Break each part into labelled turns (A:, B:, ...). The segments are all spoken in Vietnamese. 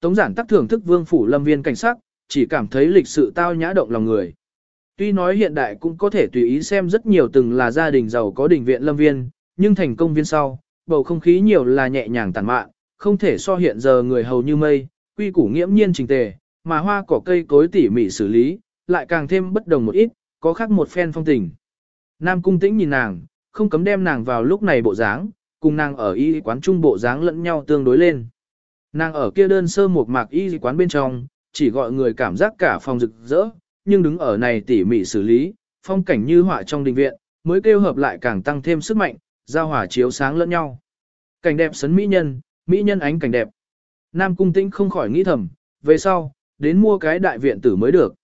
A: Tống giản tắc thưởng thức vương phủ lâm viên cảnh sắc, chỉ cảm thấy lịch sự tao nhã động lòng người. Tuy nói hiện đại cũng có thể tùy ý xem rất nhiều từng là gia đình giàu có đình viện lâm viên, nhưng thành công viên sau, bầu không khí nhiều là nhẹ nhàng tàn mạn, không thể so hiện giờ người hầu như mây, quy củ nghiễm nhiên trình tề, mà hoa cỏ cây cối tỉ mỉ xử lý, lại càng thêm bất đồng một ít, có khác một phen phong tình. Nam cung tĩnh nhìn nàng, không cấm đem nàng vào lúc này bộ dáng, cùng nàng ở y quán trung bộ dáng lẫn nhau tương đối lên. Nàng ở kia đơn sơ một mạc y quán bên trong, chỉ gọi người cảm giác cả phòng rực rỡ, nhưng đứng ở này tỉ mỉ xử lý, phong cảnh như họa trong đình viện, mới kêu hợp lại càng tăng thêm sức mạnh, giao hòa chiếu sáng lẫn nhau. Cảnh đẹp sấn mỹ nhân, mỹ nhân ánh cảnh đẹp. Nam cung tĩnh không khỏi nghĩ thầm, về sau, đến mua cái đại viện tử mới được.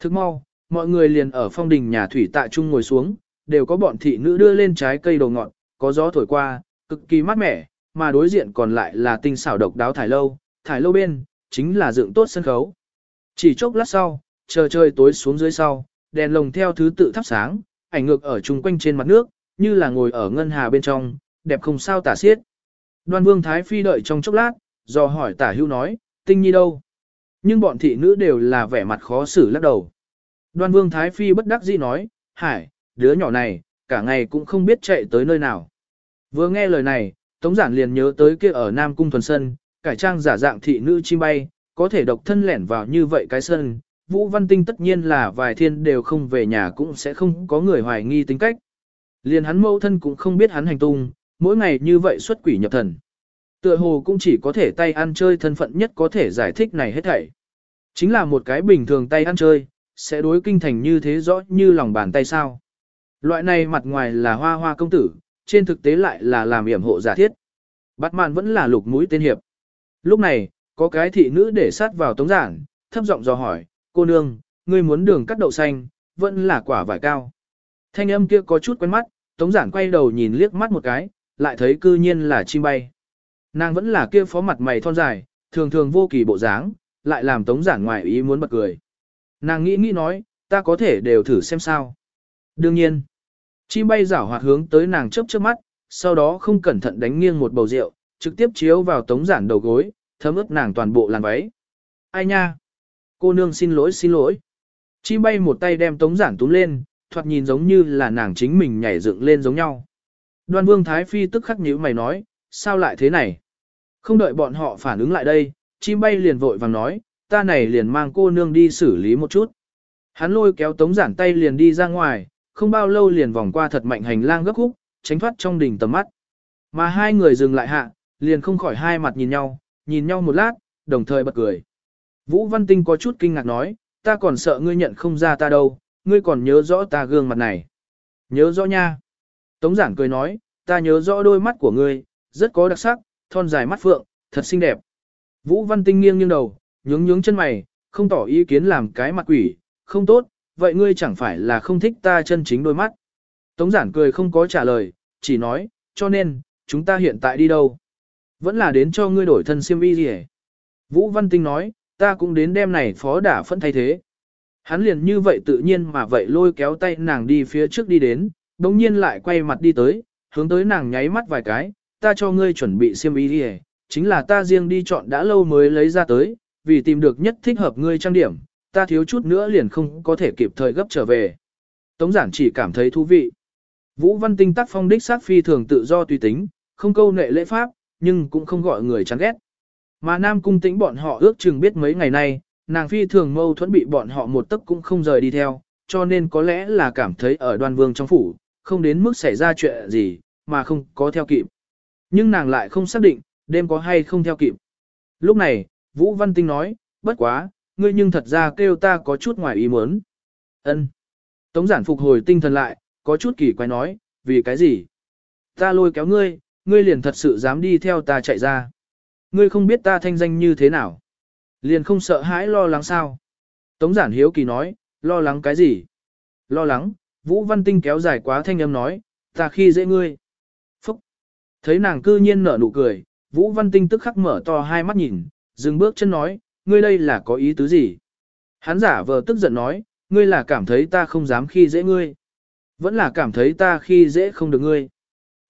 A: Thức mau, mọi người liền ở phong đình nhà thủy tại trung ngồi xuống, đều có bọn thị nữ đưa lên trái cây đồ ngọt, có gió thổi qua, cực kỳ mát mẻ, mà đối diện còn lại là tinh xảo độc đáo thải lâu, thải lâu bên, chính là dựng tốt sân khấu. Chỉ chốc lát sau, chờ trời tối xuống dưới sau, đèn lồng theo thứ tự thắp sáng, ảnh ngược ở chung quanh trên mặt nước, như là ngồi ở ngân hà bên trong, đẹp không sao tả xiết. Đoan vương Thái Phi đợi trong chốc lát, do hỏi tả hưu nói, tinh nhi đâu? Nhưng bọn thị nữ đều là vẻ mặt khó xử lắc đầu. Đoan vương Thái Phi bất đắc dĩ nói, hải, đứa nhỏ này, cả ngày cũng không biết chạy tới nơi nào. Vừa nghe lời này, Tống giản liền nhớ tới kia ở Nam Cung Thuần Sân, cải trang giả dạng thị nữ chim bay, có thể độc thân lẻn vào như vậy cái sân. Vũ Văn Tinh tất nhiên là vài thiên đều không về nhà cũng sẽ không có người hoài nghi tính cách. Liền hắn mẫu thân cũng không biết hắn hành tung, mỗi ngày như vậy xuất quỷ nhập thần. Tựa hồ cũng chỉ có thể tay ăn chơi thân phận nhất có thể giải thích này hết thảy. Chính là một cái bình thường tay ăn chơi, sẽ đối kinh thành như thế rõ như lòng bàn tay sao. Loại này mặt ngoài là hoa hoa công tử, trên thực tế lại là làm yểm hộ giả thiết. Bắt màn vẫn là lục mũi tên hiệp. Lúc này, có cái thị nữ để sát vào tống giảng, thấp giọng dò hỏi, cô nương, ngươi muốn đường cắt đậu xanh, vẫn là quả vải cao. Thanh âm kia có chút quen mắt, tống giản quay đầu nhìn liếc mắt một cái, lại thấy cư nhiên là chim bay. Nàng vẫn là kia phó mặt mày thon dài, thường thường vô kỳ bộ dáng, lại làm tống giản ngoài ý muốn bật cười. Nàng nghĩ nghĩ nói, ta có thể đều thử xem sao. Đương nhiên, chim bay rảo hoạt hướng tới nàng chớp chớp mắt, sau đó không cẩn thận đánh nghiêng một bầu rượu, trực tiếp chiếu vào tống giản đầu gối, thấm ướt nàng toàn bộ làn váy. Ai nha? Cô nương xin lỗi xin lỗi. Chim bay một tay đem tống giản túm lên, thoạt nhìn giống như là nàng chính mình nhảy dựng lên giống nhau. Đoan vương Thái Phi tức khắc nhíu mày nói, sao lại thế này? Không đợi bọn họ phản ứng lại đây, chim bay liền vội vàng nói, ta này liền mang cô nương đi xử lý một chút. Hắn lôi kéo tống giản tay liền đi ra ngoài, không bao lâu liền vòng qua thật mạnh hành lang gấp khúc, tránh thoát trong đỉnh tầm mắt. Mà hai người dừng lại hạ, liền không khỏi hai mặt nhìn nhau, nhìn nhau một lát, đồng thời bật cười. Vũ Văn Tinh có chút kinh ngạc nói, ta còn sợ ngươi nhận không ra ta đâu, ngươi còn nhớ rõ ta gương mặt này. Nhớ rõ nha. Tống giản cười nói, ta nhớ rõ đôi mắt của ngươi, rất có đặc sắc, thon dài mắt phượng, thật xinh đẹp. Vũ Văn Tinh nghiêng nghiêng đầu, nhướng nhướng chân mày, không tỏ ý kiến làm cái mặt quỷ, không tốt, vậy ngươi chẳng phải là không thích ta chân chính đôi mắt. Tống giản cười không có trả lời, chỉ nói, cho nên, chúng ta hiện tại đi đâu? Vẫn là đến cho ngươi đổi thân siêm y gì hết. Vũ Văn Tinh nói, ta cũng đến đêm này phó đả phẫn thay thế. Hắn liền như vậy tự nhiên mà vậy lôi kéo tay nàng đi phía trước đi đến, đồng nhiên lại quay mặt đi tới, hướng tới nàng nháy mắt vài cái, ta cho ngươi chuẩn bị xiêm y đi chính là ta riêng đi chọn đã lâu mới lấy ra tới, vì tìm được nhất thích hợp ngươi trang điểm, ta thiếu chút nữa liền không có thể kịp thời gấp trở về. Tống giản chỉ cảm thấy thú vị. Vũ Văn Tinh tác phong đích sát phi thường tự do tùy tính, không câu nệ lễ pháp, nhưng cũng không gọi người chán ghét. Mà Nam Cung Tĩnh bọn họ ước chừng biết mấy ngày nay, nàng phi thường mâu thuẫn bị bọn họ một tấc cũng không rời đi theo, cho nên có lẽ là cảm thấy ở đoan vương trong phủ, không đến mức xảy ra chuyện gì, mà không có theo kịp. Nhưng nàng lại không xác định, đêm có hay không theo kịp. Lúc này, Vũ Văn Tinh nói, bất quá, ngươi nhưng thật ra kêu ta có chút ngoài ý muốn. Ân. Tống giản phục hồi tinh thần lại, có chút kỳ quái nói, vì cái gì? Ta lôi kéo ngươi, ngươi liền thật sự dám đi theo ta chạy ra. Ngươi không biết ta thanh danh như thế nào. Liền không sợ hãi lo lắng sao. Tống giản hiếu kỳ nói, lo lắng cái gì? Lo lắng, Vũ Văn Tinh kéo dài quá thanh âm nói, ta khi dễ ngươi. Phúc! Thấy nàng cư nhiên nở nụ cười, Vũ Văn Tinh tức khắc mở to hai mắt nhìn, dừng bước chân nói, ngươi đây là có ý tứ gì? Hắn giả vờ tức giận nói, ngươi là cảm thấy ta không dám khi dễ ngươi. Vẫn là cảm thấy ta khi dễ không được ngươi.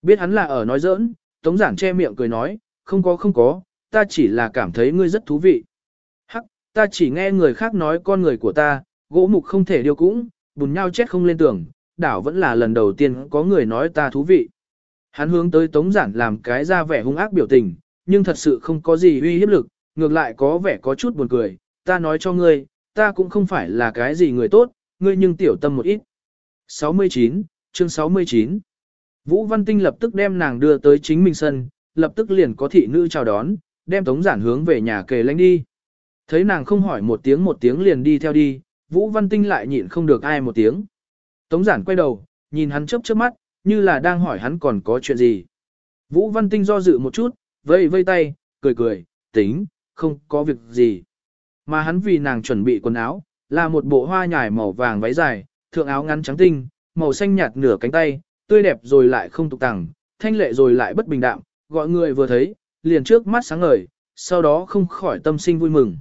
A: Biết hắn là ở nói giỡn, Tống giản che miệng cười nói, không có không có, ta chỉ là cảm thấy ngươi rất thú vị. Hắc, ta chỉ nghe người khác nói con người của ta, gỗ mục không thể điều cũng, bùn nhau chết không lên tường, đảo vẫn là lần đầu tiên có người nói ta thú vị. Hắn hướng tới Tống Giản làm cái ra vẻ hung ác biểu tình, nhưng thật sự không có gì uy hiếp lực, ngược lại có vẻ có chút buồn cười, ta nói cho ngươi, ta cũng không phải là cái gì người tốt, ngươi nhưng tiểu tâm một ít. 69, chương 69 Vũ Văn Tinh lập tức đem nàng đưa tới chính mình sân, lập tức liền có thị nữ chào đón, đem Tống Giản hướng về nhà kề lánh đi. Thấy nàng không hỏi một tiếng một tiếng liền đi theo đi, Vũ Văn Tinh lại nhịn không được ai một tiếng. Tống Giản quay đầu, nhìn hắn chớp chớp mắt, như là đang hỏi hắn còn có chuyện gì. Vũ Văn Tinh do dự một chút, vây vây tay, cười cười, tính, không có việc gì. Mà hắn vì nàng chuẩn bị quần áo, là một bộ hoa nhài màu vàng váy dài, thượng áo ngắn trắng tinh, màu xanh nhạt nửa cánh tay, tươi đẹp rồi lại không tục tằng, thanh lệ rồi lại bất bình đạm, gọi người vừa thấy, liền trước mắt sáng ngời, sau đó không khỏi tâm sinh vui mừng.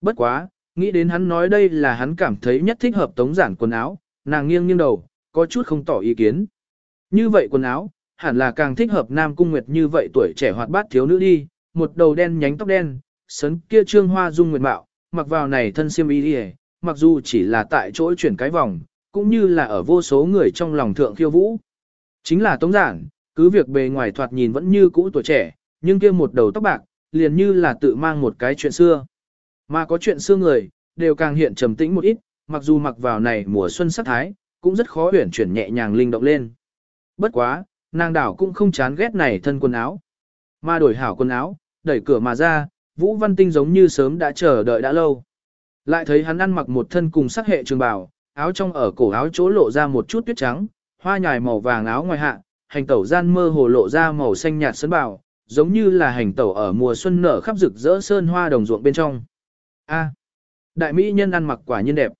A: Bất quá, nghĩ đến hắn nói đây là hắn cảm thấy nhất thích hợp tống giản quần áo, nàng nghiêng nghiêng đầu, có chút không tỏ ý kiến. Như vậy quần áo, hẳn là càng thích hợp Nam Cung Nguyệt như vậy tuổi trẻ hoạt bát thiếu nữ đi, một đầu đen nhánh tóc đen, sấn kia trương hoa dung nguyệt mạo, mặc vào này thân xiêm y đi mặc dù chỉ là tại chỗ chuyển cái vòng, cũng như là ở vô số người trong lòng thượng khiêu vũ. Chính là tống giản, cứ việc bề ngoài thoạt nhìn vẫn như cũ tuổi trẻ, nhưng kia một đầu tóc bạc, liền như là tự mang một cái chuyện xưa. Mà có chuyện xưa người, đều càng hiện trầm tĩnh một ít, mặc dù mặc vào này mùa xuân sắc thái, cũng rất khó huyển chuyển nhẹ nhàng linh động lên. Bất quá, nàng đảo cũng không chán ghét này thân quần áo. Mà đổi hảo quần áo, đẩy cửa mà ra, Vũ Văn Tinh giống như sớm đã chờ đợi đã lâu. Lại thấy hắn ăn mặc một thân cùng sắc hệ trường bào, áo trong ở cổ áo chỗ lộ ra một chút tuyết trắng, hoa nhài màu vàng áo ngoài hạ, hành tẩu gian mơ hồ lộ ra màu xanh nhạt sấn bào, giống như là hành tẩu ở mùa xuân nở khắp rực rỡ sơn hoa đồng ruộng bên trong. A, đại mỹ nhân ăn mặc quả nhiên đẹp.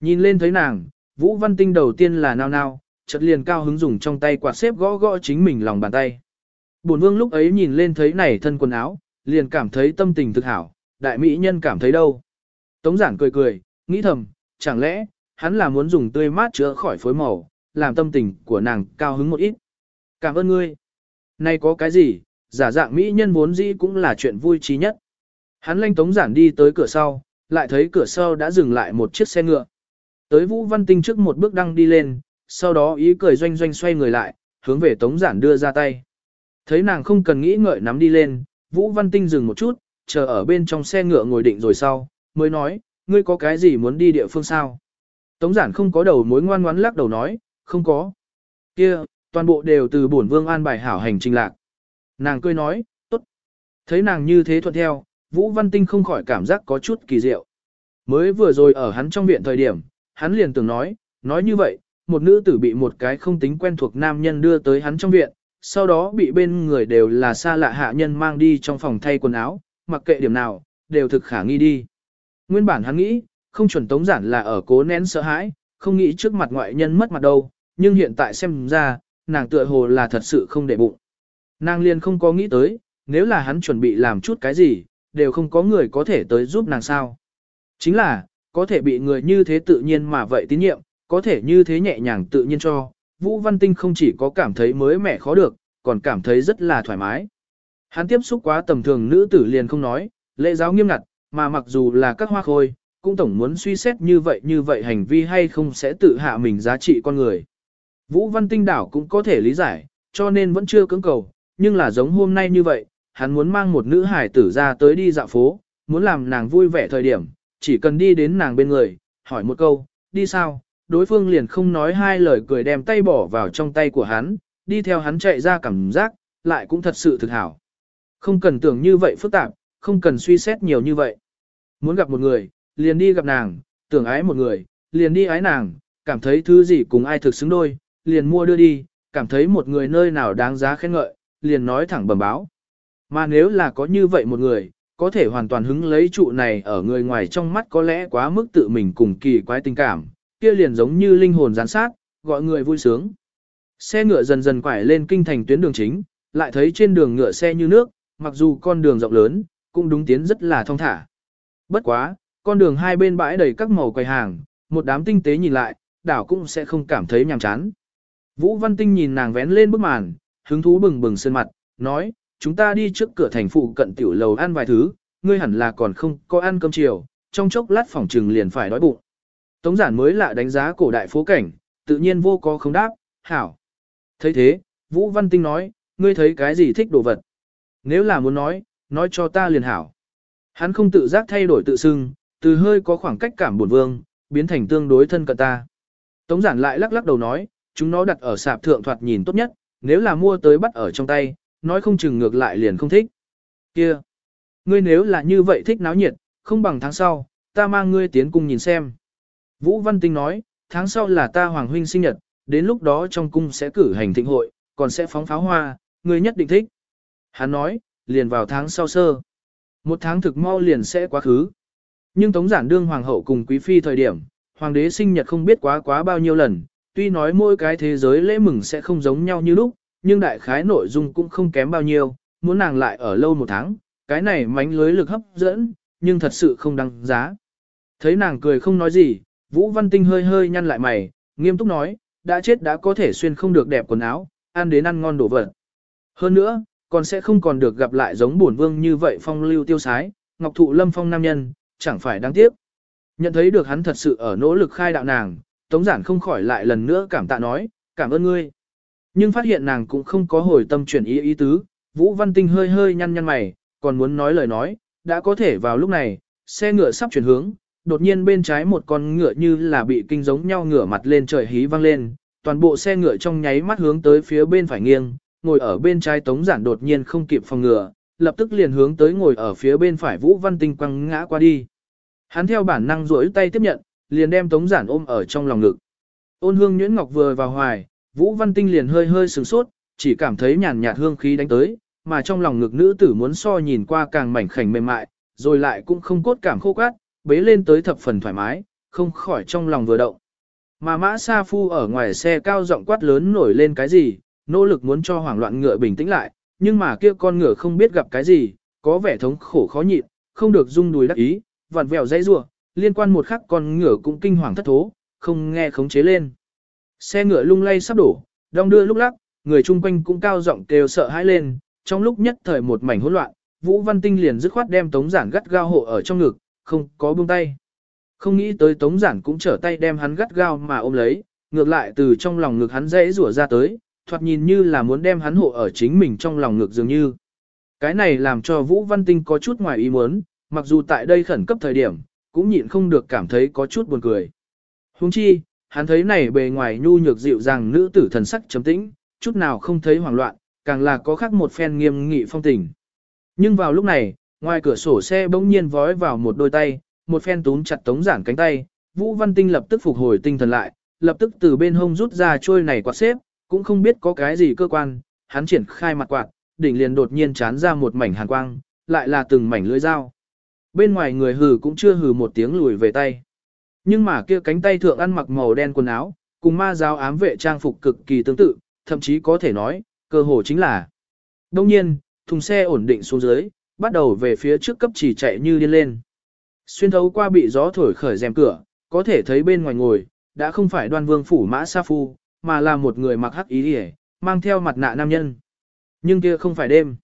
A: Nhìn lên thấy nàng, Vũ Văn Tinh đầu tiên là nao nao, chợt liền cao hứng dùng trong tay quạt xếp gõ gõ chính mình lòng bàn tay. Bổn vương lúc ấy nhìn lên thấy này thân quần áo, liền cảm thấy tâm tình thực hảo, đại mỹ nhân cảm thấy đâu. Tống giản cười cười, nghĩ thầm, chẳng lẽ, hắn là muốn dùng tươi mát chữa khỏi phối màu, làm tâm tình của nàng cao hứng một ít. Cảm ơn ngươi. Nay có cái gì, giả dạng mỹ nhân vốn dĩ cũng là chuyện vui trí nhất. Hắn lanh tống giản đi tới cửa sau, lại thấy cửa sau đã dừng lại một chiếc xe ngựa. Tới Vũ Văn Tinh trước một bước đăng đi lên, sau đó ý cười doanh doanh xoay người lại, hướng về tống giản đưa ra tay. Thấy nàng không cần nghĩ ngợi nắm đi lên, Vũ Văn Tinh dừng một chút, chờ ở bên trong xe ngựa ngồi định rồi sau, mới nói, ngươi có cái gì muốn đi địa phương sao? Tống giản không có đầu mối ngoan ngoãn lắc đầu nói, không có. Kia, toàn bộ đều từ bổn vương an bài hảo hành trình lạc. Nàng cười nói, tốt. Thấy nàng như thế thuận theo, Vũ Văn Tinh không khỏi cảm giác có chút kỳ diệu. Mới vừa rồi ở hắn trong viện thời điểm, hắn liền tưởng nói, nói như vậy, một nữ tử bị một cái không tính quen thuộc nam nhân đưa tới hắn trong viện, sau đó bị bên người đều là xa lạ hạ nhân mang đi trong phòng thay quần áo, mặc kệ điểm nào, đều thực khả nghi đi. Nguyên bản hắn nghĩ, không chuẩn tống giản là ở cố nén sợ hãi, không nghĩ trước mặt ngoại nhân mất mặt đâu, nhưng hiện tại xem ra, nàng tựa hồ là thật sự không để bụng. Nàng liền không có nghĩ tới, nếu là hắn chuẩn bị làm chút cái gì, đều không có người có thể tới giúp nàng sao. Chính là, có thể bị người như thế tự nhiên mà vậy tín nhiệm, có thể như thế nhẹ nhàng tự nhiên cho, Vũ Văn Tinh không chỉ có cảm thấy mới mẻ khó được, còn cảm thấy rất là thoải mái. Hắn tiếp xúc quá tầm thường nữ tử liền không nói, lễ giáo nghiêm ngặt, mà mặc dù là các hoa khôi, cũng tổng muốn suy xét như vậy như vậy hành vi hay không sẽ tự hạ mình giá trị con người. Vũ Văn Tinh đảo cũng có thể lý giải, cho nên vẫn chưa cưỡng cầu, nhưng là giống hôm nay như vậy, hắn muốn mang một nữ hải tử ra tới đi dạo phố, muốn làm nàng vui vẻ thời điểm, chỉ cần đi đến nàng bên người, hỏi một câu, đi sao, đối phương liền không nói hai lời cười đem tay bỏ vào trong tay của hắn, đi theo hắn chạy ra cảm giác, lại cũng thật sự thực hảo. Không cần tưởng như vậy phức tạp, không cần suy xét nhiều như vậy. Muốn gặp một người, liền đi gặp nàng, tưởng ái một người, liền đi ái nàng, cảm thấy thứ gì cùng ai thực xứng đôi, liền mua đưa đi, cảm thấy một người nơi nào đáng giá khen ngợi, liền nói thẳng bẩm báo. Mà nếu là có như vậy một người, có thể hoàn toàn hứng lấy trụ này ở người ngoài trong mắt có lẽ quá mức tự mình cùng kỳ quái tình cảm, kia liền giống như linh hồn gián sát, gọi người vui sướng. Xe ngựa dần dần quải lên kinh thành tuyến đường chính, lại thấy trên đường ngựa xe như nước, mặc dù con đường rộng lớn, cũng đúng tiến rất là thông thả. Bất quá, con đường hai bên bãi đầy các màu quầy hàng, một đám tinh tế nhìn lại, đảo cũng sẽ không cảm thấy nhàm chán. Vũ Văn Tinh nhìn nàng vén lên bức màn, hứng thú bừng bừng sơn mặt, nói, chúng ta đi trước cửa thành phụ cận tiểu lầu ăn vài thứ, ngươi hẳn là còn không có ăn cơm chiều, trong chốc lát phòng trừng liền phải đói bụng. Tống giản mới lạ đánh giá cổ đại phố cảnh, tự nhiên vô có không đáp, hảo. thấy thế, Vũ Văn Tinh nói, ngươi thấy cái gì thích đồ vật? Nếu là muốn nói, nói cho ta liền hảo. Hắn không tự giác thay đổi tự xưng, từ hơi có khoảng cách cảm buồn vương, biến thành tương đối thân cận ta. Tống giản lại lắc lắc đầu nói, chúng nó đặt ở sạp thượng thoạt nhìn tốt nhất, nếu là mua tới bắt ở trong tay, nói không chừng ngược lại liền không thích. Kia, ngươi nếu là như vậy thích náo nhiệt, không bằng tháng sau, ta mang ngươi tiến cung nhìn xem. Vũ Văn Tinh nói, tháng sau là ta hoàng huynh sinh nhật, đến lúc đó trong cung sẽ cử hành thịnh hội, còn sẽ phóng pháo hoa, người nhất định thích. Hắn nói, liền vào tháng sau sơ. Một tháng thực mau liền sẽ quá khứ. Nhưng Tống Giản đương hoàng hậu cùng quý phi thời điểm, hoàng đế sinh nhật không biết quá quá bao nhiêu lần, tuy nói mỗi cái thế giới lễ mừng sẽ không giống nhau như lúc, nhưng đại khái nội dung cũng không kém bao nhiêu, muốn nàng lại ở lâu một tháng, cái này mánh lưới lực hấp dẫn, nhưng thật sự không đăng giá. Thấy nàng cười không nói gì, Vũ Văn Tinh hơi hơi nhăn lại mày, nghiêm túc nói, đã chết đã có thể xuyên không được đẹp quần áo, ăn đến ăn ngon đồ vật. Hơn nữa, còn sẽ không còn được gặp lại giống bổn vương như vậy phong lưu tiêu sái, ngọc thụ lâm phong nam nhân, chẳng phải đáng tiếc. Nhận thấy được hắn thật sự ở nỗ lực khai đạo nàng, Tống Giản không khỏi lại lần nữa cảm tạ nói, cảm ơn ngươi. Nhưng phát hiện nàng cũng không có hồi tâm chuyển ý ý tứ, Vũ Văn Tinh hơi hơi nhăn nhăn mày, còn muốn nói lời nói, đã có thể vào lúc này, xe ngựa sắp chuyển hướng, đột nhiên bên trái một con ngựa như là bị kinh giống nhau ngửa mặt lên trời hí vang lên, toàn bộ xe ngựa trong nháy mắt hướng tới phía bên phải nghiêng, ngồi ở bên trái Tống Giản đột nhiên không kịp phòng ngựa, lập tức liền hướng tới ngồi ở phía bên phải Vũ Văn Tinh quăng ngã qua đi. Hắn theo bản năng duỗi tay tiếp nhận, liền đem Tống Giản ôm ở trong lòng ngực. Ôn hương nhuyễn ngọc vừa vào hoài, Vũ Văn Tinh liền hơi hơi sửng sốt, chỉ cảm thấy nhàn nhạt hương khí đánh tới, mà trong lòng ngực nữ tử muốn so nhìn qua càng mảnh khảnh mềm mại, rồi lại cũng không cốt cảm khô cát, bế lên tới thập phần thoải mái, không khỏi trong lòng vừa động. Mà mã sa phu ở ngoài xe cao giọng quát lớn nổi lên cái gì, nỗ lực muốn cho hoảng loạn ngựa bình tĩnh lại, nhưng mà kia con ngựa không biết gặp cái gì, có vẻ thống khổ khó nhịn, không được rung đùi đắc ý, vặn vẹo dây rủa, liên quan một khắc con ngựa cũng kinh hoàng thất thố, không nghe khống chế lên. Xe ngựa lung lay sắp đổ, đong đưa lúc lắc, người chung quanh cũng cao giọng kêu sợ hãi lên, trong lúc nhất thời một mảnh hỗn loạn, Vũ Văn Tinh liền dứt khoát đem Tống Giản gắt gao hộ ở trong ngực, không có buông tay. Không nghĩ tới Tống Giản cũng trở tay đem hắn gắt gao mà ôm lấy, ngược lại từ trong lòng ngực hắn dễ rủa ra tới, thoạt nhìn như là muốn đem hắn hộ ở chính mình trong lòng ngực dường như. Cái này làm cho Vũ Văn Tinh có chút ngoài ý muốn, mặc dù tại đây khẩn cấp thời điểm, cũng nhịn không được cảm thấy có chút buồn cười. Huống chi, hắn thấy này bề ngoài nhu nhược dịu dàng nữ tử thần sắc trầm tĩnh, chút nào không thấy hoảng loạn, càng là có khác một phen nghiêm nghị phong tình. Nhưng vào lúc này, ngoài cửa sổ xe bỗng nhiên vói vào một đôi tay, một phen túm chặt tống giản cánh tay, Vũ Văn Tinh lập tức phục hồi tinh thần lại, lập tức từ bên hông rút ra trôi này quạt xếp, cũng không biết có cái gì cơ quan, hắn triển khai mặt quạt, đỉnh liền đột nhiên chán ra một mảnh hàn quang, lại là từng mảnh lưỡi dao. Bên ngoài người hừ cũng chưa hừ một tiếng lùi về tay. Nhưng mà kia cánh tay thượng ăn mặc màu đen quần áo, cùng ma giáo ám vệ trang phục cực kỳ tương tự, thậm chí có thể nói, cơ hồ chính là. Đông nhiên, thùng xe ổn định xuống dưới, bắt đầu về phía trước cấp chỉ chạy như điên lên. Xuyên thấu qua bị gió thổi khởi rèm cửa, có thể thấy bên ngoài ngồi, đã không phải đoan vương phủ mã sa phu, mà là một người mặc hắc ý hề, mang theo mặt nạ nam nhân. Nhưng kia không phải đêm.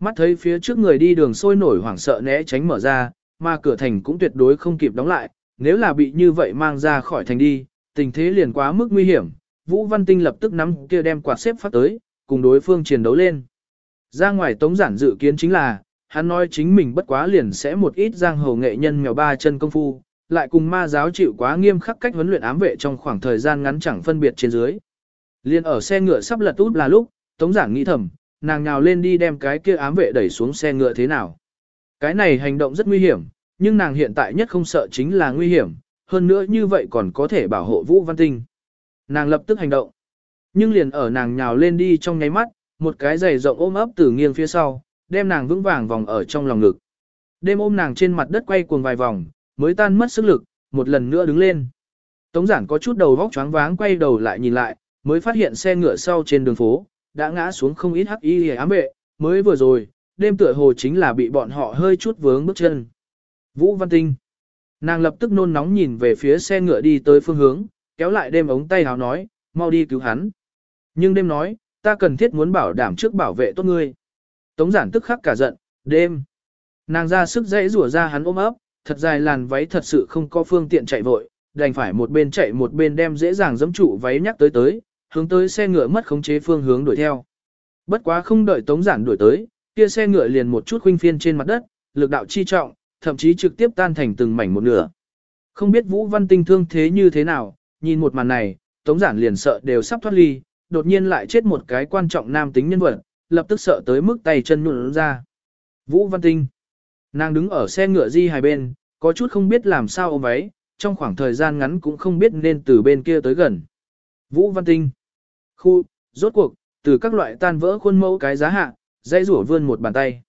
A: Mắt thấy phía trước người đi đường sôi nổi hoảng sợ né tránh mở ra, mà cửa thành cũng tuyệt đối không kịp đóng lại, nếu là bị như vậy mang ra khỏi thành đi, tình thế liền quá mức nguy hiểm. Vũ Văn Tinh lập tức nắm kia đem quạt xếp phát tới, cùng đối phương chiến đấu lên. Ra ngoài tống giản dự kiến chính là, hắn nói chính mình bất quá liền sẽ một ít giang hồ nghệ nhân mèo ba chân công phu, lại cùng ma giáo chịu quá nghiêm khắc cách huấn luyện ám vệ trong khoảng thời gian ngắn chẳng phân biệt trên dưới. Liên ở xe ngựa sắp lật út là lúc, Tống giảng nghĩ thầm, nàng nhào lên đi đem cái kia ám vệ đẩy xuống xe ngựa thế nào. Cái này hành động rất nguy hiểm, nhưng nàng hiện tại nhất không sợ chính là nguy hiểm, hơn nữa như vậy còn có thể bảo hộ Vũ Văn Tinh. Nàng lập tức hành động. Nhưng liền ở nàng nhào lên đi trong nháy mắt, một cái giày rộng ôm ấp từ nghiêng phía sau, đem nàng vững vàng vòng ở trong lòng ngực. Đêm ôm nàng trên mặt đất quay cuồng vài vòng, mới tan mất sức lực, một lần nữa đứng lên. Tống giản có chút đầu vóc choáng váng quay đầu lại nhìn lại, mới phát hiện xe ngựa sau trên đường phố, đã ngã xuống không ít hắc y hề ám vệ, mới vừa rồi, đêm tựa hồ chính là bị bọn họ hơi chút vướng bước chân. Vũ Văn Tinh. Nàng lập tức nôn nóng nhìn về phía xe ngựa đi tới phương hướng, kéo lại đêm ống tay hào nói, mau đi cứu hắn. Nhưng đêm nói, ta cần thiết muốn bảo đảm trước bảo vệ tốt ngươi. Tống giản tức khắc cả giận, đêm. Nàng ra sức dãy rủa ra hắn ôm ấp, thật dài làn váy thật sự không có phương tiện chạy vội, đành phải một bên chạy một bên đem dễ dàng giẫm trụ váy nhắc tới tới, hướng tới xe ngựa mất khống chế phương hướng đuổi theo. Bất quá không đợi Tống Giản đuổi tới, kia xe ngựa liền một chút khuynh phiên trên mặt đất, lực đạo chi trọng, thậm chí trực tiếp tan thành từng mảnh một nửa. Không biết Vũ Văn Tinh thương thế như thế nào, nhìn một màn này, Tống Giản liền sợ đều sắp thoát ly, đột nhiên lại chết một cái quan trọng nam tính nhân vật, lập tức sợ tới mức tay chân nhuộn ra. Vũ Văn Tinh. Nàng đứng ở xe ngựa di hai bên, có chút không biết làm sao ôm váy, trong khoảng thời gian ngắn cũng không biết nên từ bên kia tới gần. Vũ Văn Tinh. Khu, rốt cuộc, từ các loại tan vỡ khuôn mẫu cái giá hạ, dây rủa vươn một bàn tay.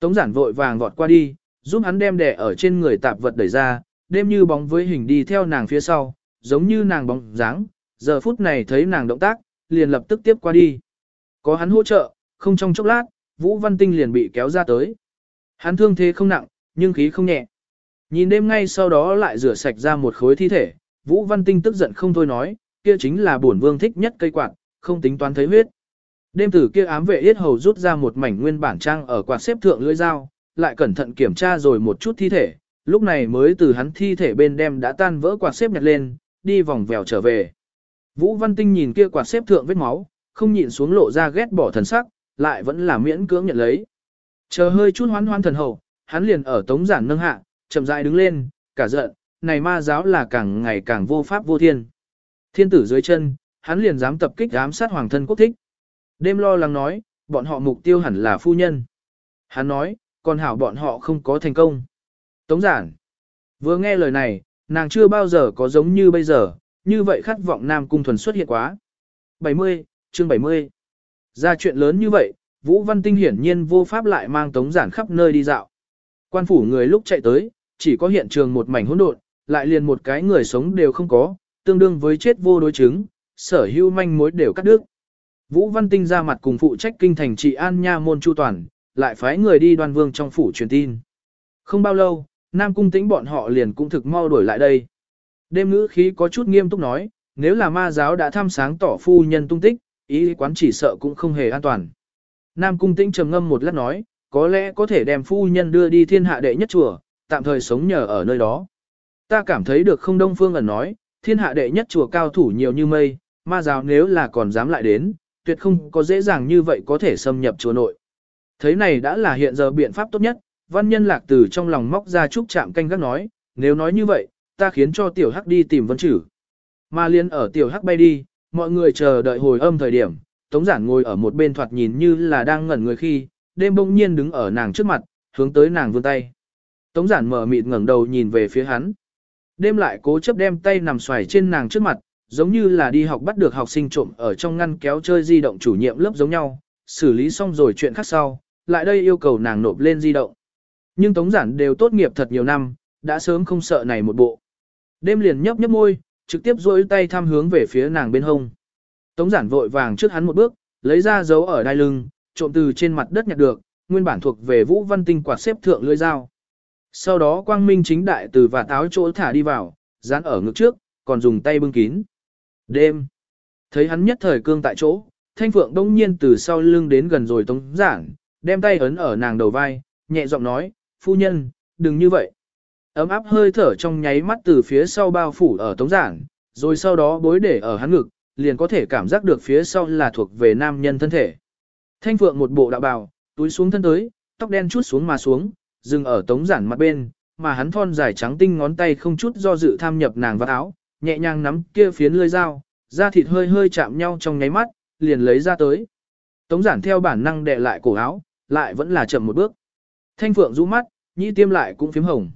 A: Tống giản vội vàng vọt qua đi, giúp hắn đem đè ở trên người tạp vật đẩy ra, đêm như bóng với hình đi theo nàng phía sau, giống như nàng bóng dáng, giờ phút này thấy nàng động tác, liền lập tức tiếp qua đi. Có hắn hỗ trợ, không trong chốc lát, Vũ Văn Tinh liền bị kéo ra tới. Hắn thương thế không nặng, nhưng khí không nhẹ. Nhìn đêm ngay sau đó lại rửa sạch ra một khối thi thể, Vũ Văn Tinh tức giận không thôi nói, kia chính là bổn vương thích nhất cây quạt, không tính toán thấy huyết. Đêm tử kia ám vệ yết hầu rút ra một mảnh nguyên bản trang ở quạt xếp thượng lưỡi dao, lại cẩn thận kiểm tra rồi một chút thi thể, lúc này mới từ hắn thi thể bên đem đã tan vỡ quạt xếp nhặt lên, đi vòng vèo trở về. Vũ Văn Tinh nhìn kia quạt xếp thượng vết máu, không nhịn xuống lộ ra ghét bỏ thần sắc, lại vẫn là miễn cưỡng nhận lấy. Chờ hơi chút hoán hoan thần hậu, hắn liền ở tống giản nâng hạ, chậm rãi đứng lên, cả giận, này ma giáo là càng ngày càng vô pháp vô thiên. Thiên tử dưới chân, hắn liền dám tập kích ám sát hoàng thân quốc thích. Đêm lo lắng nói, bọn họ mục tiêu hẳn là phu nhân. Hắn nói, còn hảo bọn họ không có thành công. Tống giản. Vừa nghe lời này, nàng chưa bao giờ có giống như bây giờ, như vậy khát vọng Nam Cung Thuần xuất hiện quá. 70, chương 70. Ra chuyện lớn như vậy, Vũ Văn Tinh hiển nhiên vô pháp lại mang Tống giản khắp nơi đi dạo. Quan phủ người lúc chạy tới, chỉ có hiện trường một mảnh hỗn độn, lại liền một cái người sống đều không có, tương đương với chết vô đối chứng, sở hữu manh mối đều cắt đứt. Vũ Văn Tinh ra mặt cùng phụ trách kinh thành trị an nha môn chu toàn, lại phái người đi đoan vương trong phủ truyền tin. Không bao lâu, Nam Cung tĩnh bọn họ liền cũng thực mau đuổi lại đây. Đêm ngữ khí có chút nghiêm túc nói, nếu là ma giáo đã thăm sáng tỏ phu nhân tung tích, ý quán chỉ sợ cũng không hề an toàn. Nam Cung tĩnh trầm ngâm một lát nói, có lẽ có thể đem phu nhân đưa đi thiên hạ đệ nhất chùa, tạm thời sống nhờ ở nơi đó. Ta cảm thấy được không đông phương ẩn nói, thiên hạ đệ nhất chùa cao thủ nhiều như mây, ma giáo nếu là còn dám lại đến, tuyệt không có dễ dàng như vậy có thể xâm nhập chùa nội. Thế này đã là hiện giờ biện pháp tốt nhất, văn nhân lạc từ trong lòng móc ra trúc chạm canh gác nói, nếu nói như vậy, ta khiến cho tiểu hắc đi tìm vân chử. mà liên ở tiểu hắc bay đi, mọi người chờ đợi hồi âm thời điểm, tống giản ngồi ở một bên thoạt nhìn như là đang ngẩn người khi, đêm bỗng nhiên đứng ở nàng trước mặt, hướng tới nàng vươn tay. Tống giản mở mịt ngẩng đầu nhìn về phía hắn. Đêm lại cố chấp đem tay nằm xoài trên nàng trước mặt, giống như là đi học bắt được học sinh trộm ở trong ngăn kéo chơi di động chủ nhiệm lớp giống nhau, xử lý xong rồi chuyện khác sau, lại đây yêu cầu nàng nộp lên di động. Nhưng tống giản đều tốt nghiệp thật nhiều năm, đã sớm không sợ này một bộ. Đêm liền nhấp nhấp môi, trực tiếp duỗi tay thăm hướng về phía nàng bên hông. Tống giản vội vàng trước hắn một bước, lấy ra dấu ở đai lưng, trộm từ trên mặt đất nhặt được, nguyên bản thuộc về Vũ Văn Tinh quạt xếp thượng lưỡi dao. Sau đó quang minh chính đại từ và táo chỗ thả đi vào, dán ở ngực trước, còn dùng tay bưng kín. Đêm. Thấy hắn nhất thời cương tại chỗ, thanh phượng đông nhiên từ sau lưng đến gần rồi tống giản, đem tay ấn ở nàng đầu vai, nhẹ giọng nói, phu nhân, đừng như vậy. Ấm áp hơi thở trong nháy mắt từ phía sau bao phủ ở tống giản, rồi sau đó bối để ở hắn ngực, liền có thể cảm giác được phía sau là thuộc về nam nhân thân thể. Thanh phượng một bộ đạo bào, túi xuống thân tới, tóc đen chút xuống mà xuống, dừng ở tống giản mặt bên, mà hắn thon dài trắng tinh ngón tay không chút do dự tham nhập nàng vào áo, nhẹ nhàng nắm kia phiến lưỡi dao, da thịt hơi hơi chạm nhau trong nháy mắt, liền lấy ra tới. Tống giản theo bản năng đè lại cổ áo, lại vẫn là chậm một bước. Thanh phượng rũ mắt, nhĩ tiêm lại cũng phím hồng.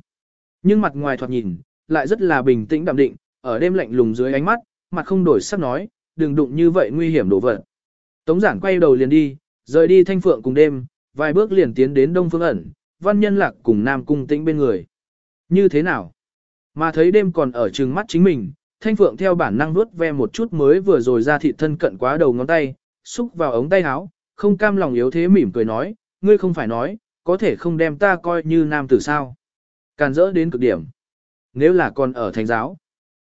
A: Nhưng mặt ngoài thoạt nhìn, lại rất là bình tĩnh đạm định, ở đêm lạnh lùng dưới ánh mắt, mặt không đổi sắc nói, đừng đụng như vậy nguy hiểm đổ vật. Tống giản quay đầu liền đi, rời đi thanh phượng cùng đêm, vài bước liền tiến đến đông phương ẩn, văn nhân lạc cùng nam cung tĩnh bên người. Như thế nào? Mà thấy đêm còn ở trừng mắt chính mình, thanh phượng theo bản năng vuốt ve một chút mới vừa rồi ra thị thân cận quá đầu ngón tay, xúc vào ống tay áo, không cam lòng yếu thế mỉm cười nói, ngươi không phải nói, có thể không đem ta coi như nam tử sao. Càn rỡ đến cực điểm. Nếu là còn ở thành giáo,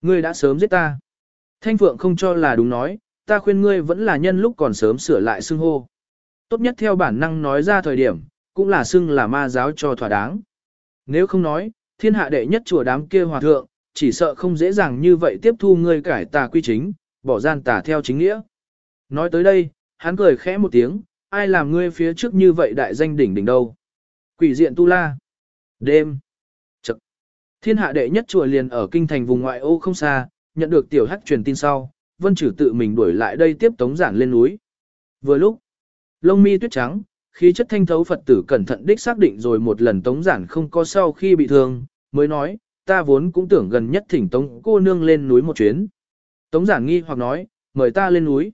A: ngươi đã sớm giết ta. Thanh phượng không cho là đúng nói, ta khuyên ngươi vẫn là nhân lúc còn sớm sửa lại xưng hô. tốt nhất theo bản năng nói ra thời điểm, cũng là xưng là ma giáo cho thỏa đáng. Nếu không nói, thiên hạ đệ nhất chùa đám kia hòa thượng, chỉ sợ không dễ dàng như vậy tiếp thu ngươi cải tà quy chính, bỏ gian tà theo chính nghĩa. Nói tới đây, hắn cười khẽ một tiếng, ai làm ngươi phía trước như vậy đại danh đỉnh đỉnh đâu. Quỷ diện tu la. Đêm. Thiên hạ đệ nhất chùa liền ở kinh thành vùng ngoại ô không xa, nhận được tiểu hắc truyền tin sau, vân trừ tự mình đuổi lại đây tiếp tống giản lên núi. Vừa lúc, lông mi tuyết trắng, khí chất thanh thấu Phật tử cẩn thận đích xác định rồi một lần tống giản không có sau khi bị thương, mới nói, ta vốn cũng tưởng gần nhất thỉnh tống cô nương lên núi một chuyến. Tống giản nghi hoặc nói, mời ta lên núi.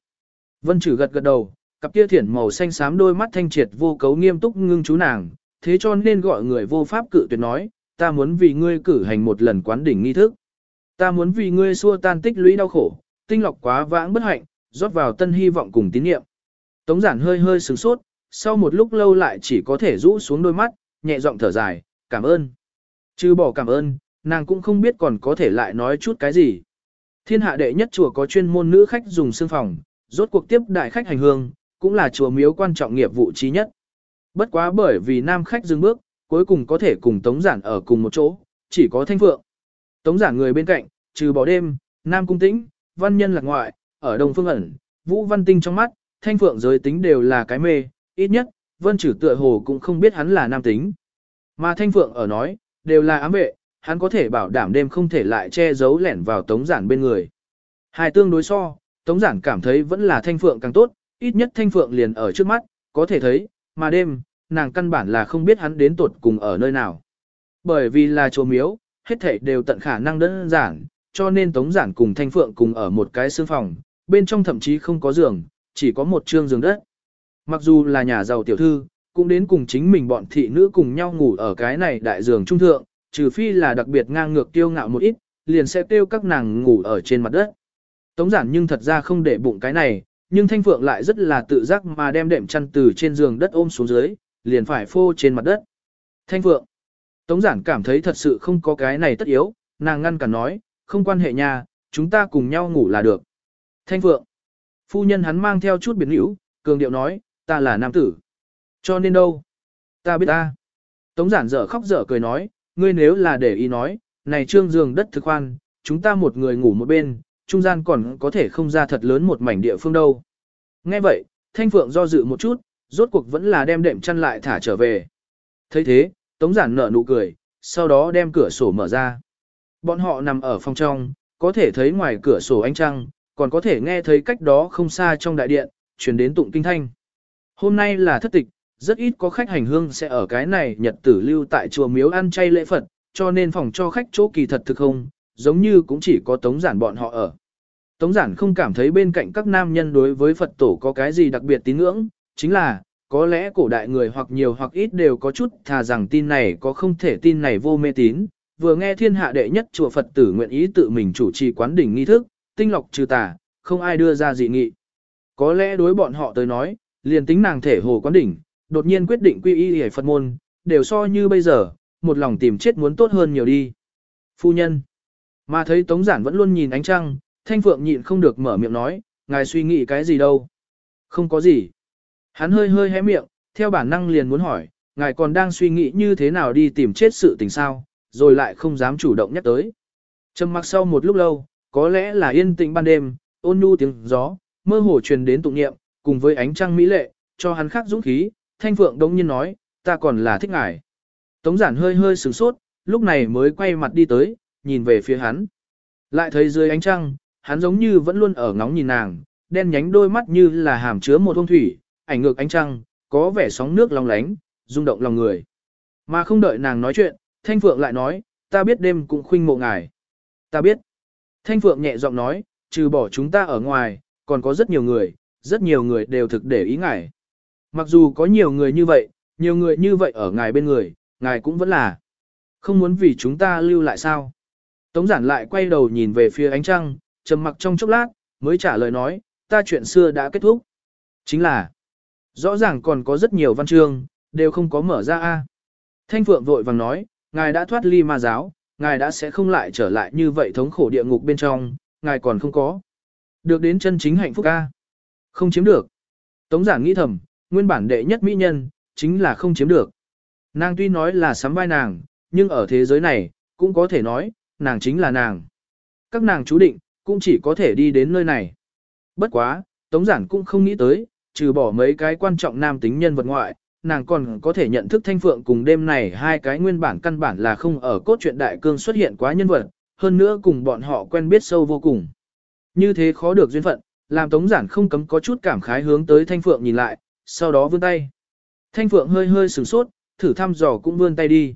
A: Vân trừ gật gật đầu, cặp kia thiển màu xanh xám đôi mắt thanh triệt vô cấu nghiêm túc ngưng chú nàng, thế cho nên gọi người vô pháp cự tuyệt nói, ta muốn vì ngươi cử hành một lần quán đỉnh nghi thức. Ta muốn vì ngươi xua tan tích lũy đau khổ, tinh lọc quá vãng bất hạnh, rót vào tân hy vọng cùng tín niệm. Tống giản hơi hơi sửng sốt, sau một lúc lâu lại chỉ có thể rũ xuống đôi mắt, nhẹ giọng thở dài, cảm ơn. Chứ bỏ cảm ơn, nàng cũng không biết còn có thể lại nói chút cái gì. Thiên hạ đệ nhất chùa có chuyên môn nữ khách dùng xương phòng, rốt cuộc tiếp đại khách hành hương, cũng là chùa miếu quan trọng nghiệp vụ trí nhất. Bất quá bởi vì nam khách dừng bước, cuối cùng có thể cùng Tống Giản ở cùng một chỗ, chỉ có Thanh Phượng. Tống Giản người bên cạnh, trừ bỏ đêm, nam cung tĩnh, văn nhân lạc ngoại, ở đông phương ẩn, vũ văn tinh trong mắt, Thanh Phượng giới tính đều là cái mê, ít nhất, vân trừ tựa hồ cũng không biết hắn là nam tính. Mà Thanh Phượng ở nói, đều là ám vệ, hắn có thể bảo đảm đêm không thể lại che giấu lẻn vào Tống Giản bên người. Hai tương đối so, Tống Giản cảm thấy vẫn là Thanh Phượng càng tốt, ít nhất Thanh Phượng liền ở trước mắt, có thể thấy, mà đêm, nàng căn bản là không biết hắn đến tuột cùng ở nơi nào. Bởi vì là chùa miếu, hết thảy đều tận khả năng đơn giản, cho nên Tống Giản cùng Thanh Phượng cùng ở một cái xương phòng, bên trong thậm chí không có giường, chỉ có một trương giường đất. Mặc dù là nhà giàu tiểu thư, cũng đến cùng chính mình bọn thị nữ cùng nhau ngủ ở cái này đại giường trung thượng, trừ phi là đặc biệt ngang ngược tiêu ngạo một ít, liền sẽ tiêu các nàng ngủ ở trên mặt đất. Tống giản nhưng thật ra không để bụng cái này, nhưng Thanh Phượng lại rất là tự giác mà đem đệm chăn từ trên giường đất ôm xuống dưới, liền phải phô trên mặt đất. Thanh Phượng. Tống giản cảm thấy thật sự không có cái này tất yếu, nàng ngăn cản nói, không quan hệ nha, chúng ta cùng nhau ngủ là được. Thanh Phượng. Phu nhân hắn mang theo chút biến hữu, cường điệu nói, ta là nam tử. Cho nên đâu? Ta biết ta. Tống giản dở khóc dở cười nói, ngươi nếu là để ý nói, này trương giường đất thực khoan, chúng ta một người ngủ một bên, trung gian còn có thể không ra thật lớn một mảnh địa phương đâu. Nghe vậy, Thanh Phượng do dự một chút, rốt cuộc vẫn là đem đệm chăn lại thả trở về. thấy thế, Tống Giản nở nụ cười, sau đó đem cửa sổ mở ra. Bọn họ nằm ở phòng trong, có thể thấy ngoài cửa sổ ánh trăng, còn có thể nghe thấy cách đó không xa trong đại điện, truyền đến tụng kinh thanh. Hôm nay là thất tịch, rất ít có khách hành hương sẽ ở cái này nhật tử lưu tại chùa miếu ăn chay lễ Phật, cho nên phòng cho khách chỗ kỳ thật thực không, giống như cũng chỉ có Tống Giản bọn họ ở. Tống Giản không cảm thấy bên cạnh các nam nhân đối với Phật tổ có cái gì đặc biệt tín ngưỡng, chính là, có lẽ cổ đại người hoặc nhiều hoặc ít đều có chút thà rằng tin này có không thể tin này vô mê tín, vừa nghe thiên hạ đệ nhất chùa Phật tử nguyện ý tự mình chủ trì quán đỉnh nghi thức, tinh lọc trừ tà, không ai đưa ra dị nghị. Có lẽ đối bọn họ tới nói, liền tính nàng thể hồ quán đỉnh, đột nhiên quyết định quy y hề Phật môn, đều so như bây giờ, một lòng tìm chết muốn tốt hơn nhiều đi. Phu nhân, mà thấy Tống Giản vẫn luôn nhìn ánh trăng, Thanh Phượng nhịn không được mở miệng nói, ngài suy nghĩ cái gì đâu. Không có gì. Hắn hơi hơi hé miệng, theo bản năng liền muốn hỏi, ngài còn đang suy nghĩ như thế nào đi tìm chết sự tình sao, rồi lại không dám chủ động nhắc tới. Trầm mặc sau một lúc lâu, có lẽ là yên tĩnh ban đêm, ôn nhu tiếng gió, mơ hồ truyền đến tụng niệm, cùng với ánh trăng mỹ lệ, cho hắn khắc dũng khí, Thanh Phượng đống nhiên nói, ta còn là thích ngài. Tống giản hơi hơi sửng sốt, lúc này mới quay mặt đi tới, nhìn về phía hắn. Lại thấy dưới ánh trăng, hắn giống như vẫn luôn ở ngóng nhìn nàng, đen nhánh đôi mắt như là hàm chứa một hông thủy, ảnh ngược ánh trăng, có vẻ sóng nước long lánh, rung động lòng người. Mà không đợi nàng nói chuyện, Thanh Phượng lại nói, ta biết đêm cũng khuynh mộ ngài. Ta biết. Thanh Phượng nhẹ giọng nói, trừ bỏ chúng ta ở ngoài, còn có rất nhiều người, rất nhiều người đều thực để ý ngài. Mặc dù có nhiều người như vậy, nhiều người như vậy ở ngài bên người, ngài cũng vẫn là. Không muốn vì chúng ta lưu lại sao. Tống giản lại quay đầu nhìn về phía ánh trăng, trầm mặc trong chốc lát, mới trả lời nói, ta chuyện xưa đã kết thúc. Chính là, rõ ràng còn có rất nhiều văn chương, đều không có mở ra a. Thanh Phượng vội vàng nói, ngài đã thoát ly ma giáo, ngài đã sẽ không lại trở lại như vậy thống khổ địa ngục bên trong, ngài còn không có. Được đến chân chính hạnh phúc a. Không chiếm được. Tống giản nghĩ thầm, nguyên bản đệ nhất mỹ nhân, chính là không chiếm được. Nàng tuy nói là sắm vai nàng, nhưng ở thế giới này, cũng có thể nói, nàng chính là nàng. Các nàng chú định, cũng chỉ có thể đi đến nơi này. Bất quá, Tống Giản cũng không nghĩ tới, trừ bỏ mấy cái quan trọng nam tính nhân vật ngoại, nàng còn có thể nhận thức thanh phượng cùng đêm này hai cái nguyên bản căn bản là không ở cốt truyện đại cương xuất hiện quá nhân vật, hơn nữa cùng bọn họ quen biết sâu vô cùng. Như thế khó được duyên phận, làm Tống Giản không cấm có chút cảm khái hướng tới thanh phượng nhìn lại, sau đó vươn tay. Thanh phượng hơi hơi sửng sốt, thử thăm dò cũng vươn tay đi.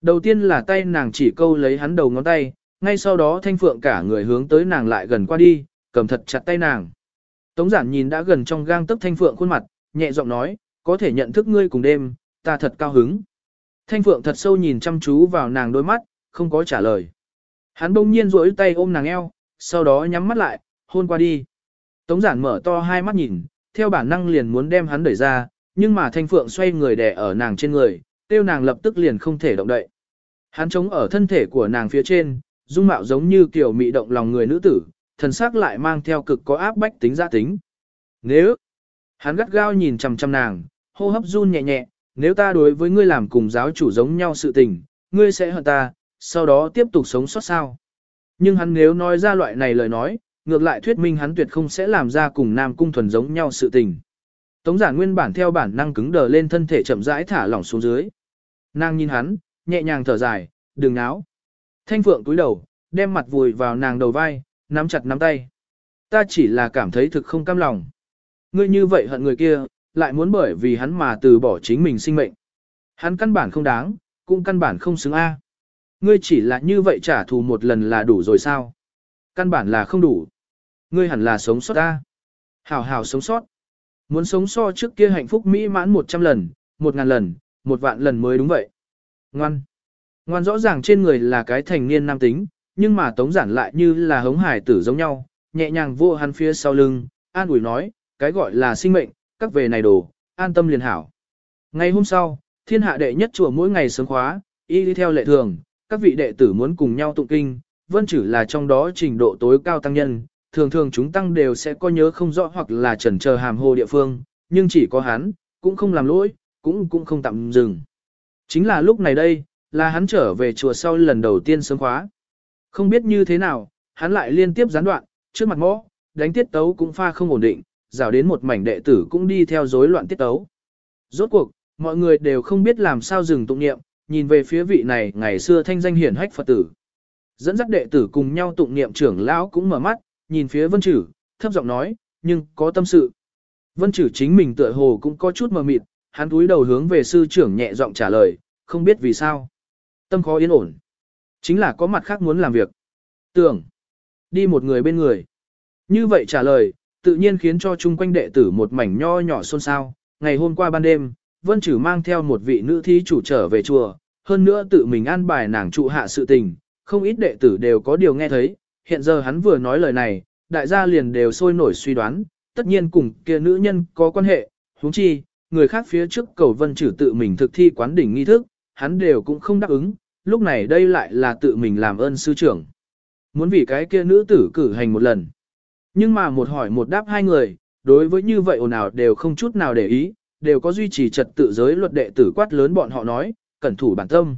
A: Đầu tiên là tay nàng chỉ câu lấy hắn đầu ngón tay, ngay sau đó thanh phượng cả người hướng tới nàng lại gần qua đi, cầm thật chặt tay nàng. Tống giản nhìn đã gần trong gang tấc thanh phượng khuôn mặt, nhẹ giọng nói, có thể nhận thức ngươi cùng đêm, ta thật cao hứng. Thanh phượng thật sâu nhìn chăm chú vào nàng đôi mắt, không có trả lời. Hắn bỗng nhiên duỗi tay ôm nàng eo, sau đó nhắm mắt lại, hôn qua đi. Tống giản mở to hai mắt nhìn, theo bản năng liền muốn đem hắn đẩy ra, nhưng mà thanh phượng xoay người đè ở nàng trên người, tiêu nàng lập tức liền không thể động đậy. Hắn chống ở thân thể của nàng phía trên, dung mạo giống như kiểu mị động lòng người nữ tử, thần sắc lại mang theo cực có áp bách tính gia tính. Nếu, hắn gắt gao nhìn chằm chằm nàng, hô hấp run nhẹ nhẹ, nếu ta đối với ngươi làm cùng giáo chủ giống nhau sự tình, ngươi sẽ hận ta, sau đó tiếp tục sống sót sao. Nhưng hắn nếu nói ra loại này lời nói, ngược lại thuyết minh hắn tuyệt không sẽ làm ra cùng nam cung thuần giống nhau sự tình. Tống giản nguyên bản theo bản năng cứng đờ lên thân thể chậm rãi thả lỏng xuống dưới. Nàng nhìn hắn, nhẹ nhàng thở dài, đừng náo. Thanh phượng túi đầu, đem mặt vùi vào nàng đầu vai, nắm chặt nắm tay. Ta chỉ là cảm thấy thực không cam lòng. Ngươi như vậy hận người kia, lại muốn bởi vì hắn mà từ bỏ chính mình sinh mệnh. Hắn căn bản không đáng, cũng căn bản không xứng A. Ngươi chỉ là như vậy trả thù một lần là đủ rồi sao? Căn bản là không đủ. Ngươi hẳn là sống sót A. Hảo hảo sống sót. Muốn sống so trước kia hạnh phúc mỹ mãn 100 lần, 1000 lần, một vạn lần mới đúng vậy. Ngoan. Ngoan rõ ràng trên người là cái thành niên nam tính, nhưng mà tống giản lại như là hống hải tử giống nhau, nhẹ nhàng vô hắn phía sau lưng, an ủi nói, cái gọi là sinh mệnh, các về này đồ, an tâm liền hảo. Ngày hôm sau, thiên hạ đệ nhất chùa mỗi ngày sớm khóa, y đi theo lệ thường, các vị đệ tử muốn cùng nhau tụng kinh, vân chử là trong đó trình độ tối cao tăng nhân, thường thường chúng tăng đều sẽ có nhớ không rõ hoặc là chần chờ hàm hồ địa phương, nhưng chỉ có hắn, cũng không làm lỗi, cũng cũng không tạm dừng. Chính là lúc này đây, là hắn trở về chùa sau lần đầu tiên sớm khóa. Không biết như thế nào, hắn lại liên tiếp gián đoạn, trước mặt mõ, đánh tiết tấu cũng pha không ổn định, rào đến một mảnh đệ tử cũng đi theo rối loạn tiết tấu. Rốt cuộc, mọi người đều không biết làm sao dừng tụng niệm, nhìn về phía vị này ngày xưa thanh danh hiển hách Phật tử. Dẫn dắt đệ tử cùng nhau tụng niệm trưởng lão cũng mở mắt, nhìn phía vân chử, thấp giọng nói, nhưng có tâm sự. Vân chử chính mình tựa hồ cũng có chút mờ mịt, hắn túi đầu hướng về sư trưởng nhẹ giọng trả lời, không biết vì sao. Tâm khó yên ổn. Chính là có mặt khác muốn làm việc. Tưởng. Đi một người bên người. Như vậy trả lời, tự nhiên khiến cho chung quanh đệ tử một mảnh nho nhỏ xôn xao. Ngày hôm qua ban đêm, Vân Chử mang theo một vị nữ thí chủ trở về chùa, hơn nữa tự mình an bài nàng trụ hạ sự tình, không ít đệ tử đều có điều nghe thấy, hiện giờ hắn vừa nói lời này, đại gia liền đều sôi nổi suy đoán, tất nhiên cùng kia nữ nhân có quan hệ, huống chi, người khác phía trước cầu Vân Chử tự mình thực thi quán đỉnh nghi thức, hắn đều cũng không đáp ứng, lúc này đây lại là tự mình làm ơn sư trưởng. Muốn vì cái kia nữ tử cử hành một lần. Nhưng mà một hỏi một đáp hai người, đối với như vậy ồn ào đều không chút nào để ý, đều có duy trì trật tự giới luật đệ tử quát lớn bọn họ nói, cẩn thủ bản tâm.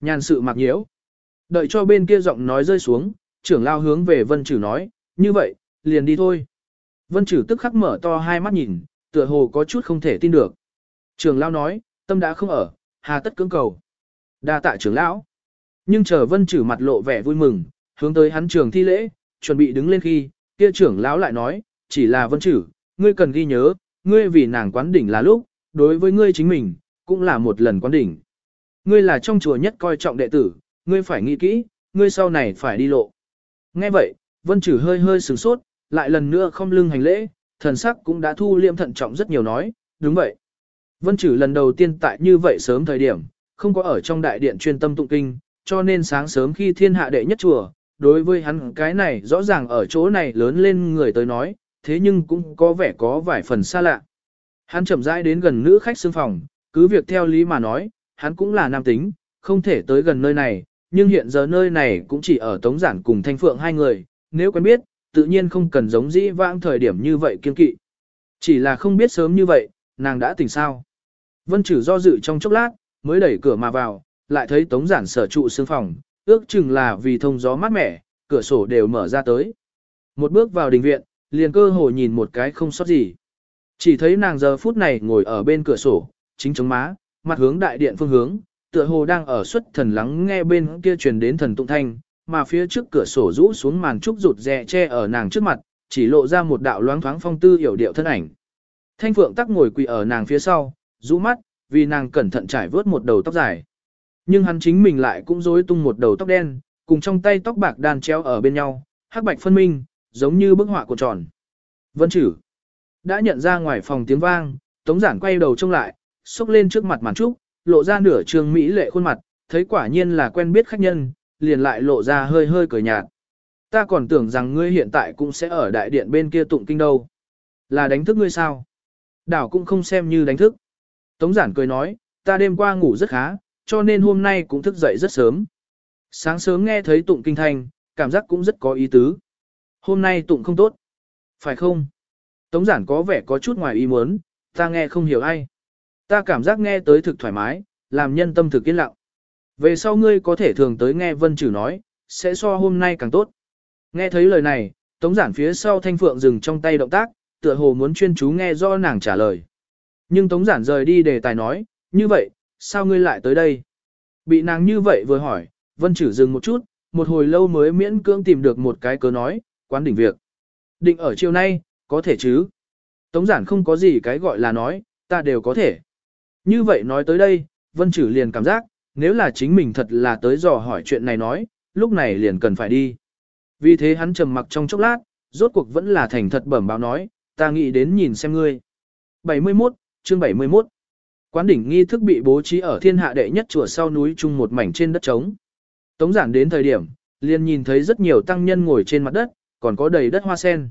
A: Nhàn sự mặc nhiễu. Đợi cho bên kia giọng nói rơi xuống, trưởng lao hướng về vân chử nói, như vậy, liền đi thôi. Vân chử tức khắc mở to hai mắt nhìn, tựa hồ có chút không thể tin được. Trưởng lao nói, tâm đã không ở, hà tất cưỡng cầu. Đa tạ trưởng lão. Nhưng chờ vân trừ mặt lộ vẻ vui mừng, hướng tới hắn trường thi lễ, chuẩn bị đứng lên khi, kia trưởng lão lại nói, chỉ là vân trừ, ngươi cần ghi nhớ, ngươi vì nàng quán đỉnh là lúc, đối với ngươi chính mình, cũng là một lần quán đỉnh. Ngươi là trong chùa nhất coi trọng đệ tử, ngươi phải nghĩ kỹ, ngươi sau này phải đi lộ. Nghe vậy, vân trừ hơi hơi sửng sốt, lại lần nữa không lưng hành lễ, thần sắc cũng đã thu liêm thận trọng rất nhiều nói, đúng vậy. Vân trừ lần đầu tiên tại như vậy sớm thời điểm, không có ở trong đại điện chuyên tâm tụng kinh, cho nên sáng sớm khi thiên hạ đệ nhất chùa, đối với hắn cái này rõ ràng ở chỗ này lớn lên người tới nói, thế nhưng cũng có vẻ có vài phần xa lạ. Hắn chậm rãi đến gần nữ khách xương phòng, cứ việc theo lý mà nói, hắn cũng là nam tính, không thể tới gần nơi này, nhưng hiện giờ nơi này cũng chỉ ở Tống Giản cùng Thanh Phượng hai người, nếu quen biết, tự nhiên không cần giống dĩ vãng thời điểm như vậy kiên kỵ. Chỉ là không biết sớm như vậy, nàng đã tỉnh sao? Vân chử do dự trong chốc lát, mới đẩy cửa mà vào, lại thấy Tống Giản sở trụ xương phòng, ước chừng là vì thông gió mát mẻ, cửa sổ đều mở ra tới. Một bước vào đình viện, liền cơ hồ nhìn một cái không sót gì. Chỉ thấy nàng giờ phút này ngồi ở bên cửa sổ, chính chống má, mặt hướng đại điện phương hướng, tựa hồ đang ở xuất thần lắng nghe bên kia truyền đến thần tụng thanh, mà phía trước cửa sổ rũ xuống màn trúc rụt rè che ở nàng trước mặt, chỉ lộ ra một đạo loáng thoáng phong tư hiểu điệu thân ảnh. Thanh Phượng tắc ngồi quỳ ở nàng phía sau, rũ mắt, vì nàng cẩn thận trải vớt một đầu tóc dài. Nhưng hắn chính mình lại cũng rối tung một đầu tóc đen, cùng trong tay tóc bạc đan treo ở bên nhau, hắc bạch phân minh, giống như bức họa của tròn. Vân chử. Đã nhận ra ngoài phòng tiếng vang, Tống Giản quay đầu trông lại, xúc lên trước mặt màn trúc, lộ ra nửa trường mỹ lệ khuôn mặt, thấy quả nhiên là quen biết khách nhân, liền lại lộ ra hơi hơi cười nhạt. Ta còn tưởng rằng ngươi hiện tại cũng sẽ ở đại điện bên kia tụng kinh đâu. Là đánh thức ngươi sao? Đảo cũng không xem như đánh thức. Tống giản cười nói, ta đêm qua ngủ rất khá, cho nên hôm nay cũng thức dậy rất sớm. Sáng sớm nghe thấy tụng kinh thanh, cảm giác cũng rất có ý tứ. Hôm nay tụng không tốt. Phải không? Tống giản có vẻ có chút ngoài ý muốn, ta nghe không hiểu ai. Ta cảm giác nghe tới thực thoải mái, làm nhân tâm thực yên lặng. Về sau ngươi có thể thường tới nghe vân trừ nói, sẽ so hôm nay càng tốt. Nghe thấy lời này, tống giản phía sau thanh phượng dừng trong tay động tác, tựa hồ muốn chuyên chú nghe do nàng trả lời. Nhưng tống giản rời đi đề tài nói, như vậy, sao ngươi lại tới đây? Bị nàng như vậy vừa hỏi, vân chử dừng một chút, một hồi lâu mới miễn cưỡng tìm được một cái cớ nói, quán đỉnh việc. Định ở chiều nay, có thể chứ? Tống giản không có gì cái gọi là nói, ta đều có thể. Như vậy nói tới đây, vân chử liền cảm giác, nếu là chính mình thật là tới dò hỏi chuyện này nói, lúc này liền cần phải đi. Vì thế hắn trầm mặc trong chốc lát, rốt cuộc vẫn là thành thật bẩm báo nói, ta nghĩ đến nhìn xem ngươi. 71, chương 71 Quán đỉnh nghi thức bị bố trí ở thiên hạ đệ nhất chùa sau núi chung một mảnh trên đất trống. Tống giản đến thời điểm, liền nhìn thấy rất nhiều tăng nhân ngồi trên mặt đất, còn có đầy đất hoa sen.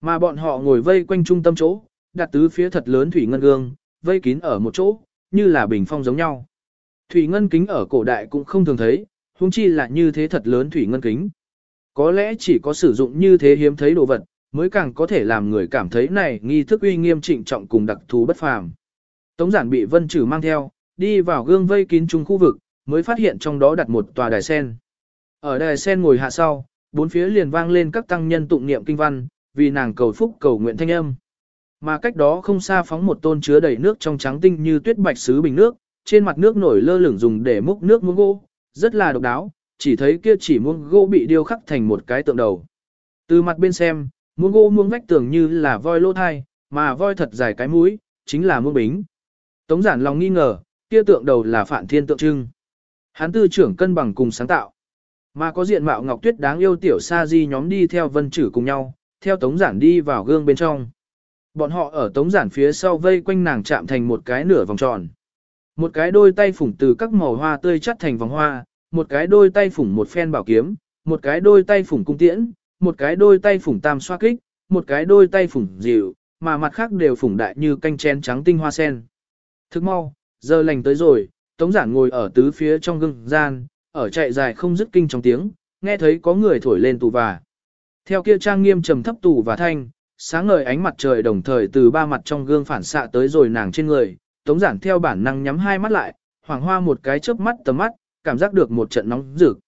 A: Mà bọn họ ngồi vây quanh trung tâm chỗ, đặt tứ phía thật lớn thủy ngân gương, vây kín ở một chỗ, như là bình phong giống nhau. Thủy ngân kính ở cổ đại cũng không thường thấy, huống chi là như thế thật lớn thủy ngân kính. Có lẽ chỉ có sử dụng như thế hiếm thấy đồ vật, mới càng có thể làm người cảm thấy này nghi thức uy nghiêm trịnh trọng cùng đặc thù bất phàm. Tống giản bị vân trừ mang theo, đi vào gương vây kín chung khu vực, mới phát hiện trong đó đặt một tòa đài sen. Ở đài sen ngồi hạ sau, bốn phía liền vang lên các tăng nhân tụng niệm kinh văn, vì nàng cầu phúc cầu nguyện thanh âm. Mà cách đó không xa phóng một tôn chứa đầy nước trong trắng tinh như tuyết bạch sứ bình nước, trên mặt nước nổi lơ lửng dùng để múc nước muỗng gỗ, rất là độc đáo, chỉ thấy kia chỉ muỗng gỗ bị điêu khắc thành một cái tượng đầu. Từ mặt bên xem, muỗng gỗ muông vách tường như là voi lô thai, mà voi thật dài cái mũi, chính là muỗng bính. Tống giản lòng nghi ngờ, kia tượng đầu là phản thiên tượng trưng. Hán tư trưởng cân bằng cùng sáng tạo. Mà có diện mạo ngọc tuyết đáng yêu tiểu sa di nhóm đi theo vân chử cùng nhau, theo tống giản đi vào gương bên trong. Bọn họ ở tống giản phía sau vây quanh nàng chạm thành một cái nửa vòng tròn. Một cái đôi tay phủng từ các màu hoa tươi chắt thành vòng hoa, một cái đôi tay phủng một phen bảo kiếm, một cái đôi tay phủng cung tiễn, một cái đôi tay phủng tam xoa kích, một cái đôi tay phủng dịu, mà mặt khác đều phủng đại như canh chén trắng tinh hoa sen. Thức mau, giờ lành tới rồi, Tống Giản ngồi ở tứ phía trong gương gian, ở chạy dài không dứt kinh trong tiếng, nghe thấy có người thổi lên tù và. Theo kia trang nghiêm trầm thấp tù và thanh, sáng ngời ánh mặt trời đồng thời từ ba mặt trong gương phản xạ tới rồi nàng trên người, Tống Giản theo bản năng nhắm hai mắt lại, hoàng hoa một cái chớp mắt tầm mắt, cảm giác được một trận nóng rực.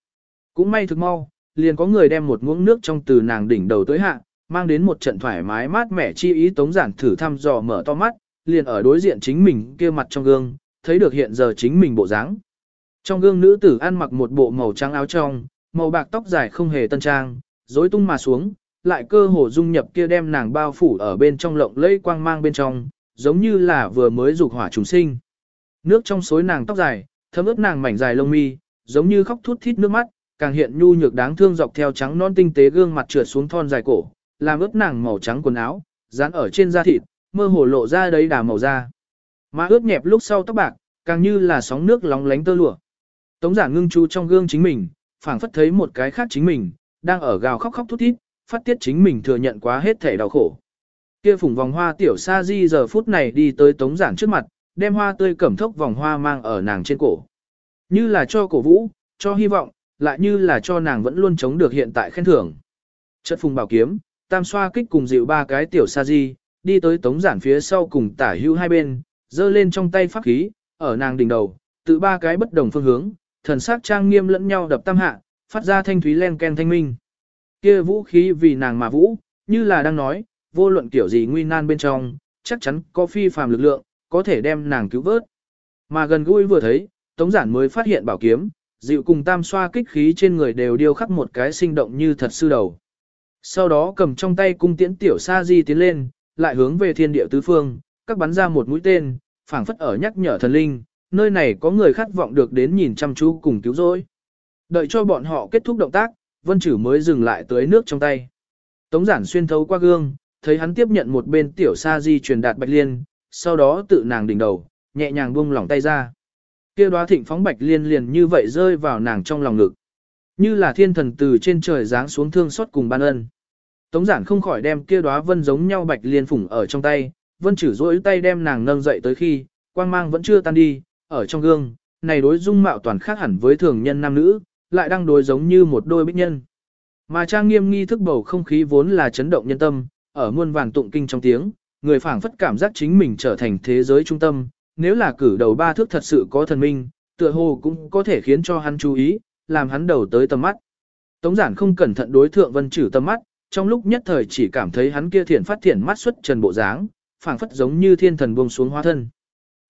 A: Cũng may thực mau, liền có người đem một muỗng nước trong từ nàng đỉnh đầu tới hạ, mang đến một trận thoải mái mát mẻ chi ý Tống Giản thử thăm dò mở to mắt, liền ở đối diện chính mình kia mặt trong gương, thấy được hiện giờ chính mình bộ dáng. Trong gương nữ tử ăn mặc một bộ màu trắng áo trong, màu bạc tóc dài không hề tân trang, rối tung mà xuống, lại cơ hồ dung nhập kia đem nàng bao phủ ở bên trong lộng lẫy quang mang bên trong, giống như là vừa mới dục hỏa trùng sinh. Nước trong suối nàng tóc dài, thấm ướt nàng mảnh dài lông mi, giống như khóc thút thít nước mắt, càng hiện nhu nhược đáng thương dọc theo trắng non tinh tế gương mặt trượt xuống thon dài cổ, làm ướt nàng màu trắng quần áo, dán ở trên da thịt, mơ hồ lộ ra đấy đà màu da. Mà ướt nhẹp lúc sau tóc bạc, càng như là sóng nước lóng lánh tơ lụa. Tống giả ngưng chú trong gương chính mình, phảng phất thấy một cái khác chính mình, đang ở gào khóc khóc thút thít, phát tiết chính mình thừa nhận quá hết thể đau khổ. Kia phùng vòng hoa tiểu sa di giờ phút này đi tới tống giản trước mặt, đem hoa tươi cẩm thốc vòng hoa mang ở nàng trên cổ. Như là cho cổ vũ, cho hy vọng, lại như là cho nàng vẫn luôn chống được hiện tại khen thưởng. Chất phùng bảo kiếm, tam xoa kích cùng dịu ba cái tiểu sa di, đi tới tống giản phía sau cùng tả hữu hai bên, giơ lên trong tay pháp khí, ở nàng đỉnh đầu, tự ba cái bất đồng phương hướng, thần sắc trang nghiêm lẫn nhau đập tam hạ, phát ra thanh thúy len ken thanh minh. Kia vũ khí vì nàng mà vũ, như là đang nói, vô luận kiểu gì nguy nan bên trong, chắc chắn có phi phàm lực lượng, có thể đem nàng cứu vớt. Mà gần gũi vừa thấy, Tống Giản mới phát hiện bảo kiếm, dịu cùng tam xoa kích khí trên người đều điêu khắc một cái sinh động như thật sư đầu. Sau đó cầm trong tay cung tiễn tiểu sa di tiến lên, lại hướng về thiên địa tứ phương, các bắn ra một mũi tên, phảng phất ở nhắc nhở thần linh, nơi này có người khát vọng được đến nhìn chăm chú cùng cứu rỗi. Đợi cho bọn họ kết thúc động tác, vân chử mới dừng lại tới nước trong tay. Tống giản xuyên thấu qua gương, thấy hắn tiếp nhận một bên tiểu sa di truyền đạt bạch liên, sau đó tự nàng đỉnh đầu, nhẹ nhàng buông lỏng tay ra. Kia đóa thịnh phóng bạch liên liền như vậy rơi vào nàng trong lòng ngực. Như là thiên thần từ trên trời giáng xuống thương xót cùng ban ân. Tống giản không khỏi đem kia đóa vân giống nhau bạch liên phủng ở trong tay, vân chử rỗi tay đem nàng nâng dậy tới khi, quang mang vẫn chưa tan đi, ở trong gương, này đối dung mạo toàn khác hẳn với thường nhân nam nữ, lại đang đối giống như một đôi bích nhân. Mà trang nghiêm nghi thức bầu không khí vốn là chấn động nhân tâm, ở muôn vàng tụng kinh trong tiếng, người phảng phất cảm giác chính mình trở thành thế giới trung tâm, nếu là cử đầu ba thước thật sự có thần minh, tựa hồ cũng có thể khiến cho hắn chú ý, làm hắn đầu tới tầm mắt. Tống giản không cẩn thận đối thượng vân trừ tầm mắt, trong lúc nhất thời chỉ cảm thấy hắn kia thiện phát thiển mắt xuất trần bộ dáng, phảng phất giống như thiên thần buông xuống hóa thân.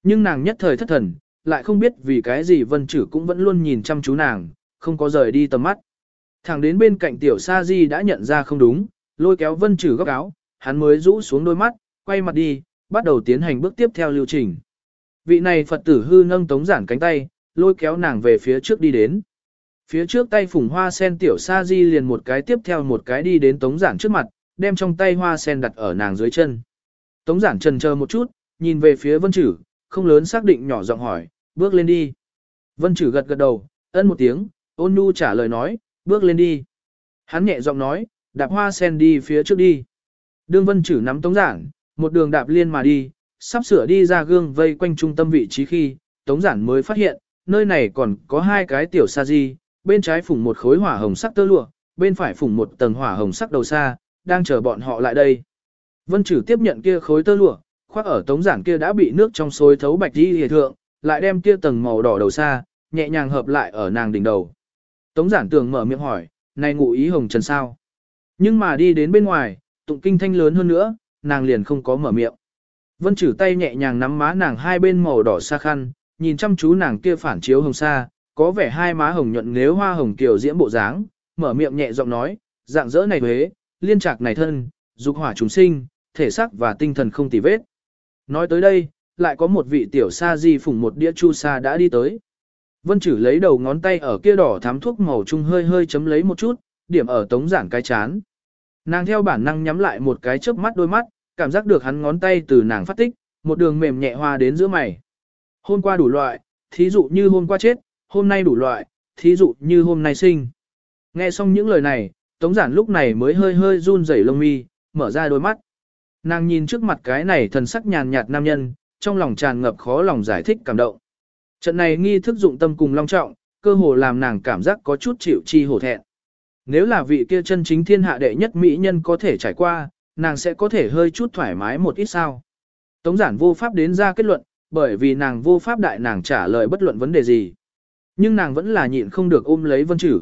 A: Nhưng nàng nhất thời thất thần, lại không biết vì cái gì vân trừ cũng vẫn luôn nhìn chăm chú nàng, không có rời đi tầm mắt. Thẳng đến bên cạnh tiểu sa di đã nhận ra không đúng, lôi kéo vân trừ góc áo, hắn mới rũ xuống đôi mắt, quay mặt đi, bắt đầu tiến hành bước tiếp theo lưu trình. Vị này Phật tử hư nâng tống giản cánh tay, lôi kéo nàng về phía trước đi đến. Phía trước tay phùng hoa sen tiểu sa di liền một cái tiếp theo một cái đi đến tống giản trước mặt, đem trong tay hoa sen đặt ở nàng dưới chân. Tống giản trần chờ một chút, nhìn về phía vân chử, không lớn xác định nhỏ giọng hỏi, bước lên đi. Vân chử gật gật đầu, ân một tiếng, ôn nhu trả lời nói, bước lên đi. Hắn nhẹ giọng nói, đạp hoa sen đi phía trước đi. Đương vân chử nắm tống giản, một đường đạp liên mà đi, sắp sửa đi ra gương vây quanh trung tâm vị trí khi, tống giản mới phát hiện, nơi này còn có hai cái tiểu sa di, bên trái phủng một khối hỏa hồng sắc tơ lụa, bên phải phủng một tầng hỏa hồng sắc đầu xa, đang chờ bọn họ lại đây. Vân Trử tiếp nhận kia khối tơ lụa, khoác ở tống giản kia đã bị nước trong xối thấu bạch đi hề thượng, lại đem kia tầng màu đỏ đầu xa, nhẹ nhàng hợp lại ở nàng đỉnh đầu. Tống giản tường mở miệng hỏi, này ngụ ý hồng trần sao? Nhưng mà đi đến bên ngoài, tụng kinh thanh lớn hơn nữa, nàng liền không có mở miệng. Vân chử tay nhẹ nhàng nắm má nàng hai bên màu đỏ xa khăn, nhìn chăm chú nàng kia phản chiếu hồng xa, có vẻ hai má hồng nhuận nếu hoa hồng kiều diễm bộ dáng, mở miệng nhẹ giọng nói, dạng dỡ này huế, liên trạc này thân, dục hỏa chúng sinh, thể xác và tinh thần không tì vết. Nói tới đây, lại có một vị tiểu sa di phủng một đĩa chu sa đã đi tới. Vân chử lấy đầu ngón tay ở kia đỏ thám thuốc màu trung hơi hơi chấm lấy một chút, điểm ở tống giản cái chán. Nàng theo bản năng nhắm lại một cái chớp mắt đôi mắt, cảm giác được hắn ngón tay từ nàng phát tích, một đường mềm nhẹ hoa đến giữa mày. Hôm qua đủ loại, thí dụ như hôm qua chết, hôm nay đủ loại, thí dụ như hôm nay sinh. Nghe xong những lời này, Tống Giản lúc này mới hơi hơi run rẩy lông mi, mở ra đôi mắt. Nàng nhìn trước mặt cái này thần sắc nhàn nhạt nam nhân, trong lòng tràn ngập khó lòng giải thích cảm động. Trận này nghi thức dụng tâm cùng long trọng, cơ hồ làm nàng cảm giác có chút chịu chi hổ thẹn. Nếu là vị kia chân chính thiên hạ đệ nhất mỹ nhân có thể trải qua, nàng sẽ có thể hơi chút thoải mái một ít sao. Tống giản vô pháp đến ra kết luận, bởi vì nàng vô pháp đại nàng trả lời bất luận vấn đề gì. Nhưng nàng vẫn là nhịn không được ôm lấy vân chử.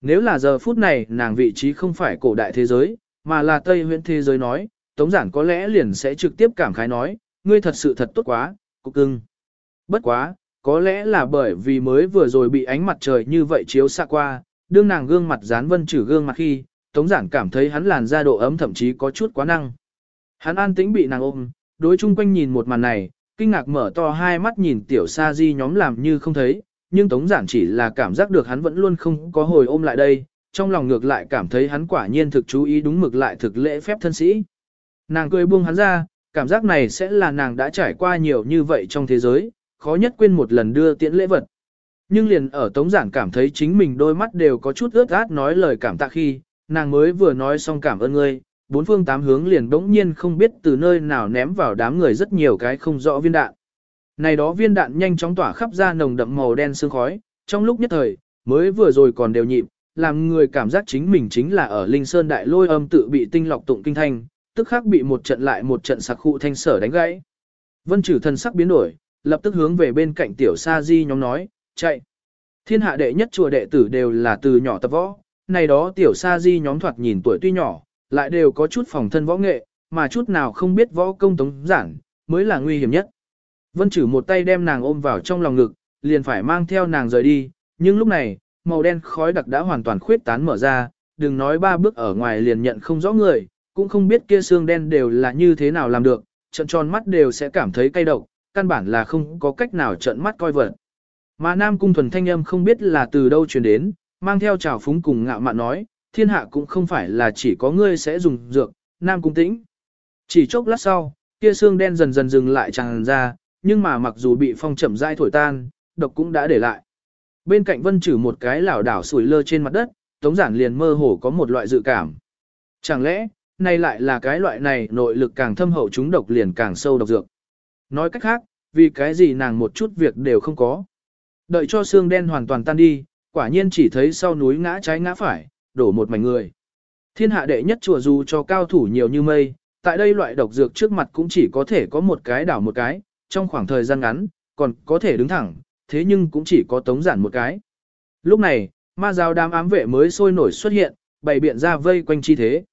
A: Nếu là giờ phút này nàng vị trí không phải cổ đại thế giới, mà là Tây huyện thế giới nói, Tống giản có lẽ liền sẽ trực tiếp cảm khái nói, ngươi thật sự thật tốt quá, cục cưng. Bất quá, có lẽ là bởi vì mới vừa rồi bị ánh mặt trời như vậy chiếu xa qua, đương nàng gương mặt dán vân chử gương mặt khi, Tống giản cảm thấy hắn làn da độ ấm thậm chí có chút quá năng. Hắn an tĩnh bị nàng ôm, đối chung quanh nhìn một màn này, kinh ngạc mở to hai mắt nhìn tiểu sa di nhóm làm như không thấy, nhưng Tống Giản chỉ là cảm giác được hắn vẫn luôn không có hồi ôm lại đây, trong lòng ngược lại cảm thấy hắn quả nhiên thực chú ý đúng mực lại thực lễ phép thân sĩ. Nàng cười buông hắn ra, cảm giác này sẽ là nàng đã trải qua nhiều như vậy trong thế giới, khó nhất quên một lần đưa tiễn lễ vật. Nhưng liền ở Tống Giản cảm thấy chính mình đôi mắt đều có chút ướt át nói lời cảm tạ khi, nàng mới vừa nói xong cảm ơn ngươi, bốn phương tám hướng liền bỗng nhiên không biết từ nơi nào ném vào đám người rất nhiều cái không rõ viên đạn. Này đó viên đạn nhanh chóng tỏa khắp ra nồng đậm màu đen sương khói, trong lúc nhất thời, mới vừa rồi còn đều nhịp, làm người cảm giác chính mình chính là ở Linh Sơn Đại Lôi âm tự bị tinh lọc tụng kinh thanh, tức khắc bị một trận lại một trận sặc khu thanh sở đánh gãy. Vân Trử thần sắc biến đổi, lập tức hướng về bên cạnh tiểu sa di nhóm nói, chạy. Thiên hạ đệ nhất chùa đệ tử đều là từ nhỏ tập võ, này đó tiểu sa di nhóm thoạt nhìn tuổi tuy nhỏ, lại đều có chút phòng thân võ nghệ, mà chút nào không biết võ công tống giản, mới là nguy hiểm nhất. Vân chử một tay đem nàng ôm vào trong lòng ngực, liền phải mang theo nàng rời đi, nhưng lúc này, màu đen khói đặc đã hoàn toàn khuyết tán mở ra, đừng nói ba bước ở ngoài liền nhận không rõ người, cũng không biết kia xương đen đều là như thế nào làm được, trận tròn mắt đều sẽ cảm thấy cay độc, căn bản là không có cách nào trận mắt coi vật. Mà Nam Cung Thuần thanh âm không biết là từ đâu truyền đến, mang theo trào phúng cùng ngạo mạn nói, thiên hạ cũng không phải là chỉ có ngươi sẽ dùng dược, Nam Cung tĩnh. Chỉ chốc lát sau, kia xương đen dần dần dừng lại tràn ra, nhưng mà mặc dù bị phong chậm rãi thổi tan, độc cũng đã để lại. Bên cạnh vân trừ một cái lảo đảo sủi lơ trên mặt đất, tống giản liền mơ hồ có một loại dự cảm. Chẳng lẽ, này lại là cái loại này nội lực càng thâm hậu chúng độc liền càng sâu độc dược. Nói cách khác, vì cái gì nàng một chút việc đều không có. Đợi cho xương đen hoàn toàn tan đi, quả nhiên chỉ thấy sau núi ngã trái ngã phải, đổ một mảnh người. Thiên hạ đệ nhất chùa dù cho cao thủ nhiều như mây, tại đây loại độc dược trước mặt cũng chỉ có thể có một cái đảo một cái, trong khoảng thời gian ngắn, còn có thể đứng thẳng, thế nhưng cũng chỉ có tống giản một cái. Lúc này, ma giáo đám ám vệ mới sôi nổi xuất hiện, bày biện ra vây quanh chi thế.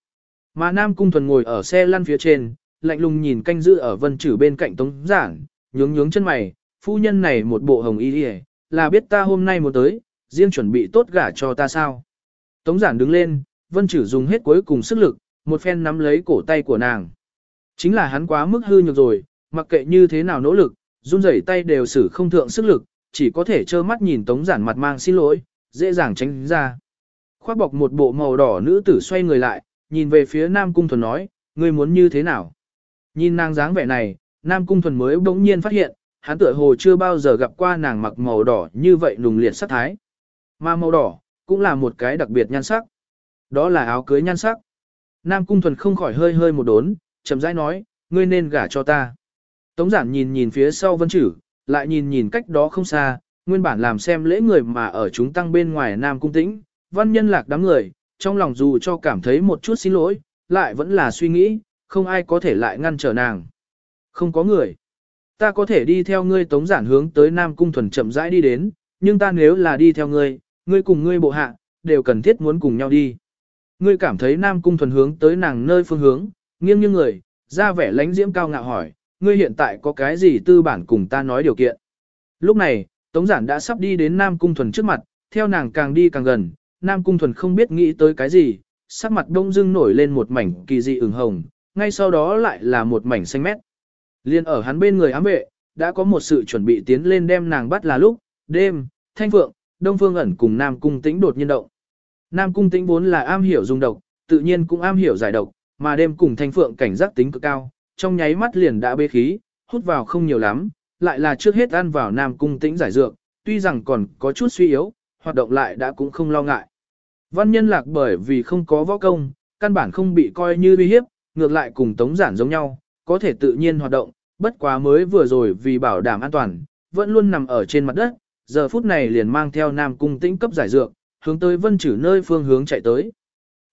A: Mà Nam Cung Thuần ngồi ở xe lăn phía trên, lạnh lùng nhìn canh giữ ở vân trừ bên cạnh tống giản, nhướng nhướng chân mày, phu nhân này một bộ hồng y đi là biết ta hôm nay một tới, riêng chuẩn bị tốt gả cho ta sao. Tống giản đứng lên, vân chử dùng hết cuối cùng sức lực, một phen nắm lấy cổ tay của nàng. Chính là hắn quá mức hư nhược rồi, mặc kệ như thế nào nỗ lực, run rẩy tay đều sử không thượng sức lực, chỉ có thể trơ mắt nhìn tống giản mặt mang xin lỗi, dễ dàng tránh ra. Khoác bọc một bộ màu đỏ nữ tử xoay người lại, nhìn về phía Nam Cung Thuần nói, ngươi muốn như thế nào? Nhìn nàng dáng vẻ này, Nam Cung Thuần mới bỗng nhiên phát hiện, hắn tựa hồ chưa bao giờ gặp qua nàng mặc màu đỏ như vậy nùng liệt sắc thái. Mà màu đỏ, cũng là một cái đặc biệt nhan sắc. Đó là áo cưới nhan sắc. Nam Cung Thuần không khỏi hơi hơi một đốn, chậm rãi nói, ngươi nên gả cho ta. Tống giản nhìn nhìn phía sau vân chử, lại nhìn nhìn cách đó không xa, nguyên bản làm xem lễ người mà ở chúng tăng bên ngoài Nam Cung Tĩnh, văn nhân lạc đám người, trong lòng dù cho cảm thấy một chút xin lỗi, lại vẫn là suy nghĩ, không ai có thể lại ngăn trở nàng. Không có người. Ta có thể đi theo ngươi tống giản hướng tới Nam Cung Thuần chậm rãi đi đến, nhưng ta nếu là đi theo ngươi, ngươi cùng ngươi bộ hạ, đều cần thiết muốn cùng nhau đi. Ngươi cảm thấy Nam Cung Thuần hướng tới nàng nơi phương hướng, nghiêng như người, ra vẻ lánh diễm cao ngạo hỏi, ngươi hiện tại có cái gì tư bản cùng ta nói điều kiện. Lúc này, Tống Giản đã sắp đi đến Nam Cung Thuần trước mặt, theo nàng càng đi càng gần, Nam Cung Thuần không biết nghĩ tới cái gì, sắc mặt đông dưng nổi lên một mảnh kỳ dị ửng hồng, ngay sau đó lại là một mảnh xanh mét. Liên ở hắn bên người ám vệ, đã có một sự chuẩn bị tiến lên đem nàng bắt là lúc, đêm, thanh phượng, đông phương ẩn cùng Nam Cung Tĩnh đột nhiên động. Nam Cung Tĩnh vốn là am hiểu dùng độc, tự nhiên cũng am hiểu giải độc, mà đêm cùng thanh phượng cảnh giác tính cực cao, trong nháy mắt liền đã bê khí, hút vào không nhiều lắm, lại là trước hết ăn vào Nam Cung Tĩnh giải dược, tuy rằng còn có chút suy yếu, hoạt động lại đã cũng không lo ngại. Văn nhân lạc bởi vì không có võ công, căn bản không bị coi như uy hiếp, ngược lại cùng tống giản giống nhau, có thể tự nhiên hoạt động, bất quá mới vừa rồi vì bảo đảm an toàn, vẫn luôn nằm ở trên mặt đất, giờ phút này liền mang theo Nam Cung Tĩnh cấp giải dược, hướng tới vân Chử nơi phương hướng chạy tới.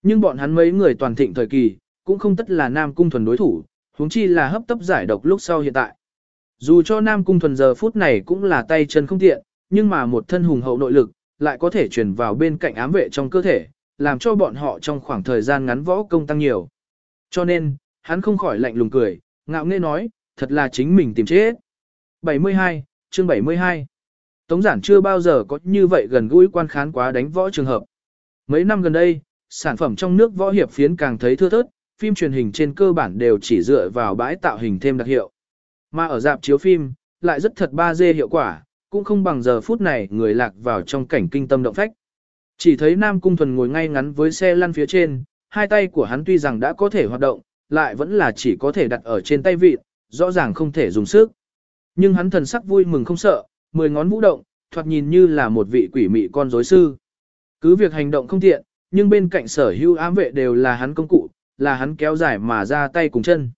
A: Nhưng bọn hắn mấy người toàn thịnh thời kỳ, cũng không tất là Nam Cung thuần đối thủ, huống chi là hấp tấp giải độc lúc sau hiện tại. Dù cho Nam Cung thuần giờ phút này cũng là tay chân không tiện, nhưng mà một thân hùng hậu nội lực, lại có thể truyền vào bên cạnh ám vệ trong cơ thể, làm cho bọn họ trong khoảng thời gian ngắn võ công tăng nhiều. Cho nên, hắn không khỏi lạnh lùng cười, ngạo nghễ nói, thật là chính mình tìm chết. 72, chương 72 Tống giản chưa bao giờ có như vậy gần gũi quan khán quá đánh võ trường hợp. Mấy năm gần đây, sản phẩm trong nước võ hiệp phiến càng thấy thưa thớt, phim truyền hình trên cơ bản đều chỉ dựa vào bãi tạo hình thêm đặc hiệu. Mà ở dạp chiếu phim, lại rất thật 3D hiệu quả, cũng không bằng giờ phút này người lạc vào trong cảnh kinh tâm động phách. Chỉ thấy Nam Cung Thuần ngồi ngay ngắn với xe lăn phía trên, hai tay của hắn tuy rằng đã có thể hoạt động, lại vẫn là chỉ có thể đặt ở trên tay vịt, rõ ràng không thể dùng sức. Nhưng hắn thần sắc vui mừng không sợ, mười ngón vũ động, thoạt nhìn như là một vị quỷ mị con rối sư. Cứ việc hành động không tiện, nhưng bên cạnh sở hữu ám vệ đều là hắn công cụ, là hắn kéo dài mà ra tay cùng chân.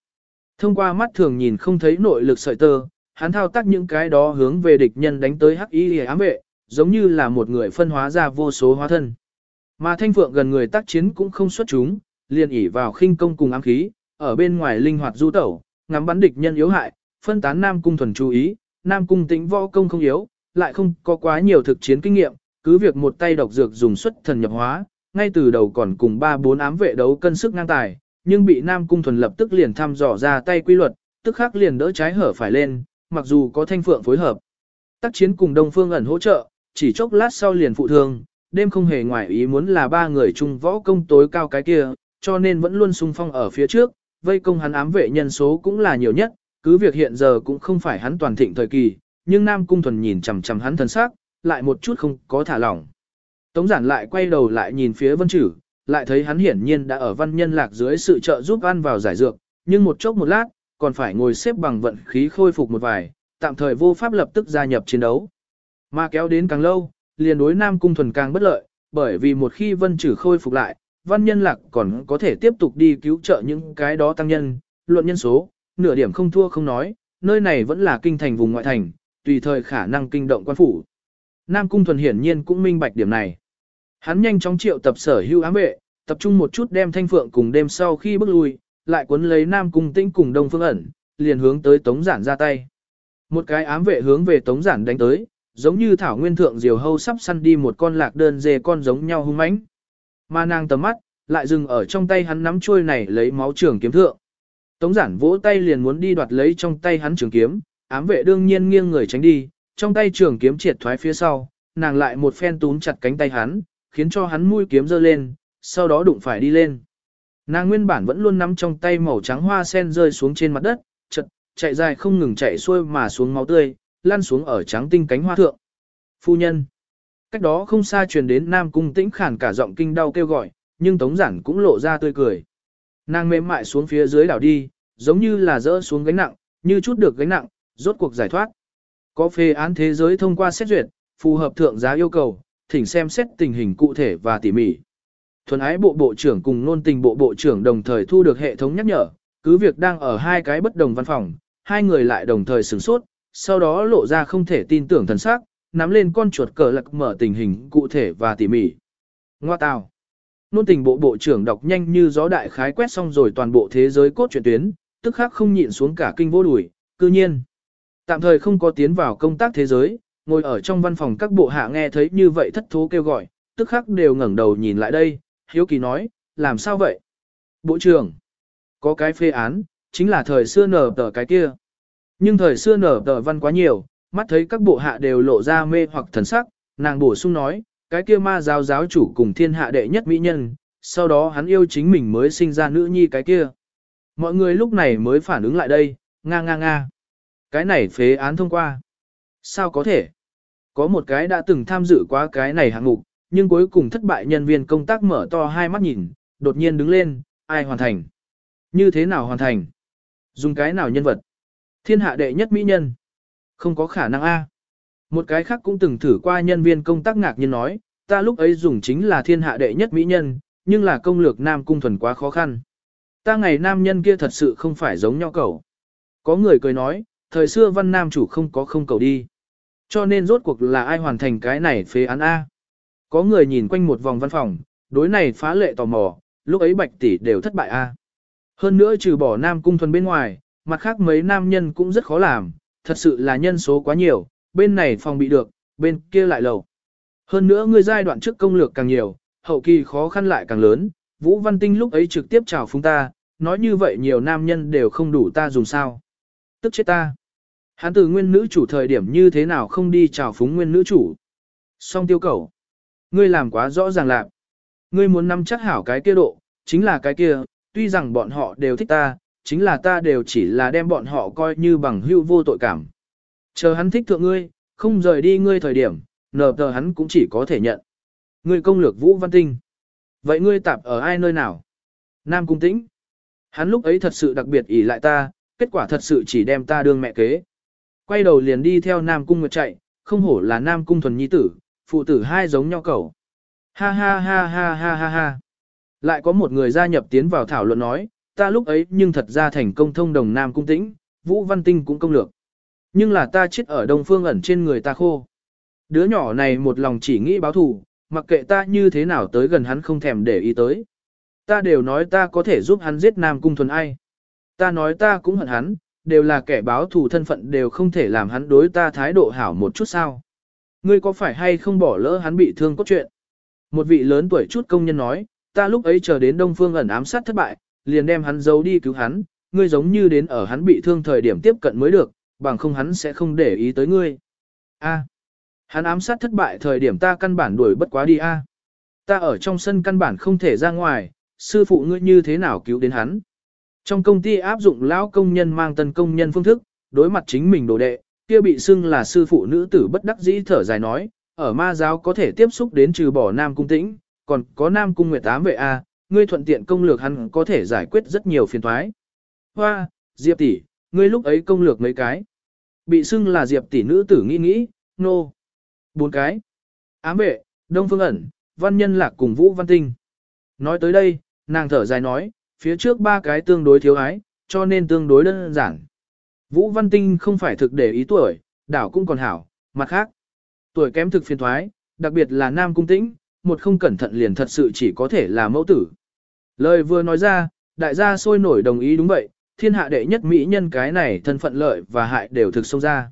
A: Thông qua mắt thường nhìn không thấy nội lực sợi tơ, hắn thao tác những cái đó hướng về địch nhân đánh tới hắc y ám vệ, giống như là một người phân hóa ra vô số hóa thân. Mà thanh phượng gần người tác chiến cũng không xuất chúng, liền ỉ vào khinh công cùng ám khí, ở bên ngoài linh hoạt du tẩu, ngắm bắn địch nhân yếu hại, phân tán Nam Cung thuần chú ý, Nam Cung tĩnh võ công không yếu, lại không có quá nhiều thực chiến kinh nghiệm, cứ việc một tay độc dược dùng xuất thần nhập hóa, ngay từ đầu còn cùng ba bốn ám vệ đấu cân sức ngang tài, nhưng bị Nam Cung thuần lập tức liền thăm dò ra tay quy luật, tức khắc liền đỡ trái hở phải lên, mặc dù có thanh phượng phối hợp. Tác chiến cùng Đông Phương ẩn hỗ trợ, chỉ chốc lát sau liền phụ thương, đêm không hề ngoài ý muốn là ba người chung võ công tối cao cái kia, cho nên vẫn luôn sung phong ở phía trước, vây công hắn ám vệ nhân số cũng là nhiều nhất, cứ việc hiện giờ cũng không phải hắn toàn thịnh thời kỳ, nhưng Nam Cung Thuần nhìn chằm chằm hắn thần sắc, lại một chút không có thả lỏng. Tống giản lại quay đầu lại nhìn phía vân chử, lại thấy hắn hiển nhiên đã ở văn nhân lạc dưới sự trợ giúp ăn vào giải dược, nhưng một chốc một lát, còn phải ngồi xếp bằng vận khí khôi phục một vài, tạm thời vô pháp lập tức gia nhập chiến đấu. Mà kéo đến càng lâu, liền đối Nam Cung Thuần càng bất lợi, bởi vì một khi vân chử khôi phục lại, văn nhân lạc còn có thể tiếp tục đi cứu trợ những cái đó tăng nhân, luận nhân số, nửa điểm không thua không nói, nơi này vẫn là kinh thành vùng ngoại thành, tùy thời khả năng kinh động quan phủ. Nam Cung Thuần hiển nhiên cũng minh bạch điểm này. Hắn nhanh chóng triệu tập sở hưu ám vệ, tập trung một chút đem thanh phượng cùng đêm sau khi bước lui, lại cuốn lấy Nam Cung Tĩnh cùng Đông Phương ẩn, liền hướng tới Tống Giản ra tay. Một cái ám vệ hướng về Tống Giản đánh tới, giống như thảo nguyên thượng diều hâu sắp săn đi một con lạc đơn dê con giống nhau hung mãnh. Mà nàng tầm mắt, lại dừng ở trong tay hắn nắm chuôi này lấy máu trường kiếm thượng. Tống giản vỗ tay liền muốn đi đoạt lấy trong tay hắn trường kiếm, ám vệ đương nhiên nghiêng người tránh đi, trong tay trường kiếm triệt thoái phía sau, nàng lại một phen túm chặt cánh tay hắn, khiến cho hắn mũi kiếm giơ lên, sau đó đụng phải đi lên. Nàng nguyên bản vẫn luôn nắm trong tay màu trắng hoa sen rơi xuống trên mặt đất, chật, chạy dài không ngừng chạy xuôi mà xuống máu tươi, lăn xuống ở trắng tinh cánh hoa thượng. Phu nhân. Cách đó không xa truyền đến Nam Cung Tĩnh khản cả giọng kinh đau kêu gọi, nhưng Tống Giản cũng lộ ra tươi cười. Nàng mềm mại xuống phía dưới đảo đi, giống như là rỡ xuống gánh nặng, như chút được gánh nặng, rốt cuộc giải thoát. Có phê án thế giới thông qua xét duyệt, phù hợp thượng giá yêu cầu, thỉnh xem xét tình hình cụ thể và tỉ mỉ. Thuần ái bộ bộ trưởng cùng nôn tình bộ bộ trưởng đồng thời thu được hệ thống nhắc nhở, cứ việc đang ở hai cái bất đồng văn phòng, hai người lại đồng thời sửng sốt, sau đó lộ ra không thể tin tưởng thần sắc, nắm lên con chuột cờ lạc mở tình hình cụ thể và tỉ mỉ. Ngoa tào. Nôn tình bộ bộ trưởng đọc nhanh như gió đại khái quét xong rồi toàn bộ thế giới cốt truyện tuyến, tức khắc không nhịn xuống cả kinh vô đuổi, cư nhiên. Tạm thời không có tiến vào công tác thế giới, ngồi ở trong văn phòng các bộ hạ nghe thấy như vậy thất thố kêu gọi, tức khắc đều ngẩng đầu nhìn lại đây, hiếu kỳ nói, làm sao vậy? Bộ trưởng, có cái phê án, chính là thời xưa nở tờ cái kia. Nhưng thời xưa nở tờ văn quá nhiều, mắt thấy các bộ hạ đều lộ ra mê hoặc thần sắc, nàng bổ sung nói, cái kia ma giáo giáo chủ cùng thiên hạ đệ nhất mỹ nhân, sau đó hắn yêu chính mình mới sinh ra nữ nhi cái kia. Mọi người lúc này mới phản ứng lại đây, nga nga nga. Cái này phế án thông qua. Sao có thể? Có một cái đã từng tham dự quá cái này hạng mục, nhưng cuối cùng thất bại nhân viên công tác mở to hai mắt nhìn, đột nhiên đứng lên, ai hoàn thành? Như thế nào hoàn thành? Dùng cái nào nhân vật? Thiên hạ đệ nhất mỹ nhân. Không có khả năng A. Một cái khác cũng từng thử qua nhân viên công tác ngạc nhiên nói, ta lúc ấy dùng chính là thiên hạ đệ nhất mỹ nhân, nhưng là công lược nam cung thuần quá khó khăn. Ta ngày nam nhân kia thật sự không phải giống nhau cầu. Có người cười nói, thời xưa văn nam chủ không có không cầu đi. Cho nên rốt cuộc là ai hoàn thành cái này phế án A. Có người nhìn quanh một vòng văn phòng, đối này phá lệ tò mò, lúc ấy bạch tỷ đều thất bại A. Hơn nữa trừ bỏ nam cung thuần bên ngoài, mặt khác mấy nam nhân cũng rất khó làm, thật sự là nhân số quá nhiều, bên này phòng bị được, bên kia lại lầu. Hơn nữa ngươi giai đoạn trước công lược càng nhiều, hậu kỳ khó khăn lại càng lớn, Vũ Văn Tinh lúc ấy trực tiếp chào phúng ta, nói như vậy nhiều nam nhân đều không đủ ta dùng sao. Tức chết ta. Hắn từ nguyên nữ chủ thời điểm như thế nào không đi chào phúng nguyên nữ chủ. Song tiêu cầu. Ngươi làm quá rõ ràng lạc. Ngươi muốn nắm chắc hảo cái kia độ, chính là cái kia, tuy rằng bọn họ đều thích ta, chính là ta đều chỉ là đem bọn họ coi như bằng hữu vô tội cảm. Chờ hắn thích thượng ngươi, không rời đi ngươi thời điểm, nờ tờ hắn cũng chỉ có thể nhận. Ngươi công lược Vũ Văn Tinh. Vậy ngươi tạp ở ai nơi nào? Nam Cung Tĩnh. Hắn lúc ấy thật sự đặc biệt ỷ lại ta, kết quả thật sự chỉ đem ta đương mẹ kế. Quay đầu liền đi theo Nam Cung Nguyệt chạy, không hổ là Nam Cung thuần nhi tử, phụ tử hai giống nhau cầu. Ha ha ha ha ha ha ha. Lại có một người gia nhập tiến vào thảo luận nói, ta lúc ấy nhưng thật ra thành công thông đồng Nam Cung Tĩnh, Vũ Văn Tinh cũng công lược. Nhưng là ta chết ở Đông Phương ẩn trên người ta khô. Đứa nhỏ này một lòng chỉ nghĩ báo thù, mặc kệ ta như thế nào tới gần hắn không thèm để ý tới. Ta đều nói ta có thể giúp hắn giết Nam Cung Thuần ai. Ta nói ta cũng hận hắn, đều là kẻ báo thù thân phận đều không thể làm hắn đối ta thái độ hảo một chút sao. Ngươi có phải hay không bỏ lỡ hắn bị thương cốt chuyện Một vị lớn tuổi chút công nhân nói, ta lúc ấy chờ đến Đông Phương ẩn ám sát thất bại, liền đem hắn giấu đi cứu hắn, ngươi giống như đến ở hắn bị thương thời điểm tiếp cận mới được, bằng không hắn sẽ không để ý tới ngươi. A. hắn ám sát thất bại thời điểm ta căn bản đuổi bất quá đi a. Ta ở trong sân căn bản không thể ra ngoài, sư phụ ngươi như thế nào cứu đến hắn. Trong công ty áp dụng lão công nhân mang tân công nhân phương thức, đối mặt chính mình đồ đệ, kia bị xưng là sư phụ nữ tử bất đắc dĩ thở dài nói, ở ma giáo có thể tiếp xúc đến trừ bỏ nam cung tĩnh, còn có nam cung nguyệt tám vệ A, ngươi thuận tiện công lược hắn có thể giải quyết rất nhiều phiền toái. Hoa, Diệp tỷ, ngươi lúc ấy công lược mấy cái. Bị xưng là Diệp tỷ nữ tử nghĩ nghĩ, nô. No. Bốn cái. Ám vệ, Đông Phương ẩn, Văn Nhân Lạc cùng Vũ Văn Tinh. Nói tới đây, nàng thở dài nói, phía trước ba cái tương đối thiếu ái, cho nên tương đối đơn giản. Vũ Văn Tinh không phải thực để ý tuổi, đảo cũng còn hảo, mặt khác. Tuổi kém thực phiền thoái, đặc biệt là nam cung tĩnh, một không cẩn thận liền thật sự chỉ có thể là mẫu tử. Lời vừa nói ra, đại gia sôi nổi đồng ý đúng vậy, thiên hạ đệ nhất mỹ nhân cái này thân phận lợi và hại đều thực sâu ra.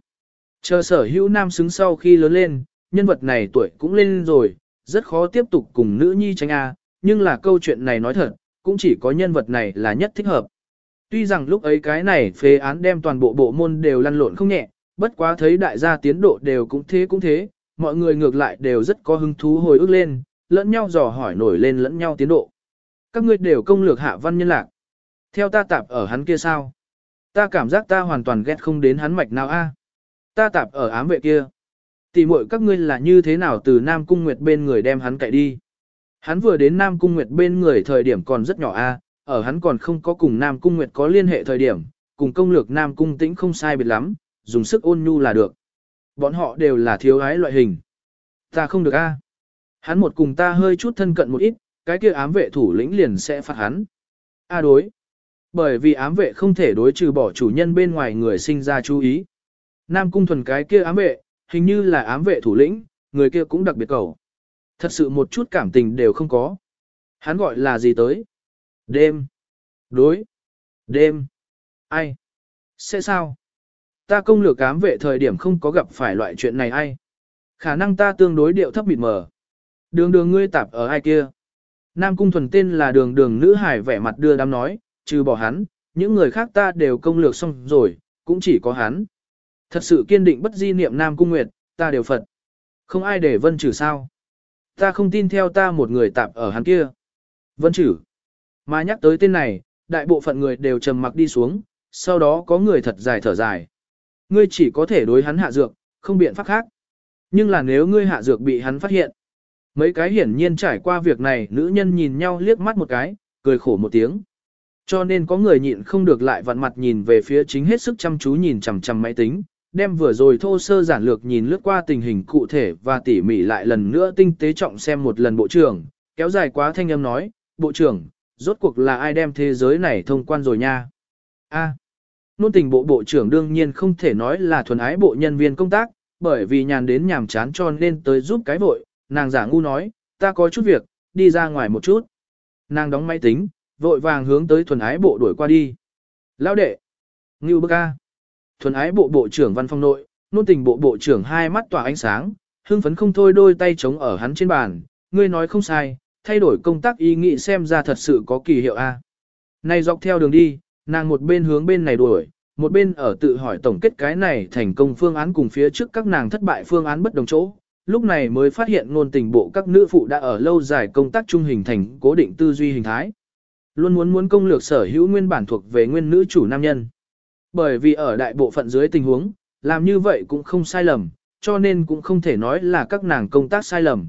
A: Chờ sở hữu nam xứng sau khi lớn lên, nhân vật này tuổi cũng lên rồi, rất khó tiếp tục cùng nữ nhi tranh A, nhưng là câu chuyện này nói thật, cũng chỉ có nhân vật này là nhất thích hợp. Tuy rằng lúc ấy cái này phê án đem toàn bộ bộ môn đều lăn lộn không nhẹ, bất quá thấy đại gia tiến độ đều cũng thế cũng thế, mọi người ngược lại đều rất có hứng thú hồi ức lên, lẫn nhau dò hỏi nổi lên lẫn nhau tiến độ. Các ngươi đều công lược hạ văn nhân lạc. Theo ta tạp ở hắn kia sao? Ta cảm giác ta hoàn toàn ghét không đến hắn mạch nào a. Ta tạp ở ám vệ kia. Tỷ muội các ngươi là như thế nào từ Nam Cung Nguyệt bên người đem hắn cậy đi? Hắn vừa đến Nam Cung Nguyệt bên người thời điểm còn rất nhỏ a, ở hắn còn không có cùng Nam Cung Nguyệt có liên hệ thời điểm, cùng công lược Nam Cung Tĩnh không sai biệt lắm, dùng sức ôn nhu là được. Bọn họ đều là thiếu ái loại hình. Ta không được a. Hắn một cùng ta hơi chút thân cận một ít, cái kia ám vệ thủ lĩnh liền sẽ phạt hắn. A đối. Bởi vì ám vệ không thể đối trừ bỏ chủ nhân bên ngoài người sinh ra chú ý. Nam cung thuần cái kia ám vệ, hình như là ám vệ thủ lĩnh, người kia cũng đặc biệt cầu. Thật sự một chút cảm tình đều không có. Hắn gọi là gì tới? Đêm. Đối. Đêm. Ai? Sẽ sao? Ta công lược ám vệ thời điểm không có gặp phải loại chuyện này ai? Khả năng ta tương đối điệu thấp mịt mờ. Đường đường ngươi tạp ở ai kia? Nam cung thuần tên là đường đường nữ hải vẻ mặt đưa đám nói, trừ bỏ hắn, những người khác ta đều công lược xong rồi, cũng chỉ có hắn. Thật sự kiên định bất di niệm Nam cung nguyệt, ta đều phật. Không ai để vân trừ sao. Ta không tin theo ta một người tạp ở hắn kia. Vân trừ. Mà nhắc tới tên này, đại bộ phận người đều trầm mặc đi xuống, sau đó có người thật dài thở dài. Ngươi chỉ có thể đối hắn hạ dược, không biện pháp khác. Nhưng là nếu ngươi hạ dược bị hắn phát hiện, mấy cái hiển nhiên trải qua việc này nữ nhân nhìn nhau liếc mắt một cái, cười khổ một tiếng. Cho nên có người nhịn không được lại vặn mặt nhìn về phía chính hết sức chăm chú nhìn chằm chằm máy tính, đem vừa rồi thô sơ giản lược nhìn lướt qua tình hình cụ thể và tỉ mỉ lại lần nữa tinh tế trọng xem một lần bộ trưởng, kéo dài quá thanh âm nói, bộ trưởng, rốt cuộc là ai đem thế giới này thông quan rồi nha. A. nôn tình bộ bộ trưởng đương nhiên không thể nói là thuần ái bộ nhân viên công tác, bởi vì nhàn đến nhàm chán cho nên tới giúp cái vội, nàng giả ngu nói, ta có chút việc, đi ra ngoài một chút. Nàng đóng máy tính, vội vàng hướng tới thuần ái bộ đuổi qua đi. Lão đệ, Ngưu Bức A. Thuần ái bộ bộ trưởng văn phòng nội, nôn tình bộ bộ trưởng hai mắt tỏa ánh sáng, hưng phấn không thôi đôi tay chống ở hắn trên bàn, ngươi nói không sai, thay đổi công tác ý nghĩ xem ra thật sự có kỳ hiệu A. Này dọc theo đường đi, nàng một bên hướng bên này đuổi, một bên ở tự hỏi tổng kết cái này thành công phương án cùng phía trước các nàng thất bại phương án bất đồng chỗ. Lúc này mới phát hiện ngôn tình bộ các nữ phụ đã ở lâu dài công tác trung hình thành cố định tư duy hình thái. Luôn muốn muốn công lược sở hữu nguyên bản thuộc về nguyên nữ chủ nam nhân. Bởi vì ở đại bộ phận dưới tình huống, làm như vậy cũng không sai lầm, cho nên cũng không thể nói là các nàng công tác sai lầm.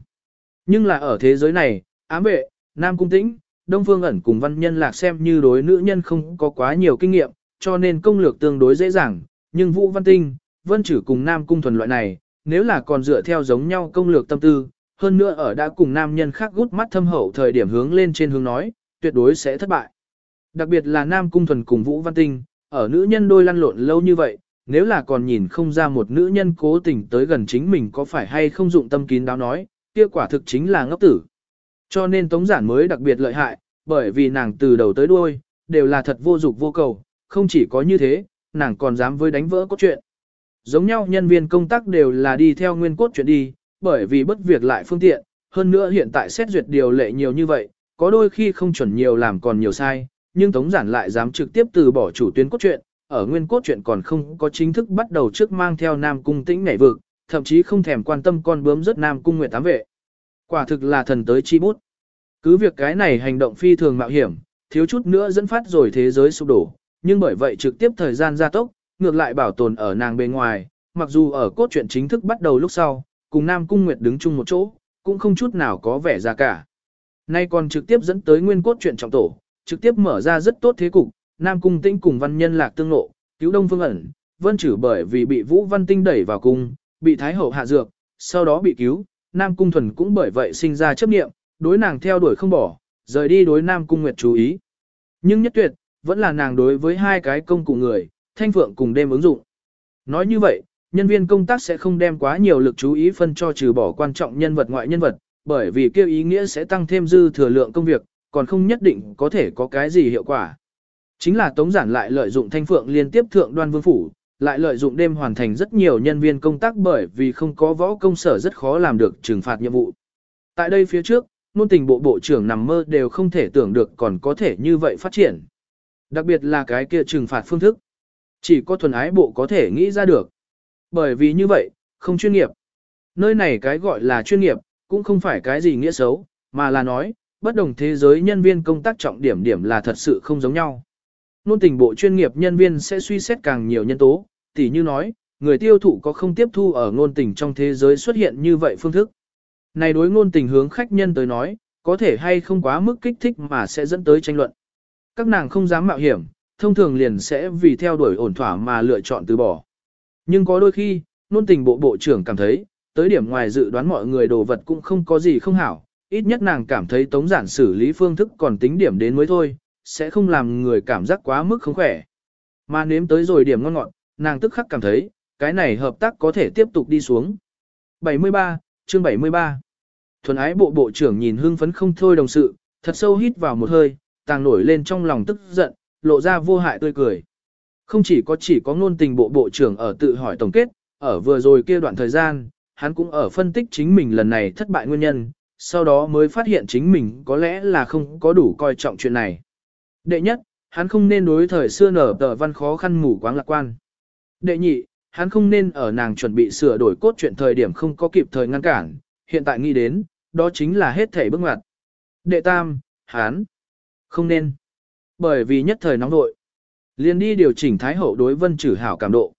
A: Nhưng là ở thế giới này, ám vệ, nam cung tĩnh, đông phương ẩn cùng văn nhân lạc xem như đối nữ nhân không có quá nhiều kinh nghiệm, cho nên công lược tương đối dễ dàng, nhưng vũ văn tinh, vân chử cùng nam cung thuần loại này, nếu là còn dựa theo giống nhau công lược tâm tư, hơn nữa ở đã cùng nam nhân khác gút mắt thâm hậu thời điểm hướng lên trên hướng nói, tuyệt đối sẽ thất bại. Đặc biệt là nam cung thuần cùng vũ văn tinh, ở nữ nhân đôi lăn lộn lâu như vậy, nếu là còn nhìn không ra một nữ nhân cố tình tới gần chính mình có phải hay không dụng tâm kín đáo nói, kia quả thực chính là ngốc tử. Cho nên tống giản mới đặc biệt lợi hại, bởi vì nàng từ đầu tới đuôi, đều là thật vô dục vô cầu, không chỉ có như thế, nàng còn dám với đánh vỡ cốt truyện. Giống nhau nhân viên công tác đều là đi theo nguyên cốt chuyện đi, bởi vì bất việc lại phương tiện, hơn nữa hiện tại xét duyệt điều lệ nhiều như vậy, có đôi khi không chuẩn nhiều làm còn nhiều sai, nhưng Tống Giản lại dám trực tiếp từ bỏ chủ tuyến cốt truyện, ở nguyên cốt truyện còn không có chính thức bắt đầu trước mang theo Nam Cung Tĩnh nhảy vực, thậm chí không thèm quan tâm con bướm rất Nam Cung Nguyệt tám vệ. Quả thực là thần tới chi bút. Cứ việc cái này hành động phi thường mạo hiểm, thiếu chút nữa dẫn phát rồi thế giới sụp đổ, nhưng bởi vậy trực tiếp thời gian gia tốc, ngược lại bảo tồn ở nàng bên ngoài, mặc dù ở cốt truyện chính thức bắt đầu lúc sau, cùng Nam Cung Nguyệt đứng chung một chỗ, cũng không chút nào có vẻ ra cả. Nay còn trực tiếp dẫn tới nguyên cốt chuyện trọng tổ, trực tiếp mở ra rất tốt thế cục, Nam Cung Tĩnh cùng văn nhân lạc tương lộ, cứu Đông Phương ẩn, vân trừ bởi vì bị Vũ Văn Tinh đẩy vào cung, bị Thái Hậu hạ dược, sau đó bị cứu, Nam Cung Thuần cũng bởi vậy sinh ra chấp niệm, đối nàng theo đuổi không bỏ, rời đi đối Nam Cung Nguyệt chú ý. Nhưng nhất tuyệt, vẫn là nàng đối với hai cái công cụ người, thanh phượng cùng đêm ứng dụng. Nói như vậy, nhân viên công tác sẽ không đem quá nhiều lực chú ý phân cho trừ bỏ quan trọng nhân vật ngoại nhân vật, bởi vì kêu ý nghĩa sẽ tăng thêm dư thừa lượng công việc, còn không nhất định có thể có cái gì hiệu quả. Chính là Tống Giản lại lợi dụng thanh phượng liên tiếp thượng đoan vương phủ, lại lợi dụng đêm hoàn thành rất nhiều nhân viên công tác bởi vì không có võ công sở rất khó làm được trừng phạt nhiệm vụ. Tại đây phía trước, nôn tình bộ bộ trưởng nằm mơ đều không thể tưởng được còn có thể như vậy phát triển. Đặc biệt là cái kia trừng phạt phương thức. Chỉ có thuần ái bộ có thể nghĩ ra được. Bởi vì như vậy, không chuyên nghiệp. Nơi này cái gọi là chuyên nghiệp, cũng không phải cái gì nghĩa xấu, mà là nói, bất đồng thế giới nhân viên công tác trọng điểm điểm là thật sự không giống nhau. Nôn tình bộ chuyên nghiệp nhân viên sẽ suy xét càng nhiều nhân tố, tỉ như nói, người tiêu thụ có không tiếp thu ở ngôn tình trong thế giới xuất hiện như vậy phương thức. Này đối ngôn tình hướng khách nhân tới nói, có thể hay không quá mức kích thích mà sẽ dẫn tới tranh luận. Các nàng không dám mạo hiểm, thông thường liền sẽ vì theo đuổi ổn thỏa mà lựa chọn từ bỏ. Nhưng có đôi khi, nôn tình bộ bộ trưởng cảm thấy, tới điểm ngoài dự đoán mọi người đồ vật cũng không có gì không hảo, ít nhất nàng cảm thấy tống giản xử lý phương thức còn tính điểm đến mới thôi, sẽ không làm người cảm giác quá mức không khỏe. Mà nếm tới rồi điểm ngon ngọt, nàng tức khắc cảm thấy, cái này hợp tác có thể tiếp tục đi xuống. 73, chương 73 Thuần ái bộ bộ trưởng nhìn hưng phấn không thôi đồng sự, thật sâu hít vào một hơi, tàng nổi lên trong lòng tức giận, lộ ra vô hại tươi cười. Không chỉ có chỉ có ngôn tình bộ bộ trưởng ở tự hỏi tổng kết, ở vừa rồi kia đoạn thời gian, hắn cũng ở phân tích chính mình lần này thất bại nguyên nhân, sau đó mới phát hiện chính mình có lẽ là không có đủ coi trọng chuyện này. Đệ nhất, hắn không nên đối thời xưa nở tờ văn khó khăn mù quáng lạc quan. Đệ nhị, hắn không nên ở nàng chuẩn bị sửa đổi cốt truyện thời điểm không có kịp thời ngăn cản, hiện tại nghĩ đến, đó chính là hết thảy bước ngoặt. Đệ tam, hắn không nên. Bởi vì nhất thời nóng nội, liền đi điều chỉnh thái hậu đối vân trừ hảo cảm độ.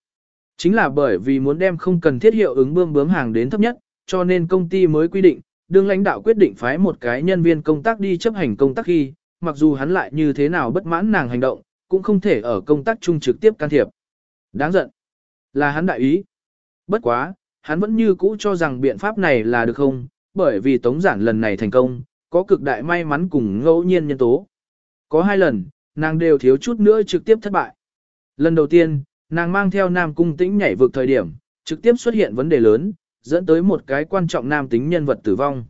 A: Chính là bởi vì muốn đem không cần thiết hiệu ứng bơm bướm hàng đến thấp nhất, cho nên công ty mới quy định, đương lãnh đạo quyết định phái một cái nhân viên công tác đi chấp hành công tác khi, mặc dù hắn lại như thế nào bất mãn nàng hành động, cũng không thể ở công tác chung trực tiếp can thiệp. Đáng giận. Là hắn đại ý. Bất quá, hắn vẫn như cũ cho rằng biện pháp này là được không, bởi vì tống giản lần này thành công, có cực đại may mắn cùng ngẫu nhiên nhân tố. Có hai lần, nàng đều thiếu chút nữa trực tiếp thất bại. Lần đầu tiên, nàng mang theo nam cung tĩnh nhảy vượt thời điểm, trực tiếp xuất hiện vấn đề lớn, dẫn tới một cái quan trọng nam tính nhân vật tử vong.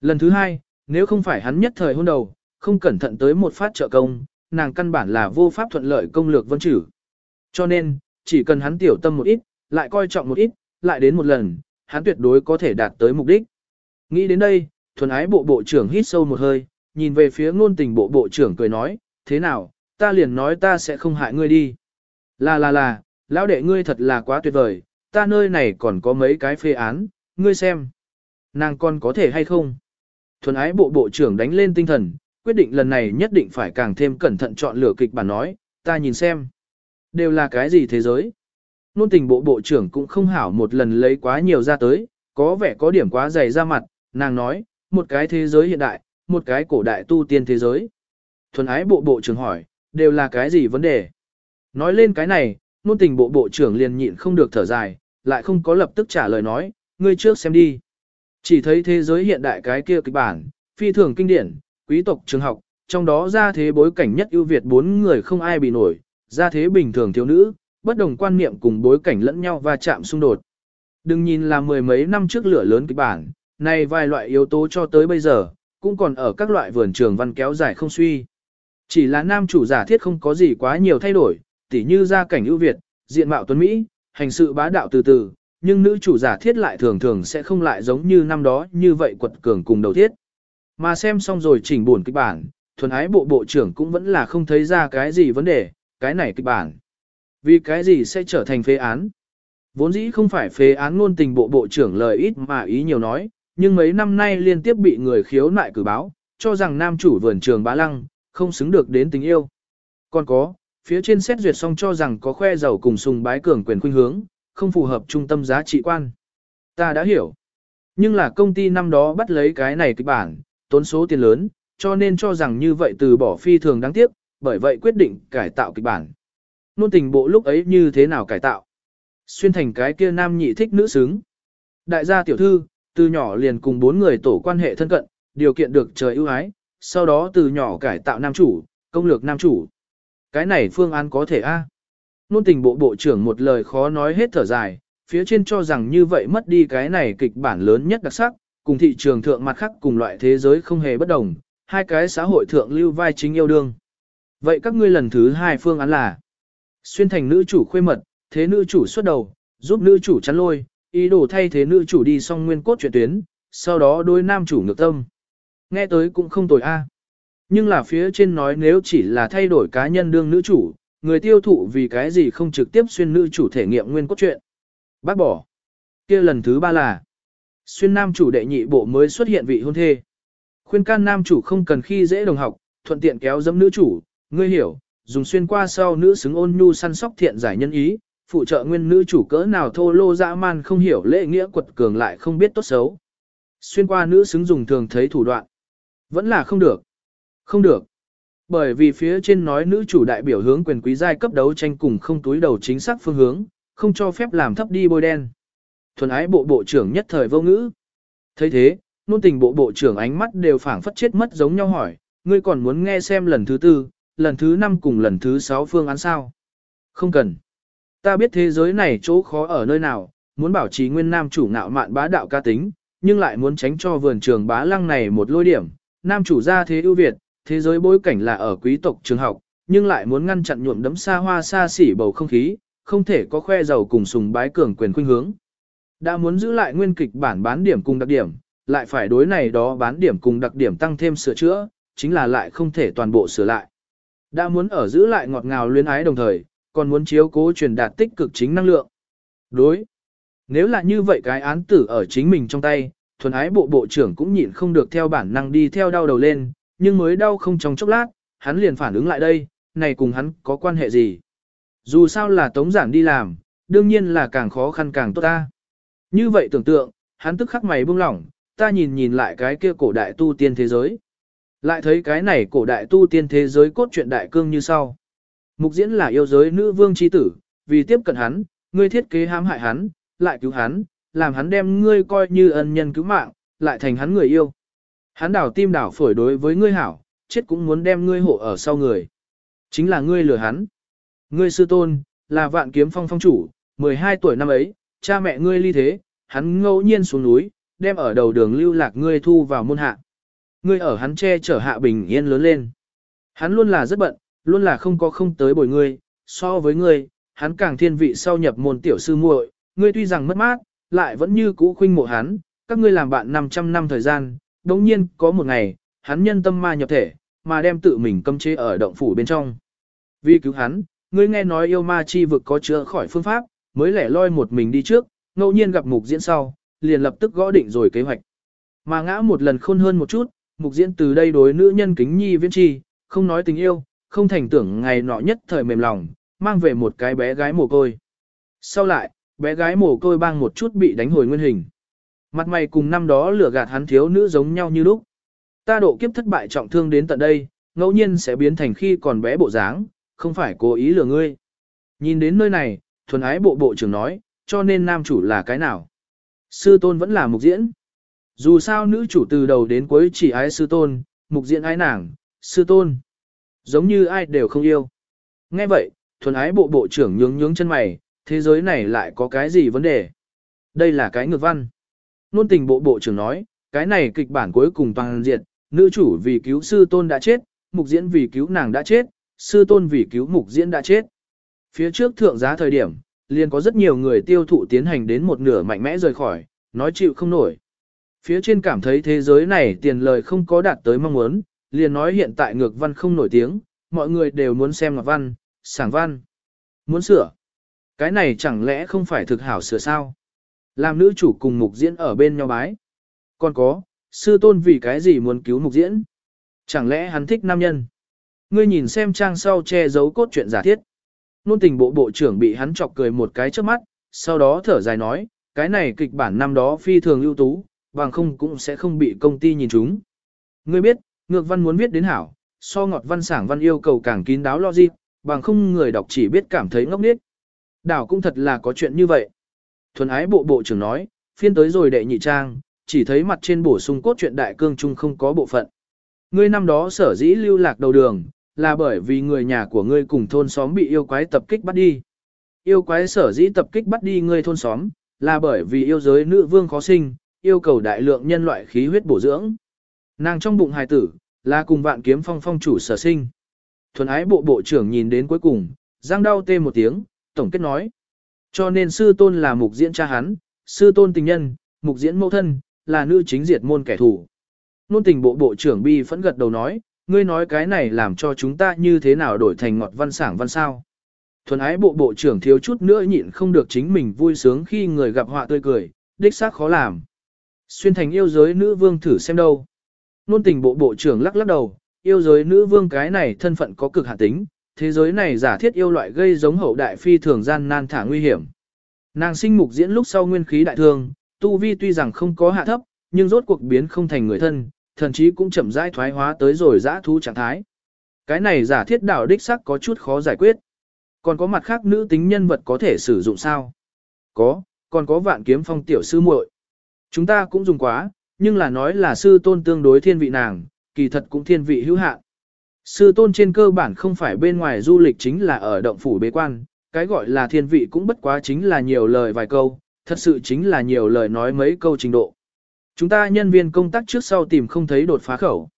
A: Lần thứ hai, nếu không phải hắn nhất thời hôn đầu, không cẩn thận tới một phát trợ công, nàng căn bản là vô pháp thuận lợi công lược vân chử. Cho nên, chỉ cần hắn tiểu tâm một ít, lại coi trọng một ít, lại đến một lần, hắn tuyệt đối có thể đạt tới mục đích. Nghĩ đến đây, thuần ái bộ bộ trưởng hít sâu một hơi, nhìn về phía ngôn tình bộ bộ trưởng cười nói, thế nào, ta liền nói ta sẽ không hại ngươi đi. Là là là, lão đệ ngươi thật là quá tuyệt vời, ta nơi này còn có mấy cái phê án, ngươi xem. Nàng còn có thể hay không? Thuần ái bộ bộ trưởng đánh lên tinh thần, quyết định lần này nhất định phải càng thêm cẩn thận chọn lựa kịch bản nói, ta nhìn xem. Đều là cái gì thế giới? Nôn tình bộ bộ trưởng cũng không hảo một lần lấy quá nhiều ra tới, có vẻ có điểm quá dày ra mặt, nàng nói, một cái thế giới hiện đại, một cái cổ đại tu tiên thế giới. Thuần ái bộ bộ trưởng hỏi, đều là cái gì vấn đề? Nói lên cái này, nôn tình bộ bộ trưởng liền nhịn không được thở dài, lại không có lập tức trả lời nói, ngươi trước xem đi. Chỉ thấy thế giới hiện đại cái kia kịch bản, phi thường kinh điển, quý tộc trường học, trong đó ra thế bối cảnh nhất ưu việt bốn người không ai bị nổi, ra thế bình thường thiếu nữ, bất đồng quan niệm cùng bối cảnh lẫn nhau và chạm xung đột. Đừng nhìn là mười mấy năm trước lửa lớn kịch bản, này vài loại yếu tố cho tới bây giờ, cũng còn ở các loại vườn trường văn kéo dài không suy. Chỉ là nam chủ giả thiết không có gì quá nhiều thay đổi, tỉ như gia cảnh ưu việt, diện mạo tuấn Mỹ, hành sự bá đạo từ từ, nhưng nữ chủ giả thiết lại thường thường sẽ không lại giống như năm đó như vậy quật cường cùng đầu thiết. Mà xem xong rồi chỉnh buồn kịch bản, thuần ái bộ bộ trưởng cũng vẫn là không thấy ra cái gì vấn đề, cái này kịch bản. Vì cái gì sẽ trở thành phê án? Vốn dĩ không phải phê án ngôn tình bộ bộ trưởng lời ít mà ý nhiều nói, nhưng mấy năm nay liên tiếp bị người khiếu nại cử báo, cho rằng nam chủ vườn trường bá lăng, không xứng được đến tình yêu. Còn có, phía trên xét duyệt xong cho rằng có khoe giàu cùng sùng bái cường quyền khuynh hướng, không phù hợp trung tâm giá trị quan. Ta đã hiểu. Nhưng là công ty năm đó bắt lấy cái này kịch bản, tốn số tiền lớn, cho nên cho rằng như vậy từ bỏ phi thường đáng tiếc, bởi vậy quyết định cải tạo kịch bản. Nôn tình bộ lúc ấy như thế nào cải tạo? Xuyên thành cái kia nam nhị thích nữ xứng. Đại gia tiểu thư, từ nhỏ liền cùng bốn người tổ quan hệ thân cận, điều kiện được trời ưu ái, sau đó từ nhỏ cải tạo nam chủ, công lược nam chủ. Cái này phương án có thể a? Nôn tình bộ bộ trưởng một lời khó nói hết thở dài, phía trên cho rằng như vậy mất đi cái này kịch bản lớn nhất đặc sắc, cùng thị trường thượng mặt khác cùng loại thế giới không hề bất đồng, hai cái xã hội thượng lưu vai chính yêu đương. Vậy các ngươi lần thứ hai phương án là xuyên thành nữ chủ khuê mật, thế nữ chủ xuất đầu, giúp nữ chủ chắn lôi, ý đồ thay thế nữ chủ đi xong nguyên cốt chuyện tuyến, sau đó đôi nam chủ ngược tâm. Nghe tới cũng không tồi a. Nhưng là phía trên nói nếu chỉ là thay đổi cá nhân đương nữ chủ, người tiêu thụ vì cái gì không trực tiếp xuyên nữ chủ thể nghiệm nguyên cốt truyện. Bác bỏ. kia lần thứ ba là xuyên nam chủ đệ nhị bộ mới xuất hiện vị hôn thê. Khuyên can nam chủ không cần khi dễ đồng học, thuận tiện kéo dẫm nữ chủ, ngươi hiểu, dùng xuyên qua sau nữ xứng ôn nhu săn sóc thiện giải nhân ý, phụ trợ nguyên nữ chủ cỡ nào thô lô dã man không hiểu lễ nghĩa quật cường lại không biết tốt xấu. Xuyên qua nữ xứng dùng thường thấy thủ đoạn. Vẫn là không được. Không được. Bởi vì phía trên nói nữ chủ đại biểu hướng quyền quý giai cấp đấu tranh cùng không túi đầu chính xác phương hướng, không cho phép làm thấp đi bôi đen. Thuần ái bộ bộ trưởng nhất thời vô ngữ. thấy thế, nôn tình bộ bộ trưởng ánh mắt đều phảng phất chết mất giống nhau hỏi, ngươi còn muốn nghe xem lần thứ tư, lần thứ năm cùng lần thứ sáu phương án sao? Không cần. Ta biết thế giới này chỗ khó ở nơi nào, muốn bảo trì nguyên nam chủ ngạo mạn bá đạo ca tính, nhưng lại muốn tránh cho vườn trường bá lăng này một lôi điểm. Nam chủ gia thế ưu việt, thế giới bối cảnh là ở quý tộc trường học, nhưng lại muốn ngăn chặn nhuộm đấm xa hoa xa xỉ bầu không khí, không thể có khoe giàu cùng sùng bái cường quyền khuynh hướng. Đã muốn giữ lại nguyên kịch bản bán điểm cùng đặc điểm, lại phải đối này đó bán điểm cùng đặc điểm tăng thêm sửa chữa, chính là lại không thể toàn bộ sửa lại. Đã muốn ở giữ lại ngọt ngào luyến ái đồng thời, còn muốn chiếu cố truyền đạt tích cực chính năng lượng. Đối. Nếu là như vậy cái án tử ở chính mình trong tay, thuần ái bộ bộ trưởng cũng nhịn không được theo bản năng đi theo đau đầu lên, nhưng mới đau không trong chốc lát, hắn liền phản ứng lại đây, này cùng hắn có quan hệ gì. Dù sao là tống giản đi làm, đương nhiên là càng khó khăn càng tốt ta. Như vậy tưởng tượng, hắn tức khắc mày buông lỏng, ta nhìn nhìn lại cái kia cổ đại tu tiên thế giới. Lại thấy cái này cổ đại tu tiên thế giới cốt truyện đại cương như sau. Mục diễn là yêu giới nữ vương chi tử, vì tiếp cận hắn, ngươi thiết kế hãm hại hắn, lại cứu hắn, làm hắn đem ngươi coi như ân nhân cứu mạng, lại thành hắn người yêu. Hắn đảo tim đảo phổi đối với ngươi hảo, chết cũng muốn đem ngươi hộ ở sau người. Chính là ngươi lừa hắn. Ngươi sư tôn, là vạn kiếm phong phong chủ, 12 tuổi năm ấy, cha mẹ ngươi ly thế, hắn ngẫu nhiên xuống núi, đem ở đầu đường lưu lạc ngươi thu vào môn hạ. Ngươi ở hắn che chở hạ bình yên lớn lên. Hắn luôn là rất bận, luôn là không có không tới bồi ngươi, so với ngươi, hắn càng thiên vị sau nhập môn tiểu sư muội, ngươi tuy rằng mất mát, lại vẫn như cũ khuynh mộ hắn, các ngươi làm bạn 500 năm thời gian, đồng nhiên có một ngày, hắn nhân tâm ma nhập thể, mà đem tự mình cấm chế ở động phủ bên trong. Vì cứu hắn, ngươi nghe nói yêu ma chi vực có chữa khỏi phương pháp, mới lẻ loi một mình đi trước, ngẫu nhiên gặp mục diễn sau, liền lập tức gõ định rồi kế hoạch. Mà ngã một lần khôn hơn một chút, mục diễn từ đây đối nữ nhân kính nhi viên chi, không nói tình yêu, không thành tưởng ngày nọ nhất thời mềm lòng, mang về một cái bé gái mồ côi. Sau lại, bé gái mồ côi bang một chút bị đánh hồi nguyên hình. Mặt mày cùng năm đó lửa gạt hắn thiếu nữ giống nhau như lúc. Ta độ kiếp thất bại trọng thương đến tận đây, ngẫu nhiên sẽ biến thành khi còn bé bộ dáng, không phải cố ý lừa ngươi. Nhìn đến nơi này, thuần ái bộ bộ trưởng nói, cho nên nam chủ là cái nào? Sư tôn vẫn là mục diễn. Dù sao nữ chủ từ đầu đến cuối chỉ ái sư tôn, mục diễn ái nàng, sư tôn. Giống như ai đều không yêu. Nghe vậy, thuần ái bộ bộ trưởng nhướng nhướng chân mày, thế giới này lại có cái gì vấn đề? Đây là cái ngược văn. Nôn tình bộ bộ trưởng nói, cái này kịch bản cuối cùng toàn diện, nữ chủ vì cứu sư tôn đã chết, mục diễn vì cứu nàng đã chết, sư tôn vì cứu mục diễn đã chết. Phía trước thượng giá thời điểm, liền có rất nhiều người tiêu thụ tiến hành đến một nửa mạnh mẽ rời khỏi, nói chịu không nổi. Phía trên cảm thấy thế giới này tiền lời không có đạt tới mong muốn, liền nói hiện tại ngược văn không nổi tiếng, mọi người đều muốn xem ngọc văn, sảng văn. Muốn sửa. Cái này chẳng lẽ không phải thực hảo sửa sao? Làm nữ chủ cùng mục diễn ở bên nhau bái. Còn có, sư tôn vì cái gì muốn cứu mục diễn? Chẳng lẽ hắn thích nam nhân? Ngươi nhìn xem trang sau che giấu cốt truyện giả thiết. Nôn tình bộ bộ trưởng bị hắn chọc cười một cái trước mắt, sau đó thở dài nói, cái này kịch bản năm đó phi thường ưu tú, bằng không cũng sẽ không bị công ty nhìn chúng. Ngươi biết, ngược văn muốn viết đến hảo, so ngọt văn sảng văn yêu cầu càng kín đáo logic, bằng không người đọc chỉ biết cảm thấy ngốc nghếch. Đảo cũng thật là có chuyện như vậy. Thuần ái bộ bộ trưởng nói, phiên tới rồi đệ nhị trang, chỉ thấy mặt trên bổ sung cốt truyện đại cương trung không có bộ phận. Ngươi năm đó sở dĩ lưu lạc đầu đường, là bởi vì người nhà của ngươi cùng thôn xóm bị yêu quái tập kích bắt đi. Yêu quái sở dĩ tập kích bắt đi ngươi thôn xóm, là bởi vì yêu giới nữ vương khó sinh, yêu cầu đại lượng nhân loại khí huyết bổ dưỡng. Nàng trong bụng hài tử, là cùng vạn kiếm phong phong chủ sở sinh. Thuần ái bộ bộ trưởng nhìn đến cuối cùng, giang đau tê một tiếng, tổng kết nói. Cho nên sư tôn là mục diễn cha hắn, sư tôn tình nhân, mục diễn mẫu thân, là nữ chính diệt môn kẻ thù. Nôn tình bộ bộ trưởng bi phẫn gật đầu nói, ngươi nói cái này làm cho chúng ta như thế nào đổi thành ngọt văn sảng văn sao. Thuần ái bộ bộ trưởng thiếu chút nữa nhịn không được chính mình vui sướng khi người gặp họa tươi cười, đích xác khó làm. Xuyên thành yêu giới nữ vương thử xem đâu. Nôn tình bộ bộ trưởng lắc lắc đầu, yêu giới nữ vương cái này thân phận có cực hạn tính, thế giới này giả thiết yêu loại gây giống hậu đại phi thường gian nan thả nguy hiểm. Nàng sinh mục diễn lúc sau nguyên khí đại thương, tu vi tuy rằng không có hạ thấp, nhưng rốt cuộc biến không thành người thân, thậm chí cũng chậm rãi thoái hóa tới rồi dã thú trạng thái. Cái này giả thiết đạo đích sắc có chút khó giải quyết. Còn có mặt khác nữ tính nhân vật có thể sử dụng sao? Có, còn có vạn kiếm phong tiểu sư muội. Chúng ta cũng dùng quá, nhưng là nói là sư tôn tương đối thiên vị nàng, kỳ thật cũng thiên vị hữu hạn. Sư tôn trên cơ bản không phải bên ngoài du lịch chính là ở động phủ bế quan, cái gọi là thiên vị cũng bất quá chính là nhiều lời vài câu, thật sự chính là nhiều lời nói mấy câu trình độ. Chúng ta nhân viên công tác trước sau tìm không thấy đột phá khẩu.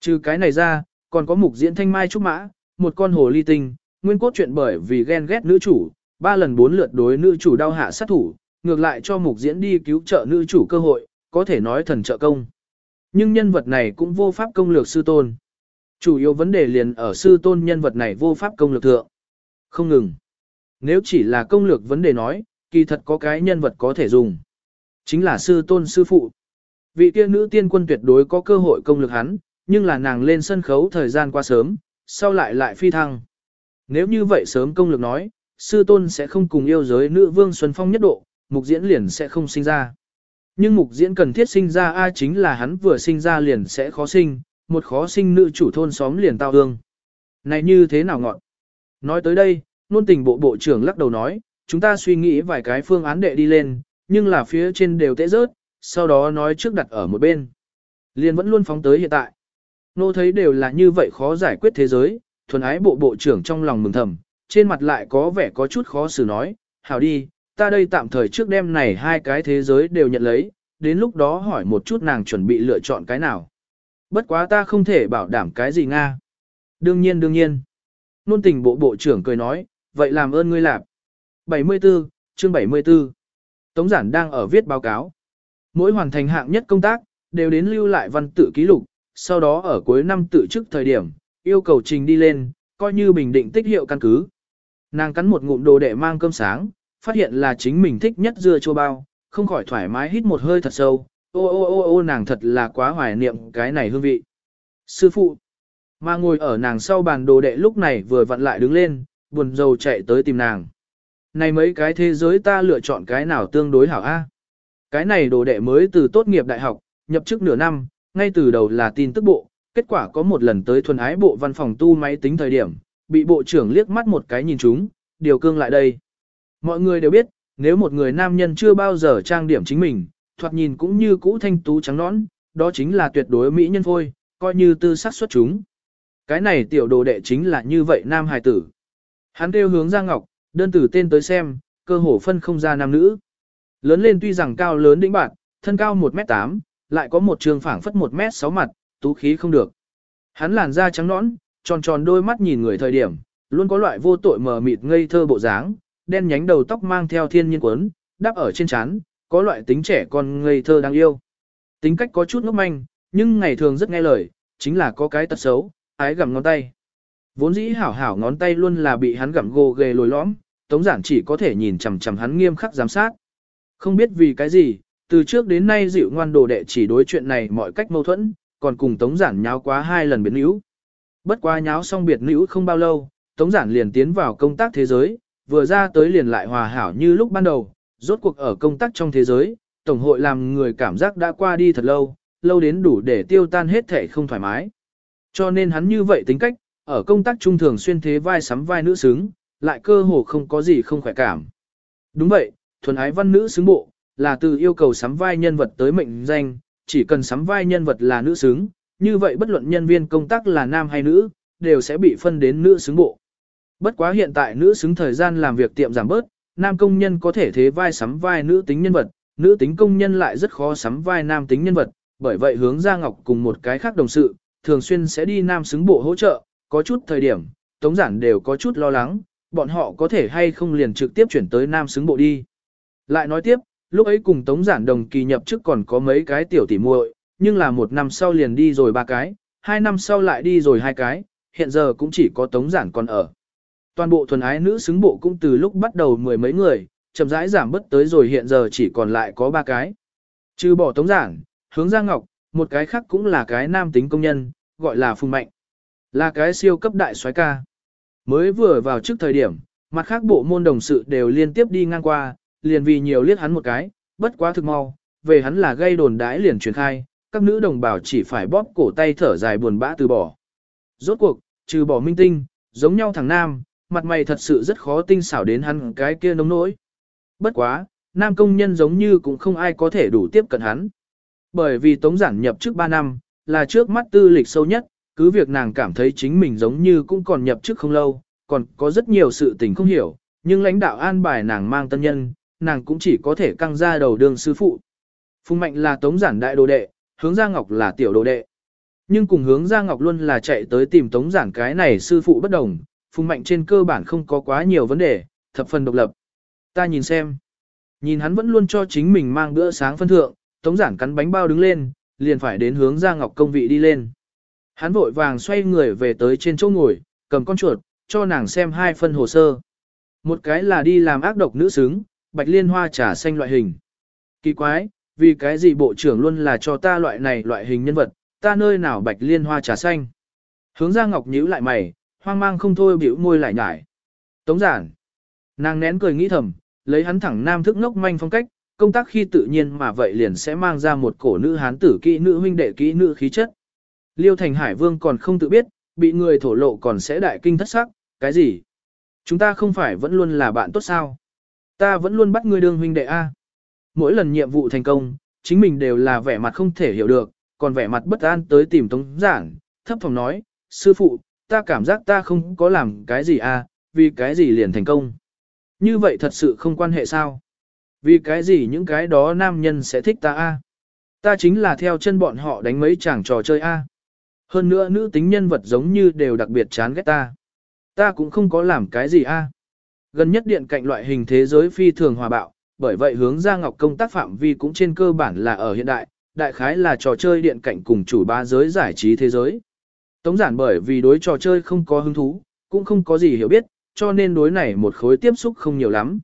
A: Trừ cái này ra, còn có mục diễn thanh mai trúc mã, một con hồ ly tinh, nguyên cốt chuyện bởi vì ghen ghét nữ chủ, ba lần bốn lượt đối nữ chủ đau hạ sát thủ, ngược lại cho mục diễn đi cứu trợ nữ chủ cơ hội, có thể nói thần trợ công. Nhưng nhân vật này cũng vô pháp công lược sư tôn. Chủ yếu vấn đề liền ở sư tôn nhân vật này vô pháp công lược thượng. Không ngừng. Nếu chỉ là công lược vấn đề nói, kỳ thật có cái nhân vật có thể dùng. Chính là sư tôn sư phụ. Vị kia nữ tiên quân tuyệt đối có cơ hội công lược hắn, nhưng là nàng lên sân khấu thời gian qua sớm, sau lại lại phi thăng. Nếu như vậy sớm công lược nói, sư tôn sẽ không cùng yêu giới nữ vương Xuân Phong nhất độ, mục diễn liền sẽ không sinh ra. Nhưng mục diễn cần thiết sinh ra ai chính là hắn vừa sinh ra liền sẽ khó sinh, một khó sinh nữ chủ thôn xóm liền tao hương. Này như thế nào ngọn? Nói tới đây, nôn tình bộ bộ trưởng lắc đầu nói, chúng ta suy nghĩ vài cái phương án đệ đi lên, nhưng là phía trên đều tệ rớt, sau đó nói trước đặt ở một bên. Liền vẫn luôn phóng tới hiện tại. Nô thấy đều là như vậy khó giải quyết thế giới, thuần ái bộ bộ trưởng trong lòng mừng thầm, trên mặt lại có vẻ có chút khó xử nói, hảo đi, ta đây tạm thời trước đêm này hai cái thế giới đều nhận lấy, đến lúc đó hỏi một chút nàng chuẩn bị lựa chọn cái nào. Bất quá ta không thể bảo đảm cái gì Nga. Đương nhiên đương nhiên. Nôn tình bộ bộ trưởng cười nói, vậy làm ơn ngươi lạp. 74, chương 74. Tống giản đang ở viết báo cáo. Mỗi hoàn thành hạng nhất công tác, đều đến lưu lại văn tự ký lục, sau đó ở cuối năm tự chức thời điểm, yêu cầu trình đi lên, coi như bình định tích hiệu căn cứ. Nàng cắn một ngụm đồ để mang cơm sáng, phát hiện là chính mình thích nhất dưa chua bao, không khỏi thoải mái hít một hơi thật sâu, ô ô ô ô nàng thật là quá hoài niệm cái này hương vị. Sư phụ, mà ngồi ở nàng sau bàn đồ đệ lúc này vừa vặn lại đứng lên, buồn rầu chạy tới tìm nàng. Này mấy cái thế giới ta lựa chọn cái nào tương đối hảo a? Cái này đồ đệ mới từ tốt nghiệp đại học, nhập chức nửa năm, ngay từ đầu là tin tức bộ, kết quả có một lần tới thuần ái bộ văn phòng tu máy tính thời điểm, bị bộ trưởng liếc mắt một cái nhìn chúng, điều cương lại đây. Mọi người đều biết, nếu một người nam nhân chưa bao giờ trang điểm chính mình, thoạt nhìn cũng như cũ thanh tú trắng nõn, đó chính là tuyệt đối mỹ nhân phôi, coi như tư sắc xuất chúng. Cái này tiểu đồ đệ chính là như vậy nam hài tử. Hắn kêu hướng ra ngọc, đơn từ tên tới xem, cơ hồ phân không ra nam nữ. Lớn lên tuy rằng cao lớn đỉnh bạn, thân cao 1m8, lại có một trường phảng phất 1m6 mặt, tú khí không được. Hắn làn da trắng nõn, tròn tròn đôi mắt nhìn người thời điểm, Luôn có loại vô tội mờ mịt ngây thơ bộ dáng, đen nhánh đầu tóc mang theo thiên nhiên quấn, đắp ở trên trán, có loại tính trẻ con ngây thơ đáng yêu. Tính cách có chút ngốc manh, nhưng ngày thường rất nghe lời, chính là có cái tật xấu, ái gặm ngón tay. Vốn dĩ hảo hảo ngón tay luôn là bị hắn gặm gồ ghề lồi lõm, Tống Giản chỉ có thể nhìn chằm chằm hắn nghiêm khắc giám sát. Không biết vì cái gì, từ trước đến nay dịu ngoan đồ đệ chỉ đối chuyện này mọi cách mâu thuẫn, còn cùng Tống Giản nháo quá hai lần biệt nữ. Bất quá nháo xong biệt nữ không bao lâu, Tống Giản liền tiến vào công tác thế giới, vừa ra tới liền lại hòa hảo như lúc ban đầu, rốt cuộc ở công tác trong thế giới, Tổng hội làm người cảm giác đã qua đi thật lâu, lâu đến đủ để tiêu tan hết thể không thoải mái. Cho nên hắn như vậy tính cách, ở công tác trung thường xuyên thế vai sắm vai nữ xứng, lại cơ hồ không có gì không khỏe cảm. Đúng vậy, thuần ái văn nữ xứng bộ, là từ yêu cầu sắm vai nhân vật tới mệnh danh, chỉ cần sắm vai nhân vật là nữ xứng, như vậy bất luận nhân viên công tác là nam hay nữ, đều sẽ bị phân đến nữ xứng bộ. Bất quá hiện tại nữ xứng thời gian làm việc tiệm giảm bớt, nam công nhân có thể thế vai sắm vai nữ tính nhân vật, nữ tính công nhân lại rất khó sắm vai nam tính nhân vật, bởi vậy hướng Gia ngọc cùng một cái khác đồng sự, thường xuyên sẽ đi nam xứng bộ hỗ trợ, có chút thời điểm, tống giản đều có chút lo lắng, bọn họ có thể hay không liền trực tiếp chuyển tới nam xứng bộ đi. Lại nói tiếp, lúc ấy cùng tống giản đồng kỳ nhập chức còn có mấy cái tiểu tỷ muội, nhưng là một năm sau liền đi rồi ba cái, hai năm sau lại đi rồi hai cái, hiện giờ cũng chỉ có tống giản còn ở. Toàn bộ thuần ái nữ xứng bộ cũng từ lúc bắt đầu mười mấy người, chậm rãi giảm bớt tới rồi hiện giờ chỉ còn lại có ba cái. Trừ bỏ tống giảng, hướng ra ngọc, một cái khác cũng là cái nam tính công nhân, gọi là phùng mạnh. Là cái siêu cấp đại soái ca. Mới vừa vào trước thời điểm, mặt khác bộ môn đồng sự đều liên tiếp đi ngang qua, liền vì nhiều liếc hắn một cái, bất quá thực mau, về hắn là gây đồn đãi liền truyền khai, các nữ đồng bào chỉ phải bóp cổ tay thở dài buồn bã từ bỏ. Rốt cuộc, trừ bỏ minh tinh, giống nhau thằng nam, mặt mày thật sự rất khó tinh xảo đến hắn cái kia nông nỗi. Bất quá, nam công nhân giống như cũng không ai có thể đủ tiếp cận hắn. Bởi vì tống giản nhập trước 3 năm, là trước mắt tư lịch sâu nhất, cứ việc nàng cảm thấy chính mình giống như cũng còn nhập chức không lâu, còn có rất nhiều sự tình không hiểu, nhưng lãnh đạo an bài nàng mang tân nhân, nàng cũng chỉ có thể căng ra đầu đường sư phụ. Phùng Mạnh là Tống Giản đại đồ đệ, hướng Gia Ngọc là tiểu đồ đệ. Nhưng cùng hướng Gia Ngọc luôn là chạy tới tìm Tống Giản cái này sư phụ bất đồng, Phùng Mạnh trên cơ bản không có quá nhiều vấn đề, thập phần độc lập. Ta nhìn xem. Nhìn hắn vẫn luôn cho chính mình mang bữa sáng phân thượng, Tống Giản cắn bánh bao đứng lên, liền phải đến hướng Giang Ngọc công vị đi lên. Hắn vội vàng xoay người về tới trên chỗ ngồi, cầm con chuột, cho nàng xem hai phân hồ sơ. Một cái là đi làm ác độc nữ xứng, bạch liên hoa trà xanh loại hình. Kỳ quái, vì cái gì bộ trưởng luôn là cho ta loại này loại hình nhân vật, ta nơi nào bạch liên hoa trà xanh. Hướng ra ngọc nhíu lại mày, hoang mang không thôi biểu môi lại nhải. Tống giản. Nàng nén cười nghĩ thầm, lấy hắn thẳng nam thức ngốc manh phong cách, công tác khi tự nhiên mà vậy liền sẽ mang ra một cổ nữ hán tử kỹ nữ huynh đệ kỹ nữ khí chất. Liêu Thành Hải Vương còn không tự biết, bị người thổ lộ còn sẽ đại kinh thất sắc, cái gì? Chúng ta không phải vẫn luôn là bạn tốt sao? Ta vẫn luôn bắt ngươi đương huynh đệ A. Mỗi lần nhiệm vụ thành công, chính mình đều là vẻ mặt không thể hiểu được, còn vẻ mặt bất an tới tìm Tống Giản, thấp phòng nói, sư phụ, ta cảm giác ta không có làm cái gì à? vì cái gì liền thành công. Như vậy thật sự không quan hệ sao? Vì cái gì những cái đó nam nhân sẽ thích ta A? Ta chính là theo chân bọn họ đánh mấy chàng trò chơi A. Hơn nữa nữ tính nhân vật giống như đều đặc biệt chán ghét ta. Ta cũng không có làm cái gì a. Gần nhất điện cạnh loại hình thế giới phi thường hòa bạo, bởi vậy hướng ra ngọc công tác phạm vi cũng trên cơ bản là ở hiện đại, đại khái là trò chơi điện cạnh cùng chủ ba giới giải trí thế giới. Tống giản bởi vì đối trò chơi không có hứng thú, cũng không có gì hiểu biết, cho nên đối này một khối tiếp xúc không nhiều lắm.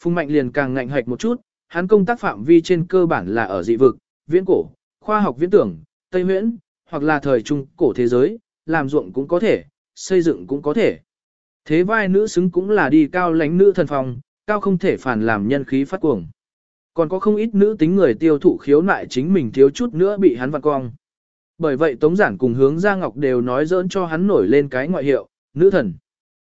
A: Phùng Mạnh liền càng ngạnh hạch một chút, hắn công tác phạm vi trên cơ bản là ở dị vực, viễn cổ, khoa học viễn tưởng, Tây Huyễn, hoặc là thời trung cổ thế giới, làm ruộng cũng có thể, xây dựng cũng có thể. Thế vai nữ xứng cũng là đi cao lãnh nữ thần phòng, cao không thể phản làm nhân khí phát cuồng. Còn có không ít nữ tính người tiêu thụ khiếu nại chính mình thiếu chút nữa bị hắn vặn cong. Bởi vậy Tống Giản cùng hướng Gia Ngọc đều nói dỡn cho hắn nổi lên cái ngoại hiệu, nữ thần.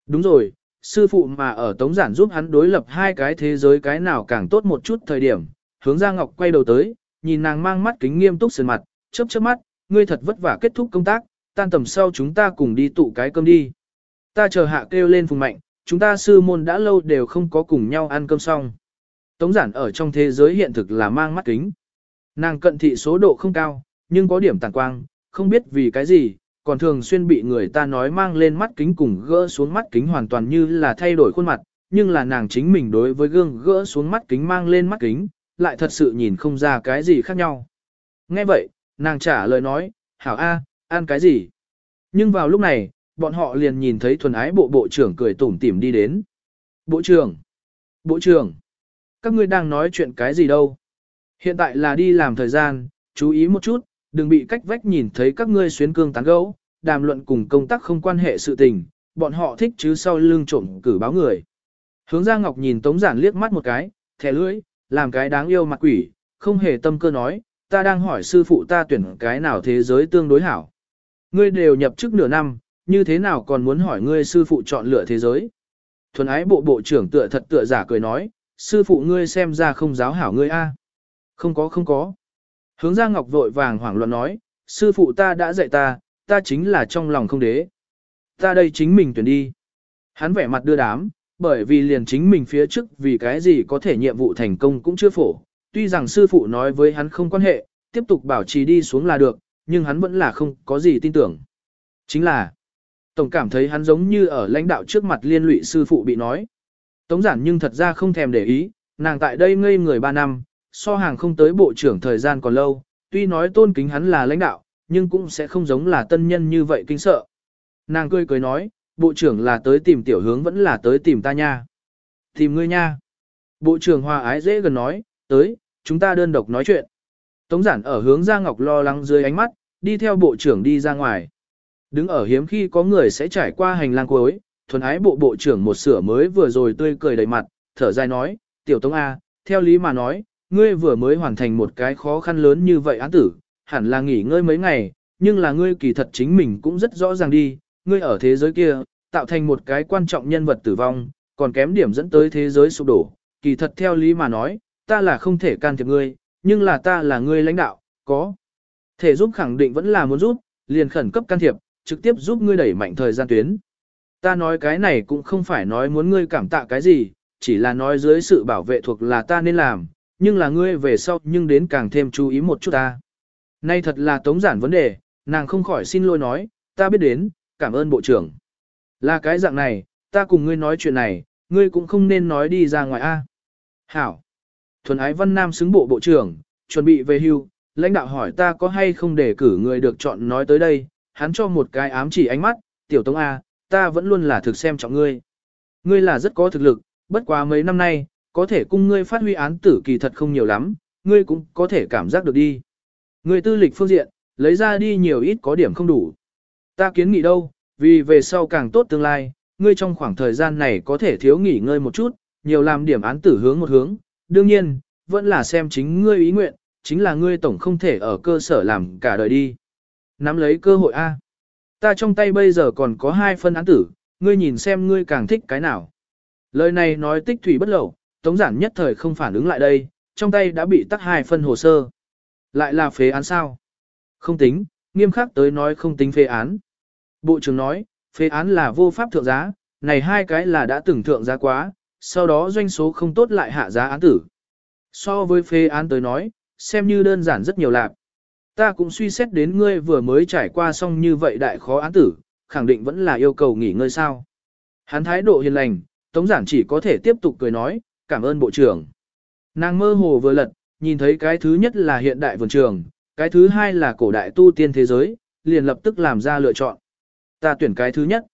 A: Đúng rồi, sư phụ mà ở Tống Giản giúp hắn đối lập hai cái thế giới cái nào càng tốt một chút thời điểm. Hướng Gia Ngọc quay đầu tới, nhìn nàng mang mắt kính nghiêm túc sườn mặt, chớp chớp mắt, ngươi thật vất vả kết thúc công tác, tan tầm sau chúng ta cùng đi tụ cái cơm đi. Ta chờ hạ kêu lên phùng mạnh, chúng ta sư môn đã lâu đều không có cùng nhau ăn cơm xong. Tống giản ở trong thế giới hiện thực là mang mắt kính. Nàng cận thị số độ không cao, nhưng có điểm tàn quang, không biết vì cái gì, còn thường xuyên bị người ta nói mang lên mắt kính cùng gỡ xuống mắt kính hoàn toàn như là thay đổi khuôn mặt, nhưng là nàng chính mình đối với gương gỡ xuống mắt kính mang lên mắt kính, lại thật sự nhìn không ra cái gì khác nhau. Nghe vậy, nàng trả lời nói, hảo A, ăn cái gì? Nhưng vào lúc này, bọn họ liền nhìn thấy thuần ái bộ bộ trưởng cười tủm tỉm đi đến. Bộ trưởng! Bộ trưởng! Các ngươi đang nói chuyện cái gì đâu? Hiện tại là đi làm thời gian, chú ý một chút, đừng bị cách vách nhìn thấy các ngươi xuyến cương tán gấu, đàm luận cùng công tác không quan hệ sự tình, bọn họ thích chứ sau lưng trộm cử báo người. Hướng Giang Ngọc nhìn Tống Giản liếc mắt một cái, thẻ lưỡi, làm cái đáng yêu mặt quỷ, không hề tâm cơ nói, ta đang hỏi sư phụ ta tuyển cái nào thế giới tương đối hảo. Ngươi đều nhập chức nửa năm, như thế nào còn muốn hỏi ngươi sư phụ chọn lựa thế giới? Thuần ái bộ bộ trưởng tựa thật tựa giả cười nói, sư phụ ngươi xem ra không giáo hảo ngươi a. Không có không có. Hướng Giang Ngọc vội vàng hoảng loạn nói, sư phụ ta đã dạy ta, ta chính là trong lòng không đế. Ta đây chính mình tuyển đi. Hắn vẻ mặt đưa đám, bởi vì liền chính mình phía trước vì cái gì có thể nhiệm vụ thành công cũng chưa phổ. Tuy rằng sư phụ nói với hắn không quan hệ, tiếp tục bảo trì đi xuống là được, nhưng hắn vẫn là không có gì tin tưởng. Chính là, Tổng cảm thấy hắn giống như ở lãnh đạo trước mặt liên lụy sư phụ bị nói. Tống giản nhưng thật ra không thèm để ý, nàng tại đây ngây người 3 năm, so hàng không tới bộ trưởng thời gian còn lâu, tuy nói tôn kính hắn là lãnh đạo, nhưng cũng sẽ không giống là tân nhân như vậy kinh sợ. Nàng cười cười nói, bộ trưởng là tới tìm tiểu hướng vẫn là tới tìm ta nha. Tìm ngươi nha. Bộ trưởng hòa ái dễ gần nói, tới, chúng ta đơn độc nói chuyện. Tống giản ở hướng ra ngọc lo lắng dưới ánh mắt, đi theo bộ trưởng đi ra ngoài. Đứng ở hiếm khi có người sẽ trải qua hành lang cuối, thuần ái bộ bộ trưởng một sửa mới vừa rồi tươi cười đầy mặt, thở dài nói, tiểu tống A, theo lý mà nói, ngươi vừa mới hoàn thành một cái khó khăn lớn như vậy án tử, hẳn là nghỉ ngơi mấy ngày, nhưng là ngươi kỳ thật chính mình cũng rất rõ ràng đi, ngươi ở thế giới kia, tạo thành một cái quan trọng nhân vật tử vong, còn kém điểm dẫn tới thế giới sụp đổ, kỳ thật theo lý mà nói, ta là không thể can thiệp ngươi, nhưng là ta là ngươi lãnh đạo, có thể giúp khẳng định vẫn là muốn giúp, liền khẩn cấp can thiệp, trực tiếp giúp ngươi đẩy mạnh thời gian tuyến. Ta nói cái này cũng không phải nói muốn ngươi cảm tạ cái gì, chỉ là nói dưới sự bảo vệ thuộc là ta nên làm, nhưng là ngươi về sau nhưng đến càng thêm chú ý một chút ta. Nay thật là tống giản vấn đề, nàng không khỏi xin lỗi nói, ta biết đến, cảm ơn bộ trưởng. Là cái dạng này, ta cùng ngươi nói chuyện này, ngươi cũng không nên nói đi ra ngoài a. Hảo. Thuần ái văn nam xứng bộ bộ trưởng, chuẩn bị về hưu, lãnh đạo hỏi ta có hay không để cử người được chọn nói tới đây, hắn cho một cái ám chỉ ánh mắt, tiểu tống A, ta vẫn luôn là thực xem trọng ngươi. Ngươi là rất có thực lực, bất quá mấy năm nay, có thể cung ngươi phát huy án tử kỳ thật không nhiều lắm, ngươi cũng có thể cảm giác được đi. Ngươi tư lịch phương diện, lấy ra đi nhiều ít có điểm không đủ. Ta kiến nghị đâu, vì về sau càng tốt tương lai, ngươi trong khoảng thời gian này có thể thiếu nghỉ ngơi một chút, nhiều làm điểm án tử hướng một hướng. Đương nhiên, vẫn là xem chính ngươi ý nguyện, chính là ngươi tổng không thể ở cơ sở làm cả đời đi. Nắm lấy cơ hội A. Ta trong tay bây giờ còn có hai phân án tử, ngươi nhìn xem ngươi càng thích cái nào. Lời này nói tích thủy bất lậu, tống giản nhất thời không phản ứng lại đây, trong tay đã bị tắt hai phân hồ sơ. Lại là phế án sao? Không tính, nghiêm khắc tới nói không tính phế án. Bộ trưởng nói, phế án là vô pháp thượng giá, này hai cái là đã từng thượng giá quá, sau đó doanh số không tốt lại hạ giá án tử. So với phế án tới nói, xem như đơn giản rất nhiều lạc. Ta cũng suy xét đến ngươi vừa mới trải qua xong như vậy đại khó án tử, khẳng định vẫn là yêu cầu nghỉ ngơi sao. Hắn thái độ hiền lành, Tống Giản chỉ có thể tiếp tục cười nói, cảm ơn bộ trưởng. Nàng mơ hồ vừa lật, nhìn thấy cái thứ nhất là hiện đại vườn trường, cái thứ hai là cổ đại tu tiên thế giới, liền lập tức làm ra lựa chọn. Ta tuyển cái thứ nhất.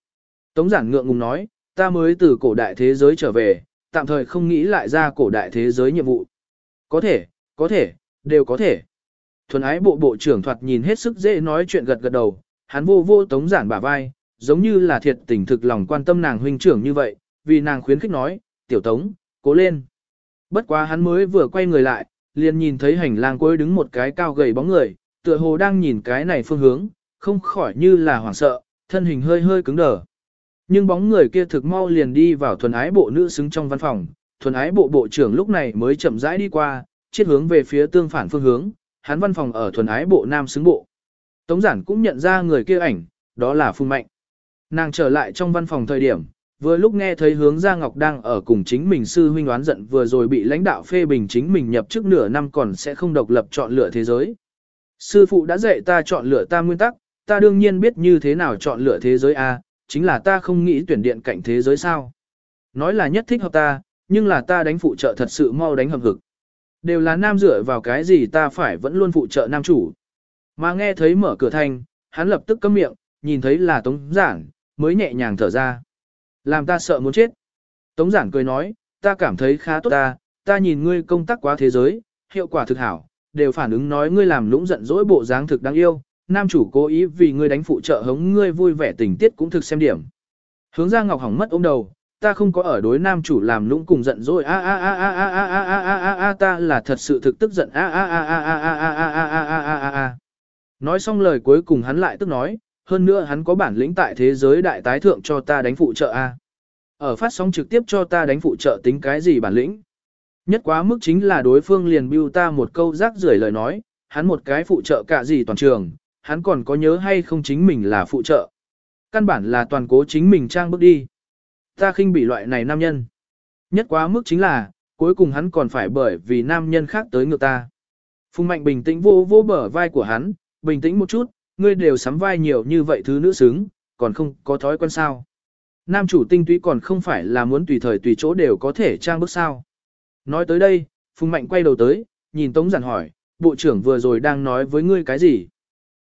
A: Tống Giản ngượng ngùng nói, ta mới từ cổ đại thế giới trở về, tạm thời không nghĩ lại ra cổ đại thế giới nhiệm vụ. Có thể, có thể, đều có thể. Thuần ái bộ bộ trưởng thoạt nhìn hết sức dễ nói chuyện gật gật đầu, hắn vô vô tống giản bả vai, giống như là thiệt tình thực lòng quan tâm nàng huynh trưởng như vậy, vì nàng khuyến khích nói, tiểu tống, cố lên. Bất quá hắn mới vừa quay người lại, liền nhìn thấy hành lang cuối đứng một cái cao gầy bóng người, tựa hồ đang nhìn cái này phương hướng, không khỏi như là hoảng sợ, thân hình hơi hơi cứng đờ. Nhưng bóng người kia thực mau liền đi vào thuần ái bộ nữ xứng trong văn phòng, thuần ái bộ bộ trưởng lúc này mới chậm rãi đi qua, chiết hướng về phía tương phản phương hướng, hắn văn phòng ở thuần ái bộ nam xứng bộ. Tống giản cũng nhận ra người kia ảnh, đó là Phùng Mạnh. Nàng trở lại trong văn phòng thời điểm, vừa lúc nghe thấy hướng Gia Ngọc đang ở cùng chính mình sư huynh đoán giận vừa rồi bị lãnh đạo phê bình chính mình nhập chức nửa năm còn sẽ không độc lập chọn lựa thế giới. Sư phụ đã dạy ta chọn lựa ta nguyên tắc, ta đương nhiên biết như thế nào chọn lựa thế giới A, chính là ta không nghĩ tuyển điện cạnh thế giới sao. Nói là nhất thích hợp ta, nhưng là ta đánh phụ trợ thật sự mau đánh hợp hực. Đều là nam dựa vào cái gì ta phải vẫn luôn phụ trợ nam chủ. Mà nghe thấy mở cửa thanh, hắn lập tức cấm miệng, nhìn thấy là Tống Giản, mới nhẹ nhàng thở ra. Làm ta sợ muốn chết. Tống Giản cười nói, ta cảm thấy khá tốt ta, ta nhìn ngươi công tác quá thế giới, hiệu quả thực hảo, đều phản ứng nói ngươi làm lũng giận dỗi bộ dáng thực đáng yêu, nam chủ cố ý vì ngươi đánh phụ trợ hống ngươi vui vẻ tình tiết cũng thực xem điểm. Hướng ra ngọc hỏng mất ôm đầu, ta không có ở đối nam chủ làm lũng cùng giận dỗi a a a a a a a a a a a ta là thật sự thực tức giận a a a a a a a a a a a a Nói xong lời cuối cùng hắn lại tức nói, hơn nữa hắn có bản lĩnh tại thế giới đại tái thượng cho ta đánh phụ trợ a. Ở phát sóng trực tiếp cho ta đánh phụ trợ tính cái gì bản lĩnh? Nhất quá mức chính là đối phương liền bưu ta một câu rác rưởi lời nói, hắn một cái phụ trợ cả gì toàn trường, hắn còn có nhớ hay không chính mình là phụ trợ. Căn bản là toàn cố chính mình trang bước đi. Ta khinh bị loại này nam nhân. Nhất quá mức chính là, cuối cùng hắn còn phải bởi vì nam nhân khác tới ngược ta. Phùng Mạnh bình tĩnh vô vô bờ vai của hắn, bình tĩnh một chút, ngươi đều sắm vai nhiều như vậy thứ nữ xứng, còn không có thói quen sao. Nam chủ tinh túy còn không phải là muốn tùy thời tùy chỗ đều có thể trang bức sao. Nói tới đây, Phùng Mạnh quay đầu tới, nhìn Tống Giản hỏi, bộ trưởng vừa rồi đang nói với ngươi cái gì?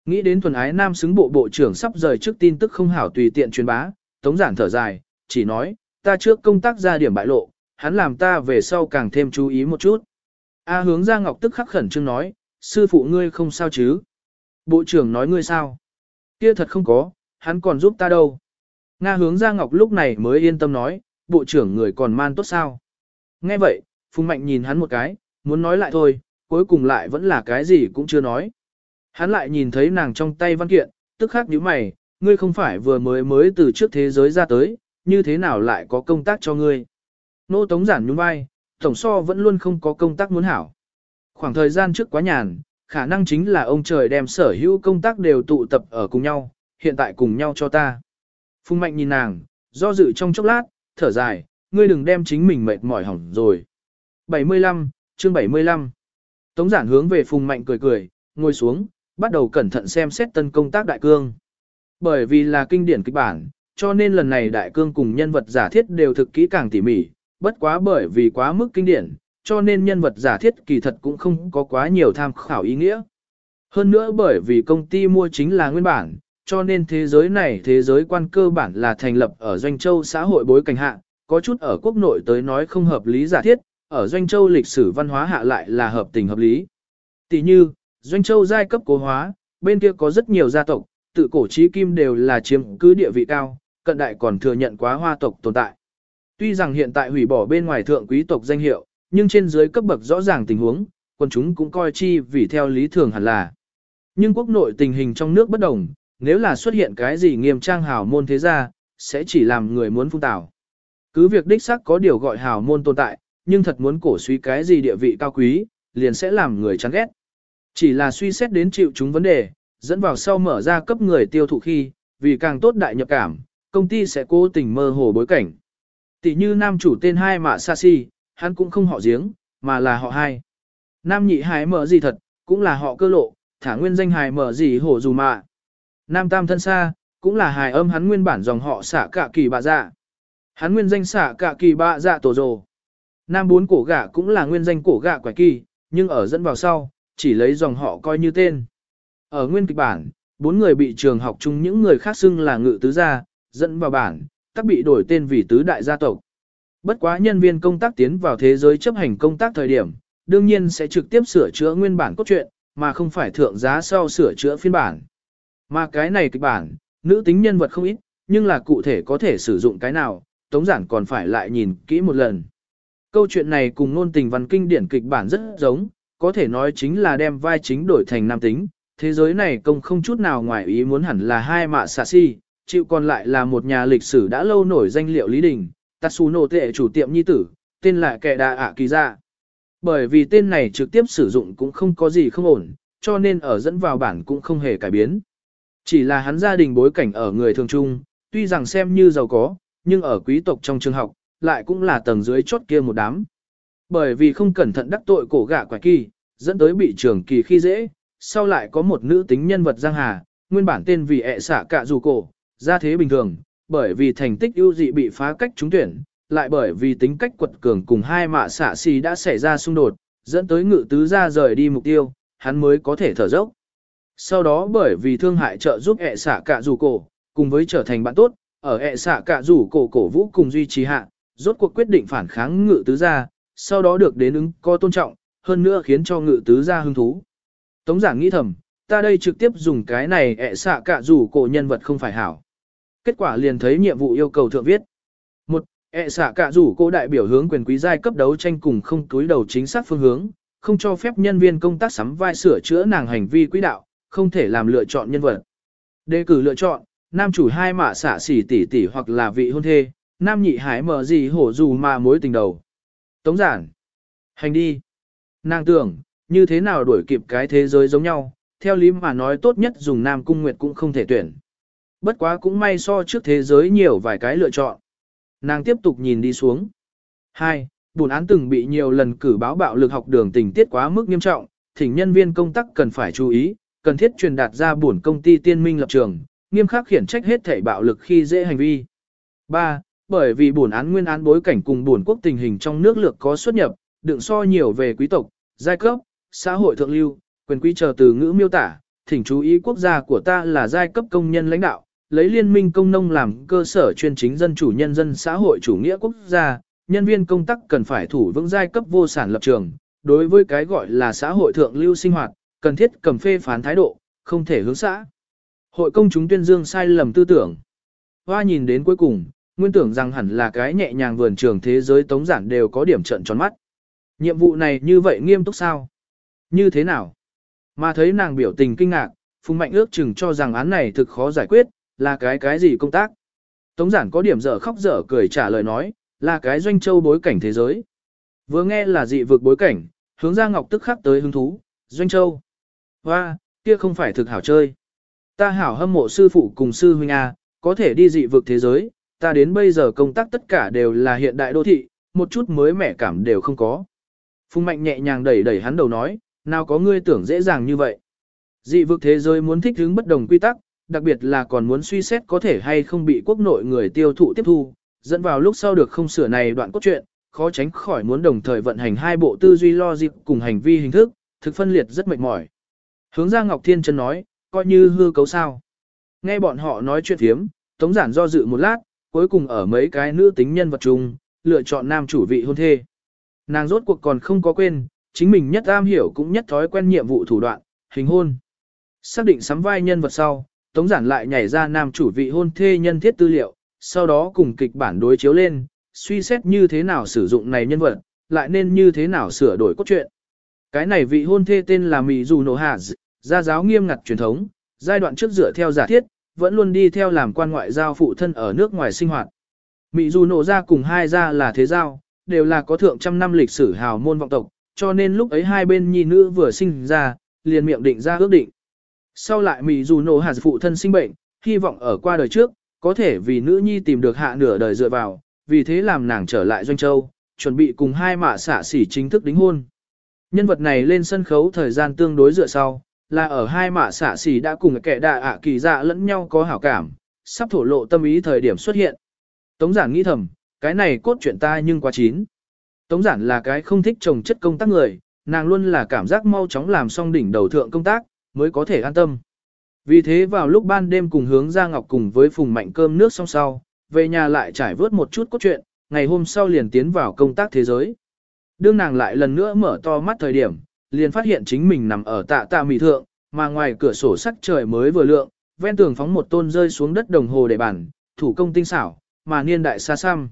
A: Nghĩ đến thuần ái nam xứng bộ bộ trưởng sắp rời trước tin tức không hảo tùy tiện truyền bá, Tống Giản thở dài, chỉ nói, ta trước công tác ra điểm bại lộ, hắn làm ta về sau càng thêm chú ý một chút. A hướng ra ngọc tức khắc khẩn trương nói, sư phụ ngươi không sao chứ? Bộ trưởng nói ngươi sao? Kia thật không có, hắn còn giúp ta đâu. Nga hướng ra ngọc lúc này mới yên tâm nói, bộ trưởng người còn man tốt sao? Nghe vậy, Phùng Mạnh nhìn hắn một cái, muốn nói lại thôi, cuối cùng lại vẫn là cái gì cũng chưa nói. Hắn lại nhìn thấy nàng trong tay văn kiện, tức khắc nhíu mày, ngươi không phải vừa mới mới từ trước thế giới ra tới, như thế nào lại có công tác cho ngươi. Nô Tống giản nhún vai, tổng so vẫn luôn không có công tác muốn hảo. Khoảng thời gian trước quá nhàn, khả năng chính là ông trời đem sở hữu công tác đều tụ tập ở cùng nhau, hiện tại cùng nhau cho ta. Phùng Mạnh nhìn nàng, do dự trong chốc lát, thở dài, ngươi đừng đem chính mình mệt mỏi hỏng rồi. 75, chương 75. Tống giản hướng về Phùng Mạnh cười cười, ngồi xuống, bắt đầu cẩn thận xem xét tân công tác đại cương. Bởi vì là kinh điển kịch bản, cho nên lần này đại cương cùng nhân vật giả thiết đều thực kỹ càng tỉ mỉ, bất quá bởi vì quá mức kinh điển, cho nên nhân vật giả thiết kỳ thật cũng không có quá nhiều tham khảo ý nghĩa. Hơn nữa bởi vì công ty mua chính là nguyên bản, cho nên thế giới này thế giới quan cơ bản là thành lập ở Doanh Châu xã hội bối cảnh hạ, có chút ở quốc nội tới nói không hợp lý giả thiết, ở Doanh Châu lịch sử văn hóa hạ lại là hợp tình hợp lý. Tỷ như, Doanh Châu giai cấp cố hóa, bên kia có rất nhiều gia tộc, tự cổ trí kim đều là chiếm cứ địa vị cao, cận đại còn thừa nhận quá hoa tộc tồn tại. Tuy rằng hiện tại hủy bỏ bên ngoài thượng quý tộc danh hiệu, nhưng trên dưới cấp bậc rõ ràng tình huống, quân chúng cũng coi chi vì theo lý thường hẳn là. Nhưng quốc nội tình hình trong nước bất đồng, nếu là xuất hiện cái gì nghiêm trang hào môn thế gia, sẽ chỉ làm người muốn phung tảo. Cứ việc đích xác có điều gọi hào môn tồn tại, nhưng thật muốn cổ suy cái gì địa vị cao quý, liền sẽ làm người chán ghét. Chỉ là suy xét đến chịu chúng vấn đề, dẫn vào sau mở ra cấp người tiêu thụ khi, vì càng tốt đại nhập cảm, công ty sẽ cố tình mơ hồ bối cảnh. Tỷ như nam chủ tên hai mạ Sashi, hắn cũng không họ giếng, mà là họ hai. Nam nhị hài mở gì thật, cũng là họ cơ lộ, thả nguyên danh hài mở gì hổ dù mạ. Nam tam thân xa, cũng là hài âm hắn nguyên bản dòng họ xả cả kỳ bạ dạ. Hắn nguyên danh xả cả kỳ bạ dạ tổ rồ. Nam bốn cổ gạ cũng là nguyên danh cổ gạ quải kỳ, nhưng ở dẫn vào sau, chỉ lấy dòng họ coi như tên. Ở nguyên kịch bản, bốn người bị trường học chung những người khác xưng là ngự tứ gia, dẫn vào bản, tắc bị đổi tên vì tứ đại gia tộc. Bất quá nhân viên công tác tiến vào thế giới chấp hành công tác thời điểm, đương nhiên sẽ trực tiếp sửa chữa nguyên bản cốt truyện, mà không phải thượng giá sau sửa chữa phiên bản. Mà cái này kịch bản, nữ tính nhân vật không ít, nhưng là cụ thể có thể sử dụng cái nào, tống giản còn phải lại nhìn kỹ một lần. Câu chuyện này cùng ngôn tình văn kinh điển kịch bản rất giống, có thể nói chính là đem vai chính đổi thành nam tính. Thế giới này công không chút nào ngoài ý muốn hẳn là hai mạ xạ si, chịu còn lại là một nhà lịch sử đã lâu nổi danh liệu Lý Đình, Tatsuno tệ chủ tiệm nhi tử, tên là kẻ đà ạ kỳ ra. Bởi vì tên này trực tiếp sử dụng cũng không có gì không ổn, cho nên ở dẫn vào bản cũng không hề cải biến. Chỉ là hắn gia đình bối cảnh ở người thường trung, tuy rằng xem như giàu có, nhưng ở quý tộc trong trường học, lại cũng là tầng dưới chốt kia một đám. Bởi vì không cẩn thận đắc tội cổ gạ quả kỳ, dẫn tới bị trường kỳ khi dễ, sau lại có một nữ tính nhân vật giang hà, nguyên bản tên vì ẹ xả cả dù cổ, ra thế bình thường, bởi vì thành tích ưu dị bị phá cách trúng tuyển, lại bởi vì tính cách quật cường cùng hai mạ xạ xì đã xảy ra xung đột, dẫn tới ngự tứ ra rời đi mục tiêu, hắn mới có thể thở dốc. Sau đó bởi vì thương hại trợ giúp ẹ xạ cả rủ cổ, cùng với trở thành bạn tốt, ở ẹ xạ cả rủ cổ cổ vũ cùng duy trì hạ, rốt cuộc quyết định phản kháng ngự tứ gia, sau đó được đến ứng có tôn trọng, hơn nữa khiến cho ngự tứ gia hứng thú. Tống giảng nghĩ thầm, ta đây trực tiếp dùng cái này ẹ xạ cả rủ cổ nhân vật không phải hảo. Kết quả liền thấy nhiệm vụ yêu cầu thượng viết. Một, ẹ xạ cả rủ cô đại biểu hướng quyền quý giai cấp đấu tranh cùng không túi đầu chính xác phương hướng, không cho phép nhân viên công tác sắm vai sửa chữa nàng hành vi quỹ đạo, không thể làm lựa chọn nhân vật. Đề cử lựa chọn, nam chủ hai mạ xạ xỉ tỷ tỷ hoặc là vị hôn thê, nam nhị hải mở gì hổ dù mà mối tình đầu. Tống giản. Hành đi. Nàng tưởng, như thế nào đuổi kịp cái thế giới giống nhau, theo lý mà nói tốt nhất dùng nam cung nguyệt cũng không thể tuyển. Bất quá cũng may so trước thế giới nhiều vài cái lựa chọn. Nàng tiếp tục nhìn đi xuống. 2. Bùn án từng bị nhiều lần cử báo bạo lực học đường tình tiết quá mức nghiêm trọng, thỉnh nhân viên công tác cần phải chú ý, cần thiết truyền đạt ra buồn công ty tiên minh lập trường, nghiêm khắc khiển trách hết thể bạo lực khi dễ hành vi. 3. Bởi vì buồn án nguyên án bối cảnh cùng buồn quốc tình hình trong nước lược có xuất nhập, đựng so nhiều về quý tộc, giai cấp, xã hội thượng lưu, quyền quý chờ từ ngữ miêu tả, thỉnh chú ý quốc gia của ta là giai cấp công nhân lãnh đạo, lấy liên minh công nông làm cơ sở chuyên chính dân chủ nhân dân xã hội chủ nghĩa quốc gia, nhân viên công tác cần phải thủ vững giai cấp vô sản lập trường, đối với cái gọi là xã hội thượng lưu sinh hoạt, cần thiết cầm phê phán thái độ, không thể hướng xã. Hội công chúng tuyên dương sai lầm tư tưởng. Hoa nhìn đến cuối cùng, nguyên tưởng rằng hẳn là cái nhẹ nhàng vườn trường thế giới tống giản đều có điểm trận tròn mắt. Nhiệm vụ này như vậy nghiêm túc sao? Như thế nào? Mà thấy nàng biểu tình kinh ngạc, Phùng Mạnh ước chừng cho rằng án này thực khó giải quyết, là cái cái gì công tác. Tống giản có điểm dở khóc dở cười trả lời nói, là cái doanh châu bối cảnh thế giới. Vừa nghe là dị vực bối cảnh, hướng ra ngọc tức khắc tới hứng thú, doanh châu. Hoa, kia không phải thực hảo chơi. Ta hảo hâm mộ sư phụ cùng sư huynh A, có thể đi dị vực thế giới, ta đến bây giờ công tác tất cả đều là hiện đại đô thị, một chút mới mẻ cảm đều không có. Phùng Mạnh nhẹ nhàng đẩy đẩy hắn đầu nói, nào có ngươi tưởng dễ dàng như vậy. Dị vực thế giới muốn thích ứng bất đồng quy tắc, đặc biệt là còn muốn suy xét có thể hay không bị quốc nội người tiêu thụ tiếp thu, dẫn vào lúc sau được không sửa này đoạn cốt truyện, khó tránh khỏi muốn đồng thời vận hành hai bộ tư duy logic cùng hành vi hình thức, thực phân liệt rất mệt mỏi. Hướng ra Ngọc Thiên Trân nói, coi như hư cấu sao. Nghe bọn họ nói chuyện thiếm, Tống Giản do dự một lát, cuối cùng ở mấy cái nữ tính nhân vật chung, lựa chọn nam chủ vị hôn thê. Nàng rốt cuộc còn không có quên, chính mình nhất am hiểu cũng nhất thói quen nhiệm vụ thủ đoạn, hình hôn. Xác định sắm vai nhân vật sau, Tống Giản lại nhảy ra nam chủ vị hôn thê nhân thiết tư liệu, sau đó cùng kịch bản đối chiếu lên, suy xét như thế nào sử dụng này nhân vật, lại nên như thế nào sửa đổi cốt truyện. Cái này vị hôn thê tên là Mị Dù Nổ Hà, gia giáo nghiêm ngặt truyền thống, giai đoạn trước dựa theo giả thiết, vẫn luôn đi theo làm quan ngoại giao phụ thân ở nước ngoài sinh hoạt. Mị Dù Nổ ra cùng hai gia là thế giao, đều là có thượng trăm năm lịch sử hào môn vọng tộc, cho nên lúc ấy hai bên nhi nữ vừa sinh ra, liền miệng định ra ước định. Sau lại Mị Dù Nổ Hà phụ thân sinh bệnh, hy vọng ở qua đời trước, có thể vì nữ nhi tìm được hạ nửa đời dựa vào, vì thế làm nàng trở lại Doanh Châu, chuẩn bị cùng hai mạ xả xỉ chính thức đính hôn. Nhân vật này lên sân khấu thời gian tương đối dựa sau, là ở hai mạ xả xỉ đã cùng kẻ đạ ạ kỳ dạ lẫn nhau có hảo cảm, sắp thổ lộ tâm ý thời điểm xuất hiện. Tống giản nghĩ thầm, cái này cốt chuyện ta nhưng quá chín. Tống giản là cái không thích trồng chất công tác người, nàng luôn là cảm giác mau chóng làm xong đỉnh đầu thượng công tác, mới có thể an tâm. Vì thế vào lúc ban đêm cùng hướng ra ngọc cùng với phùng mạnh cơm nước xong sau, về nhà lại trải vớt một chút cốt truyện, ngày hôm sau liền tiến vào công tác thế giới. Đương nàng lại lần nữa mở to mắt thời điểm, liền phát hiện chính mình nằm ở tạ tạ mì thượng, mà ngoài cửa sổ sắc trời mới vừa lượng, ven tường phóng một tôn rơi xuống đất đồng hồ để bản, thủ công tinh xảo, mà niên đại xa xăm.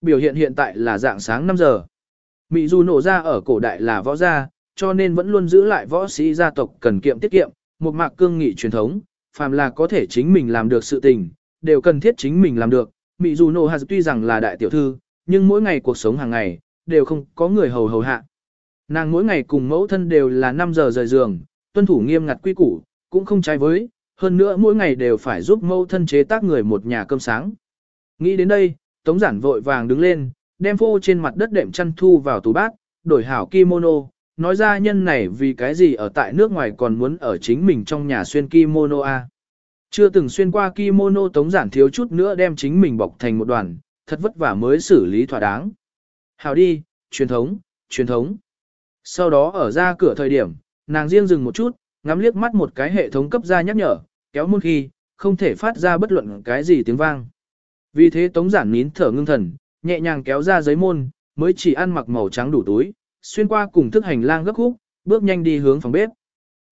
A: Biểu hiện hiện tại là dạng sáng 5 giờ. Mỹ du nổ ra ở cổ đại là võ gia, cho nên vẫn luôn giữ lại võ sĩ gia tộc cần kiệm tiết kiệm, một mạc cương nghị truyền thống, phàm là có thể chính mình làm được sự tình, đều cần thiết chính mình làm được. Mị dù nổ hạt tuy rằng là đại tiểu thư, nhưng mỗi ngày cuộc sống hàng ngày, đều không có người hầu hầu hạ. Nàng mỗi ngày cùng mẫu thân đều là 5 giờ rời giường, tuân thủ nghiêm ngặt quy củ, cũng không trái với, hơn nữa mỗi ngày đều phải giúp mẫu thân chế tác người một nhà cơm sáng. Nghĩ đến đây, Tống Giản vội vàng đứng lên, đem phô trên mặt đất đệm chăn thu vào tủ bát, đổi hảo kimono, nói ra nhân này vì cái gì ở tại nước ngoài còn muốn ở chính mình trong nhà xuyên kimono a. Chưa từng xuyên qua kimono tống giản thiếu chút nữa đem chính mình bọc thành một đoàn, thật vất vả mới xử lý thỏa đáng. Hào đi, truyền thống, truyền thống. Sau đó ở ra cửa thời điểm, nàng riêng dừng một chút, ngắm liếc mắt một cái hệ thống cấp ra nhắc nhở, kéo môn khi, không thể phát ra bất luận cái gì tiếng vang. Vì thế tống giản nín thở ngưng thần, nhẹ nhàng kéo ra giấy môn, mới chỉ ăn mặc màu trắng đủ túi, xuyên qua cùng thức hành lang gấp khúc, bước nhanh đi hướng phòng bếp.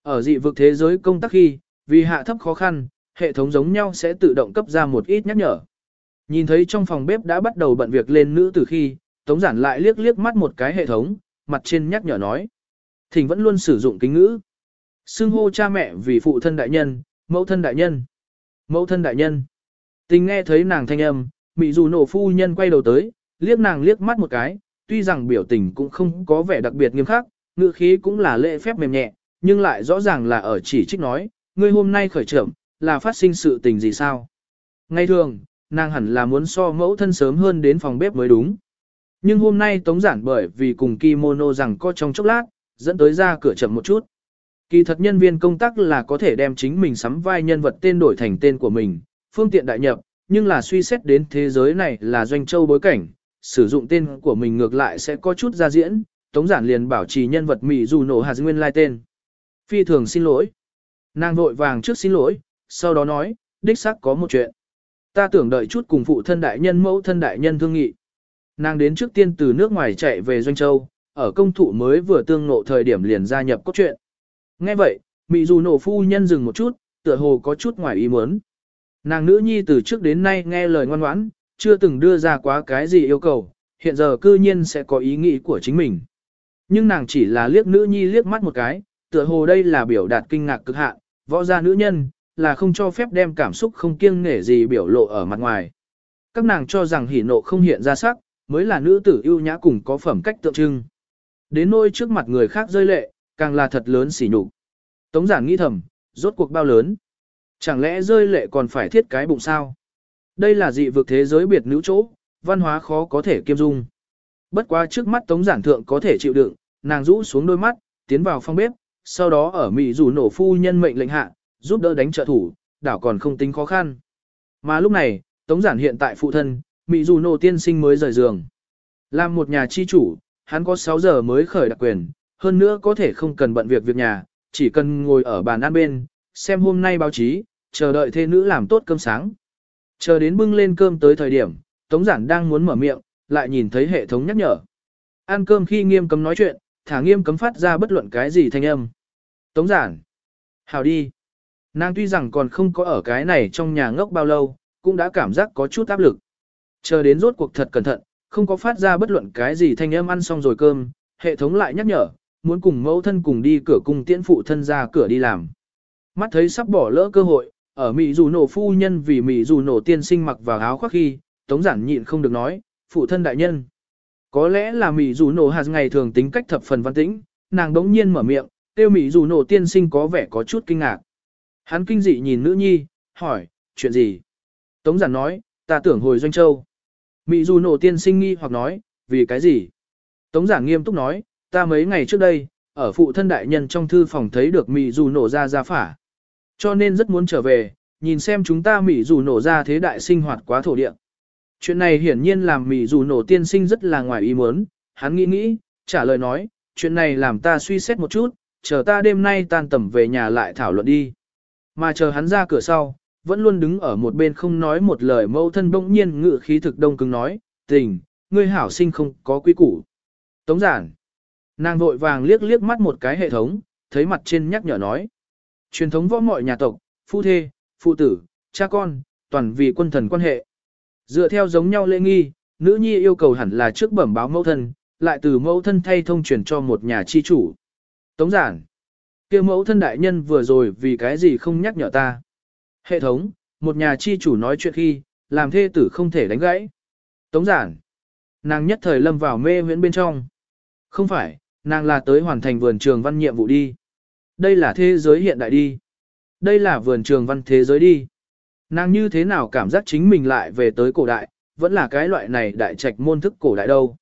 A: Ở dị vực thế giới công tác khi, vì hạ thấp khó khăn, hệ thống giống nhau sẽ tự động cấp ra một ít nhắc nhở. Nhìn thấy trong phòng bếp đã bắt đầu bận việc lên nữ từ khi, Tống Giản lại liếc liếc mắt một cái hệ thống, mặt trên nhắc nhở nói. Thỉnh vẫn luôn sử dụng kính ngữ. Xưng hô cha mẹ vì phụ thân đại nhân, mẫu thân đại nhân. Mẫu thân đại nhân. Tình nghe thấy nàng thanh âm, mị dù nổ phu nhân quay đầu tới, liếc nàng liếc mắt một cái, tuy rằng biểu tình cũng không có vẻ đặc biệt nghiêm khắc, ngữ khí cũng là lễ phép mềm nhẹ, nhưng lại rõ ràng là ở chỉ trích nói, ngươi hôm nay khởi trưởng, là phát sinh sự tình gì sao? Ngày thường, nàng hẳn là muốn so mẫu thân sớm hơn đến phòng bếp mới đúng. Nhưng hôm nay tống giản bởi vì cùng kimono rằng có trong chốc lát, dẫn tới ra cửa chậm một chút. Kỳ thật nhân viên công tác là có thể đem chính mình sắm vai nhân vật tên đổi thành tên của mình, phương tiện đại nhập, nhưng là suy xét đến thế giới này là doanh châu bối cảnh, sử dụng tên của mình ngược lại sẽ có chút ra diễn, tống giản liền bảo trì nhân vật Mỹ dù nổ hạt nguyên lai tên. Phi thường xin lỗi. Nàng vội vàng trước xin lỗi, sau đó nói, đích xác có một chuyện. Ta tưởng đợi chút cùng phụ thân đại nhân mẫu thân đại nhân thương nghị. Nàng đến trước tiên từ nước ngoài chạy về Doanh Châu, ở công thụ mới vừa tương nộ thời điểm liền gia nhập cốt truyện. Nghe vậy, Mị dù nổ phu nhân dừng một chút, tựa hồ có chút ngoài ý muốn. Nàng nữ nhi từ trước đến nay nghe lời ngoan ngoãn, chưa từng đưa ra quá cái gì yêu cầu, hiện giờ cư nhiên sẽ có ý nghĩ của chính mình. Nhưng nàng chỉ là liếc nữ nhi liếc mắt một cái, tựa hồ đây là biểu đạt kinh ngạc cực hạn, võ gia nữ nhân, là không cho phép đem cảm xúc không kiêng nể gì biểu lộ ở mặt ngoài. Các nàng cho rằng hỉ nộ không hiện ra sắc, mới là nữ tử ưu nhã cùng có phẩm cách tượng trưng. Đến nôi trước mặt người khác rơi lệ, càng là thật lớn xỉ nhục. Tống giản nghĩ thầm, rốt cuộc bao lớn. Chẳng lẽ rơi lệ còn phải thiết cái bụng sao? Đây là dị vực thế giới biệt nữ chỗ, văn hóa khó có thể kiêm dung. Bất quá trước mắt tống giản thượng có thể chịu đựng, nàng rũ xuống đôi mắt, tiến vào phòng bếp, sau đó ở Mỹ rủ nổ phu nhân mệnh lệnh hạ, giúp đỡ đánh trợ thủ, đảo còn không tính khó khăn. Mà lúc này, tống giản hiện tại phụ thân, Mỹ dù nổ tiên sinh mới rời giường. Làm một nhà chi chủ, hắn có 6 giờ mới khởi đặc quyền, hơn nữa có thể không cần bận việc việc nhà, chỉ cần ngồi ở bàn ăn bên, xem hôm nay báo chí, chờ đợi thê nữ làm tốt cơm sáng. Chờ đến bưng lên cơm tới thời điểm, Tống Giản đang muốn mở miệng, lại nhìn thấy hệ thống nhắc nhở. Ăn cơm khi nghiêm cấm nói chuyện, thả nghiêm cấm phát ra bất luận cái gì thanh âm. Tống Giản. Hào đi. Nàng tuy rằng còn không có ở cái này trong nhà ngốc bao lâu, cũng đã cảm giác có chút áp lực. Chờ đến rốt cuộc thật cẩn thận, không có phát ra bất luận cái gì thanh âm ăn xong rồi cơm, hệ thống lại nhắc nhở, muốn cùng mẫu thân cùng đi cửa cùng tiễn phụ thân ra cửa đi làm. Mắt thấy sắp bỏ lỡ cơ hội, ở Mỹ dù nổ phu nhân vì Mỹ dù nổ tiên sinh mặc vào áo khoác khi, tống giản nhịn không được nói, phụ thân đại nhân. Có lẽ là Mỹ dù nổ hạt ngày thường tính cách thập phần văn tĩnh, nàng đống nhiên mở miệng, tiêu Mỹ dù nổ tiên sinh có vẻ có chút kinh ngạc. Hắn kinh dị nhìn nữ nhi, hỏi, chuyện gì? Tống giản nói, ta tưởng hồi doanh châu. Mỹ dù nổ tiên sinh nghi hoặc nói, vì cái gì? Tống giản nghiêm túc nói, ta mấy ngày trước đây, ở phụ thân đại nhân trong thư phòng thấy được Mỹ dù nổ ra ra phả. Cho nên rất muốn trở về, nhìn xem chúng ta Mỹ dù nổ ra thế đại sinh hoạt quá thổ địa. Chuyện này hiển nhiên làm Mỹ dù nổ tiên sinh rất là ngoài ý muốn, hắn nghĩ nghĩ, trả lời nói, chuyện này làm ta suy xét một chút, chờ ta đêm nay tan tầm về nhà lại thảo luận đi. Mà chờ hắn ra cửa sau, vẫn luôn đứng ở một bên không nói một lời mâu thân bỗng nhiên ngự khí thực đông cứng nói, tình, ngươi hảo sinh không có quý củ. Tống giản. Nàng vội vàng liếc liếc mắt một cái hệ thống, thấy mặt trên nhắc nhở nói. Truyền thống võ mọi nhà tộc, phu thê, phụ tử, cha con, toàn vì quân thần quan hệ. Dựa theo giống nhau lễ nghi, nữ nhi yêu cầu hẳn là trước bẩm báo mẫu thân, lại từ mẫu thân thay thông truyền cho một nhà chi chủ. Tống giản. kia mẫu thân đại nhân vừa rồi vì cái gì không nhắc nhở ta. Hệ thống, một nhà chi chủ nói chuyện khi, làm thê tử không thể đánh gãy. Tống giản. Nàng nhất thời lâm vào mê huyễn bên trong. Không phải, nàng là tới hoàn thành vườn trường văn nhiệm vụ đi. Đây là thế giới hiện đại đi. Đây là vườn trường văn thế giới đi. Nàng như thế nào cảm giác chính mình lại về tới cổ đại, vẫn là cái loại này đại trạch môn thức cổ đại đâu.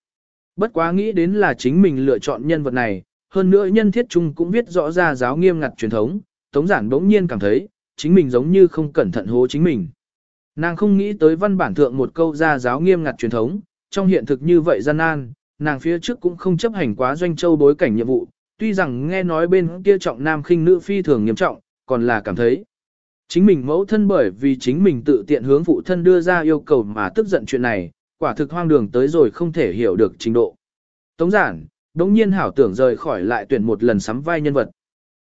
A: Bất quá nghĩ đến là chính mình lựa chọn nhân vật này, hơn nữa nhân thiết chung cũng viết rõ ra giáo nghiêm ngặt truyền thống, Tống Giản bỗng nhiên cảm thấy, chính mình giống như không cẩn thận hố chính mình. Nàng không nghĩ tới văn bản thượng một câu ra giáo nghiêm ngặt truyền thống, trong hiện thực như vậy gian nan, nàng phía trước cũng không chấp hành quá doanh châu bối cảnh nhiệm vụ, tuy rằng nghe nói bên kia trọng nam khinh nữ phi thường nghiêm trọng, còn là cảm thấy chính mình mẫu thân bởi vì chính mình tự tiện hướng phụ thân đưa ra yêu cầu mà tức giận chuyện này, quả thực hoang đường tới rồi không thể hiểu được trình độ. Tống giản, đống nhiên hảo tưởng rời khỏi lại tuyển một lần sắm vai nhân vật.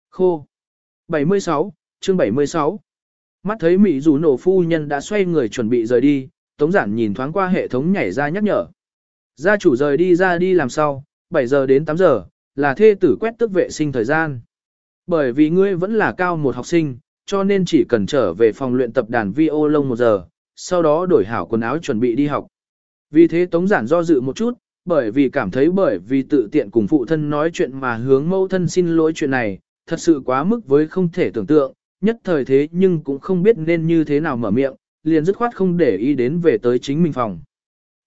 A: Khô. 76, chương 76. Mắt thấy Mỹ dù nổ phu nhân đã xoay người chuẩn bị rời đi, Tống giản nhìn thoáng qua hệ thống nhảy ra nhắc nhở. Gia chủ rời đi ra đi làm sao, 7 giờ đến 8 giờ, là thê tử quét tức vệ sinh thời gian. Bởi vì ngươi vẫn là cao một học sinh, cho nên chỉ cần trở về phòng luyện tập đàn vi ô lông một giờ, sau đó đổi hảo quần áo chuẩn bị đi học. Vì thế Tống Giản do dự một chút, bởi vì cảm thấy bởi vì tự tiện cùng phụ thân nói chuyện mà hướng mâu thân xin lỗi chuyện này, thật sự quá mức với không thể tưởng tượng, nhất thời thế nhưng cũng không biết nên như thế nào mở miệng, liền dứt khoát không để ý đến về tới chính mình phòng.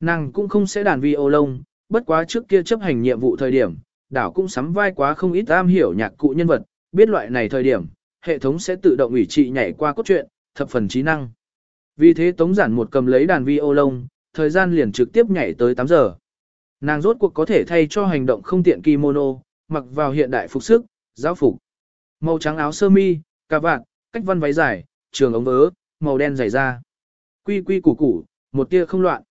A: Nàng cũng không sẽ đàn vi ô lông, bất quá trước kia chấp hành nhiệm vụ thời điểm, đảo cũng sắm vai quá không ít am hiểu nhạc cụ nhân vật, biết loại này thời điểm, hệ thống sẽ tự động ủy trị nhảy qua cốt truyện, thập phần trí năng. Vì thế Tống Giản một cầm lấy đàn vi ô lông, thời gian liền trực tiếp nhảy tới 8 giờ. Nàng rốt cuộc có thể thay cho hành động không tiện kimono, mặc vào hiện đại phục sức, giáo phục. Màu trắng áo sơ mi, cà vạt, cách văn váy dài, trường ống vớ, màu đen dày da. Quy quy củ củ, một tia không loạn.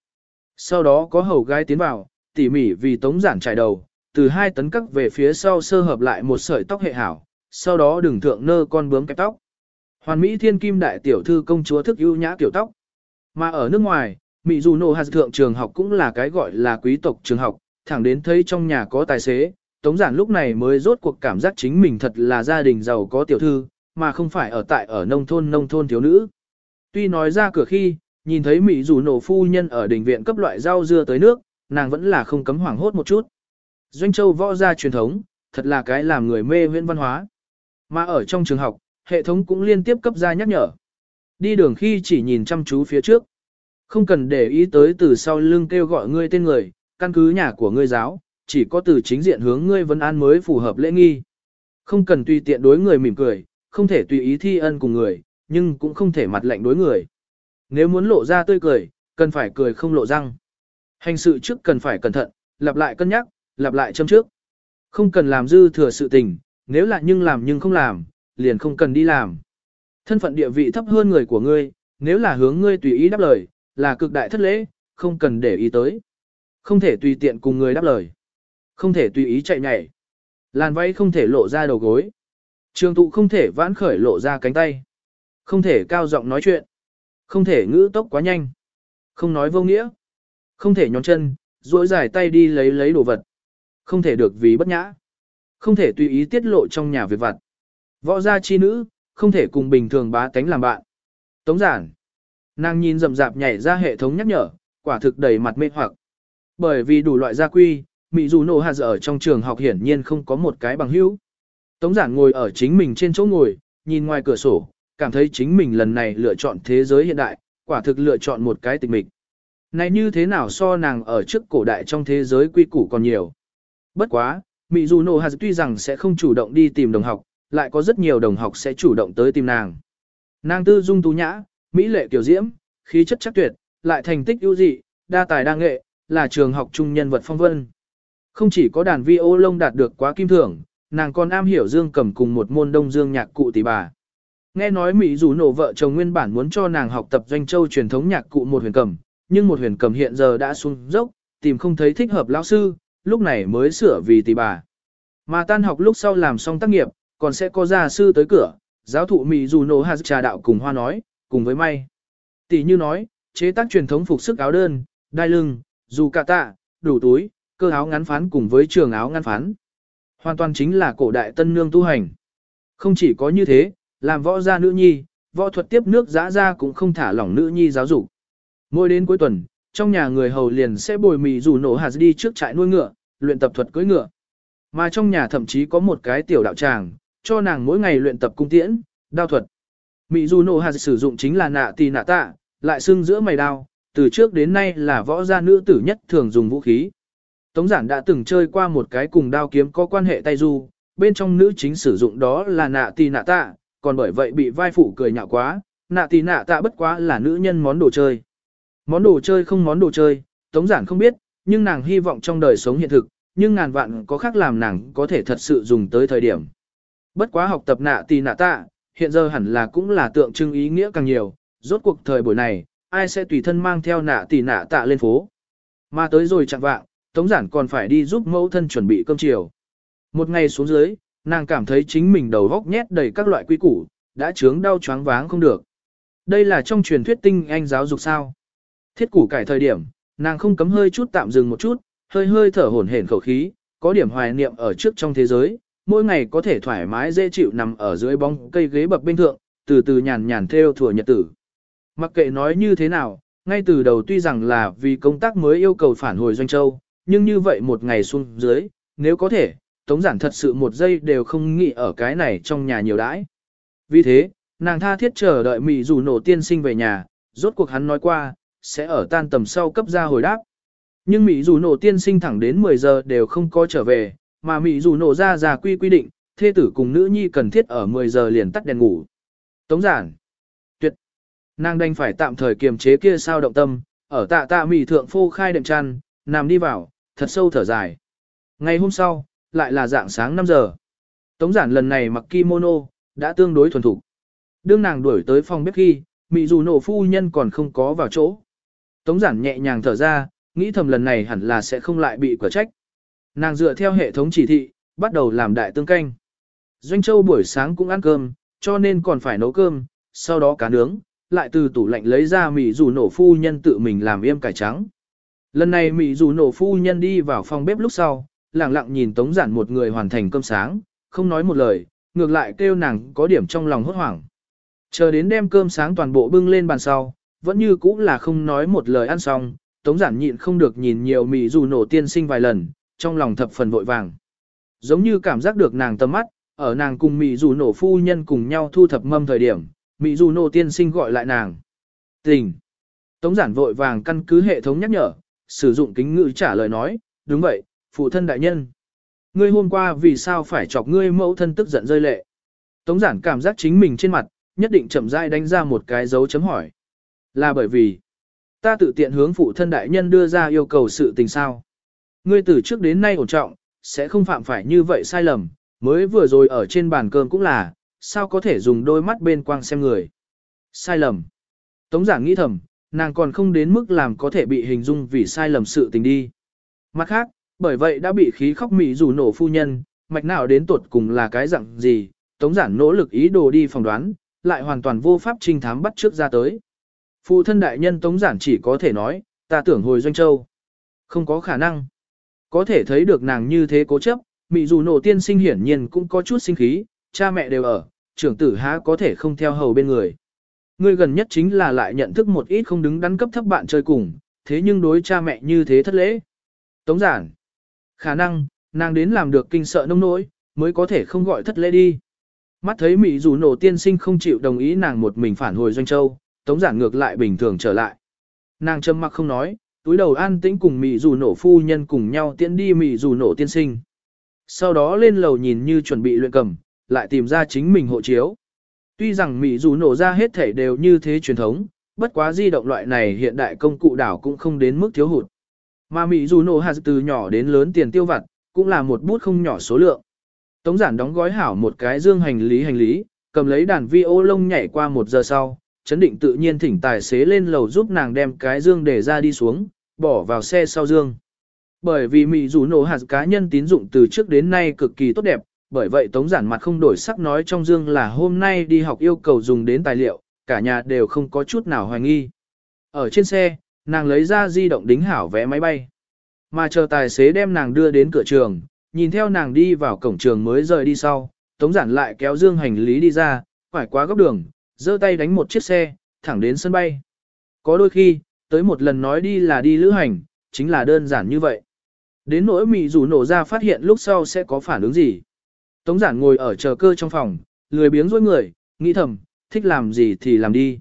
A: Sau đó có hầu gái tiến vào, tỉ mỉ vì tống giản trải đầu, từ hai tấn cắt về phía sau sơ hợp lại một sợi tóc hệ hảo, sau đó đừng thượng nơ con bướm kẹp tóc. Hoàn Mỹ thiên kim đại tiểu thư công chúa thức ưu nhã tiểu tóc. Mà ở nước ngoài, Mỹ dù nổ hạt thượng trường học cũng là cái gọi là quý tộc trường học, thẳng đến thấy trong nhà có tài xế, Tống giản lúc này mới rốt cuộc cảm giác chính mình thật là gia đình giàu có tiểu thư, mà không phải ở tại ở nông thôn nông thôn thiếu nữ. Tuy nói ra cửa khi, nhìn thấy Mỹ dù nổ phu nhân ở đình viện cấp loại rau dưa tới nước, nàng vẫn là không cấm hoảng hốt một chút. Doanh châu võ gia truyền thống, thật là cái làm người mê huyễn văn hóa. Mà ở trong trường học, hệ thống cũng liên tiếp cấp ra nhắc nhở. Đi đường khi chỉ nhìn chăm chú phía trước. Không cần để ý tới từ sau lưng kêu gọi ngươi tên người, căn cứ nhà của ngươi giáo, chỉ có từ chính diện hướng ngươi vấn an mới phù hợp lễ nghi. Không cần tùy tiện đối người mỉm cười, không thể tùy ý thi ân cùng người, nhưng cũng không thể mặt lạnh đối người. Nếu muốn lộ ra tươi cười, cần phải cười không lộ răng. Hành sự trước cần phải cẩn thận, lặp lại cân nhắc, lặp lại châm trước. Không cần làm dư thừa sự tình, nếu là nhưng làm nhưng không làm, liền không cần đi làm. Thân phận địa vị thấp hơn người của ngươi, nếu là hướng ngươi tùy ý đáp lời, là cực đại thất lễ, không cần để ý tới. Không thể tùy tiện cùng người đáp lời. Không thể tùy ý chạy nhảy. Làn váy không thể lộ ra đầu gối. Trường tụ không thể vãn khởi lộ ra cánh tay. Không thể cao giọng nói chuyện. Không thể ngữ tốc quá nhanh. Không nói vô nghĩa. Không thể nhón chân, duỗi dài tay đi lấy lấy đồ vật. Không thể được vì bất nhã. Không thể tùy ý tiết lộ trong nhà việc vặt. Võ gia chi nữ, không thể cùng bình thường bá tánh làm bạn. Tống giản. Nàng nhìn rầm rạp nhảy ra hệ thống nhắc nhở, quả thực đầy mặt mê hoặc. Bởi vì đủ loại gia quy, Mỹ dù nổ hạt ở trong trường học hiển nhiên không có một cái bằng hữu. Tống giản ngồi ở chính mình trên chỗ ngồi, nhìn ngoài cửa sổ, cảm thấy chính mình lần này lựa chọn thế giới hiện đại, quả thực lựa chọn một cái tịch mịch. Này như thế nào so nàng ở trước cổ đại trong thế giới quy củ còn nhiều. Bất quá, Mỹ dù nổ Hà tuy rằng sẽ không chủ động đi tìm đồng học, lại có rất nhiều đồng học sẽ chủ động tới tìm nàng. Nàng tư dung tú nhã, mỹ lệ kiểu diễm, khí chất chắc tuyệt, lại thành tích ưu dị, đa tài đa nghệ, là trường học trung nhân vật phong vân. Không chỉ có đàn vi ô lông đạt được quá kim thưởng, nàng còn am hiểu dương cầm cùng một môn đông dương nhạc cụ tỷ bà. Nghe nói Mỹ dù nổ vợ chồng nguyên bản muốn cho nàng học tập doanh châu truyền thống nhạc cụ một huyền cầm, nhưng một huyền cầm hiện giờ đã xuống dốc, tìm không thấy thích hợp lão sư, lúc này mới sửa vì tỷ bà. Mà tan học lúc sau làm xong tác nghiệp, còn sẽ có gia sư tới cửa, giáo thụ Mỹ dù nổ hạt trà đạo cùng hoa nói, cùng với may. Tỷ như nói, chế tác truyền thống phục sức áo đơn, đai lưng, dù cà tạ, đủ túi, cơ áo ngắn phán cùng với trường áo ngắn phán. Hoàn toàn chính là cổ đại tân nương tu hành. Không chỉ có như thế, làm võ gia nữ nhi, võ thuật tiếp nước giã ra cũng không thả lỏng nữ nhi giáo dục. Mỗi đến cuối tuần, trong nhà người hầu liền sẽ bồi mì rủ nổ hạt đi trước trại nuôi ngựa, luyện tập thuật cưỡi ngựa. Mà trong nhà thậm chí có một cái tiểu đạo tràng, cho nàng mỗi ngày luyện tập cung tiễn, đao thuật. Mị dù nổ hạt sử dụng chính là nạ tì nạ tạ, lại xưng giữa mày đao, từ trước đến nay là võ gia nữ tử nhất thường dùng vũ khí. Tống giản đã từng chơi qua một cái cùng đao kiếm có quan hệ tay du, bên trong nữ chính sử dụng đó là nạ tì nạ tạ, còn bởi vậy bị vai phụ cười nhạo quá, nạ tì nạ tạ bất quá là nữ nhân món đồ chơi. Món đồ chơi không món đồ chơi, tống giản không biết, nhưng nàng hy vọng trong đời sống hiện thực, nhưng ngàn vạn có khác làm nàng có thể thật sự dùng tới thời điểm. Bất quá học tập nạ tì nạ tạ, hiện giờ hẳn là cũng là tượng trưng ý nghĩa càng nhiều, rốt cuộc thời buổi này, ai sẽ tùy thân mang theo nạ tì nạ tạ lên phố. Mà tới rồi chẳng vạng, Tống Giản còn phải đi giúp mẫu thân chuẩn bị cơm chiều. Một ngày xuống dưới, nàng cảm thấy chính mình đầu góc nhét đầy các loại quy củ, đã chướng đau choáng váng không được. Đây là trong truyền thuyết tinh anh giáo dục sao. Thiết củ cải thời điểm, nàng không cấm hơi chút tạm dừng một chút, hơi hơi thở hổn hển khẩu khí, có điểm hoài niệm ở trước trong thế giới, mỗi ngày có thể thoải mái dễ chịu nằm ở dưới bóng cây ghế bập bên thượng, từ từ nhàn nhàn theo thừa nhật tử. Mặc kệ nói như thế nào, ngay từ đầu tuy rằng là vì công tác mới yêu cầu phản hồi Doanh Châu, nhưng như vậy một ngày xuống dưới, nếu có thể, Tống Giản thật sự một giây đều không nghĩ ở cái này trong nhà nhiều đãi. Vì thế, nàng tha thiết chờ đợi Mỹ dù nổ tiên sinh về nhà, rốt cuộc hắn nói qua, sẽ ở tan tầm sau cấp ra hồi đáp. Nhưng Mỹ dù nổ tiên sinh thẳng đến 10 giờ đều không có trở về, mà Mỹ dù nổ ra ra quy quy định, thê tử cùng nữ nhi cần thiết ở 10 giờ liền tắt đèn ngủ. Tống giản. Tuyệt. Nàng đành phải tạm thời kiềm chế kia sao động tâm, ở tạ tạ Mỹ thượng phô khai đệm chăn, nằm đi vào, thật sâu thở dài. Ngày hôm sau, lại là dạng sáng 5 giờ. Tống giản lần này mặc kimono, đã tương đối thuần thục. Đương nàng đuổi tới phòng bếp khi, Mỹ dù nổ phu nhân còn không có vào chỗ. Tống giản nhẹ nhàng thở ra, nghĩ thầm lần này hẳn là sẽ không lại bị quả trách. Nàng dựa theo hệ thống chỉ thị, bắt đầu làm đại tương canh. Doanh Châu buổi sáng cũng ăn cơm, cho nên còn phải nấu cơm, sau đó cá nướng, lại từ tủ lạnh lấy ra mì dù nổ phu nhân tự mình làm yêm cải trắng. Lần này mì dù nổ phu nhân đi vào phòng bếp lúc sau, lặng lặng nhìn Tống Giản một người hoàn thành cơm sáng, không nói một lời, ngược lại kêu nàng có điểm trong lòng hốt hoảng. Chờ đến đem cơm sáng toàn bộ bưng lên bàn sau, vẫn như cũng là không nói một lời ăn xong, Tống Giản nhịn không được nhìn nhiều mì dù nổ tiên sinh vài lần, trong lòng thập phần vội vàng. Giống như cảm giác được nàng tầm mắt, ở nàng cùng mì dù nổ phu nhân cùng nhau thu thập mâm thời điểm, mì dù nổ tiên sinh gọi lại nàng. Tình. Tống giản vội vàng căn cứ hệ thống nhắc nhở, sử dụng kính ngữ trả lời nói, đúng vậy, phụ thân đại nhân. Ngươi hôm qua vì sao phải chọc ngươi mẫu thân tức giận rơi lệ. Tống giản cảm giác chính mình trên mặt, nhất định chậm rãi đánh ra một cái dấu chấm hỏi. Là bởi vì, ta tự tiện hướng phụ thân đại nhân đưa ra yêu cầu sự tình sao. Ngươi từ trước đến nay ổn trọng, sẽ không phạm phải như vậy sai lầm, mới vừa rồi ở trên bàn cơm cũng là, sao có thể dùng đôi mắt bên quang xem người. Sai lầm. Tống giảng nghĩ thầm, nàng còn không đến mức làm có thể bị hình dung vì sai lầm sự tình đi. Mặt khác, bởi vậy đã bị khí khóc mị dù nổ phu nhân, mạch nào đến tuột cùng là cái dạng gì, tống giản nỗ lực ý đồ đi phỏng đoán, lại hoàn toàn vô pháp trinh thám bắt trước ra tới. Phụ thân đại nhân tống giản chỉ có thể nói, ta tưởng hồi doanh châu. Không có khả năng. Có thể thấy được nàng như thế cố chấp, mị dù nổ tiên sinh hiển nhiên cũng có chút sinh khí, cha mẹ đều ở, trưởng tử há có thể không theo hầu bên người. Người gần nhất chính là lại nhận thức một ít không đứng đắn cấp thấp bạn chơi cùng, thế nhưng đối cha mẹ như thế thất lễ. Tống giản. Khả năng, nàng đến làm được kinh sợ nông nỗi, mới có thể không gọi thất lễ đi. Mắt thấy Mỹ dù nổ tiên sinh không chịu đồng ý nàng một mình phản hồi doanh châu, tống giản ngược lại bình thường trở lại. Nàng châm mặc không nói, túi đầu an tĩnh cùng mị dù nổ phu nhân cùng nhau tiễn đi mị dù nổ tiên sinh. Sau đó lên lầu nhìn như chuẩn bị luyện cầm, lại tìm ra chính mình hộ chiếu. Tuy rằng mị dù nổ ra hết thể đều như thế truyền thống, bất quá di động loại này hiện đại công cụ đảo cũng không đến mức thiếu hụt. Mà mị dù nổ hạt từ nhỏ đến lớn tiền tiêu vặt, cũng là một bút không nhỏ số lượng. Tống giản đóng gói hảo một cái dương hành lý hành lý, cầm lấy đàn vi ô lông nhảy qua một giờ sau, chấn định tự nhiên thỉnh tài xế lên lầu giúp nàng đem cái dương để ra đi xuống, bỏ vào xe sau dương. Bởi vì Mỹ dù nổ hạt cá nhân tín dụng từ trước đến nay cực kỳ tốt đẹp, bởi vậy Tống Giản mặt không đổi sắc nói trong dương là hôm nay đi học yêu cầu dùng đến tài liệu, cả nhà đều không có chút nào hoài nghi. Ở trên xe, nàng lấy ra di động đính hảo vé máy bay. Mà chờ tài xế đem nàng đưa đến cửa trường, nhìn theo nàng đi vào cổng trường mới rời đi sau, Tống Giản lại kéo dương hành lý đi ra, phải qua góc đường, giơ tay đánh một chiếc xe, thẳng đến sân bay. Có đôi khi, tới một lần nói đi là đi lữ hành, chính là đơn giản như vậy. Đến nỗi mị rủ nổ ra phát hiện lúc sau sẽ có phản ứng gì. Tống giản ngồi ở chờ cơ trong phòng, lười biếng dối người, nghĩ thầm, thích làm gì thì làm đi.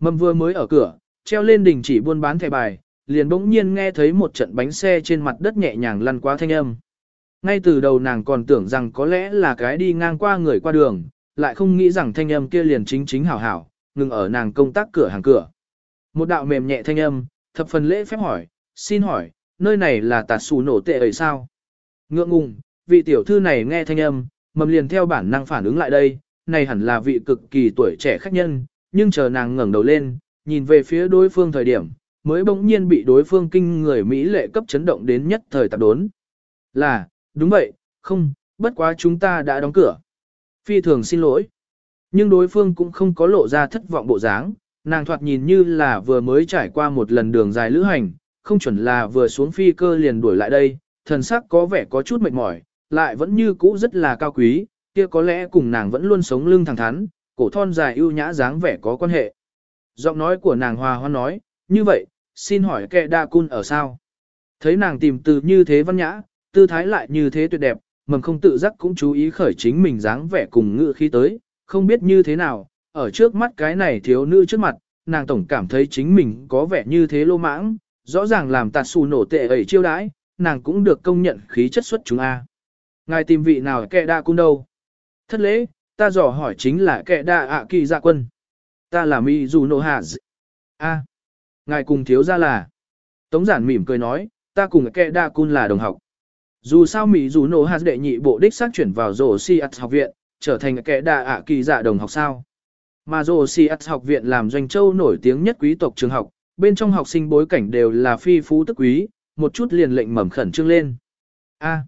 A: Mầm vừa mới ở cửa, treo lên đỉnh chỉ buôn bán thẻ bài, liền bỗng nhiên nghe thấy một trận bánh xe trên mặt đất nhẹ nhàng lăn qua thanh âm. Ngay từ đầu nàng còn tưởng rằng có lẽ là cái đi ngang qua người qua đường, lại không nghĩ rằng thanh âm kia liền chính chính hảo hảo, ngừng ở nàng công tác cửa hàng cửa. Một đạo mềm nhẹ thanh âm, thập phần lễ phép hỏi, xin hỏi, nơi này là tạt xù nổ tệ ấy sao? Ngượng ngùng, vị tiểu thư này nghe thanh âm, mầm liền theo bản năng phản ứng lại đây, này hẳn là vị cực kỳ tuổi trẻ khách nhân, nhưng chờ nàng ngẩng đầu lên, nhìn về phía đối phương thời điểm, mới bỗng nhiên bị đối phương kinh người Mỹ lệ cấp chấn động đến nhất thời tạp đốn. Là, đúng vậy, không, bất quá chúng ta đã đóng cửa. Phi thường xin lỗi. Nhưng đối phương cũng không có lộ ra thất vọng bộ dáng, nàng thoạt nhìn như là vừa mới trải qua một lần đường dài lữ hành, không chuẩn là vừa xuống phi cơ liền đuổi lại đây, thần sắc có vẻ có chút mệt mỏi, lại vẫn như cũ rất là cao quý, kia có lẽ cùng nàng vẫn luôn sống lưng thẳng thắn, cổ thon dài ưu nhã dáng vẻ có quan hệ. Giọng nói của nàng hòa hoan nói, như vậy, xin hỏi kẻ đa cun ở sao? Thấy nàng tìm từ như thế văn nhã, tư thái lại như thế tuyệt đẹp, mầm không tự giác cũng chú ý khởi chính mình dáng vẻ cùng ngự khí tới, không biết như thế nào, ở trước mắt cái này thiếu nữ trước mặt, nàng tổng cảm thấy chính mình có vẻ như thế lô mãng, rõ ràng làm tạt xù nổ tệ ấy chiêu đãi, nàng cũng được công nhận khí chất xuất chúng A. Ngài tìm vị nào kẻ đa cung đâu? Thất lễ, ta dò hỏi chính là kẻ đa ạ kỳ dạ quân. Ta là mi dù nổ hạ A. Ngài cùng thiếu ra là. Tống giản mỉm cười nói, ta cùng kẻ đa cung là đồng học. Dù sao Mỹ dù nổ hạt đệ nhị bộ đích xác chuyển vào rổ si học viện, trở thành kẻ đà ạ kỳ dạ đồng học sao. Mà rổ si học viện làm doanh châu nổi tiếng nhất quý tộc trường học, bên trong học sinh bối cảnh đều là phi phú tức quý, một chút liền lệnh mầm khẩn trương lên. A,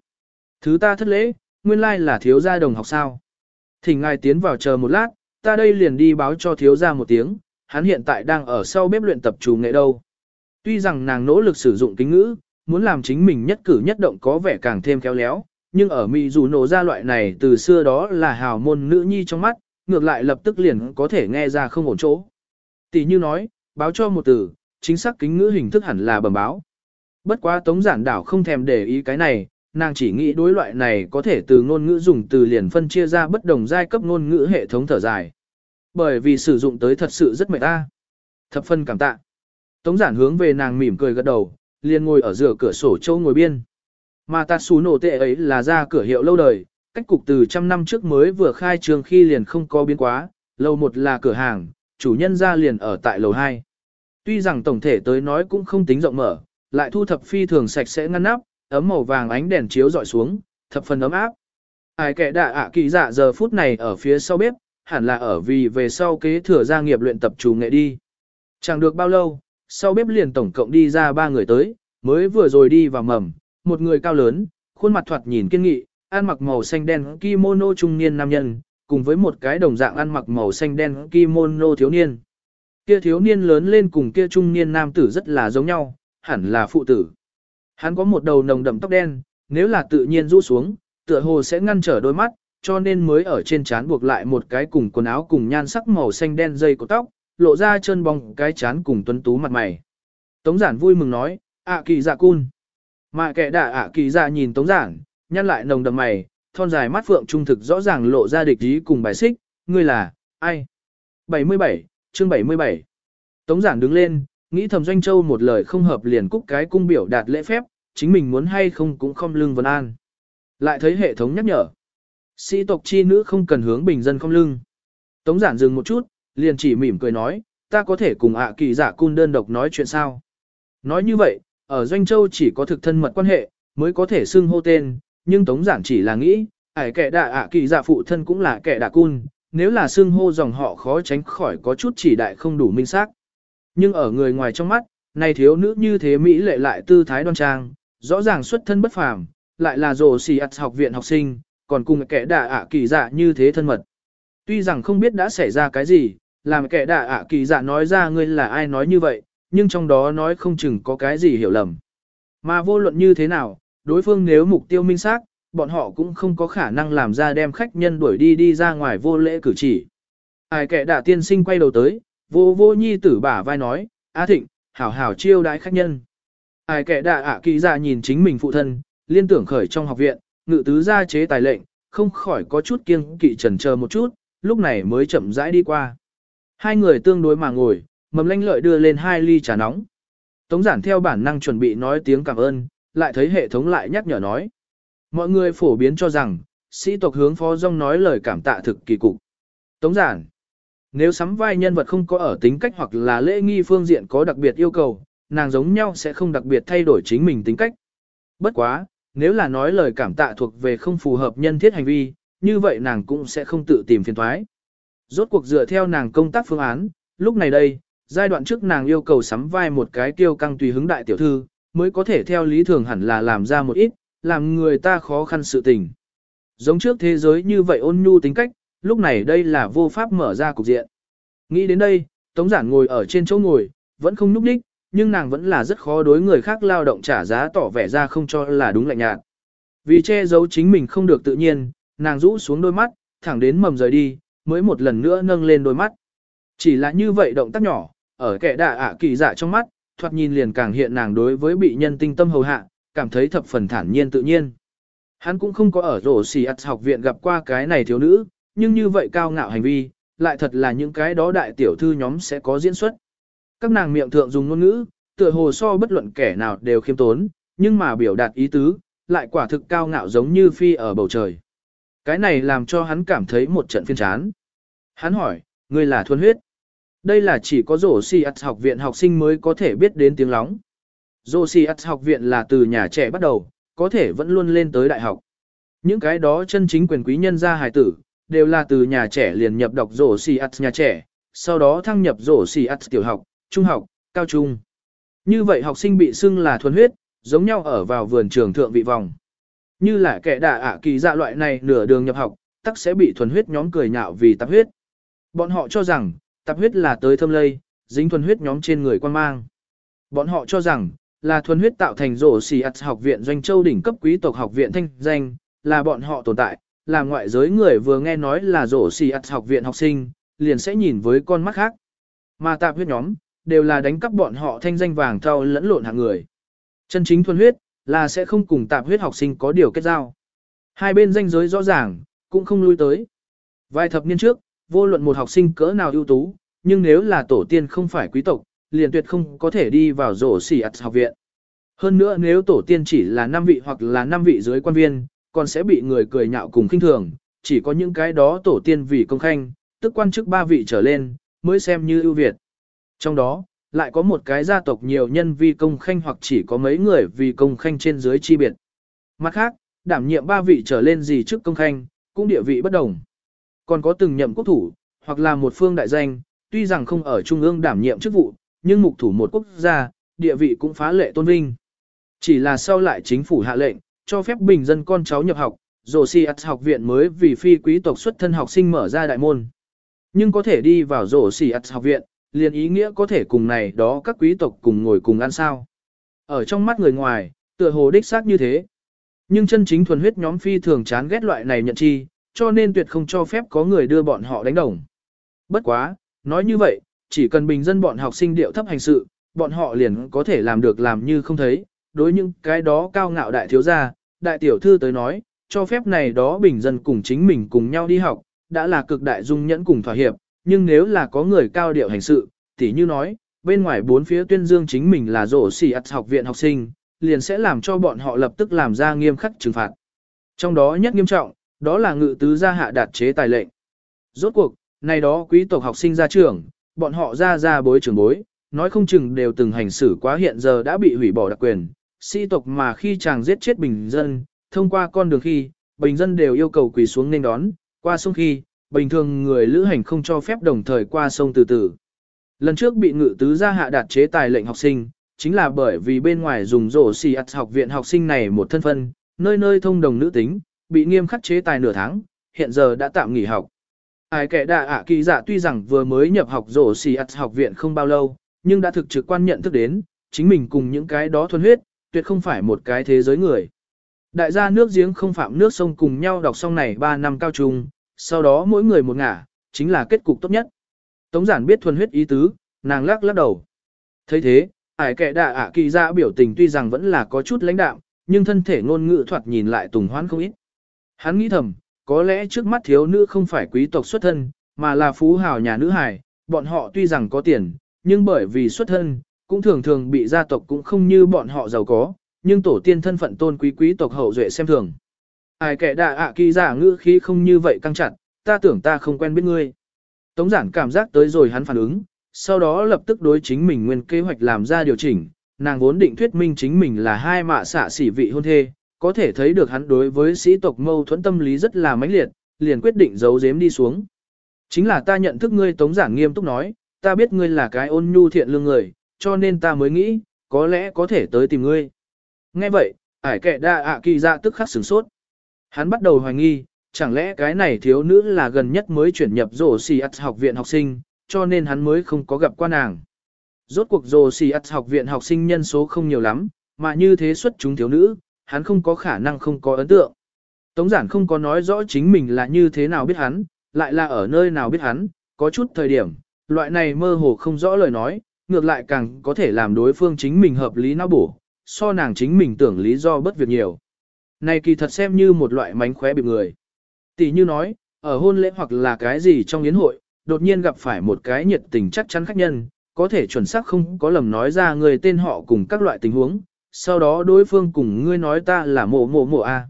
A: thứ ta thất lễ, nguyên lai là thiếu gia đồng học sao. Thỉnh ngài tiến vào chờ một lát, ta đây liền đi báo cho thiếu gia một tiếng, hắn hiện tại đang ở sau bếp luyện tập chủ nghệ đâu. Tuy rằng nàng nỗ lực sử dụng kính ngữ, muốn làm chính mình nhất cử nhất động có vẻ càng thêm khéo léo, nhưng ở Mỹ dù nổ ra loại này từ xưa đó là hào môn nữ nhi trong mắt, ngược lại lập tức liền có thể nghe ra không ổn chỗ. Tỷ như nói, báo cho một từ, chính xác kính ngữ hình thức hẳn là bẩm báo. Bất quá tống giản đảo không thèm để ý cái này, nàng chỉ nghĩ đối loại này có thể từ ngôn ngữ dùng từ liền phân chia ra bất đồng giai cấp ngôn ngữ hệ thống thở dài. Bởi vì sử dụng tới thật sự rất mệt ta. Thập phân cảm tạ. Tống giản hướng về nàng mỉm cười gật đầu, liền ngồi ở giữa cửa sổ châu ngồi biên. Mà tạt xú nổ tệ ấy là ra cửa hiệu lâu đời, cách cục từ trăm năm trước mới vừa khai trường khi liền không có biến quá, lầu một là cửa hàng, chủ nhân ra liền ở tại lầu 2. Tuy rằng tổng thể tới nói cũng không tính rộng mở, lại thu thập phi thường sạch sẽ ngăn nắp, ấm màu vàng ánh đèn chiếu dọi xuống, thập phần ấm áp. Ai kẻ đạ ạ kỳ dạ giờ phút này ở phía sau bếp, hẳn là ở vì về sau kế thừa gia nghiệp luyện tập chủ nghệ đi. Chẳng được bao lâu, sau bếp liền tổng cộng đi ra ba người tới, mới vừa rồi đi vào mầm, một người cao lớn, khuôn mặt thoạt nhìn kiên nghị, ăn mặc màu xanh đen kimono trung niên nam nhân, cùng với một cái đồng dạng ăn mặc màu xanh đen kimono thiếu niên. Kia thiếu niên lớn lên cùng kia trung niên nam tử rất là giống nhau, hẳn là phụ tử. Hắn có một đầu nồng đậm tóc đen, nếu là tự nhiên rũ xuống, tựa hồ sẽ ngăn trở đôi mắt, cho nên mới ở trên trán buộc lại một cái cùng quần áo cùng nhan sắc màu xanh đen dây của tóc, lộ ra chân bong cái chán cùng tuấn tú mặt mày. Tống giản vui mừng nói, ạ kỳ dạ cun. Mà kẻ đạ ạ kỳ dạ nhìn tống giản, nhăn lại nồng đậm mày, thon dài mắt phượng trung thực rõ ràng lộ ra địch ý cùng bài xích, ngươi là, ai? 77, chương 77. Tống giản đứng lên, nghĩ thầm doanh châu một lời không hợp liền cúc cái cung biểu đạt lễ phép, chính mình muốn hay không cũng không lưng vân an. Lại thấy hệ thống nhắc nhở. Sĩ tộc chi nữ không cần hướng bình dân không lưng. Tống giản dừng một chút, liền chỉ mỉm cười nói, ta có thể cùng ạ kỳ giả cun đơn độc nói chuyện sao. Nói như vậy, ở Doanh Châu chỉ có thực thân mật quan hệ, mới có thể xưng hô tên, nhưng Tống Giản chỉ là nghĩ, ải kẻ đạ ạ kỳ giả phụ thân cũng là kẻ đạ cun, nếu là xưng hô dòng họ khó tránh khỏi có chút chỉ đại không đủ minh xác. Nhưng ở người ngoài trong mắt, này thiếu nữ như thế Mỹ lệ lại tư thái đoan trang, rõ ràng xuất thân bất phàm, lại là rồ xì ạt học viện học sinh, còn cùng kẻ đạ ạ kỳ dạ như thế thân mật. Tuy rằng không biết đã xảy ra cái gì, làm kẻ đạ ạ kỳ dạ nói ra ngươi là ai nói như vậy, nhưng trong đó nói không chừng có cái gì hiểu lầm. Mà vô luận như thế nào, đối phương nếu mục tiêu minh xác, bọn họ cũng không có khả năng làm ra đem khách nhân đuổi đi đi ra ngoài vô lễ cử chỉ. Ai kẻ đạ tiên sinh quay đầu tới, vô vô nhi tử bả vai nói, Á Thịnh, hảo hảo chiêu đãi khách nhân. Ai kẻ đạ ạ kỳ dạ nhìn chính mình phụ thân, liên tưởng khởi trong học viện, ngự tứ gia chế tài lệnh, không khỏi có chút kiêng kỵ trần chờ một chút, lúc này mới chậm rãi đi qua. Hai người tương đối mà ngồi, mầm lanh lợi đưa lên hai ly trà nóng. Tống giản theo bản năng chuẩn bị nói tiếng cảm ơn, lại thấy hệ thống lại nhắc nhở nói. Mọi người phổ biến cho rằng, sĩ tộc hướng phó rong nói lời cảm tạ thực kỳ cục. Tống giản. Nếu sắm vai nhân vật không có ở tính cách hoặc là lễ nghi phương diện có đặc biệt yêu cầu, nàng giống nhau sẽ không đặc biệt thay đổi chính mình tính cách. Bất quá, nếu là nói lời cảm tạ thuộc về không phù hợp nhân thiết hành vi, như vậy nàng cũng sẽ không tự tìm phiền toái. Rốt cuộc dựa theo nàng công tác phương án, lúc này đây, giai đoạn trước nàng yêu cầu sắm vai một cái tiêu căng tùy hứng đại tiểu thư, mới có thể theo lý thường hẳn là làm ra một ít, làm người ta khó khăn sự tình. Giống trước thế giới như vậy ôn nhu tính cách, lúc này đây là vô pháp mở ra cục diện. Nghĩ đến đây, Tống Giản ngồi ở trên chỗ ngồi, vẫn không núp đích, nhưng nàng vẫn là rất khó đối người khác lao động trả giá tỏ vẻ ra không cho là đúng lạnh nhạt. Vì che giấu chính mình không được tự nhiên, nàng rũ xuống đôi mắt, thẳng đến mầm rời đi, mới một lần nữa nâng lên đôi mắt. Chỉ là như vậy động tác nhỏ, ở kẻ đạ ạ kỳ dạ trong mắt, thoạt nhìn liền càng hiện nàng đối với bị nhân tinh tâm hầu hạ, cảm thấy thập phần thản nhiên tự nhiên. Hắn cũng không có ở rổ xì ắt học viện gặp qua cái này thiếu nữ, nhưng như vậy cao ngạo hành vi, lại thật là những cái đó đại tiểu thư nhóm sẽ có diễn xuất. Các nàng miệng thượng dùng ngôn ngữ, tựa hồ so bất luận kẻ nào đều khiêm tốn, nhưng mà biểu đạt ý tứ, lại quả thực cao ngạo giống như phi ở bầu trời. Cái này làm cho hắn cảm thấy một trận phiên chán. Hắn hỏi, ngươi là thuần huyết. Đây là chỉ có rổ si học viện học sinh mới có thể biết đến tiếng lóng. Rổ si học viện là từ nhà trẻ bắt đầu, có thể vẫn luôn lên tới đại học. Những cái đó chân chính quyền quý nhân gia hài tử, đều là từ nhà trẻ liền nhập đọc rổ si nhà trẻ, sau đó thăng nhập rổ si tiểu học, trung học, cao trung. Như vậy học sinh bị xưng là thuần huyết, giống nhau ở vào vườn trường thượng vị vòng. Như là kẻ đà ạ kỳ dạ loại này nửa đường nhập học, tắc sẽ bị thuần huyết nhóm cười nhạo vì tạp huyết. Bọn họ cho rằng, tạp huyết là tới thâm lây, dính thuần huyết nhóm trên người quan mang. Bọn họ cho rằng, là thuần huyết tạo thành rổ xì ạt học viện doanh châu đỉnh cấp quý tộc học viện thanh danh, là bọn họ tồn tại, là ngoại giới người vừa nghe nói là rổ xì ạt học viện học sinh, liền sẽ nhìn với con mắt khác. Mà tạp huyết nhóm, đều là đánh cắp bọn họ thanh danh vàng thao lẫn lộn hạng người. Chân chính thuần huyết, là sẽ không cùng tạp huyết học sinh có điều kết giao. Hai bên danh giới rõ ràng, cũng không lui tới. Vài thập niên trước, vô luận một học sinh cỡ nào ưu tú, nhưng nếu là tổ tiên không phải quý tộc, liền tuyệt không có thể đi vào rổ xỉ ạt học viện. Hơn nữa nếu tổ tiên chỉ là 5 vị hoặc là 5 vị dưới quan viên, còn sẽ bị người cười nhạo cùng khinh thường, chỉ có những cái đó tổ tiên vì công khanh, tức quan chức ba vị trở lên, mới xem như ưu việt. Trong đó, lại có một cái gia tộc nhiều nhân vi công khanh hoặc chỉ có mấy người vì công khanh trên dưới chi biệt. Mặt khác, đảm nhiệm ba vị trở lên gì trước công khanh, cũng địa vị bất đồng. Còn có từng nhậm quốc thủ, hoặc là một phương đại danh, tuy rằng không ở trung ương đảm nhiệm chức vụ, nhưng mục thủ một quốc gia, địa vị cũng phá lệ tôn vinh. Chỉ là sau lại chính phủ hạ lệnh, cho phép bình dân con cháu nhập học, rồi học viện mới vì phi quý tộc xuất thân học sinh mở ra đại môn. Nhưng có thể đi vào rổ học viện, liền ý nghĩa có thể cùng này đó các quý tộc cùng ngồi cùng ăn sao. Ở trong mắt người ngoài, tựa hồ đích xác như thế. Nhưng chân chính thuần huyết nhóm phi thường chán ghét loại này nhận chi, cho nên tuyệt không cho phép có người đưa bọn họ đánh đồng. Bất quá, nói như vậy, chỉ cần bình dân bọn học sinh điệu thấp hành sự, bọn họ liền có thể làm được làm như không thấy, đối những cái đó cao ngạo đại thiếu gia, đại tiểu thư tới nói, cho phép này đó bình dân cùng chính mình cùng nhau đi học, đã là cực đại dung nhẫn cùng thỏa hiệp, nhưng nếu là có người cao điệu hành sự, tỉ như nói, bên ngoài bốn phía tuyên dương chính mình là rổ xỉ ạt học viện học sinh, liền sẽ làm cho bọn họ lập tức làm ra nghiêm khắc trừng phạt. Trong đó nhất nghiêm trọng, đó là ngự tứ gia hạ đạt chế tài lệnh. Rốt cuộc, này đó quý tộc học sinh ra trường, bọn họ ra ra bối trưởng bối, nói không chừng đều từng hành xử quá hiện giờ đã bị hủy bỏ đặc quyền. Sĩ tộc mà khi chàng giết chết bình dân, thông qua con đường khi, bình dân đều yêu cầu quỳ xuống nên đón, qua sông khi, bình thường người lữ hành không cho phép đồng thời qua sông từ từ. Lần trước bị ngự tứ gia hạ đạt chế tài lệnh học sinh, chính là bởi vì bên ngoài dùng rổ xì ạt học viện học sinh này một thân phân, nơi nơi thông đồng nữ tính, bị nghiêm khắc chế tài nửa tháng, hiện giờ đã tạm nghỉ học. Ai kẻ đạ ạ kỳ dạ tuy rằng vừa mới nhập học rổ xì ạt học viện không bao lâu, nhưng đã thực trực quan nhận thức đến, chính mình cùng những cái đó thuần huyết, tuyệt không phải một cái thế giới người. Đại gia nước giếng không phạm nước sông cùng nhau đọc xong này 3 năm cao trung, sau đó mỗi người một ngả, chính là kết cục tốt nhất. Tống giản biết thuần huyết ý tứ, nàng lắc lắc đầu. thấy thế, ải kẻ đạ ạ kỳ ra biểu tình tuy rằng vẫn là có chút lãnh đạm, nhưng thân thể ngôn ngữ thoạt nhìn lại tùng hoan không ít. Hắn nghĩ thầm, có lẽ trước mắt thiếu nữ không phải quý tộc xuất thân, mà là phú hào nhà nữ hài, bọn họ tuy rằng có tiền, nhưng bởi vì xuất thân, cũng thường thường bị gia tộc cũng không như bọn họ giàu có, nhưng tổ tiên thân phận tôn quý quý tộc hậu duệ xem thường. Ai kẻ đạ ạ kỳ giả ngữ khí không như vậy căng chặt, ta tưởng ta không quen biết ngươi. Tống giản cảm giác tới rồi hắn phản ứng, sau đó lập tức đối chính mình nguyên kế hoạch làm ra điều chỉnh, nàng vốn định thuyết minh chính mình là hai mạ xạ xỉ vị hôn thê, có thể thấy được hắn đối với sĩ tộc mâu thuẫn tâm lý rất là mãnh liệt, liền quyết định giấu giếm đi xuống. Chính là ta nhận thức ngươi tống giản nghiêm túc nói, ta biết ngươi là cái ôn nhu thiện lương người, cho nên ta mới nghĩ, có lẽ có thể tới tìm ngươi. Nghe vậy, ải kệ đa ạ kỳ ra tức khắc sửng sốt. Hắn bắt đầu hoài nghi, chẳng lẽ cái này thiếu nữ là gần nhất mới chuyển nhập rổ xì ắt học viện học sinh, cho nên hắn mới không có gặp qua nàng. Rốt cuộc rổ xì ắt học viện học sinh nhân số không nhiều lắm, mà như thế xuất chúng thiếu nữ, hắn không có khả năng không có ấn tượng. Tống giản không có nói rõ chính mình là như thế nào biết hắn, lại là ở nơi nào biết hắn, có chút thời điểm, loại này mơ hồ không rõ lời nói, ngược lại càng có thể làm đối phương chính mình hợp lý não bổ, so nàng chính mình tưởng lý do bất việc nhiều. Này kỳ thật xem như một loại mánh khóe bị người. Tỷ như nói, ở hôn lễ hoặc là cái gì trong yến hội, đột nhiên gặp phải một cái nhiệt tình chắc chắn khách nhân, có thể chuẩn xác không có lầm nói ra người tên họ cùng các loại tình huống, sau đó đối phương cùng ngươi nói ta là mộ mộ mộ a.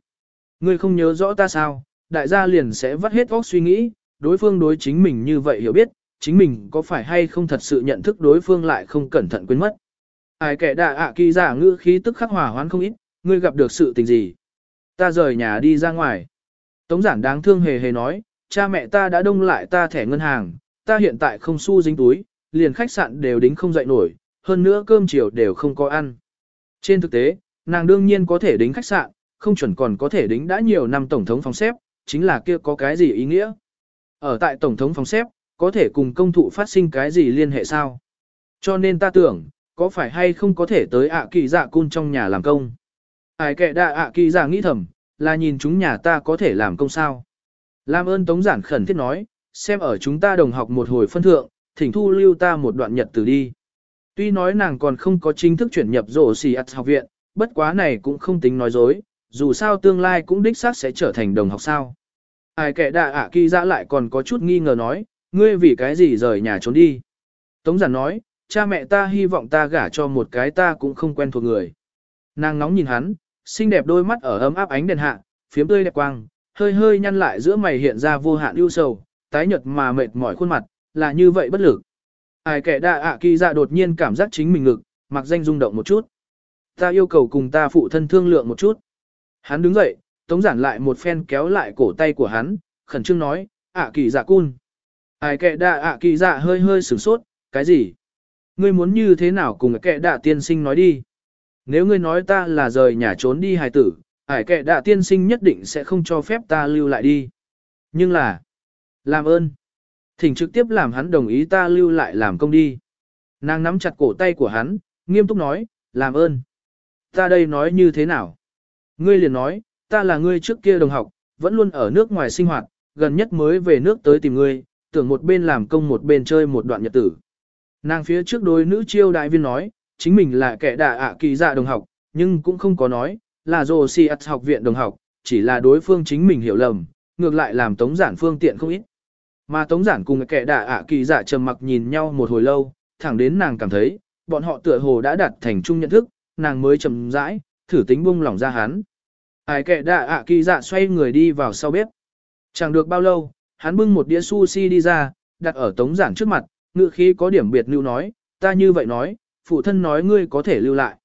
A: Ngươi không nhớ rõ ta sao, đại gia liền sẽ vắt hết óc suy nghĩ, đối phương đối chính mình như vậy hiểu biết, chính mình có phải hay không thật sự nhận thức đối phương lại không cẩn thận quên mất. Ai kẻ đạ ạ kỳ giả ngữ khí tức khắc hòa hoán không ít, ngươi gặp được sự tình gì? Ta rời nhà đi ra ngoài. Tống giản đáng thương hề hề nói, cha mẹ ta đã đông lại ta thẻ ngân hàng, ta hiện tại không xu dính túi, liền khách sạn đều đính không dậy nổi, hơn nữa cơm chiều đều không có ăn. Trên thực tế, nàng đương nhiên có thể đính khách sạn, không chuẩn còn có thể đính đã nhiều năm tổng thống phòng xếp, chính là kia có cái gì ý nghĩa. Ở tại tổng thống phòng xếp, có thể cùng công thụ phát sinh cái gì liên hệ sao? Cho nên ta tưởng, có phải hay không có thể tới ạ kỳ dạ cun trong nhà làm công? Ai kệ đạ ạ kỳ giả nghĩ thầm, là nhìn chúng nhà ta có thể làm công sao? Làm ơn tống giản khẩn thiết nói, xem ở chúng ta đồng học một hồi phân thượng, thỉnh thu lưu ta một đoạn nhật từ đi. Tuy nói nàng còn không có chính thức chuyển nhập rổ xì ạt học viện, bất quá này cũng không tính nói dối, dù sao tương lai cũng đích xác sẽ trở thành đồng học sao. Ai kệ đạ ạ kỳ giả lại còn có chút nghi ngờ nói, ngươi vì cái gì rời nhà trốn đi. Tống giản nói, cha mẹ ta hy vọng ta gả cho một cái ta cũng không quen thuộc người. Nàng nóng nhìn hắn, xinh đẹp đôi mắt ở ấm áp ánh đèn hạ, phiếm tươi đẹp quang, hơi hơi nhăn lại giữa mày hiện ra vô hạn ưu sầu, tái nhợt mà mệt mỏi khuôn mặt, là như vậy bất lực. Ai kẻ đạ ạ kỳ dạ đột nhiên cảm giác chính mình ngực, mặc danh rung động một chút. Ta yêu cầu cùng ta phụ thân thương lượng một chút. Hắn đứng dậy, tống giản lại một phen kéo lại cổ tay của hắn, khẩn trương nói, ạ kỳ dạ cun. Ai kẻ đạ ạ kỳ dạ hơi hơi sửng sốt, cái gì? Ngươi muốn như thế nào cùng kẻ đạ tiên sinh nói đi? Nếu ngươi nói ta là rời nhà trốn đi hài tử, ải kệ đạ tiên sinh nhất định sẽ không cho phép ta lưu lại đi. Nhưng là, làm ơn, thỉnh trực tiếp làm hắn đồng ý ta lưu lại làm công đi. Nàng nắm chặt cổ tay của hắn, nghiêm túc nói, làm ơn. Ta đây nói như thế nào? Ngươi liền nói, ta là ngươi trước kia đồng học, vẫn luôn ở nước ngoài sinh hoạt, gần nhất mới về nước tới tìm ngươi, tưởng một bên làm công một bên chơi một đoạn nhật tử. Nàng phía trước đôi nữ chiêu đại viên nói, chính mình là kẻ đạ ạ kỳ dạ đồng học, nhưng cũng không có nói, là dồ si ắt học viện đồng học, chỉ là đối phương chính mình hiểu lầm, ngược lại làm tống giản phương tiện không ít. Mà tống giản cùng kẻ đạ ạ kỳ dạ trầm mặc nhìn nhau một hồi lâu, thẳng đến nàng cảm thấy, bọn họ tựa hồ đã đạt thành chung nhận thức, nàng mới trầm rãi, thử tính buông lỏng ra hắn. Ai kẻ đạ ạ kỳ dạ xoay người đi vào sau bếp. Chẳng được bao lâu, hắn bưng một đĩa sushi đi ra, đặt ở tống giản trước mặt, ngự khí có điểm biệt lưu nói, ta như vậy nói, phụ thân nói ngươi có thể lưu lại.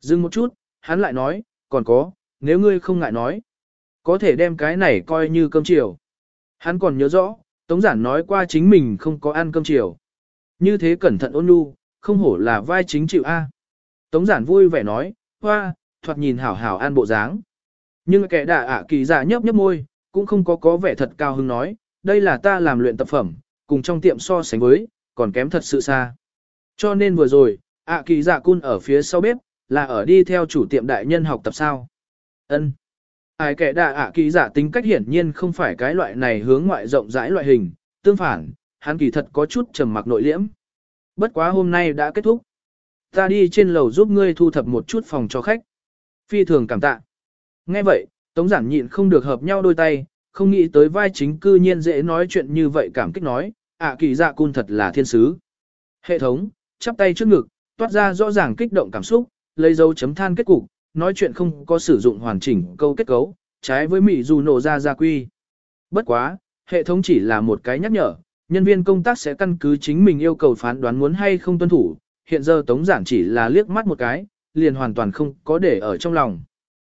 A: Dừng một chút, hắn lại nói, còn có, nếu ngươi không ngại nói, có thể đem cái này coi như cơm chiều. Hắn còn nhớ rõ, Tống Giản nói qua chính mình không có ăn cơm chiều. Như thế cẩn thận ôn nhu, không hổ là vai chính chịu A. Tống Giản vui vẻ nói, hoa, thoạt nhìn hảo hảo ăn bộ dáng. Nhưng kẻ đà ạ kỳ giả nhấp nhấp môi, cũng không có có vẻ thật cao hứng nói, đây là ta làm luyện tập phẩm, cùng trong tiệm so sánh với, còn kém thật sự xa. Cho nên vừa rồi, ạ kỳ Dạ cun ở phía sau bếp, là ở đi theo chủ tiệm đại nhân học tập sao. ân Ai kẻ đạ ạ kỳ Dạ tính cách hiển nhiên không phải cái loại này hướng ngoại rộng rãi loại hình, tương phản, hắn kỳ thật có chút trầm mặc nội liễm. Bất quá hôm nay đã kết thúc. Ta đi trên lầu giúp ngươi thu thập một chút phòng cho khách. Phi thường cảm tạ. Nghe vậy, Tống giản nhịn không được hợp nhau đôi tay, không nghĩ tới vai chính cư nhiên dễ nói chuyện như vậy cảm kích nói, ạ kỳ dạ cun thật là thiên sứ. Hệ thống, chắp tay trước ngực, toát ra rõ ràng kích động cảm xúc, lấy dấu chấm than kết cục, nói chuyện không có sử dụng hoàn chỉnh câu kết cấu, trái với mỹ dù nổ ra gia quy. Bất quá, hệ thống chỉ là một cái nhắc nhở, Nhân viên công tác sẽ căn cứ chính mình yêu cầu phán đoán muốn hay không tuân thủ, hiện giờ Tống Giản chỉ là liếc mắt một cái, liền hoàn toàn không có để ở trong lòng.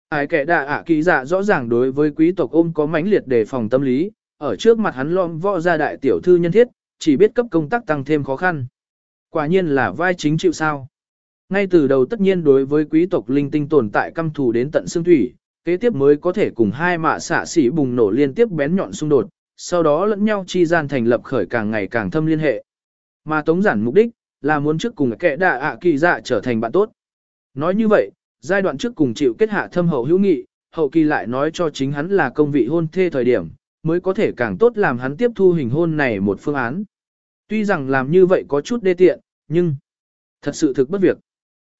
A: Ai kẻ đạ ạ kỳ dạ rõ ràng đối với quý tộc ôm có mãnh liệt đề phòng tâm lý, ở trước mặt hắn lom võ ra đại tiểu thư nhân thiết, chỉ biết cấp công tác tăng thêm khó khăn. Quả nhiên là vai chính chịu sao. Ngay từ đầu tất nhiên đối với quý tộc linh tinh tồn tại căm thù đến tận xương thủy, kế tiếp mới có thể cùng hai mạ xạ sĩ bùng nổ liên tiếp bén nhọn xung đột, sau đó lẫn nhau chi gian thành lập khởi càng ngày càng thâm liên hệ. Mà tống giản mục đích, là muốn trước cùng kẻ đạ ạ kỳ dạ trở thành bạn tốt. Nói như vậy, giai đoạn trước cùng chịu kết hạ thâm hậu hữu nghị, hậu kỳ lại nói cho chính hắn là công vị hôn thê thời điểm, mới có thể càng tốt làm hắn tiếp thu hình hôn này một phương án. Tuy rằng làm như vậy có chút đê tiện, nhưng thật sự thực bất việc.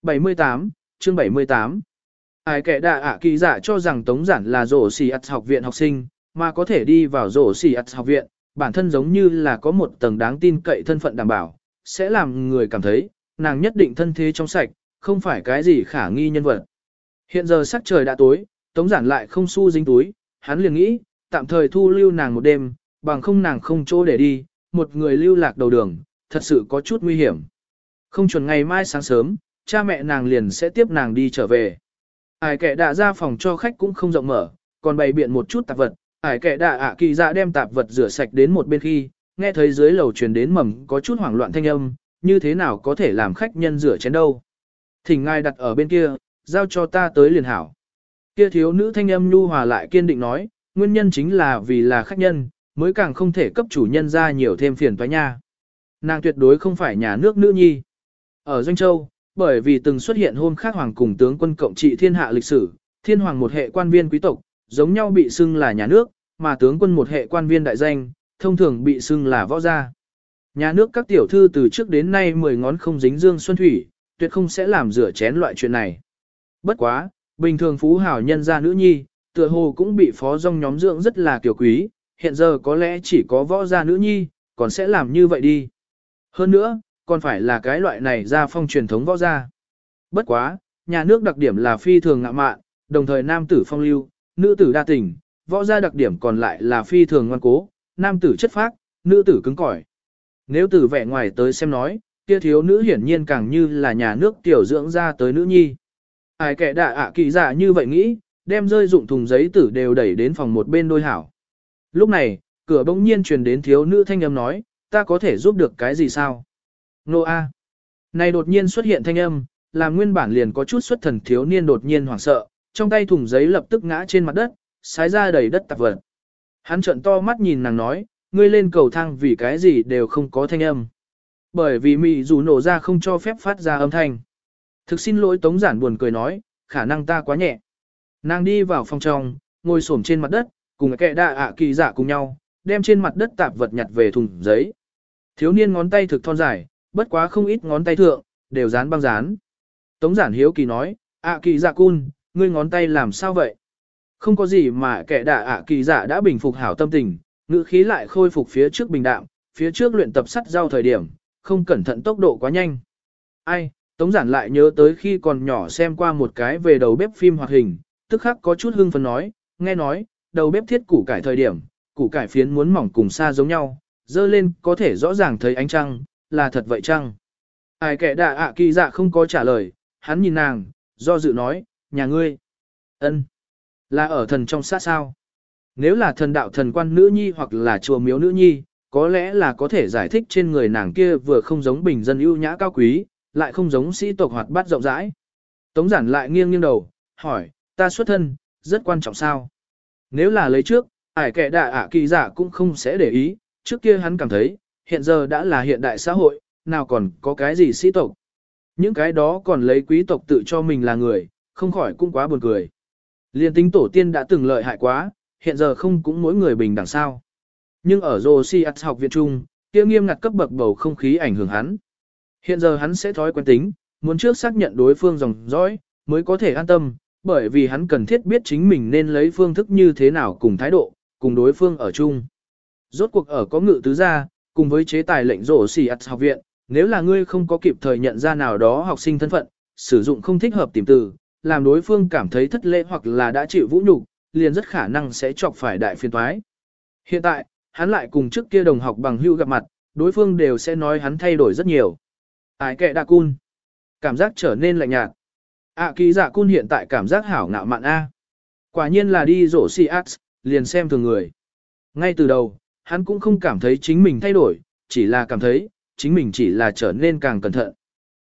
A: 78, chương 78 Ai kẻ đạ ạ kỳ giả cho rằng Tống Giản là rổ xì ạt học viện học sinh, mà có thể đi vào rổ xì ạt học viện, bản thân giống như là có một tầng đáng tin cậy thân phận đảm bảo, sẽ làm người cảm thấy, nàng nhất định thân thế trong sạch, không phải cái gì khả nghi nhân vật. Hiện giờ sắc trời đã tối, Tống Giản lại không xu dính túi, hắn liền nghĩ, tạm thời thu lưu nàng một đêm, bằng không nàng không chỗ để đi, một người lưu lạc đầu đường, thật sự có chút nguy hiểm. Không chuẩn ngày mai sáng sớm, cha mẹ nàng liền sẽ tiếp nàng đi trở về. Ải kẻ đã ra phòng cho khách cũng không rộng mở, còn bày biện một chút tạp vật, ải kẻ đã ạ kỳ dạ đem tạp vật rửa sạch đến một bên khi, nghe thấy dưới lầu truyền đến mầm có chút hoảng loạn thanh âm, như thế nào có thể làm khách nhân rửa chén đâu. Thỉnh ngài đặt ở bên kia, giao cho ta tới liền hảo. Kia thiếu nữ thanh âm nhu hòa lại kiên định nói, nguyên nhân chính là vì là khách nhân, mới càng không thể cấp chủ nhân ra nhiều thêm phiền toái nha. Nàng tuyệt đối không phải nhà nước nữ nhi. Ở Doanh Châu, bởi vì từng xuất hiện hôm khác hoàng cùng tướng quân cộng trị thiên hạ lịch sử, thiên hoàng một hệ quan viên quý tộc, giống nhau bị xưng là nhà nước, mà tướng quân một hệ quan viên đại danh, thông thường bị xưng là võ gia. Nhà nước các tiểu thư từ trước đến nay mười ngón không dính dương xuân thủy, tuyệt không sẽ làm rửa chén loại chuyện này. Bất quá, bình thường phú hảo nhân gia nữ nhi, tựa hồ cũng bị phó dòng nhóm dưỡng rất là kiểu quý, hiện giờ có lẽ chỉ có võ gia nữ nhi, còn sẽ làm như vậy đi. Hơn nữa, còn phải là cái loại này ra phong truyền thống võ gia. Bất quá, nhà nước đặc điểm là phi thường ngạ mạn, đồng thời nam tử phong lưu, nữ tử đa tình, võ gia đặc điểm còn lại là phi thường ngoan cố, nam tử chất phác, nữ tử cứng cỏi. Nếu từ vẻ ngoài tới xem nói, kia thiếu nữ hiển nhiên càng như là nhà nước tiểu dưỡng ra tới nữ nhi. Ai kẻ đạ ạ kỳ giả dạ như vậy nghĩ, đem rơi dụng thùng giấy tử đều đẩy đến phòng một bên đôi hảo. Lúc này, cửa bỗng nhiên truyền đến thiếu nữ thanh âm nói, ta có thể giúp được cái gì sao? Nô A. Này đột nhiên xuất hiện thanh âm, làm nguyên bản liền có chút xuất thần thiếu niên đột nhiên hoảng sợ, trong tay thùng giấy lập tức ngã trên mặt đất, sái ra đầy đất tạp vật. Hắn trợn to mắt nhìn nàng nói, ngươi lên cầu thang vì cái gì đều không có thanh âm. Bởi vì mị dù nổ ra không cho phép phát ra âm thanh. Thực xin lỗi tống giản buồn cười nói, khả năng ta quá nhẹ. Nàng đi vào phòng trong, ngồi xổm trên mặt đất, cùng kẻ đạ ạ kỳ dạ cùng nhau, đem trên mặt đất tạp vật nhặt về thùng giấy. Thiếu niên ngón tay thực thon dài, bất quá không ít ngón tay thượng, đều dán băng dán. Tống giản hiếu kỳ nói, ạ kỳ dạ cun, ngươi ngón tay làm sao vậy? Không có gì mà kẻ đạ ạ kỳ dạ đã bình phục hảo tâm tình, ngữ khí lại khôi phục phía trước bình đạm, phía trước luyện tập sắt giao thời điểm, không cẩn thận tốc độ quá nhanh. Ai, Tống giản lại nhớ tới khi còn nhỏ xem qua một cái về đầu bếp phim hoạt hình, tức khắc có chút hưng phấn nói, nghe nói, đầu bếp thiết củ cải thời điểm, củ cải phiến muốn mỏng cùng xa giống nhau, dơ lên có thể rõ ràng thấy ánh trăng, là thật vậy chăng? Ai kẻ đạ ạ kỳ dạ không có trả lời, hắn nhìn nàng, do dự nói, nhà ngươi, ân, là ở thần trong sát sao? Nếu là thần đạo thần quan nữ nhi hoặc là chùa miếu nữ nhi, có lẽ là có thể giải thích trên người nàng kia vừa không giống bình dân ưu nhã cao quý, lại không giống sĩ tộc hoạt bát rộng rãi. Tống giản lại nghiêng nghiêng đầu, hỏi, ta xuất thân, rất quan trọng sao? Nếu là lấy trước, ải kẻ đạ ả kỳ giả cũng không sẽ để ý, trước kia hắn cảm thấy, hiện giờ đã là hiện đại xã hội, nào còn có cái gì sĩ tộc. Những cái đó còn lấy quý tộc tự cho mình là người, không khỏi cũng quá buồn cười. Liên tính tổ tiên đã từng lợi hại quá, hiện giờ không cũng mỗi người bình đẳng sao. Nhưng ở Josias học viện trung, kia nghiêm ngặt cấp bậc bầu không khí ảnh hưởng hắn. Hiện giờ hắn sẽ thói quen tính, muốn trước xác nhận đối phương dòng dõi, mới có thể an tâm, bởi vì hắn cần thiết biết chính mình nên lấy phương thức như thế nào cùng thái độ, cùng đối phương ở chung. Rốt cuộc ở có ngự tứ gia, cùng với chế tài lệnh rổ xì ắt học viện, nếu là ngươi không có kịp thời nhận ra nào đó học sinh thân phận, sử dụng không thích hợp tìm từ, làm đối phương cảm thấy thất lễ hoặc là đã chịu vũ nhục, liền rất khả năng sẽ chọc phải đại phiền toái. Hiện tại, hắn lại cùng trước kia đồng học bằng hữu gặp mặt, đối phương đều sẽ nói hắn thay đổi rất nhiều. Ai kệ đa cun. Cảm giác trở nên lạnh nhạt ạ kỳ dạ cun hiện tại cảm giác hảo ngạo mạn A. Quả nhiên là đi rổ si ác, liền xem thường người. Ngay từ đầu, hắn cũng không cảm thấy chính mình thay đổi, chỉ là cảm thấy, chính mình chỉ là trở nên càng cẩn thận.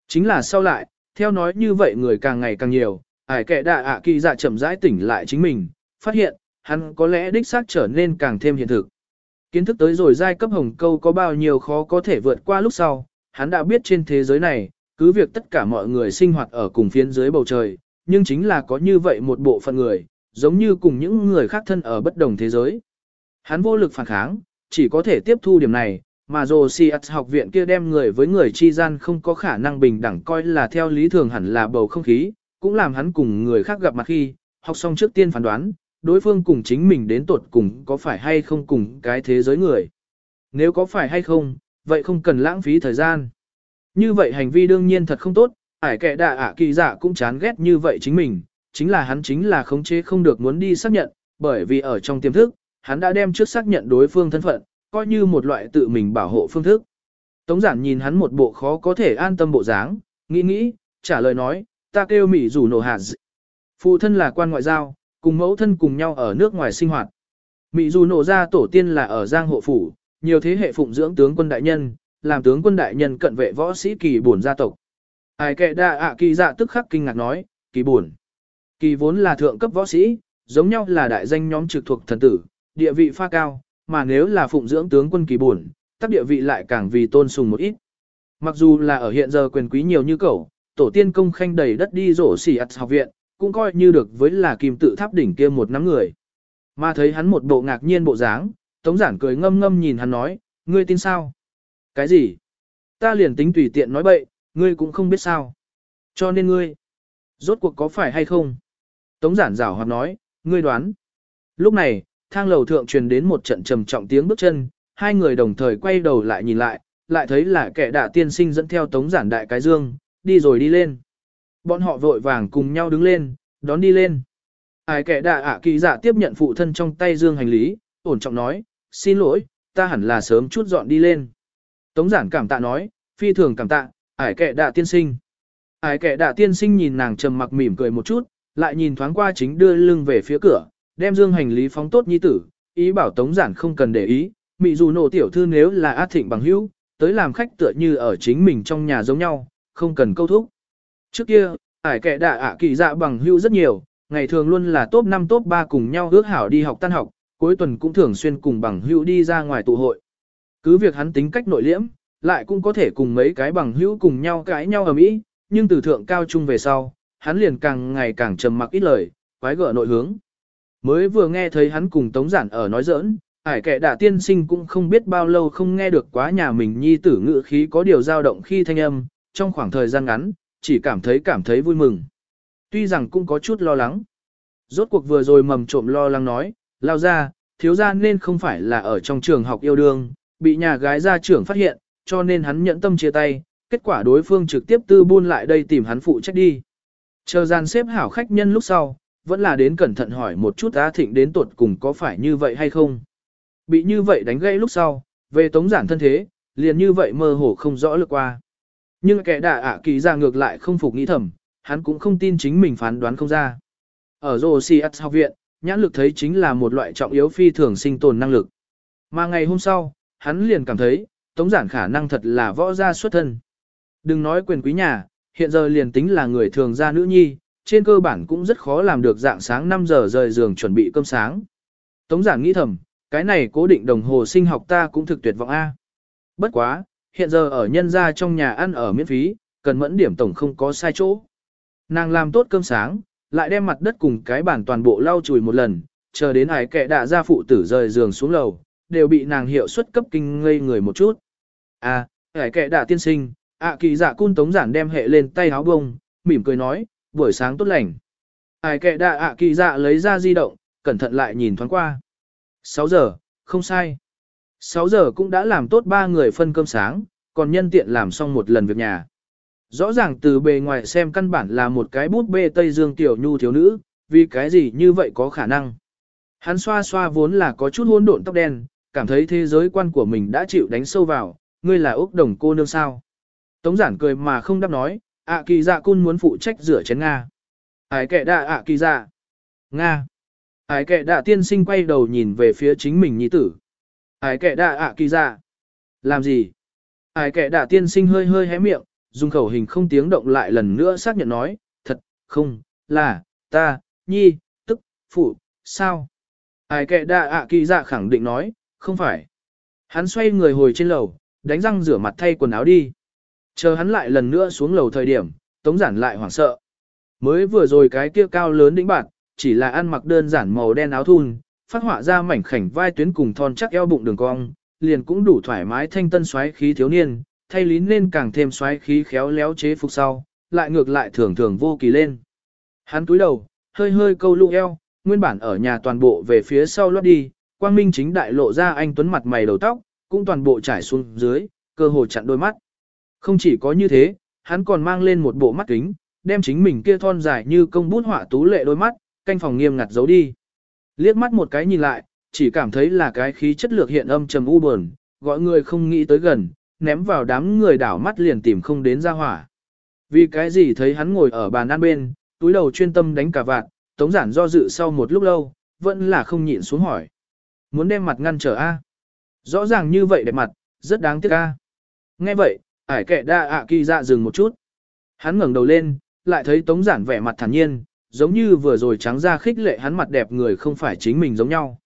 A: Chính là sau lại, theo nói như vậy người càng ngày càng nhiều, ải kệ đạ ạ kỳ dạ chậm rãi tỉnh lại chính mình, phát hiện, hắn có lẽ đích xác trở nên càng thêm hiện thực. Kiến thức tới rồi giai cấp hồng câu có bao nhiêu khó có thể vượt qua lúc sau, hắn đã biết trên thế giới này, cứ việc tất cả mọi người sinh hoạt ở cùng phiến dưới bầu trời, nhưng chính là có như vậy một bộ phận người, giống như cùng những người khác thân ở bất đồng thế giới. Hắn vô lực phản kháng, chỉ có thể tiếp thu điểm này, mà dù si học viện kia đem người với người chi gian không có khả năng bình đẳng coi là theo lý thường hẳn là bầu không khí, cũng làm hắn cùng người khác gặp mặt khi, học xong trước tiên phán đoán, đối phương cùng chính mình đến tuột cùng có phải hay không cùng cái thế giới người. Nếu có phải hay không, vậy không cần lãng phí thời gian. Như vậy hành vi đương nhiên thật không tốt, ải kệ đạ ạ kỳ dạ cũng chán ghét như vậy chính mình, chính là hắn chính là khống chế không được muốn đi xác nhận, bởi vì ở trong tiềm thức, hắn đã đem trước xác nhận đối phương thân phận, coi như một loại tự mình bảo hộ phương thức. Tống giản nhìn hắn một bộ khó có thể an tâm bộ dáng, nghĩ nghĩ, trả lời nói, ta kêu Mỹ rủ nổ hạt Phụ thân là quan ngoại giao, cùng mẫu thân cùng nhau ở nước ngoài sinh hoạt. Mỹ dù nổ ra tổ tiên là ở Giang Hộ Phủ, nhiều thế hệ phụng dưỡng tướng quân đại nhân, làm tướng quân đại nhân cận vệ võ sĩ kỳ buồn gia tộc. Ai kệ đa ạ kỳ dạ tức khắc kinh ngạc nói, kỳ buồn. Kỳ vốn là thượng cấp võ sĩ, giống nhau là đại danh nhóm trực thuộc thần tử, địa vị pha cao, mà nếu là phụng dưỡng tướng quân kỳ buồn, tác địa vị lại càng vì tôn sùng một ít. Mặc dù là ở hiện giờ quyền quý nhiều như cẩu tổ tiên công khanh đầy đất đi rổ xỉ ạt học viện, cũng coi như được với là kim tự tháp đỉnh kia một nắm người. Mà thấy hắn một bộ ngạc nhiên bộ dáng, Tống giản cười ngâm ngâm nhìn hắn nói, ngươi tin sao? Cái gì? Ta liền tính tùy tiện nói bậy, ngươi cũng không biết sao. Cho nên ngươi, rốt cuộc có phải hay không? Tống giản rảo hoạt nói, ngươi đoán. Lúc này, thang lầu thượng truyền đến một trận trầm trọng tiếng bước chân, hai người đồng thời quay đầu lại nhìn lại, lại thấy là kẻ đạ tiên sinh dẫn theo tống giản đại cái dương, đi rồi đi lên. Bọn họ vội vàng cùng nhau đứng lên, đón đi lên. Ai kẻ đạ ạ kỳ giả tiếp nhận phụ thân trong tay dương hành lý, ổn trọng nói, xin lỗi, ta hẳn là sớm chút dọn đi lên. Tống giản cảm tạ nói, phi thường cảm tạ, ải kệ đạ tiên sinh. Ải kệ đạ tiên sinh nhìn nàng trầm mặc mỉm cười một chút, lại nhìn thoáng qua chính đưa lưng về phía cửa, đem dương hành lý phóng tốt nhi tử, ý bảo tống giản không cần để ý, mị dù nổ tiểu thư nếu là át thịnh bằng hữu, tới làm khách tựa như ở chính mình trong nhà giống nhau, không cần câu thúc. Trước kia, ải kệ đạ ạ kỳ dạ bằng hữu rất nhiều, ngày thường luôn là top 5 top 3 cùng nhau ước hảo đi học tan học, cuối tuần cũng thường xuyên cùng bằng hữu đi ra ngoài tụ hội. Cứ việc hắn tính cách nội liễm, lại cũng có thể cùng mấy cái bằng hữu cùng nhau cãi nhau ở mỹ, nhưng từ thượng cao trung về sau, hắn liền càng ngày càng trầm mặc ít lời, quái gở nội hướng. Mới vừa nghe thấy hắn cùng Tống Giản ở nói giỡn, ải kẻ đả tiên sinh cũng không biết bao lâu không nghe được quá nhà mình nhi tử ngự khí có điều dao động khi thanh âm, trong khoảng thời gian ngắn, chỉ cảm thấy cảm thấy vui mừng. Tuy rằng cũng có chút lo lắng. Rốt cuộc vừa rồi mầm trộm lo lắng nói, lao ra, thiếu gia nên không phải là ở trong trường học yêu đương, bị nhà gái gia trưởng phát hiện, cho nên hắn nhẫn tâm chia tay, kết quả đối phương trực tiếp tư buôn lại đây tìm hắn phụ trách đi. Chờ gian xếp hảo khách nhân lúc sau, vẫn là đến cẩn thận hỏi một chút Á Thịnh đến tuột cùng có phải như vậy hay không. Bị như vậy đánh gây lúc sau, về tống giản thân thế, liền như vậy mơ hồ không rõ lược qua. Nhưng kẻ đạ ạ kỳ ra ngược lại không phục nghĩ thầm, hắn cũng không tin chính mình phán đoán không ra. Ở Rosiat học viện, nhãn lực thấy chính là một loại trọng yếu phi thường sinh tồn năng lực. Mà ngày hôm sau, hắn liền cảm thấy, tống giản khả năng thật là võ gia xuất thân. Đừng nói quyền quý nhà, hiện giờ liền tính là người thường gia nữ nhi, trên cơ bản cũng rất khó làm được dạng sáng 5 giờ rời giường chuẩn bị cơm sáng. Tống giản nghĩ thầm, cái này cố định đồng hồ sinh học ta cũng thực tuyệt vọng A. Bất quá, hiện giờ ở nhân gia trong nhà ăn ở miễn phí, cần mẫn điểm tổng không có sai chỗ. Nàng làm tốt cơm sáng, lại đem mặt đất cùng cái bàn toàn bộ lau chùi một lần, chờ đến hải kệ đạ gia phụ tử rời giường xuống lầu, đều bị nàng hiệu suất cấp kinh ngây người một chút. À, hải kệ đã tiên sinh, ạ kỳ dạ cun tống giản đem hệ lên tay áo bông, mỉm cười nói, buổi sáng tốt lành. Hải kệ đã ạ kỳ dạ lấy ra di động, cẩn thận lại nhìn thoáng qua. 6 giờ, không sai. 6 giờ cũng đã làm tốt ba người phân cơm sáng, còn nhân tiện làm xong một lần việc nhà. Rõ ràng từ bề ngoài xem căn bản là một cái bút bê Tây Dương tiểu nhu thiếu nữ, vì cái gì như vậy có khả năng. Hắn xoa xoa vốn là có chút hỗn độn tóc đen, cảm thấy thế giới quan của mình đã chịu đánh sâu vào, ngươi là Úc Đồng cô nương sao. Tống giản cười mà không đáp nói, ạ kỳ dạ cun muốn phụ trách rửa chén Nga. Ái kệ đạ ạ kỳ dạ. Nga. Ái kệ đạ tiên sinh quay đầu nhìn về phía chính mình nhi tử. Ái kệ đạ ạ kỳ dạ. Làm gì? Ái kệ đạ tiên sinh hơi hơi hé miệng, dùng khẩu hình không tiếng động lại lần nữa xác nhận nói, thật, không, là, ta, nhi, tức, phụ, sao? Ái kệ đạ ạ kỳ dạ khẳng định nói, không phải. Hắn xoay người hồi trên lầu, đánh răng rửa mặt thay quần áo đi. Chờ hắn lại lần nữa xuống lầu thời điểm, tống giản lại hoảng sợ. Mới vừa rồi cái kia cao lớn đỉnh bạn, chỉ là ăn mặc đơn giản màu đen áo thun, phát họa ra mảnh khảnh vai tuyến cùng thon chắc eo bụng đường cong, liền cũng đủ thoải mái thanh tân xoáy khí thiếu niên, thay lý nên càng thêm xoáy khí khéo léo chế phục sau, lại ngược lại thường thường vô kỳ lên. Hắn túi đầu, hơi hơi câu lụ eo, nguyên bản ở nhà toàn bộ về phía sau lót đi, quang minh chính đại lộ ra anh tuấn mặt mày đầu tóc, cũng toàn bộ trải xuống dưới, cơ hồ chặn đôi mắt. Không chỉ có như thế, hắn còn mang lên một bộ mắt kính, đem chính mình kia thon dài như công bút họa tú lệ đôi mắt, canh phòng nghiêm ngặt giấu đi. Liếc mắt một cái nhìn lại, chỉ cảm thấy là cái khí chất lược hiện âm trầm u buồn, gọi người không nghĩ tới gần, ném vào đám người đảo mắt liền tìm không đến ra hỏa. Vì cái gì thấy hắn ngồi ở bàn ăn bên, túi đầu chuyên tâm đánh cả vạn, tống giản do dự sau một lúc lâu, vẫn là không nhịn xuống hỏi. Muốn đem mặt ngăn trở A. Rõ ràng như vậy đẹp mặt, rất đáng tiếc A. Nghe vậy, ải kệ đa ạ kỳ dạ dừng một chút. Hắn ngẩng đầu lên, lại thấy tống giản vẻ mặt thản nhiên, giống như vừa rồi trắng ra khích lệ hắn mặt đẹp người không phải chính mình giống nhau.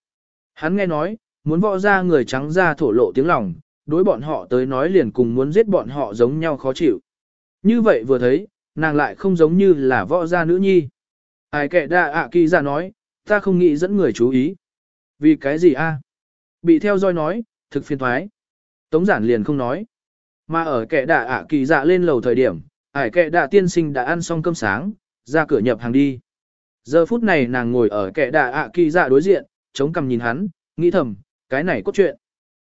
A: Hắn nghe nói, muốn võ ra người trắng ra thổ lộ tiếng lòng, đối bọn họ tới nói liền cùng muốn giết bọn họ giống nhau khó chịu. Như vậy vừa thấy, nàng lại không giống như là võ gia nữ nhi. Ai kệ đa ạ kỳ ra nói, ta không nghĩ dẫn người chú ý. Vì cái gì a? Bị theo dõi nói, thực phiền thoái. Tống giản liền không nói. Mà ở kệ đạ ạ kỳ dạ lên lầu thời điểm, ải kệ đạ tiên sinh đã ăn xong cơm sáng, ra cửa nhập hàng đi. Giờ phút này nàng ngồi ở kệ đạ ạ kỳ dạ đối diện, chống cằm nhìn hắn, nghĩ thầm, cái này cốt truyện.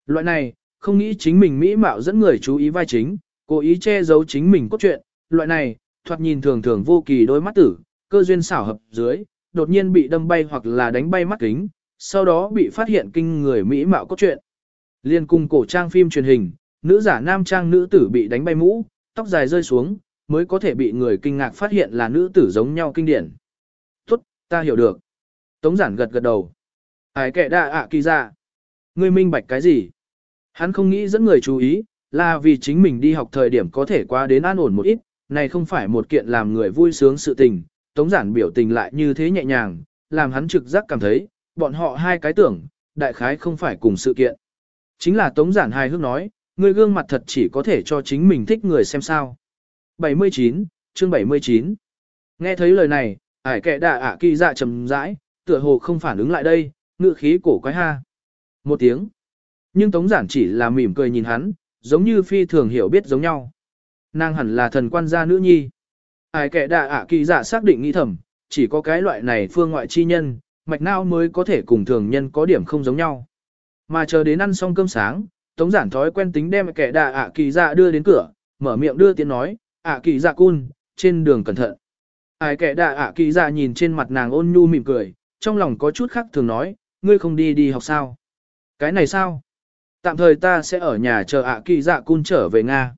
A: Loại này, không nghĩ chính mình mỹ mạo dẫn người chú ý vai chính, cố ý che giấu chính mình cốt truyện. Loại này, thoạt nhìn thường thường vô kỳ đôi mắt tử, cơ duyên xảo hợp dưới, đột nhiên bị đâm bay hoặc là đánh bay mắt kính, sau đó bị phát hiện kinh người mỹ mạo cốt truyện. Liên cùng cổ trang phim truyền hình, nữ giả nam trang nữ tử bị đánh bay mũ, tóc dài rơi xuống, mới có thể bị người kinh ngạc phát hiện là nữ tử giống nhau kinh điển. Tốt, ta hiểu được. Tống giản gật gật đầu. Ai kệ đa ạ kỳ ra. Ngươi minh bạch cái gì? Hắn không nghĩ dẫn người chú ý, là vì chính mình đi học thời điểm có thể qua đến an ổn một ít, này không phải một kiện làm người vui sướng sự tình. Tống giản biểu tình lại như thế nhẹ nhàng, làm hắn trực giác cảm thấy, bọn họ hai cái tưởng, đại khái không phải cùng sự kiện. Chính là Tống giản hài hước nói, người gương mặt thật chỉ có thể cho chính mình thích người xem sao. 79, chương 79. Nghe thấy lời này, ải kệ đà ả kỳ dạ trầm rãi, tựa hồ không phản ứng lại đây, ngựa khí cổ quái ha. Một tiếng. Nhưng Tống giản chỉ là mỉm cười nhìn hắn, giống như phi thường hiểu biết giống nhau. Nàng hẳn là thần quan gia nữ nhi. Ải kệ đà ả kỳ dạ xác định nghĩ thầm, chỉ có cái loại này phương ngoại chi nhân, mạch não mới có thể cùng thường nhân có điểm không giống nhau. Mà chờ đến ăn xong cơm sáng, Tống giản thói quen tính đem kẻ đà ạ kỳ dạ đưa đến cửa, mở miệng đưa tiếng nói, ạ kỳ dạ cun, trên đường cẩn thận. Ai kẻ đà ạ kỳ dạ nhìn trên mặt nàng ôn nhu mỉm cười, trong lòng có chút khác thường nói, ngươi không đi đi học sao? Cái này sao? Tạm thời ta sẽ ở nhà chờ ạ kỳ dạ cun trở về Nga.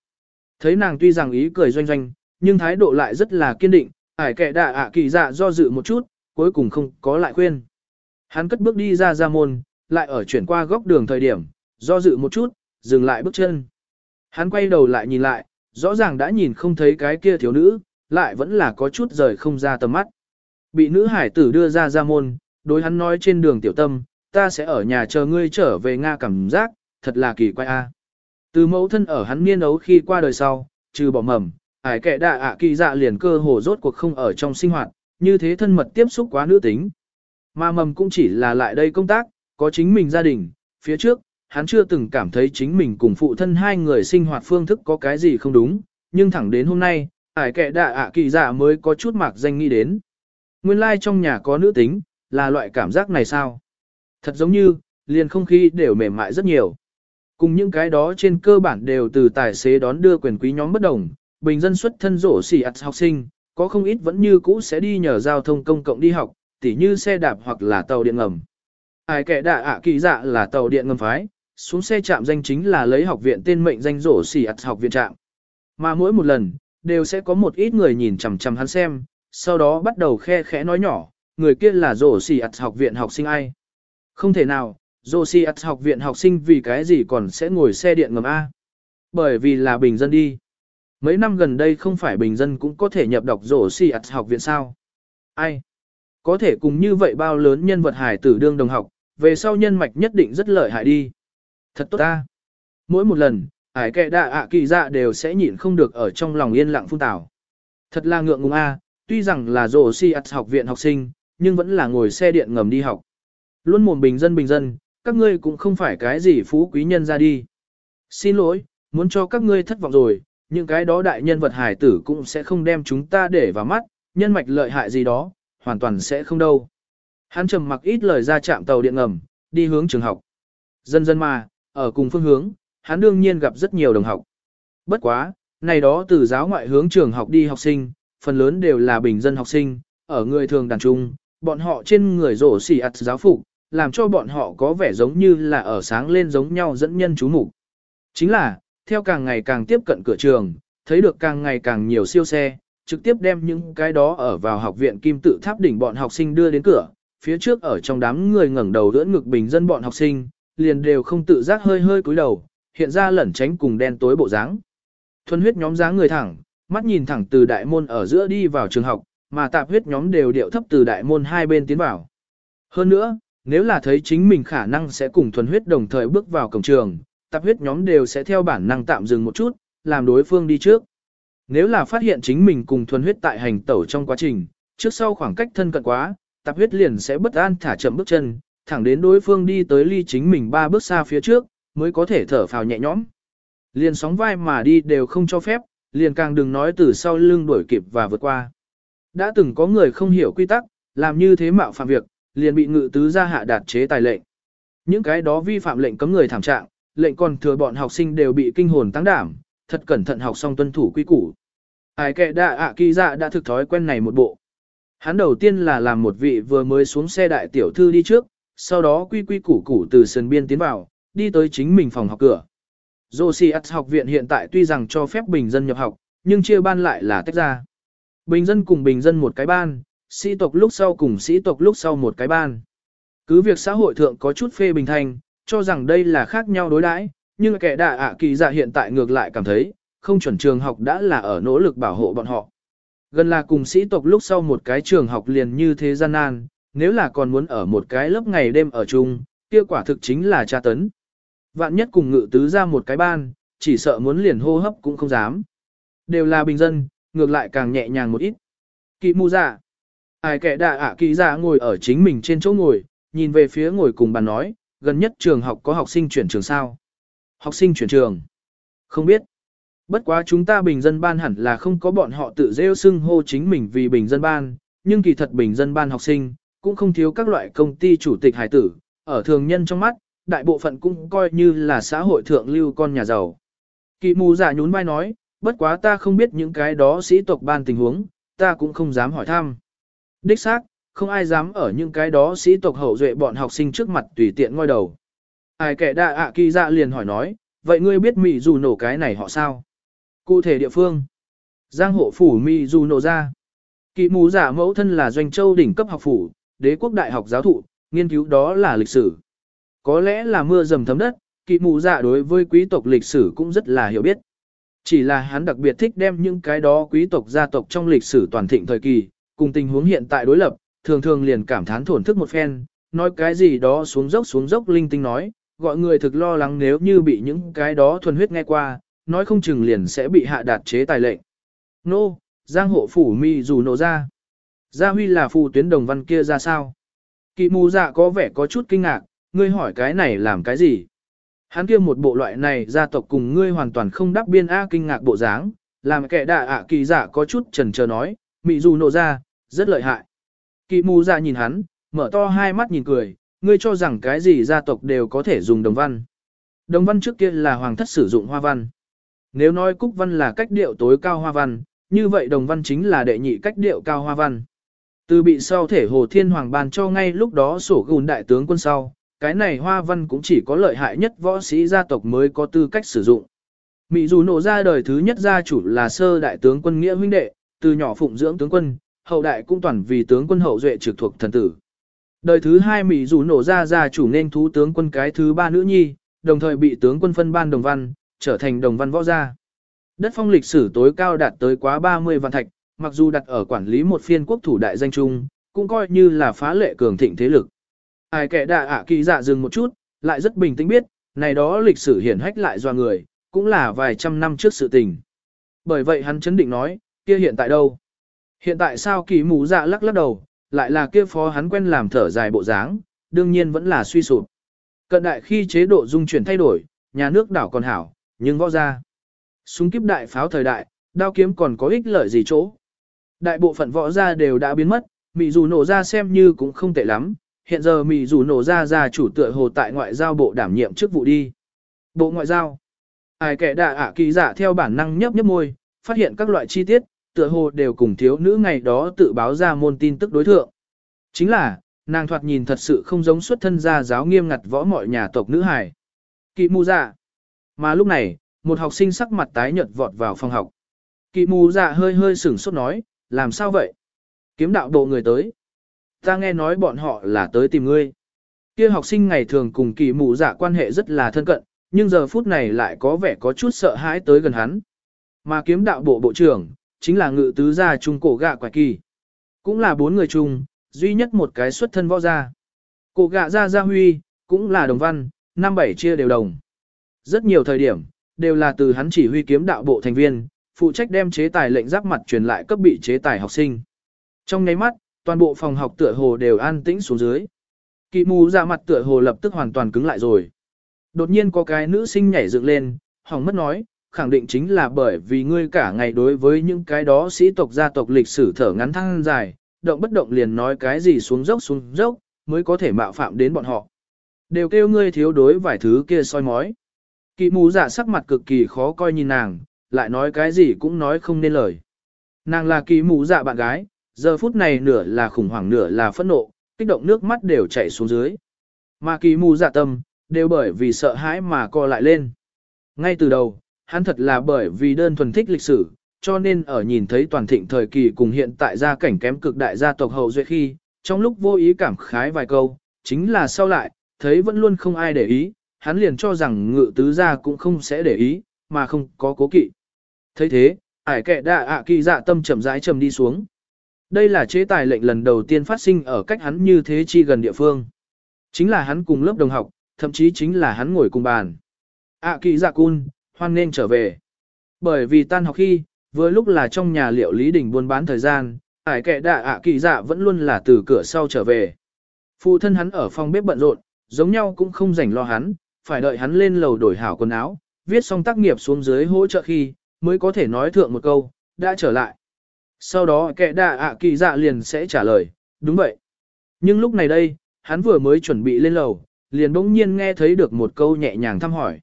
A: Thấy nàng tuy rằng ý cười doanh doanh, nhưng thái độ lại rất là kiên định, ải kẻ đà ạ kỳ dạ do dự một chút, cuối cùng không có lại khuyên. Hắn cất bước đi ra ra môn, lại ở chuyển qua góc đường thời điểm, do dự một chút, dừng lại bước chân. Hắn quay đầu lại nhìn lại, rõ ràng đã nhìn không thấy cái kia thiếu nữ, lại vẫn là có chút rời không ra tầm mắt. Bị nữ hải tử đưa ra ra môn, đối hắn nói trên đường tiểu tâm, ta sẽ ở nhà chờ ngươi trở về Nga cảm giác, thật là kỳ quái a. Từ mẫu thân ở hắn niên ấu khi qua đời sau, trừ bỏ mầm, ải kệ đạ ạ kỳ dạ liền cơ hồ rốt cuộc không ở trong sinh hoạt, như thế thân mật tiếp xúc quá nữ tính. Mà mầm cũng chỉ là lại đây công tác, có chính mình gia đình, phía trước, hắn chưa từng cảm thấy chính mình cùng phụ thân hai người sinh hoạt phương thức có cái gì không đúng, nhưng thẳng đến hôm nay, ải kệ đạ ạ kỳ giả mới có chút mạc danh nghĩ đến. Nguyên lai like trong nhà có nữ tính, là loại cảm giác này sao? Thật giống như, liền không khí đều mềm mại rất nhiều. Cùng những cái đó trên cơ bản đều từ tài xế đón đưa quyền quý nhóm bất đồng, bình dân xuất thân rổ xỉ ạt học sinh, có không ít vẫn như cũ sẽ đi nhờ giao thông công cộng đi học, tỉ như xe đạp hoặc là tàu điện ngầm. Ai kẻ đạ ạ kỳ dạ là tàu điện ngầm phái, xuống xe trạm danh chính là lấy học viện tên mệnh danh rổ xỉ ạt học viện trạm. Mà mỗi một lần, đều sẽ có một ít người nhìn chằm chằm hắn xem, sau đó bắt đầu khe khẽ nói nhỏ, người kia là rổ xỉ ạt học viện học sinh ai. Không thể nào, rổ xỉ ạt học viện học sinh vì cái gì còn sẽ ngồi xe điện ngầm A. Bởi vì là bình dân đi. Mấy năm gần đây không phải bình dân cũng có thể nhập đọc rổ si ạt học viện sao. Ai? Có thể cùng như vậy bao lớn nhân vật hải tử đương đồng học, về sau nhân mạch nhất định rất lợi hại đi. Thật tốt ta. Mỗi một lần, ải kệ đạ ạ kỳ dạ đều sẽ nhịn không được ở trong lòng yên lặng phun tảo. Thật là ngượng ngùng a, tuy rằng là rổ si ạt học viện học sinh, nhưng vẫn là ngồi xe điện ngầm đi học. Luôn mồm bình dân bình dân, các ngươi cũng không phải cái gì phú quý nhân ra đi. Xin lỗi, muốn cho các ngươi thất vọng rồi, những cái đó đại nhân vật hải tử cũng sẽ không đem chúng ta để vào mắt, nhân mạch lợi hại gì đó, hoàn toàn sẽ không đâu. Hắn trầm mặc ít lời ra chạm tàu điện ngầm, đi hướng trường học. Dần dần mà, ở cùng phương hướng, hắn đương nhiên gặp rất nhiều đồng học. Bất quá, này đó từ giáo ngoại hướng trường học đi học sinh, phần lớn đều là bình dân học sinh, ở người thường đàn trung, bọn họ trên người rổ xỉ ạt giáo phục, làm cho bọn họ có vẻ giống như là ở sáng lên giống nhau dẫn nhân chú mục. Chính là, theo càng ngày càng tiếp cận cửa trường, thấy được càng ngày càng nhiều siêu xe, trực tiếp đem những cái đó ở vào học viện kim tự tháp đỉnh bọn học sinh đưa đến cửa, phía trước ở trong đám người ngẩng đầu đỡ ngực bình dân bọn học sinh, liền đều không tự giác hơi hơi cúi đầu, hiện ra lẩn tránh cùng đen tối bộ dáng. Thuần huyết nhóm dáng người thẳng, mắt nhìn thẳng từ đại môn ở giữa đi vào trường học, mà tạp huyết nhóm đều điệu thấp từ đại môn hai bên tiến vào. Hơn nữa, nếu là thấy chính mình khả năng sẽ cùng thuần huyết đồng thời bước vào cổng trường, tạp huyết nhóm đều sẽ theo bản năng tạm dừng một chút, làm đối phương đi trước. Nếu là phát hiện chính mình cùng thuần huyết tại hành tẩu trong quá trình, trước sau khoảng cách thân cận quá, tạp huyết liền sẽ bất an thả chậm bước chân, thẳng đến đối phương đi tới ly chính mình ba bước xa phía trước, mới có thể thở phào nhẹ nhõm. Liền sóng vai mà đi đều không cho phép, liền càng đừng nói từ sau lưng đuổi kịp và vượt qua. Đã từng có người không hiểu quy tắc, làm như thế mạo phạm việc, liền bị ngự tứ gia hạ đạt chế tài lệnh. Những cái đó vi phạm lệnh cấm người thảm trạng, lệnh còn thừa bọn học sinh đều bị kinh hồn tăng đảm, thật cẩn thận học xong tuân thủ quy củ. Ai kệ đạ ạ kỳ dạ đã thực thói quen này một bộ. Hắn đầu tiên là làm một vị vừa mới xuống xe đại tiểu thư đi trước, sau đó quy quy củ củ từ sân biên tiến vào, đi tới chính mình phòng học cửa. Josias học viện hiện tại tuy rằng cho phép bình dân nhập học, nhưng chia ban lại là tách ra. Bình dân cùng bình dân một cái ban, sĩ tộc lúc sau cùng sĩ tộc lúc sau một cái ban. Cứ việc xã hội thượng có chút phê bình thành, cho rằng đây là khác nhau đối đãi, nhưng kẻ đạ ạ kỳ dạ hiện tại ngược lại cảm thấy, không chuẩn trường học đã là ở nỗ lực bảo hộ bọn họ. Gần là cùng sĩ tộc lúc sau một cái trường học liền như thế gian nan, nếu là còn muốn ở một cái lớp ngày đêm ở chung, kia quả thực chính là tra tấn. Vạn nhất cùng ngự tứ ra một cái ban, chỉ sợ muốn liền hô hấp cũng không dám. Đều là bình dân, ngược lại càng nhẹ nhàng một ít. Kỵ mu dạ. Ai kẻ đạ ạ kỳ dạ ngồi ở chính mình trên chỗ ngồi, nhìn về phía ngồi cùng bàn nói, gần nhất trường học có học sinh chuyển trường sao. Học sinh chuyển trường. Không biết. Bất quá chúng ta bình dân ban hẳn là không có bọn họ tự rêu xưng hô chính mình vì bình dân ban, nhưng kỳ thật bình dân ban học sinh, cũng không thiếu các loại công ty chủ tịch hải tử, ở thường nhân trong mắt, đại bộ phận cũng coi như là xã hội thượng lưu con nhà giàu. Kỵ mù giả nhún vai nói, bất quá ta không biết những cái đó sĩ tộc ban tình huống, ta cũng không dám hỏi thăm. Đích xác, không ai dám ở những cái đó sĩ tộc hậu duệ bọn học sinh trước mặt tùy tiện ngoi đầu. Ai kẻ đạ ạ kỳ dạ liền hỏi nói, vậy ngươi biết mị dù nổ cái này họ sao? Cụ thể địa phương. Giang hộ phủ mị dù nổ ra. Kỵ mù giả mẫu thân là doanh châu đỉnh cấp học phủ, đế quốc đại học giáo thụ, nghiên cứu đó là lịch sử. Có lẽ là mưa dầm thấm đất, kỵ mù giả đối với quý tộc lịch sử cũng rất là hiểu biết. Chỉ là hắn đặc biệt thích đem những cái đó quý tộc gia tộc trong lịch sử toàn thịnh thời kỳ, cùng tình huống hiện tại đối lập, thường thường liền cảm thán thổn thức một phen, nói cái gì đó xuống dốc xuống dốc linh tinh nói, gọi người thực lo lắng nếu như bị những cái đó thuần huyết nghe qua, nói không chừng liền sẽ bị hạ đạt chế tài lệnh. Nô, giang hộ phủ mi dù nổ ra. Gia huy là phù tuyến đồng văn kia ra sao? Kỵ mù dạ có vẻ có chút kinh ngạc, ngươi hỏi cái này làm cái gì? Hắn kia một bộ loại này gia tộc cùng ngươi hoàn toàn không đáp biên A kinh ngạc bộ dáng, làm kẻ đạ ạ kỳ dạ có chút trần chờ nói, mị dù nổ ra, rất lợi hại. Kỵ mù dạ nhìn hắn, mở to hai mắt nhìn cười, ngươi cho rằng cái gì gia tộc đều có thể dùng đồng văn. Đồng văn trước kia là hoàng thất sử dụng hoa văn. Nếu nói cúc văn là cách điệu tối cao hoa văn, như vậy đồng văn chính là đệ nhị cách điệu cao hoa văn. Từ bị sau thể Hồ Thiên Hoàng ban cho ngay lúc đó sổ gùn đại tướng quân sau, cái này hoa văn cũng chỉ có lợi hại nhất võ sĩ gia tộc mới có tư cách sử dụng. Mỹ dù nổ ra đời thứ nhất gia chủ là sơ đại tướng quân nghĩa huynh đệ, từ nhỏ phụng dưỡng tướng quân, hậu đại cũng toàn vì tướng quân hậu duệ trực thuộc thần tử. Đời thứ hai Mỹ dù nổ ra gia chủ nên thú tướng quân cái thứ ba nữ nhi, đồng thời bị tướng quân phân ban đồng văn, trở thành đồng văn võ gia. Đất phong lịch sử tối cao đạt tới quá 30 vạn thạch, mặc dù đặt ở quản lý một phiên quốc thủ đại danh trung, cũng coi như là phá lệ cường thịnh thế lực. Ai kẻ đạ ạ kỳ dạ dừng một chút, lại rất bình tĩnh biết, này đó lịch sử hiển hách lại do người, cũng là vài trăm năm trước sự tình. Bởi vậy hắn chấn định nói, kia hiện tại đâu? Hiện tại sao kỳ mù dạ lắc lắc đầu, lại là kia phó hắn quen làm thở dài bộ dáng, đương nhiên vẫn là suy sụp. Cận đại khi chế độ dung chuyển thay đổi, nhà nước đảo còn hảo, nhưng võ ra. Súng kiếp đại pháo thời đại, đao kiếm còn có ích lợi gì chỗ. Đại bộ phận võ gia đều đã biến mất, mị dù nổ ra xem như cũng không tệ lắm, hiện giờ mị dù nổ ra ra chủ tựa hồ tại ngoại giao bộ đảm nhiệm chức vụ đi. Bộ ngoại giao. Ai kẻ đạ ả kỳ giả theo bản năng nhấp nhấp môi, phát hiện các loại chi tiết, tựa hồ đều cùng thiếu nữ ngày đó tự báo ra môn tin tức đối thượng. Chính là, nàng thoạt nhìn thật sự không giống xuất thân gia giáo nghiêm ngặt võ mọi nhà tộc nữ hài. Kỵ mù dạ. Mà lúc này, một học sinh sắc mặt tái nhợt vọt vào phòng học. Kỵ mù dạ hơi hơi sửng sốt nói, làm sao vậy? Kiếm đạo độ người tới. Ta nghe nói bọn họ là tới tìm ngươi. Kia học sinh ngày thường cùng kỳ mù dạ quan hệ rất là thân cận, nhưng giờ phút này lại có vẻ có chút sợ hãi tới gần hắn. Mà kiếm đạo bộ bộ trưởng, chính là ngự tứ gia trung cổ gạ quả kỳ. Cũng là bốn người chung, duy nhất một cái xuất thân võ gia. Cổ gạ gia gia huy, cũng là đồng văn, năm bảy chia đều đồng. Rất nhiều thời điểm, đều là từ hắn chỉ huy kiếm đạo bộ thành viên, phụ trách đem chế tài lệnh giáp mặt truyền lại cấp bị chế tài học sinh. Trong nháy mắt, toàn bộ phòng học tựa hồ đều an tĩnh xuống dưới. Kỵ mù ra mặt tựa hồ lập tức hoàn toàn cứng lại rồi. Đột nhiên có cái nữ sinh nhảy dựng lên, hỏng mất nói, khẳng định chính là bởi vì ngươi cả ngày đối với những cái đó sĩ tộc gia tộc lịch sử thở ngắn thăng dài, động bất động liền nói cái gì xuống dốc xuống dốc, mới có thể mạo phạm đến bọn họ. Đều kêu ngươi thiếu đối vài thứ kia soi mói. Kỵ mù giả sắc mặt cực kỳ khó coi nhìn nàng, lại nói cái gì cũng nói không nên lời. Nàng là kỳ mù dạ bạn gái, giờ phút này nửa là khủng hoảng nửa là phẫn nộ, kích động nước mắt đều chảy xuống dưới. Mà kỳ mù dạ tâm, đều bởi vì sợ hãi mà co lại lên. Ngay từ đầu, hắn thật là bởi vì đơn thuần thích lịch sử, cho nên ở nhìn thấy toàn thịnh thời kỳ cùng hiện tại gia cảnh kém cực đại gia tộc hậu duệ khi, trong lúc vô ý cảm khái vài câu, chính là sau lại, thấy vẫn luôn không ai để ý, hắn liền cho rằng ngự tứ gia cũng không sẽ để ý, mà không có cố kỵ thấy thế, ải kệ đạ ạ kỳ dạ tâm chậm rãi trầm đi xuống. Đây là chế tài lệnh lần đầu tiên phát sinh ở cách hắn như thế chi gần địa phương. Chính là hắn cùng lớp đồng học, thậm chí chính là hắn ngồi cùng bàn. ạ kỳ dạ cun, hoan nên trở về. Bởi vì tan học khi, vừa lúc là trong nhà liệu lý Đình buôn bán thời gian, ải kệ đạ ạ kỳ dạ vẫn luôn là từ cửa sau trở về. Phụ thân hắn ở phòng bếp bận rộn, giống nhau cũng không rảnh lo hắn, phải đợi hắn lên lầu đổi hảo quần áo, viết xong tác nghiệp xuống dưới hỗ trợ khi, mới có thể nói thượng một câu, đã trở lại. Sau đó kệ đạ ạ kỳ dạ liền sẽ trả lời, đúng vậy. Nhưng lúc này đây, hắn vừa mới chuẩn bị lên lầu, liền bỗng nhiên nghe thấy được một câu nhẹ nhàng thăm hỏi.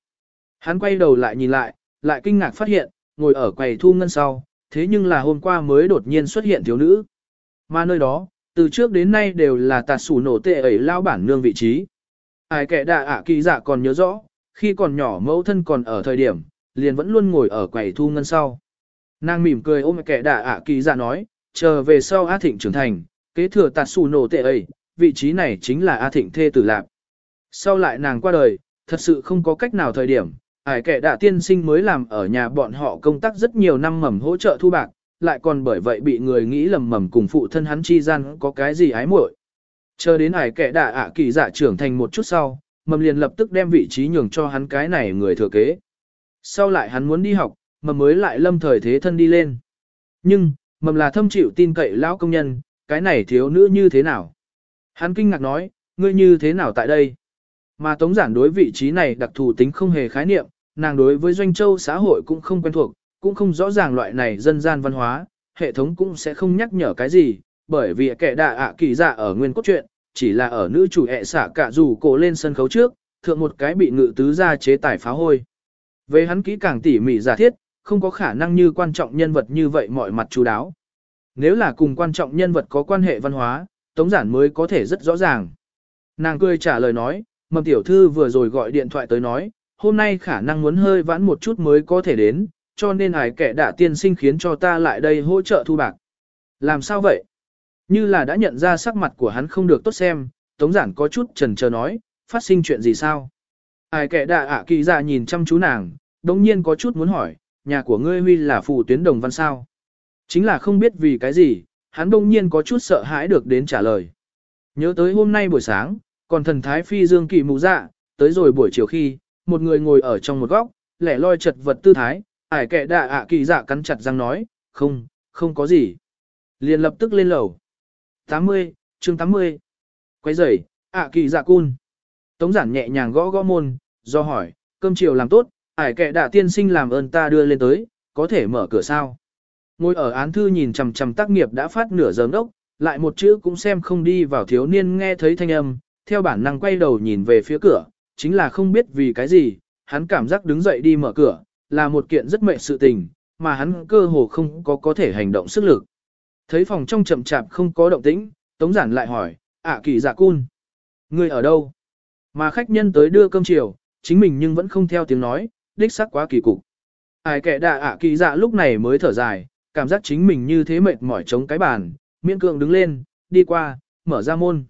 A: Hắn quay đầu lại nhìn lại, lại kinh ngạc phát hiện, ngồi ở quầy thu ngân sau, thế nhưng là hôm qua mới đột nhiên xuất hiện thiếu nữ. Mà nơi đó, từ trước đến nay đều là tạt sủ nổ tệ ấy lao bản nương vị trí. Ai kẻ đạ ạ kỳ dạ còn nhớ rõ, khi còn nhỏ mẫu thân còn ở thời điểm, liền vẫn luôn ngồi ở quầy thu ngân sau. Nàng mỉm cười ôm kẻ đạ ạ kỳ dạ nói, chờ về sau A Thịnh trưởng thành, kế thừa tạt sủ nổ tệ ấy, vị trí này chính là A Thịnh thê tử lạc. Sau lại nàng qua đời, thật sự không có cách nào thời điểm, ải kẻ đạ tiên sinh mới làm ở nhà bọn họ công tác rất nhiều năm mầm hỗ trợ thu bạc, lại còn bởi vậy bị người nghĩ lầm mầm cùng phụ thân hắn chi gian có cái gì ái muội. Chờ đến ải kẻ đạ ạ kỳ giả trưởng thành một chút sau, mầm liền lập tức đem vị trí nhường cho hắn cái này người thừa kế. Sau lại hắn muốn đi học, mầm mới lại lâm thời thế thân đi lên. Nhưng, mầm là thâm chịu tin cậy lão công nhân, cái này thiếu nữ như thế nào? Hắn kinh ngạc nói, ngươi như thế nào tại đây? Mà tống giản đối vị trí này đặc thù tính không hề khái niệm, nàng đối với doanh châu xã hội cũng không quen thuộc, cũng không rõ ràng loại này dân gian văn hóa, hệ thống cũng sẽ không nhắc nhở cái gì, bởi vì kẻ đạ ạ kỳ dạ ở nguyên cốt truyện, chỉ là ở nữ chủ ẹ xả cả dù cổ lên sân khấu trước, thượng một cái bị ngự tứ ra chế tải phá hôi. Về hắn kỹ càng tỉ mỉ giả thiết, không có khả năng như quan trọng nhân vật như vậy mọi mặt chú đáo. Nếu là cùng quan trọng nhân vật có quan hệ văn hóa, Tống Giản mới có thể rất rõ ràng. Nàng cười trả lời nói, mầm tiểu thư vừa rồi gọi điện thoại tới nói, hôm nay khả năng muốn hơi vãn một chút mới có thể đến, cho nên ải kẻ đã tiên sinh khiến cho ta lại đây hỗ trợ thu bạc. Làm sao vậy? Như là đã nhận ra sắc mặt của hắn không được tốt xem, Tống Giản có chút chần chờ nói, phát sinh chuyện gì sao? Ai kẻ đạ ạ kỳ dạ nhìn chăm chú nàng, đồng nhiên có chút muốn hỏi, nhà của ngươi huy là phụ tuyến đồng văn sao? Chính là không biết vì cái gì, hắn đồng nhiên có chút sợ hãi được đến trả lời. Nhớ tới hôm nay buổi sáng, còn thần thái phi dương kỳ mù dạ, tới rồi buổi chiều khi, một người ngồi ở trong một góc, lẻ loi chật vật tư thái, ải kẻ đạ ạ kỳ dạ cắn chặt răng nói, không, không có gì. Liền lập tức lên lầu. 80, chương 80. Quay rời, ạ kỳ dạ cun. Tống giản nhẹ nhàng gõ gõ môn, do hỏi, cơm chiều làm tốt, ải kẻ đạ tiên sinh làm ơn ta đưa lên tới, có thể mở cửa sao. Ngồi ở án thư nhìn chằm chằm tác nghiệp đã phát nửa giờ đốc, lại một chữ cũng xem không đi vào thiếu niên nghe thấy thanh âm, theo bản năng quay đầu nhìn về phía cửa, chính là không biết vì cái gì, hắn cảm giác đứng dậy đi mở cửa, là một kiện rất mệnh sự tình, mà hắn cơ hồ không có có thể hành động sức lực. Thấy phòng trong chậm chạp không có động tĩnh, Tống Giản lại hỏi, ạ kỳ dạ cun, người ở đâu? Mà khách nhân tới đưa cơm chiều, chính mình nhưng vẫn không theo tiếng nói, đích xác quá kỳ cục. Ai kẻ đạ ạ kỳ dạ lúc này mới thở dài, cảm giác chính mình như thế mệt mỏi chống cái bàn, miễn cưỡng đứng lên, đi qua, mở ra môn.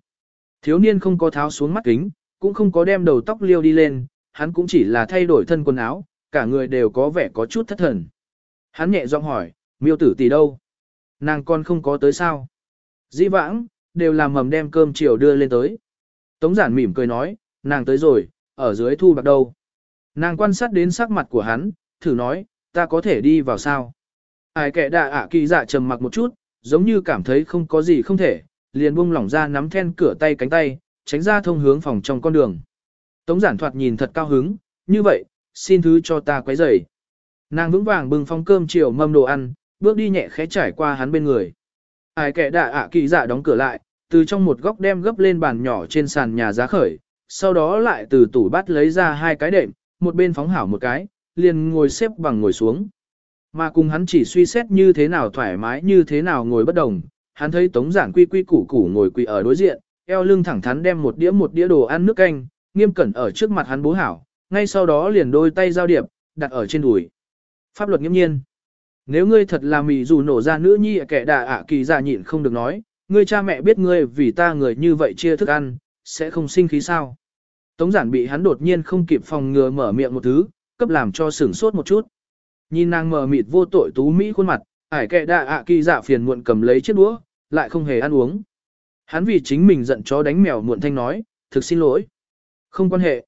A: Thiếu niên không có tháo xuống mắt kính, cũng không có đem đầu tóc liêu đi lên, hắn cũng chỉ là thay đổi thân quần áo, cả người đều có vẻ có chút thất thần. Hắn nhẹ giọng hỏi, miêu tử tỷ đâu? Nàng con không có tới sao? Dĩ vãng, đều làm mầm đem cơm chiều đưa lên tới. Tống giản mỉm cười nói, nàng tới rồi, ở dưới thu bạc đâu. Nàng quan sát đến sắc mặt của hắn, thử nói, ta có thể đi vào sao? Ai kệ đạ ạ kỳ dạ trầm mặc một chút, giống như cảm thấy không có gì không thể, liền buông lỏng ra nắm then cửa tay cánh tay, tránh ra thông hướng phòng trong con đường. Tống giản thoạt nhìn thật cao hứng, như vậy, xin thứ cho ta quấy rầy. Nàng vững vàng bưng phong cơm chiều mâm đồ ăn, bước đi nhẹ khẽ trải qua hắn bên người. Ai kệ đạ ạ kỳ dạ đóng cửa lại, từ trong một góc đem gấp lên bàn nhỏ trên sàn nhà giá khởi, sau đó lại từ tủ bát lấy ra hai cái đệm, một bên phóng hảo một cái, liền ngồi xếp bằng ngồi xuống. Mà cùng hắn chỉ suy xét như thế nào thoải mái như thế nào ngồi bất đồng, hắn thấy tống giản quy quy củ củ ngồi quỳ ở đối diện, eo lưng thẳng thắn đem một đĩa một đĩa đồ ăn nước canh, nghiêm cẩn ở trước mặt hắn bố hảo, ngay sau đó liền đôi tay giao điệp, đặt ở trên đùi. Pháp luật nghiêm nhiên. Nếu ngươi thật là mì dù nổ ra nữ nhi kẻ đà ạ kỳ giả nhịn không được nói, ngươi cha mẹ biết ngươi vì ta người như vậy chia thức ăn, sẽ không sinh khí sao. Tống giản bị hắn đột nhiên không kịp phòng ngừa mở miệng một thứ, cấp làm cho sửng sốt một chút. Nhìn nàng mờ mịt vô tội tú mỹ khuôn mặt, ải kẻ đà ạ kỳ giả phiền muộn cầm lấy chiếc đũa, lại không hề ăn uống. Hắn vì chính mình giận chó đánh mèo muộn thanh nói, thực xin lỗi. Không quan hệ.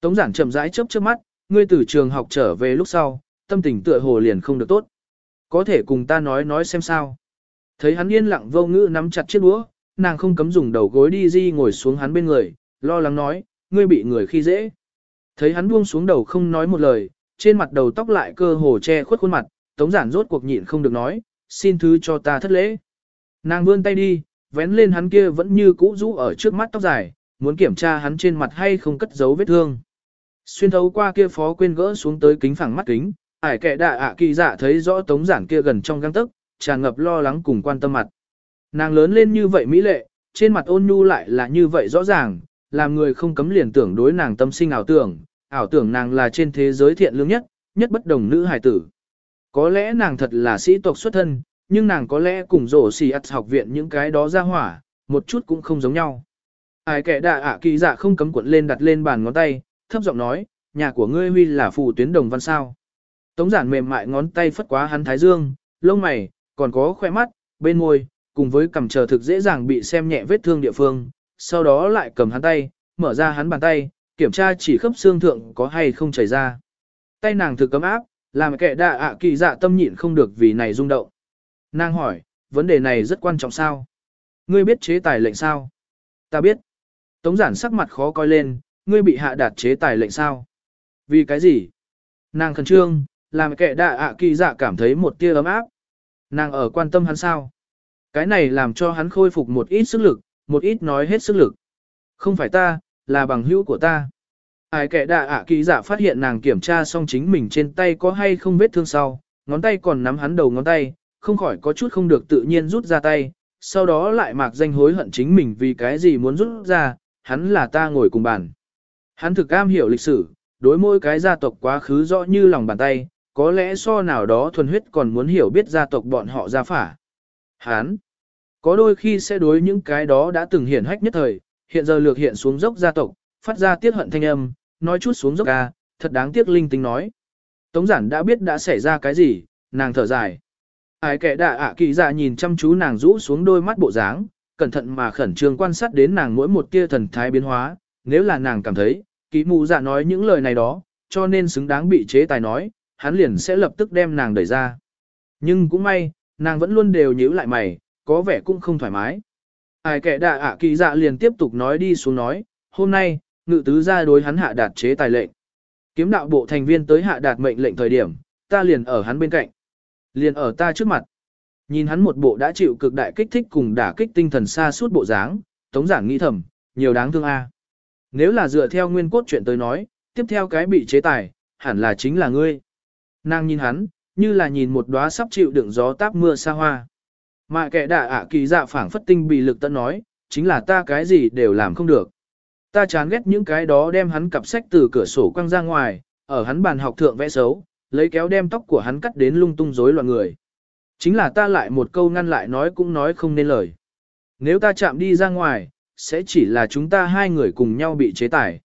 A: Tống giản chậm rãi chớp chớp mắt, ngươi từ trường học trở về lúc sau, tâm tình tựa hồ liền không được tốt. Có thể cùng ta nói nói xem sao. Thấy hắn yên lặng vô ngữ nắm chặt chiếc đũa, nàng không cấm dùng đầu gối đi di ngồi xuống hắn bên người, lo lắng nói, ngươi bị người khi dễ. Thấy hắn buông xuống đầu không nói một lời, trên mặt đầu tóc lại cơ hồ che khuất khuôn mặt, tống giản rốt cuộc nhịn không được nói, xin thứ cho ta thất lễ. Nàng vươn tay đi, vén lên hắn kia vẫn như cũ rũ ở trước mắt tóc dài, muốn kiểm tra hắn trên mặt hay không cất giấu vết thương. Xuyên thấu qua kia phó quên gỡ xuống tới kính phẳng mắt kính, ải kệ đạ ạ kỳ dạ thấy rõ tống giản kia gần trong găng tức, tràn ngập lo lắng cùng quan tâm mặt. Nàng lớn lên như vậy mỹ lệ, trên mặt ôn nhu lại là như vậy rõ ràng, làm người không cấm liền tưởng đối nàng tâm sinh ảo tưởng, ảo tưởng nàng là trên thế giới thiện lương nhất, nhất bất đồng nữ hài tử. Có lẽ nàng thật là sĩ tộc xuất thân, nhưng nàng có lẽ cùng rổ xì ắt học viện những cái đó ra hỏa, một chút cũng không giống nhau. Ai kẻ đạ ạ kỳ dạ không cấm cuộn lên đặt lên bàn ngón tay, thấp giọng nói, nhà của ngươi huy là phù tuyến đồng văn sao. Tống giản mềm mại ngón tay phất quá hắn thái dương, lông mày, còn có khoe mắt, bên môi, cùng với cầm chờ thực dễ dàng bị xem nhẹ vết thương địa phương, sau đó lại cầm hắn tay, mở ra hắn bàn tay, kiểm tra chỉ khớp xương thượng có hay không chảy ra. Tay nàng thực cấm áp, làm kẻ đạ ạ kỳ dạ tâm nhịn không được vì này rung động. Nàng hỏi, vấn đề này rất quan trọng sao? Ngươi biết chế tài lệnh sao? Ta biết. Tống giản sắc mặt khó coi lên, ngươi bị hạ đạt chế tài lệnh sao? Vì cái gì? Nàng khẩn trương, làm kẻ đạ ạ kỳ dạ cảm thấy một tia ấm áp. Nàng ở quan tâm hắn sao? Cái này làm cho hắn khôi phục một ít sức lực, một ít nói hết sức lực. Không phải ta, là bằng hữu của ta. Ai kẻ đạ ạ kỳ dạ phát hiện nàng kiểm tra xong chính mình trên tay có hay không vết thương sau, ngón tay còn nắm hắn đầu ngón tay, không khỏi có chút không được tự nhiên rút ra tay, sau đó lại mạc danh hối hận chính mình vì cái gì muốn rút ra, hắn là ta ngồi cùng bàn. Hắn thực am hiểu lịch sử, đối mỗi cái gia tộc quá khứ rõ như lòng bàn tay, có lẽ so nào đó thuần huyết còn muốn hiểu biết gia tộc bọn họ ra phả. Hắn, có đôi khi sẽ đối những cái đó đã từng hiển hách nhất thời, hiện giờ lược hiện xuống dốc gia tộc, phát ra tiết hận thanh âm, nói chút xuống dốc ca, thật đáng tiếc linh tính nói. Tống giản đã biết đã xảy ra cái gì, nàng thở dài. Ai kẻ đạ ạ kỳ dạ nhìn chăm chú nàng rũ xuống đôi mắt bộ dáng, cẩn thận mà khẩn trương quan sát đến nàng mỗi một tia thần thái biến hóa, nếu là nàng cảm thấy, kỳ mù dạ nói những lời này đó, cho nên xứng đáng bị chế tài nói, hắn liền sẽ lập tức đem nàng đẩy ra. Nhưng cũng may, nàng vẫn luôn đều nhíu lại mày, có vẻ cũng không thoải mái. Ai kẻ đạ ạ kỳ dạ liền tiếp tục nói đi xuống nói, hôm nay, ngự tứ ra đối hắn hạ đạt chế tài lệnh. Kiếm đạo bộ thành viên tới hạ đạt mệnh lệnh thời điểm, ta liền ở hắn bên cạnh. Liền ở ta trước mặt. Nhìn hắn một bộ đã chịu cực đại kích thích cùng đả kích tinh thần xa suốt bộ dáng, tống giản nghĩ thầm, nhiều đáng thương a. Nếu là dựa theo nguyên cốt chuyện tới nói, tiếp theo cái bị chế tài, hẳn là chính là ngươi. Nàng nhìn hắn, như là nhìn một đóa sắp chịu đựng gió táp mưa xa hoa. Mà kẻ đạ ạ kỳ dạ phảng phất tinh bị lực tận nói, chính là ta cái gì đều làm không được. Ta chán ghét những cái đó đem hắn cặp sách từ cửa sổ quăng ra ngoài, ở hắn bàn học thượng vẽ xấu, lấy kéo đem tóc của hắn cắt đến lung tung rối loạn người. Chính là ta lại một câu ngăn lại nói cũng nói không nên lời. Nếu ta chạm đi ra ngoài, sẽ chỉ là chúng ta hai người cùng nhau bị chế tài.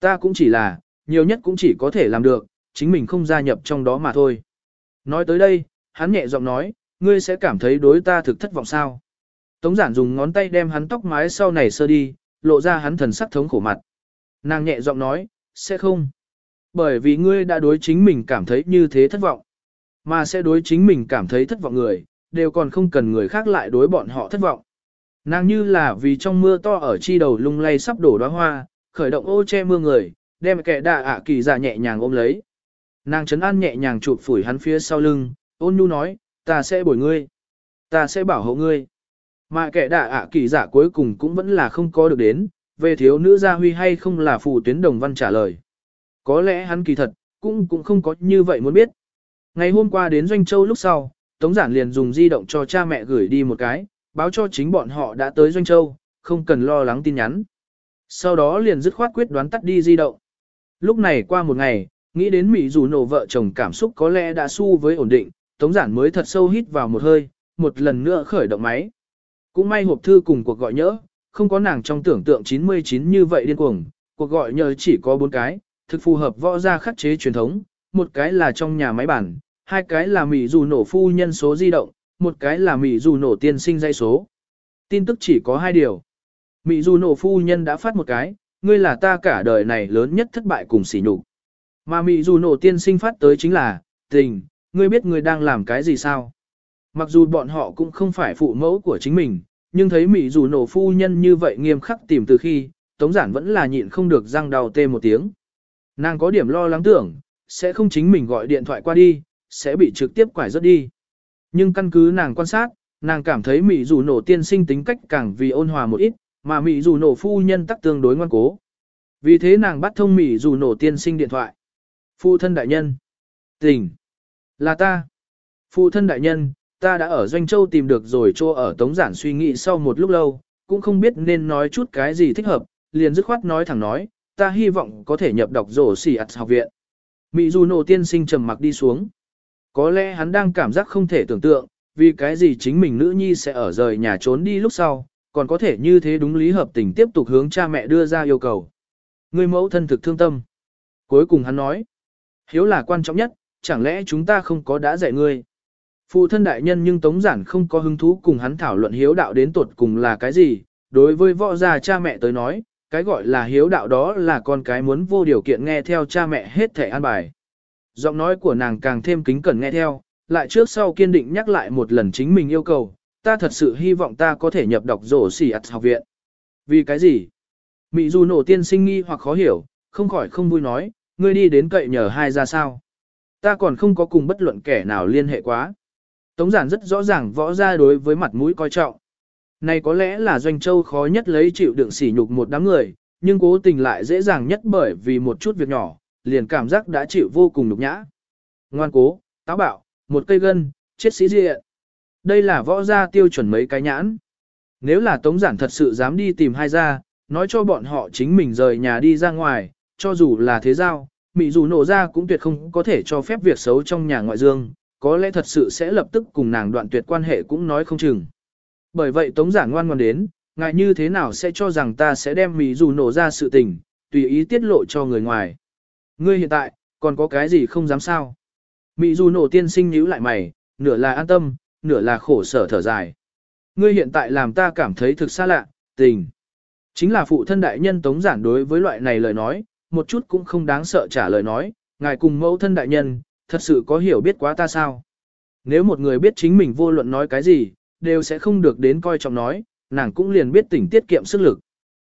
A: Ta cũng chỉ là, nhiều nhất cũng chỉ có thể làm được, chính mình không gia nhập trong đó mà thôi. Nói tới đây, hắn nhẹ giọng nói, ngươi sẽ cảm thấy đối ta thực thất vọng sao. Tống giản dùng ngón tay đem hắn tóc mái sau này sơ đi, lộ ra hắn thần sắc thống khổ mặt. Nàng nhẹ giọng nói, sẽ không. Bởi vì ngươi đã đối chính mình cảm thấy như thế thất vọng. Mà sẽ đối chính mình cảm thấy thất vọng người, đều còn không cần người khác lại đối bọn họ thất vọng. Nàng như là vì trong mưa to ở chi đầu lung lay sắp đổ đóa hoa, khởi động ô che mưa người, đem kẻ đạ ạ kỳ giả nhẹ nhàng ôm lấy. Nàng chấn an nhẹ nhàng chụp phủi hắn phía sau lưng, ôn nhu nói, ta sẽ bồi ngươi, ta sẽ bảo hộ ngươi. Mà kẻ đạ ạ kỳ giả cuối cùng cũng vẫn là không có được đến, về thiếu nữ gia huy hay không là phù tuyến đồng văn trả lời. Có lẽ hắn kỳ thật, cũng cũng không có như vậy muốn biết. Ngày hôm qua đến Doanh Châu lúc sau, Tống Giản liền dùng di động cho cha mẹ gửi đi một cái, báo cho chính bọn họ đã tới Doanh Châu, không cần lo lắng tin nhắn. Sau đó liền dứt khoát quyết đoán tắt đi di động. Lúc này qua một ngày, nghĩ đến Mỹ dù nổ vợ chồng cảm xúc có lẽ đã su với ổn định, Tống Giản mới thật sâu hít vào một hơi, một lần nữa khởi động máy. Cũng may hộp thư cùng cuộc gọi nhỡ, không có nàng trong tưởng tượng 99 như vậy điên cuồng, cuộc gọi nhờ chỉ có 4 cái, thực phù hợp võ gia khắc chế truyền thống, một cái là trong nhà máy bản, hai cái là Mỹ dù nổ phu nhân số di động, một cái là Mỹ dù nổ tiên sinh dây số. Tin tức chỉ có hai điều. Mỹ dù nổ phu nhân đã phát một cái, ngươi là ta cả đời này lớn nhất thất bại cùng sỉ nhục. Mà Mỹ dù nổ tiên sinh phát tới chính là, tình, ngươi biết ngươi đang làm cái gì sao? Mặc dù bọn họ cũng không phải phụ mẫu của chính mình, nhưng thấy Mỹ dù nổ phu nhân như vậy nghiêm khắc tìm từ khi, Tống Giản vẫn là nhịn không được răng đau tê một tiếng. Nàng có điểm lo lắng tưởng, sẽ không chính mình gọi điện thoại qua đi, sẽ bị trực tiếp quải rất đi. Nhưng căn cứ nàng quan sát, nàng cảm thấy Mỹ dù nổ tiên sinh tính cách càng vì ôn hòa một ít, mà Mỹ dù nổ phu nhân tắc tương đối ngoan cố. Vì thế nàng bắt thông Mỹ dù nổ tiên sinh điện thoại. Phu thân đại nhân. Tỉnh. Là ta. Phu thân đại nhân, ta đã ở Doanh Châu tìm được rồi cho ở Tống Giản suy nghĩ sau một lúc lâu, cũng không biết nên nói chút cái gì thích hợp, liền dứt khoát nói thẳng nói, ta hy vọng có thể nhập đọc rổ xỉ ạt học viện. Mỹ dù nổ tiên sinh trầm mặc đi xuống. Có lẽ hắn đang cảm giác không thể tưởng tượng, vì cái gì chính mình nữ nhi sẽ ở rời nhà trốn đi lúc sau, còn có thể như thế đúng lý hợp tình tiếp tục hướng cha mẹ đưa ra yêu cầu. Người mẫu thân thực thương tâm. Cuối cùng hắn nói, hiếu là quan trọng nhất, chẳng lẽ chúng ta không có đã dạy ngươi. Phụ thân đại nhân nhưng Tống Giản không có hứng thú cùng hắn thảo luận hiếu đạo đến tột cùng là cái gì, đối với võ gia cha mẹ tới nói, cái gọi là hiếu đạo đó là con cái muốn vô điều kiện nghe theo cha mẹ hết thể an bài. Giọng nói của nàng càng thêm kính cẩn nghe theo, lại trước sau kiên định nhắc lại một lần chính mình yêu cầu, ta thật sự hy vọng ta có thể nhập đọc rổ xỉ ạt học viện. Vì cái gì? Mị dù nổ tiên sinh nghi hoặc khó hiểu, không khỏi không vui nói, ngươi đi đến cậy nhờ hai ra sao. Ta còn không có cùng bất luận kẻ nào liên hệ quá. Tống giản rất rõ ràng võ ra đối với mặt mũi coi trọng. Này có lẽ là doanh châu khó nhất lấy chịu đựng sỉ nhục một đám người, nhưng cố tình lại dễ dàng nhất bởi vì một chút việc nhỏ, liền cảm giác đã chịu vô cùng nhục nhã. Ngoan cố, táo bạo, một cây gân, chết sĩ diện. Đây là võ gia tiêu chuẩn mấy cái nhãn. Nếu là tống giản thật sự dám đi tìm hai gia, nói cho bọn họ chính mình rời nhà đi ra ngoài, cho dù là thế giao, Mỹ dù nổ ra cũng tuyệt không có thể cho phép việc xấu trong nhà ngoại dương, có lẽ thật sự sẽ lập tức cùng nàng đoạn tuyệt quan hệ cũng nói không chừng. Bởi vậy Tống giản ngoan ngoan đến, ngại như thế nào sẽ cho rằng ta sẽ đem mì dù nổ ra sự tình, tùy ý tiết lộ cho người ngoài. Ngươi hiện tại, còn có cái gì không dám sao? mị dù nổ tiên sinh nhíu lại mày, nửa là an tâm, nửa là khổ sở thở dài. Ngươi hiện tại làm ta cảm thấy thực xa lạ, tình. Chính là phụ thân đại nhân tống giản đối với loại này lời nói, một chút cũng không đáng sợ trả lời nói, ngài cùng mẫu thân đại nhân, thật sự có hiểu biết quá ta sao. Nếu một người biết chính mình vô luận nói cái gì, đều sẽ không được đến coi trọng nói, nàng cũng liền biết tỉnh tiết kiệm sức lực.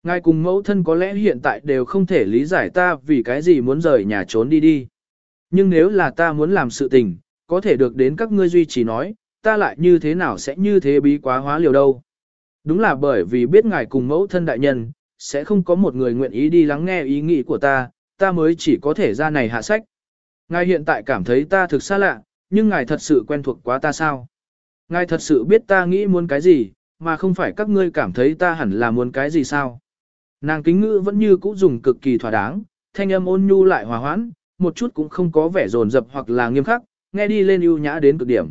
A: Ngài cùng mẫu thân có lẽ hiện tại đều không thể lý giải ta vì cái gì muốn rời nhà trốn đi đi. Nhưng nếu là ta muốn làm sự tình, có thể được đến các ngươi duy trì nói, ta lại như thế nào sẽ như thế bí quá hóa liều đâu. Đúng là bởi vì biết ngài cùng mẫu thân đại nhân, sẽ không có một người nguyện ý đi lắng nghe ý nghĩ của ta, ta mới chỉ có thể ra này hạ sách. Ngài hiện tại cảm thấy ta thực xa lạ, nhưng ngài thật sự quen thuộc quá ta sao? Ngài thật sự biết ta nghĩ muốn cái gì, mà không phải các ngươi cảm thấy ta hẳn là muốn cái gì sao? Nàng kính ngữ vẫn như cũ dùng cực kỳ thỏa đáng, thanh âm ôn nhu lại hòa hoãn, một chút cũng không có vẻ dồn dập hoặc là nghiêm khắc, nghe đi lên ưu nhã đến cực điểm.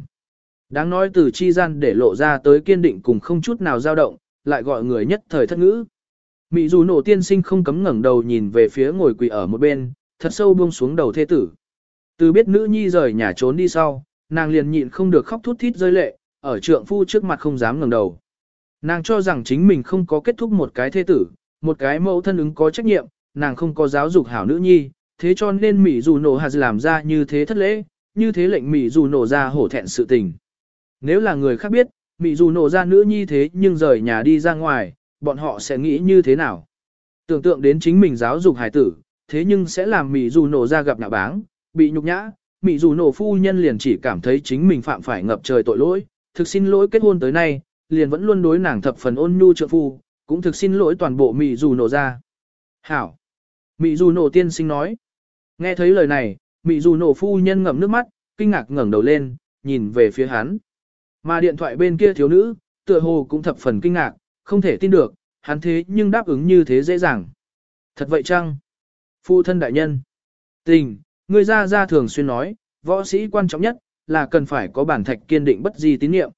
A: Đáng nói từ chi gian để lộ ra tới kiên định cùng không chút nào dao động, lại gọi người nhất thời thất ngữ. Mị dù nổ tiên sinh không cấm ngẩng đầu nhìn về phía ngồi quỳ ở một bên, thật sâu buông xuống đầu thê tử. Từ biết nữ nhi rời nhà trốn đi sau, nàng liền nhịn không được khóc thút thít rơi lệ, ở trượng phu trước mặt không dám ngẩng đầu. Nàng cho rằng chính mình không có kết thúc một cái thế tử, một cái mẫu thân ứng có trách nhiệm, nàng không có giáo dục hảo nữ nhi, thế cho nên Mỹ dù nổ hạt làm ra như thế thất lễ, như thế lệnh Mỹ dù nổ ra hổ thẹn sự tình. Nếu là người khác biết, Mỹ dù nổ ra nữ nhi thế nhưng rời nhà đi ra ngoài, bọn họ sẽ nghĩ như thế nào? Tưởng tượng đến chính mình giáo dục hải tử, thế nhưng sẽ làm Mỹ dù nổ ra gặp nạ báng, bị nhục nhã, Mỹ dù nổ phu nhân liền chỉ cảm thấy chính mình phạm phải ngập trời tội lỗi, thực xin lỗi kết hôn tới nay, liền vẫn luôn đối nàng thập phần ôn nhu trợ phu, cũng thực xin lỗi toàn bộ mị dù nổ ra. Hảo! mị dù nổ tiên sinh nói. Nghe thấy lời này, mị dù nổ phu nhân ngậm nước mắt, kinh ngạc ngẩng đầu lên, nhìn về phía hắn. Mà điện thoại bên kia thiếu nữ, tựa hồ cũng thập phần kinh ngạc, không thể tin được, hắn thế nhưng đáp ứng như thế dễ dàng. Thật vậy chăng? Phu thân đại nhân. Tình, người ra ra thường xuyên nói, võ sĩ quan trọng nhất, là cần phải có bản thạch kiên định bất di tín nhiệm.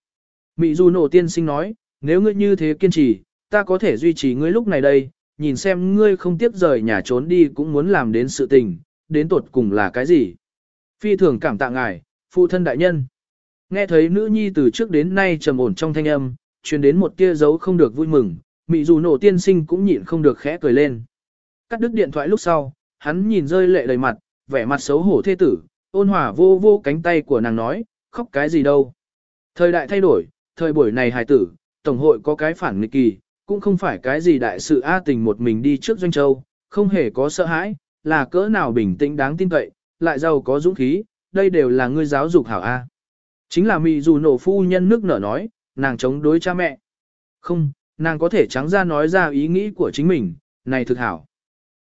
A: Mị Du nổ tiên sinh nói, nếu ngươi như thế kiên trì, ta có thể duy trì ngươi lúc này đây, nhìn xem ngươi không tiếp rời nhà trốn đi cũng muốn làm đến sự tình, đến tột cùng là cái gì. Phi thường cảm tạ ngài, phụ thân đại nhân. Nghe thấy nữ nhi từ trước đến nay trầm ổn trong thanh âm, truyền đến một tia dấu không được vui mừng, mị dù nổ tiên sinh cũng nhịn không được khẽ cười lên. Cắt đứt điện thoại lúc sau, hắn nhìn rơi lệ đầy mặt, vẻ mặt xấu hổ thê tử, ôn hòa vô vô cánh tay của nàng nói, khóc cái gì đâu. Thời đại thay đổi, thời buổi này hài tử, tổng hội có cái phản nghịch kỳ, cũng không phải cái gì đại sự A tình một mình đi trước doanh châu, không hề có sợ hãi, là cỡ nào bình tĩnh đáng tin cậy, lại giàu có dũng khí, đây đều là ngươi giáo dục hảo A. Chính là mị dù nổ phu nhân nước nở nói, nàng chống đối cha mẹ. Không, nàng có thể trắng ra nói ra ý nghĩ của chính mình, này thực hảo.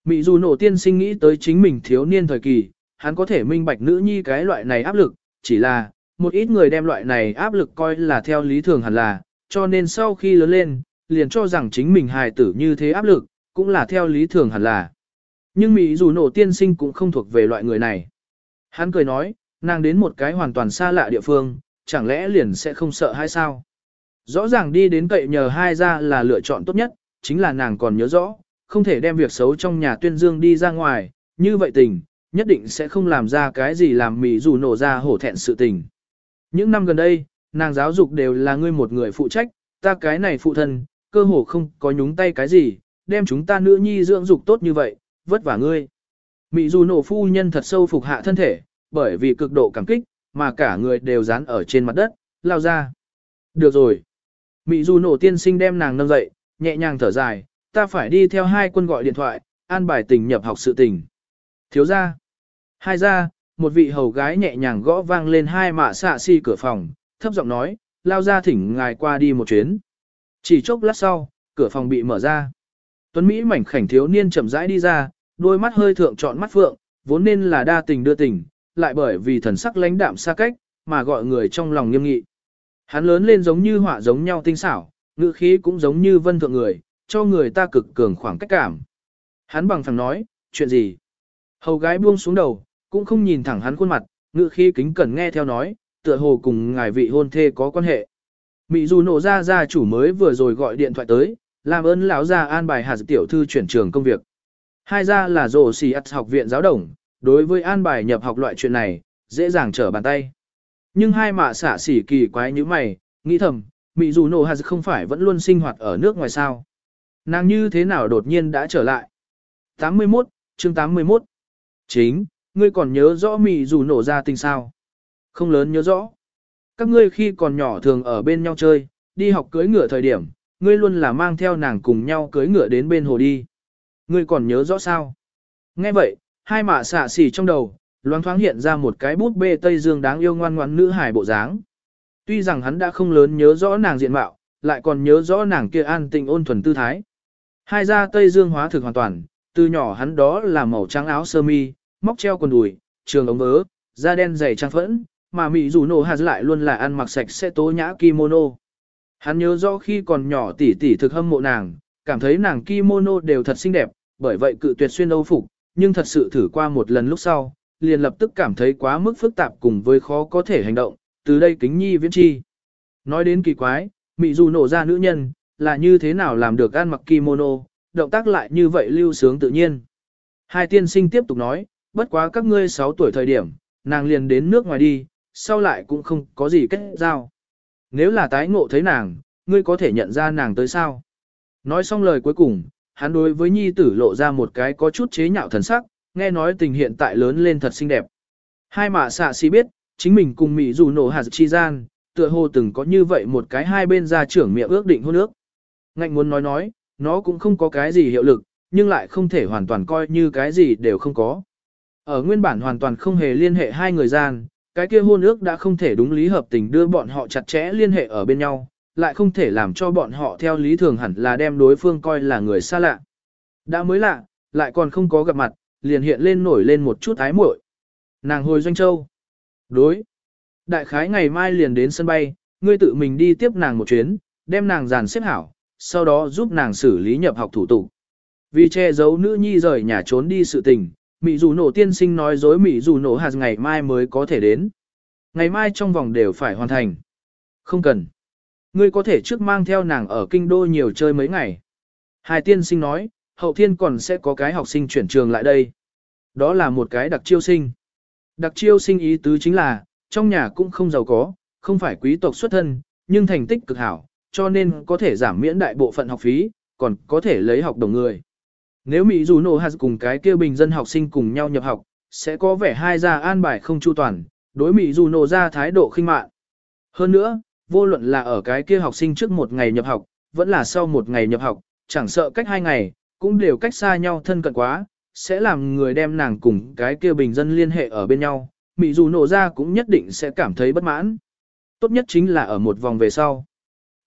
A: Mị dù nổ tiên sinh nghĩ tới chính mình thiếu niên thời kỳ, hắn có thể minh bạch nữ nhi cái loại này áp lực, chỉ là, một ít người đem loại này áp lực coi là theo lý thường hẳn là, cho nên sau khi lớn lên, liền cho rằng chính mình hài tử như thế áp lực, cũng là theo lý thường hẳn là. Nhưng Mỹ dù nổ tiên sinh cũng không thuộc về loại người này. Hắn cười nói, nàng đến một cái hoàn toàn xa lạ địa phương, chẳng lẽ liền sẽ không sợ hay sao? Rõ ràng đi đến cậy nhờ hai ra là lựa chọn tốt nhất, chính là nàng còn nhớ rõ, không thể đem việc xấu trong nhà tuyên dương đi ra ngoài, như vậy tình, nhất định sẽ không làm ra cái gì làm mì dù nổ ra hổ thẹn sự tình. Những năm gần đây, nàng giáo dục đều là ngươi một người phụ trách, ta cái này phụ thân, cơ hồ không có nhúng tay cái gì, đem chúng ta nữ nhi dưỡng dục tốt như vậy, vất vả ngươi. mị dù nổ phu nhân thật sâu phục hạ thân thể, bởi vì cực độ cảm kích, mà cả người đều dán ở trên mặt đất, lao ra. Được rồi. mị dù nổ tiên sinh đem nàng nâng dậy, nhẹ nhàng thở dài, ta phải đi theo hai quân gọi điện thoại, an bài tình nhập học sự tình. Thiếu ra. Hai ra, một vị hầu gái nhẹ nhàng gõ vang lên hai mạ xạ si cửa phòng, thấp giọng nói, lao ra thỉnh ngài qua đi một chuyến. Chỉ chốc lát sau, cửa phòng bị mở ra. Tuấn Mỹ mảnh khảnh thiếu niên chậm rãi đi ra, đôi mắt hơi thượng trọn mắt phượng, vốn nên là đa tình đưa tình, lại bởi vì thần sắc lãnh đạm xa cách, mà gọi người trong lòng nghiêm nghị. Hắn lớn lên giống như họa giống nhau tinh xảo, ngữ khí cũng giống như vân thượng người, cho người ta cực cường khoảng cách cảm. Hắn bằng phẳng nói, chuyện gì? Hầu gái buông xuống đầu, cũng không nhìn thẳng hắn khuôn mặt, ngự khi kính cẩn nghe theo nói, tựa hồ cùng ngài vị hôn thê có quan hệ. Mị dù nổ ra gia chủ mới vừa rồi gọi điện thoại tới, làm ơn lão gia an bài hạt tiểu thư chuyển trường công việc. Hai gia là rổ xì ắt học viện giáo đồng, đối với an bài nhập học loại chuyện này, dễ dàng trở bàn tay. Nhưng hai mạ xả xỉ kỳ quái như mày, nghĩ thầm, mị dù nổ hạt không phải vẫn luôn sinh hoạt ở nước ngoài sao. Nàng như thế nào đột nhiên đã trở lại. 81, chương 81. Chính, ngươi còn nhớ rõ mị dù nổ ra tình sao? Không lớn nhớ rõ. Các ngươi khi còn nhỏ thường ở bên nhau chơi, đi học cưới ngựa thời điểm, ngươi luôn là mang theo nàng cùng nhau cưới ngựa đến bên hồ đi. Ngươi còn nhớ rõ sao? Nghe vậy, hai mạ xạ xỉ trong đầu, loáng thoáng hiện ra một cái bút bê Tây Dương đáng yêu ngoan ngoãn nữ hài bộ dáng. Tuy rằng hắn đã không lớn nhớ rõ nàng diện mạo, lại còn nhớ rõ nàng kia an tình ôn thuần tư thái. Hai da Tây Dương hóa thực hoàn toàn, từ nhỏ hắn đó là màu trắng áo sơ mi, móc treo quần đùi, trường ống vớ, da đen dày trang phẫn, mà Mỹ dù nổ hạt lại luôn là ăn mặc sạch sẽ tố nhã kimono. Hắn nhớ rõ khi còn nhỏ tỷ tỷ thực hâm mộ nàng, cảm thấy nàng kimono đều thật xinh đẹp, bởi vậy cự tuyệt xuyên âu phục, nhưng thật sự thử qua một lần lúc sau, liền lập tức cảm thấy quá mức phức tạp cùng với khó có thể hành động, từ đây kính nhi viễn chi. Nói đến kỳ quái, Mỹ dù nổ ra nữ nhân, là như thế nào làm được ăn mặc kimono, động tác lại như vậy lưu sướng tự nhiên. Hai tiên sinh tiếp tục nói, bất quá các ngươi 6 tuổi thời điểm, nàng liền đến nước ngoài đi, sau lại cũng không có gì kết giao. Nếu là tái ngộ thấy nàng, ngươi có thể nhận ra nàng tới sao? Nói xong lời cuối cùng, hắn đối với nhi tử lộ ra một cái có chút chế nhạo thần sắc, nghe nói tình hiện tại lớn lên thật xinh đẹp. Hai mạ xạ si biết, chính mình cùng Mỹ dù nổ hạt chi gian, tựa hồ từng có như vậy một cái hai bên gia trưởng miệng ước định hôn ước. Ngạnh muốn nói nói, nó cũng không có cái gì hiệu lực, nhưng lại không thể hoàn toàn coi như cái gì đều không có. Ở nguyên bản hoàn toàn không hề liên hệ hai người gian, cái kia hôn ước đã không thể đúng lý hợp tình đưa bọn họ chặt chẽ liên hệ ở bên nhau, lại không thể làm cho bọn họ theo lý thường hẳn là đem đối phương coi là người xa lạ. Đã mới lạ, lại còn không có gặp mặt, liền hiện lên nổi lên một chút ái muội. Nàng hồi doanh châu. Đối. Đại khái ngày mai liền đến sân bay, ngươi tự mình đi tiếp nàng một chuyến, đem nàng dàn xếp hảo, sau đó giúp nàng xử lý nhập học thủ tục. Vì che giấu nữ nhi rời nhà trốn đi sự tình, Mỹ dù nổ tiên sinh nói dối Mỹ dù nổ hạt ngày mai mới có thể đến. Ngày mai trong vòng đều phải hoàn thành. Không cần. Ngươi có thể trước mang theo nàng ở kinh đô nhiều chơi mấy ngày. Hai tiên sinh nói, hậu thiên còn sẽ có cái học sinh chuyển trường lại đây. Đó là một cái đặc chiêu sinh. Đặc chiêu sinh ý tứ chính là, trong nhà cũng không giàu có, không phải quý tộc xuất thân, nhưng thành tích cực hảo, cho nên có thể giảm miễn đại bộ phận học phí, còn có thể lấy học đồng người. Nếu Mỹ dù nổ hạt cùng cái kia bình dân học sinh cùng nhau nhập học, sẽ có vẻ hai gia an bài không chu toàn, đối Mỹ dù nổ ra thái độ khinh mạn. Hơn nữa, vô luận là ở cái kia học sinh trước một ngày nhập học, vẫn là sau một ngày nhập học, chẳng sợ cách hai ngày, cũng đều cách xa nhau thân cận quá, sẽ làm người đem nàng cùng cái kia bình dân liên hệ ở bên nhau, Mỹ dù nổ ra cũng nhất định sẽ cảm thấy bất mãn. Tốt nhất chính là ở một vòng về sau.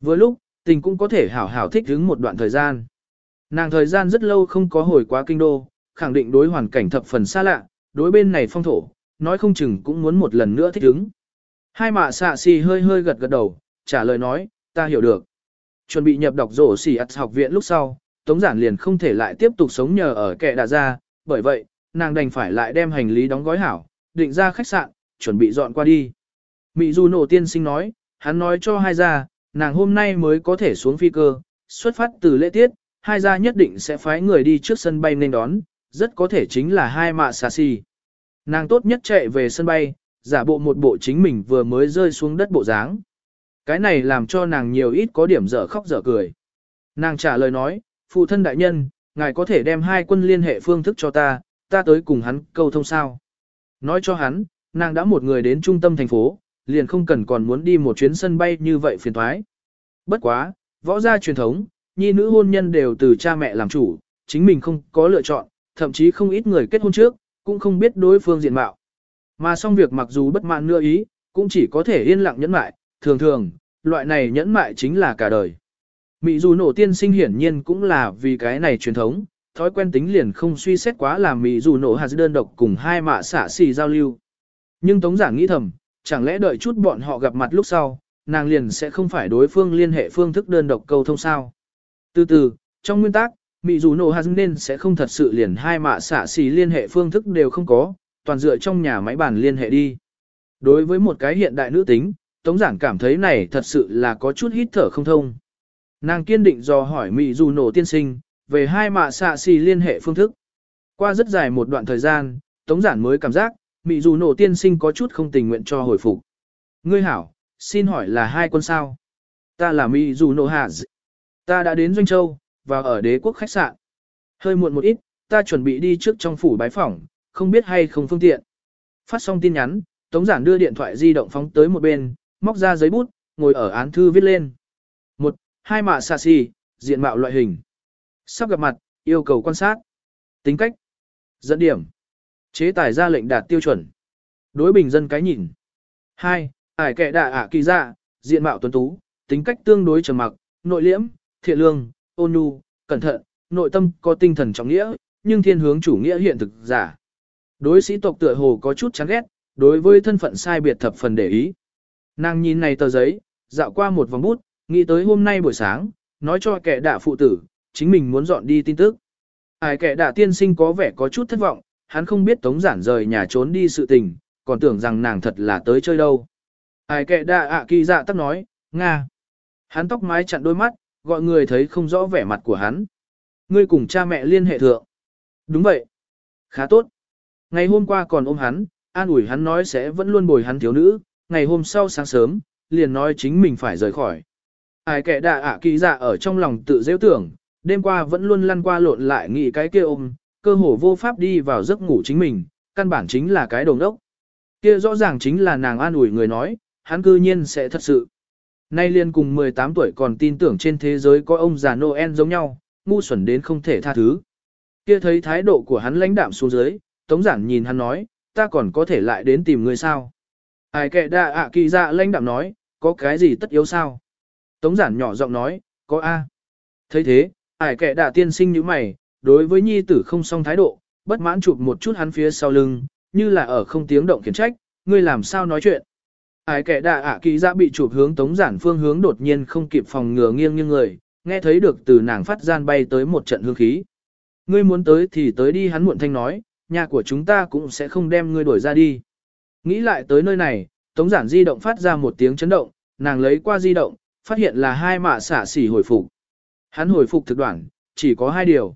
A: Vừa lúc, tình cũng có thể hảo hảo thích ứng một đoạn thời gian. Nàng thời gian rất lâu không có hồi quá kinh đô, khẳng định đối hoàn cảnh thập phần xa lạ, đối bên này phong thổ, nói không chừng cũng muốn một lần nữa thích ứng. Hai mạ xạ xì hơi hơi gật gật đầu, trả lời nói, ta hiểu được. Chuẩn bị nhập đọc rổ xỉ ắt học viện lúc sau, Tống Giản liền không thể lại tiếp tục sống nhờ ở kẻ đà ra, bởi vậy, nàng đành phải lại đem hành lý đóng gói hảo, định ra khách sạn, chuẩn bị dọn qua đi. Mị Du nổ tiên sinh nói, hắn nói cho hai gia, nàng hôm nay mới có thể xuống phi cơ, xuất phát từ lễ tiết, hai gia nhất định sẽ phái người đi trước sân bay nên đón, rất có thể chính là hai mạ xà xì. Nàng tốt nhất chạy về sân bay, giả bộ một bộ chính mình vừa mới rơi xuống đất bộ dáng. Cái này làm cho nàng nhiều ít có điểm dở khóc dở cười. Nàng trả lời nói, phụ thân đại nhân, ngài có thể đem hai quân liên hệ phương thức cho ta, ta tới cùng hắn câu thông sao. Nói cho hắn, nàng đã một người đến trung tâm thành phố, liền không cần còn muốn đi một chuyến sân bay như vậy phiền thoái. Bất quá, võ gia truyền thống, nhi nữ hôn nhân đều từ cha mẹ làm chủ, chính mình không có lựa chọn, thậm chí không ít người kết hôn trước, cũng không biết đối phương diện mạo. Mà xong việc mặc dù bất mãn nữa ý, cũng chỉ có thể yên lặng nhẫn mại, thường thường, loại này nhẫn mại chính là cả đời. Mỹ dù nổ tiên sinh hiển nhiên cũng là vì cái này truyền thống, thói quen tính liền không suy xét quá làm Mỹ dù nổ hạt đơn độc cùng hai mạ xả xì giao lưu. Nhưng Tống giảng nghĩ thầm, chẳng lẽ đợi chút bọn họ gặp mặt lúc sau, nàng liền sẽ không phải đối phương liên hệ phương thức đơn độc câu thông sao. Từ từ, trong nguyên tắc, Mị dù nổ hạt nên sẽ không thật sự liền hai mạ xạ xì liên hệ phương thức đều không có, toàn dựa trong nhà máy bàn liên hệ đi. Đối với một cái hiện đại nữ tính, Tống Giảng cảm thấy này thật sự là có chút hít thở không thông. Nàng kiên định do hỏi Mị dù nổ tiên sinh, về hai mạ xạ xì liên hệ phương thức. Qua rất dài một đoạn thời gian, Tống Giản mới cảm giác, Mị dù nổ tiên sinh có chút không tình nguyện cho hồi phục. Ngươi hảo, xin hỏi là hai quân sao? Ta là Mị dù nổ hạ Ta đã đến Doanh Châu, và ở đế quốc khách sạn. Hơi muộn một ít, ta chuẩn bị đi trước trong phủ bái phỏng, không biết hay không phương tiện. Phát xong tin nhắn, Tống Giản đưa điện thoại di động phóng tới một bên, móc ra giấy bút, ngồi ở án thư viết lên. Một, hai mạ xà xì, diện mạo loại hình. Sắp gặp mặt, yêu cầu quan sát. Tính cách. Dẫn điểm. Chế tài ra lệnh đạt tiêu chuẩn. Đối bình dân cái nhìn. Hai, ải kệ đạ ả kỳ dạ, diện mạo tuấn tú, tính cách tương đối trầm mặc, nội liễm, thiện lương, ôn nhu, cẩn thận, nội tâm có tinh thần trọng nghĩa, nhưng thiên hướng chủ nghĩa hiện thực giả. Đối sĩ tộc tựa hồ có chút chán ghét, đối với thân phận sai biệt thập phần để ý. Nàng nhìn này tờ giấy, dạo qua một vòng bút, nghĩ tới hôm nay buổi sáng, nói cho kẻ đạ phụ tử, chính mình muốn dọn đi tin tức. Ai kẻ đạ tiên sinh có vẻ có chút thất vọng, hắn không biết tống giản rời nhà trốn đi sự tình, còn tưởng rằng nàng thật là tới chơi đâu. Ai kẻ đạ ạ kỳ dạ tắc nói, Nga. Hắn tóc mái chặn đôi mắt, gọi người thấy không rõ vẻ mặt của hắn. Ngươi cùng cha mẹ liên hệ thượng. Đúng vậy. Khá tốt. Ngày hôm qua còn ôm hắn, an ủi hắn nói sẽ vẫn luôn bồi hắn thiếu nữ, ngày hôm sau sáng sớm, liền nói chính mình phải rời khỏi. Ai kẻ đạ ạ kỳ dạ ở trong lòng tự dễ tưởng, đêm qua vẫn luôn lăn qua lộn lại nghĩ cái kia ôm, cơ hồ vô pháp đi vào giấc ngủ chính mình, căn bản chính là cái đồng đốc. Kia rõ ràng chính là nàng an ủi người nói, hắn cư nhiên sẽ thật sự. Nay liên cùng 18 tuổi còn tin tưởng trên thế giới có ông già Noel giống nhau, ngu xuẩn đến không thể tha thứ. Kia thấy thái độ của hắn lãnh đạm xuống dưới, Tống Giản nhìn hắn nói, ta còn có thể lại đến tìm người sao. Ai kệ đa ạ kỳ dạ lãnh đạm nói, có cái gì tất yếu sao? Tống Giản nhỏ giọng nói, có A. thấy thế, ai kệ đa tiên sinh như mày, đối với nhi tử không song thái độ, bất mãn chụp một chút hắn phía sau lưng, như là ở không tiếng động khiển trách, ngươi làm sao nói chuyện. Ai kẻ đạ ạ kỳ dạ bị chụp hướng tống giản phương hướng đột nhiên không kịp phòng ngừa nghiêng nghiêng người, nghe thấy được từ nàng phát gian bay tới một trận hương khí. Ngươi muốn tới thì tới đi hắn muộn thanh nói, nhà của chúng ta cũng sẽ không đem ngươi đuổi ra đi. Nghĩ lại tới nơi này, tống giản di động phát ra một tiếng chấn động, nàng lấy qua di động, phát hiện là hai mạ xả xỉ hồi phục. Hắn hồi phục thực đoạn, chỉ có hai điều.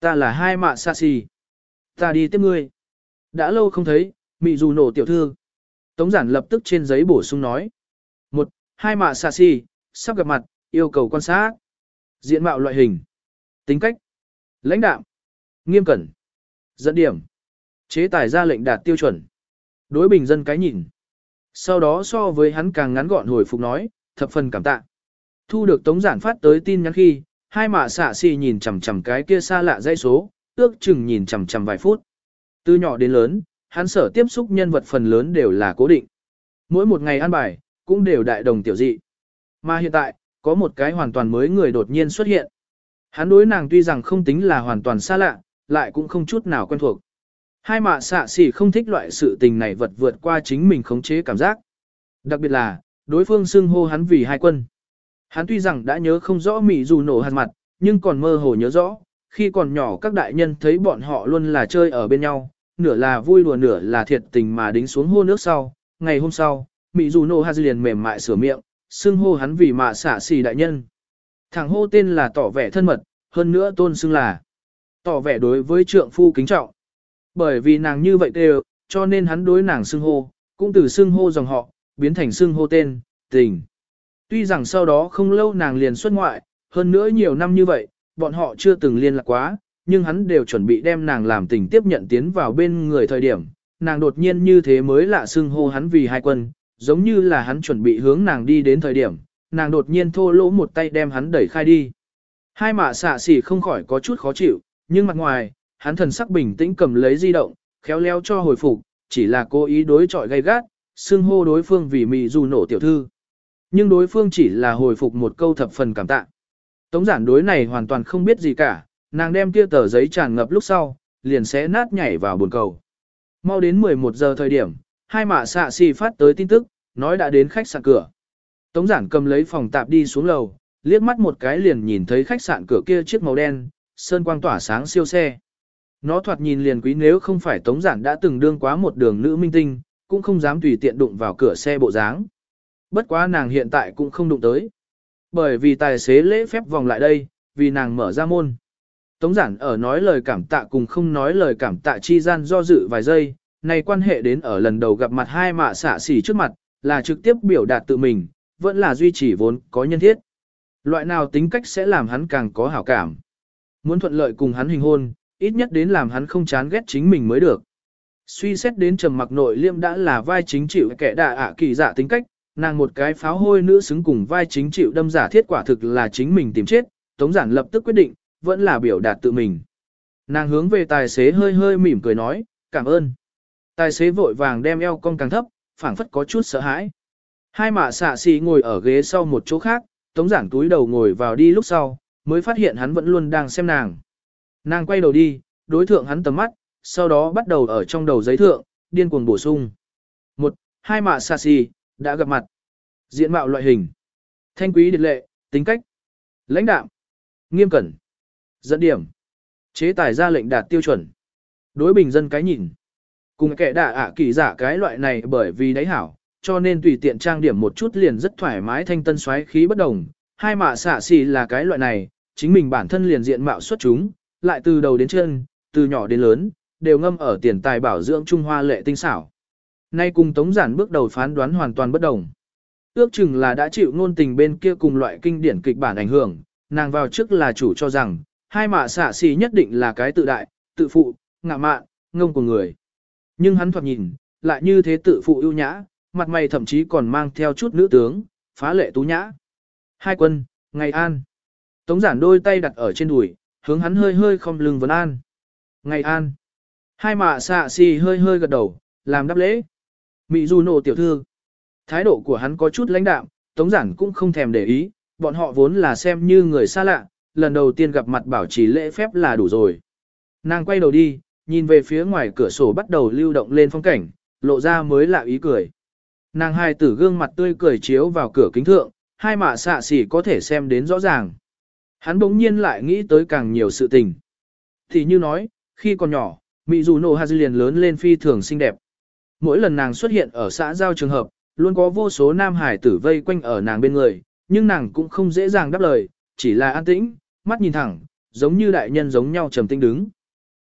A: Ta là hai mạ xả xỉ. Ta đi tiếp ngươi. Đã lâu không thấy, mị dù nổ tiểu thư. Tống giản lập tức trên giấy bổ sung nói. Một, hai mạ xà xì, sắp gặp mặt, yêu cầu quan sát. Diện mạo loại hình. Tính cách. Lãnh đạo. Nghiêm cẩn. Dẫn điểm. Chế tài ra lệnh đạt tiêu chuẩn. Đối bình dân cái nhìn. Sau đó so với hắn càng ngắn gọn hồi phục nói, thập phần cảm tạ. Thu được tống giản phát tới tin nhắn khi, hai mạ xạ xì nhìn chằm chằm cái kia xa lạ dây số, ước chừng nhìn chằm chằm vài phút. Từ nhỏ đến lớn, hắn sở tiếp xúc nhân vật phần lớn đều là cố định. Mỗi một ngày ăn bài, cũng đều đại đồng tiểu dị. Mà hiện tại, có một cái hoàn toàn mới người đột nhiên xuất hiện. Hắn đối nàng tuy rằng không tính là hoàn toàn xa lạ, lại cũng không chút nào quen thuộc. Hai mạ xạ xỉ không thích loại sự tình này vật vượt qua chính mình khống chế cảm giác. Đặc biệt là, đối phương xưng hô hắn vì hai quân. Hắn tuy rằng đã nhớ không rõ mị dù nổ hạt mặt, nhưng còn mơ hồ nhớ rõ, khi còn nhỏ các đại nhân thấy bọn họ luôn là chơi ở bên nhau, nửa là vui đùa nửa là thiệt tình mà đính xuống hô nước sau. Ngày hôm sau, Mỹ dù nô Hà liền mềm mại sửa miệng, xưng hô hắn vì mạ xả xì đại nhân. Thằng hô tên là tỏ vẻ thân mật, hơn nữa tôn xưng là tỏ vẻ đối với trượng phu kính trọng. Bởi vì nàng như vậy đều, cho nên hắn đối nàng xưng hô, cũng từ xưng hô dòng họ, biến thành xưng hô tên, tình. Tuy rằng sau đó không lâu nàng liền xuất ngoại, hơn nữa nhiều năm như vậy, bọn họ chưa từng liên lạc quá, nhưng hắn đều chuẩn bị đem nàng làm tình tiếp nhận tiến vào bên người thời điểm, nàng đột nhiên như thế mới lạ xưng hô hắn vì hai quân, giống như là hắn chuẩn bị hướng nàng đi đến thời điểm, nàng đột nhiên thô lỗ một tay đem hắn đẩy khai đi. Hai mạ xạ xỉ không khỏi có chút khó chịu, nhưng mặt ngoài, hắn thần sắc bình tĩnh cầm lấy di động, khéo léo cho hồi phục, chỉ là cố ý đối chọi gay gắt, xưng hô đối phương vì mị dù nổ tiểu thư. Nhưng đối phương chỉ là hồi phục một câu thập phần cảm tạ. Tống giản đối này hoàn toàn không biết gì cả, Nàng đem kia tờ giấy tràn ngập lúc sau, liền sẽ nát nhảy vào buồn cầu. Mau đến 11 giờ thời điểm, hai mạ xạ xì phát tới tin tức, nói đã đến khách sạn cửa. Tống giản cầm lấy phòng tạp đi xuống lầu, liếc mắt một cái liền nhìn thấy khách sạn cửa kia chiếc màu đen, sơn quang tỏa sáng siêu xe. Nó thoạt nhìn liền quý nếu không phải tống giản đã từng đương quá một đường nữ minh tinh, cũng không dám tùy tiện đụng vào cửa xe bộ dáng. Bất quá nàng hiện tại cũng không đụng tới. Bởi vì tài xế lễ phép vòng lại đây, vì nàng mở ra môn. Tống giản ở nói lời cảm tạ cùng không nói lời cảm tạ chi gian do dự vài giây, này quan hệ đến ở lần đầu gặp mặt hai mạ xả xỉ trước mặt, là trực tiếp biểu đạt tự mình, vẫn là duy trì vốn có nhân thiết. Loại nào tính cách sẽ làm hắn càng có hảo cảm. Muốn thuận lợi cùng hắn hình hôn, ít nhất đến làm hắn không chán ghét chính mình mới được. Suy xét đến trầm mặc nội liêm đã là vai chính chịu kẻ đạ ạ kỳ dạ tính cách, nàng một cái pháo hôi nữ xứng cùng vai chính chịu đâm giả thiết quả thực là chính mình tìm chết, tống giản lập tức quyết định, vẫn là biểu đạt tự mình. Nàng hướng về tài xế hơi hơi mỉm cười nói, cảm ơn. Tài xế vội vàng đem eo cong càng thấp, phảng phất có chút sợ hãi. Hai mạ xạ xì ngồi ở ghế sau một chỗ khác, tống giảng túi đầu ngồi vào đi lúc sau, mới phát hiện hắn vẫn luôn đang xem nàng. Nàng quay đầu đi, đối thượng hắn tầm mắt, sau đó bắt đầu ở trong đầu giấy thượng, điên cuồng bổ sung. Một, hai mạ xạ xì, đã gặp mặt. Diện mạo loại hình. Thanh quý điệt lệ, tính cách. Lãnh đạm Nghiêm cẩn. Dẫn điểm. Chế tài ra lệnh đạt tiêu chuẩn. Đối bình dân cái nhìn. Cùng kẻ đạ ạ kỳ giả cái loại này bởi vì đấy hảo, cho nên tùy tiện trang điểm một chút liền rất thoải mái thanh tân xoáy khí bất đồng. Hai mạ xạ xì là cái loại này, chính mình bản thân liền diện mạo xuất chúng, lại từ đầu đến chân, từ nhỏ đến lớn, đều ngâm ở tiền tài bảo dưỡng Trung Hoa lệ tinh xảo. Nay cùng Tống Giản bước đầu phán đoán hoàn toàn bất đồng. Ước chừng là đã chịu ngôn tình bên kia cùng loại kinh điển kịch bản ảnh hưởng, nàng vào trước là chủ cho rằng, hai mạ xạ xì nhất định là cái tự đại, tự phụ, ngạ mạn, ngông của người. Nhưng hắn thoạt nhìn, lại như thế tự phụ ưu nhã, mặt mày thậm chí còn mang theo chút nữ tướng, phá lệ tú nhã. Hai quân, ngày an. Tống giản đôi tay đặt ở trên đùi, hướng hắn hơi hơi không lưng vấn an. Ngày an. Hai mạ xạ xì hơi hơi gật đầu, làm đáp lễ. Mị du nổ tiểu thư. Thái độ của hắn có chút lãnh đạm, tống giản cũng không thèm để ý, bọn họ vốn là xem như người xa lạ, lần đầu tiên gặp mặt bảo trì lễ phép là đủ rồi. Nàng quay đầu đi, nhìn về phía ngoài cửa sổ bắt đầu lưu động lên phong cảnh, lộ ra mới lạ ý cười. Nàng hai tử gương mặt tươi cười chiếu vào cửa kính thượng, hai mạ xạ xỉ có thể xem đến rõ ràng. Hắn bỗng nhiên lại nghĩ tới càng nhiều sự tình. Thì như nói, khi còn nhỏ, Mị dù nổ hạt liền lớn lên phi thường xinh đẹp. Mỗi lần nàng xuất hiện ở xã giao trường hợp, luôn có vô số nam hải tử vây quanh ở nàng bên người, nhưng nàng cũng không dễ dàng đáp lời, chỉ là an tĩnh, mắt nhìn thẳng, giống như đại nhân giống nhau trầm tinh đứng.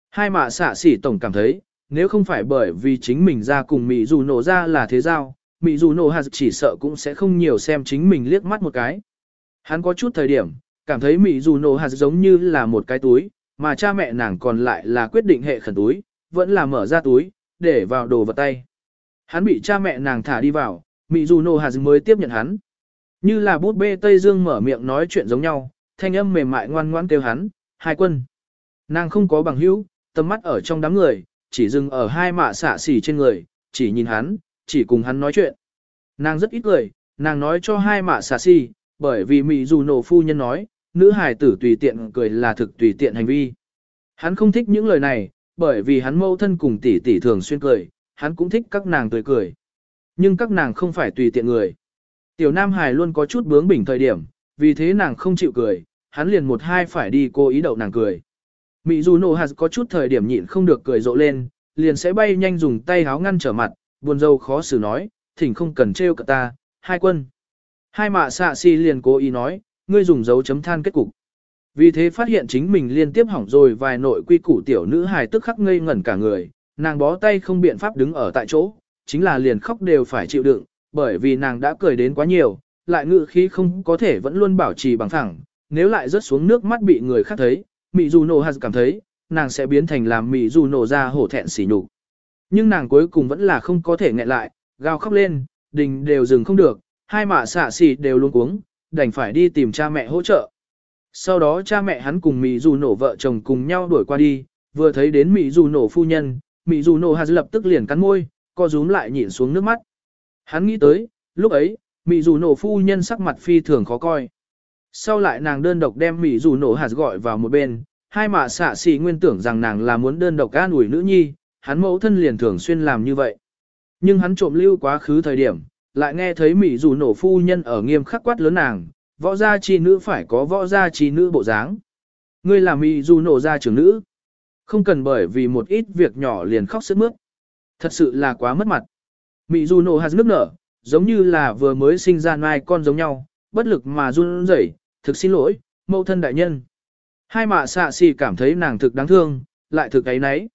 A: Hai mạ xạ xỉ tổng cảm thấy, nếu không phải bởi vì chính mình ra cùng Mỹ dù nổ ra là thế giao, Mỹ dù nổ hạt chỉ sợ cũng sẽ không nhiều xem chính mình liếc mắt một cái. Hắn có chút thời điểm, cảm thấy Mỹ dù nổ hạt giống như là một cái túi, mà cha mẹ nàng còn lại là quyết định hệ khẩn túi, vẫn là mở ra túi, để vào đồ vật tay. Hắn bị cha mẹ nàng thả đi vào, Mỹ dù nổ hạt mới tiếp nhận hắn. Như là bút bê Tây Dương mở miệng nói chuyện giống nhau, thanh âm mềm mại ngoan ngoãn kêu hắn, hai quân. Nàng không có bằng hữu, tầm mắt ở trong đám người, chỉ dừng ở hai mạ xạ xỉ trên người, chỉ nhìn hắn, chỉ cùng hắn nói chuyện. Nàng rất ít cười, nàng nói cho hai mạ xạ xỉ, bởi vì Mỹ dù nổ phu nhân nói, nữ hài tử tùy tiện cười là thực tùy tiện hành vi. Hắn không thích những lời này, bởi vì hắn mâu thân cùng tỷ tỷ thường xuyên cười, hắn cũng thích các nàng tươi cười. Nhưng các nàng không phải tùy tiện người. Tiểu Nam Hải luôn có chút bướng bỉnh thời điểm, vì thế nàng không chịu cười, hắn liền một hai phải đi cố ý đậu nàng cười. Mị dù nổ hạt có chút thời điểm nhịn không được cười rộ lên, liền sẽ bay nhanh dùng tay háo ngăn trở mặt, buồn rầu khó xử nói, thỉnh không cần trêu cả ta, hai quân. Hai mạ xạ si liền cố ý nói, ngươi dùng dấu chấm than kết cục. Vì thế phát hiện chính mình liên tiếp hỏng rồi vài nội quy củ tiểu nữ hài tức khắc ngây ngẩn cả người, nàng bó tay không biện pháp đứng ở tại chỗ, chính là liền khóc đều phải chịu đựng, bởi vì nàng đã cười đến quá nhiều, lại ngự khí không có thể vẫn luôn bảo trì bằng thẳng, nếu lại rớt xuống nước mắt bị người khác thấy, mị dù nổ hạt cảm thấy, nàng sẽ biến thành làm mị dù nổ ra hổ thẹn xỉ nhục. Nhưng nàng cuối cùng vẫn là không có thể nghẹn lại, gào khóc lên, đình đều dừng không được, hai mạ xạ xì đều luôn cuống, đành phải đi tìm cha mẹ hỗ trợ. Sau đó cha mẹ hắn cùng Mị dù nổ vợ chồng cùng nhau đuổi qua đi, vừa thấy đến Mị dù nổ phu nhân, Mị dù nổ hạt lập tức liền cắn môi, co rúm lại nhịn xuống nước mắt. Hắn nghĩ tới, lúc ấy, Mị dù nổ phu nhân sắc mặt phi thường khó coi. Sau lại nàng đơn độc đem Mị dù nổ hạt gọi vào một bên, hai mạ xạ xì nguyên tưởng rằng nàng là muốn đơn độc an ủi nữ nhi, hắn mẫu thân liền thường xuyên làm như vậy. Nhưng hắn trộm lưu quá khứ thời điểm, lại nghe thấy Mị dù nổ phu nhân ở nghiêm khắc quát lớn nàng, võ gia chi nữ phải có võ gia chi nữ bộ dáng. Ngươi là mị Dù nổ gia trưởng nữ. Không cần bởi vì một ít việc nhỏ liền khóc sức mướt. Thật sự là quá mất mặt. Mị Dù nổ hạt nước nở, giống như là vừa mới sinh ra mai con giống nhau, bất lực mà run rẩy, thực xin lỗi, mẫu thân đại nhân. Hai mạ xạ xì cảm thấy nàng thực đáng thương, lại thực ấy nấy.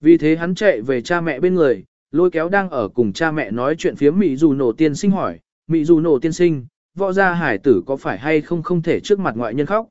A: Vì thế hắn chạy về cha mẹ bên người, lôi kéo đang ở cùng cha mẹ nói chuyện phía Mỹ dù nổ tiên sinh hỏi, Mỹ dù nổ tiên sinh, võ gia hải tử có phải hay không không thể trước mặt ngoại nhân khóc.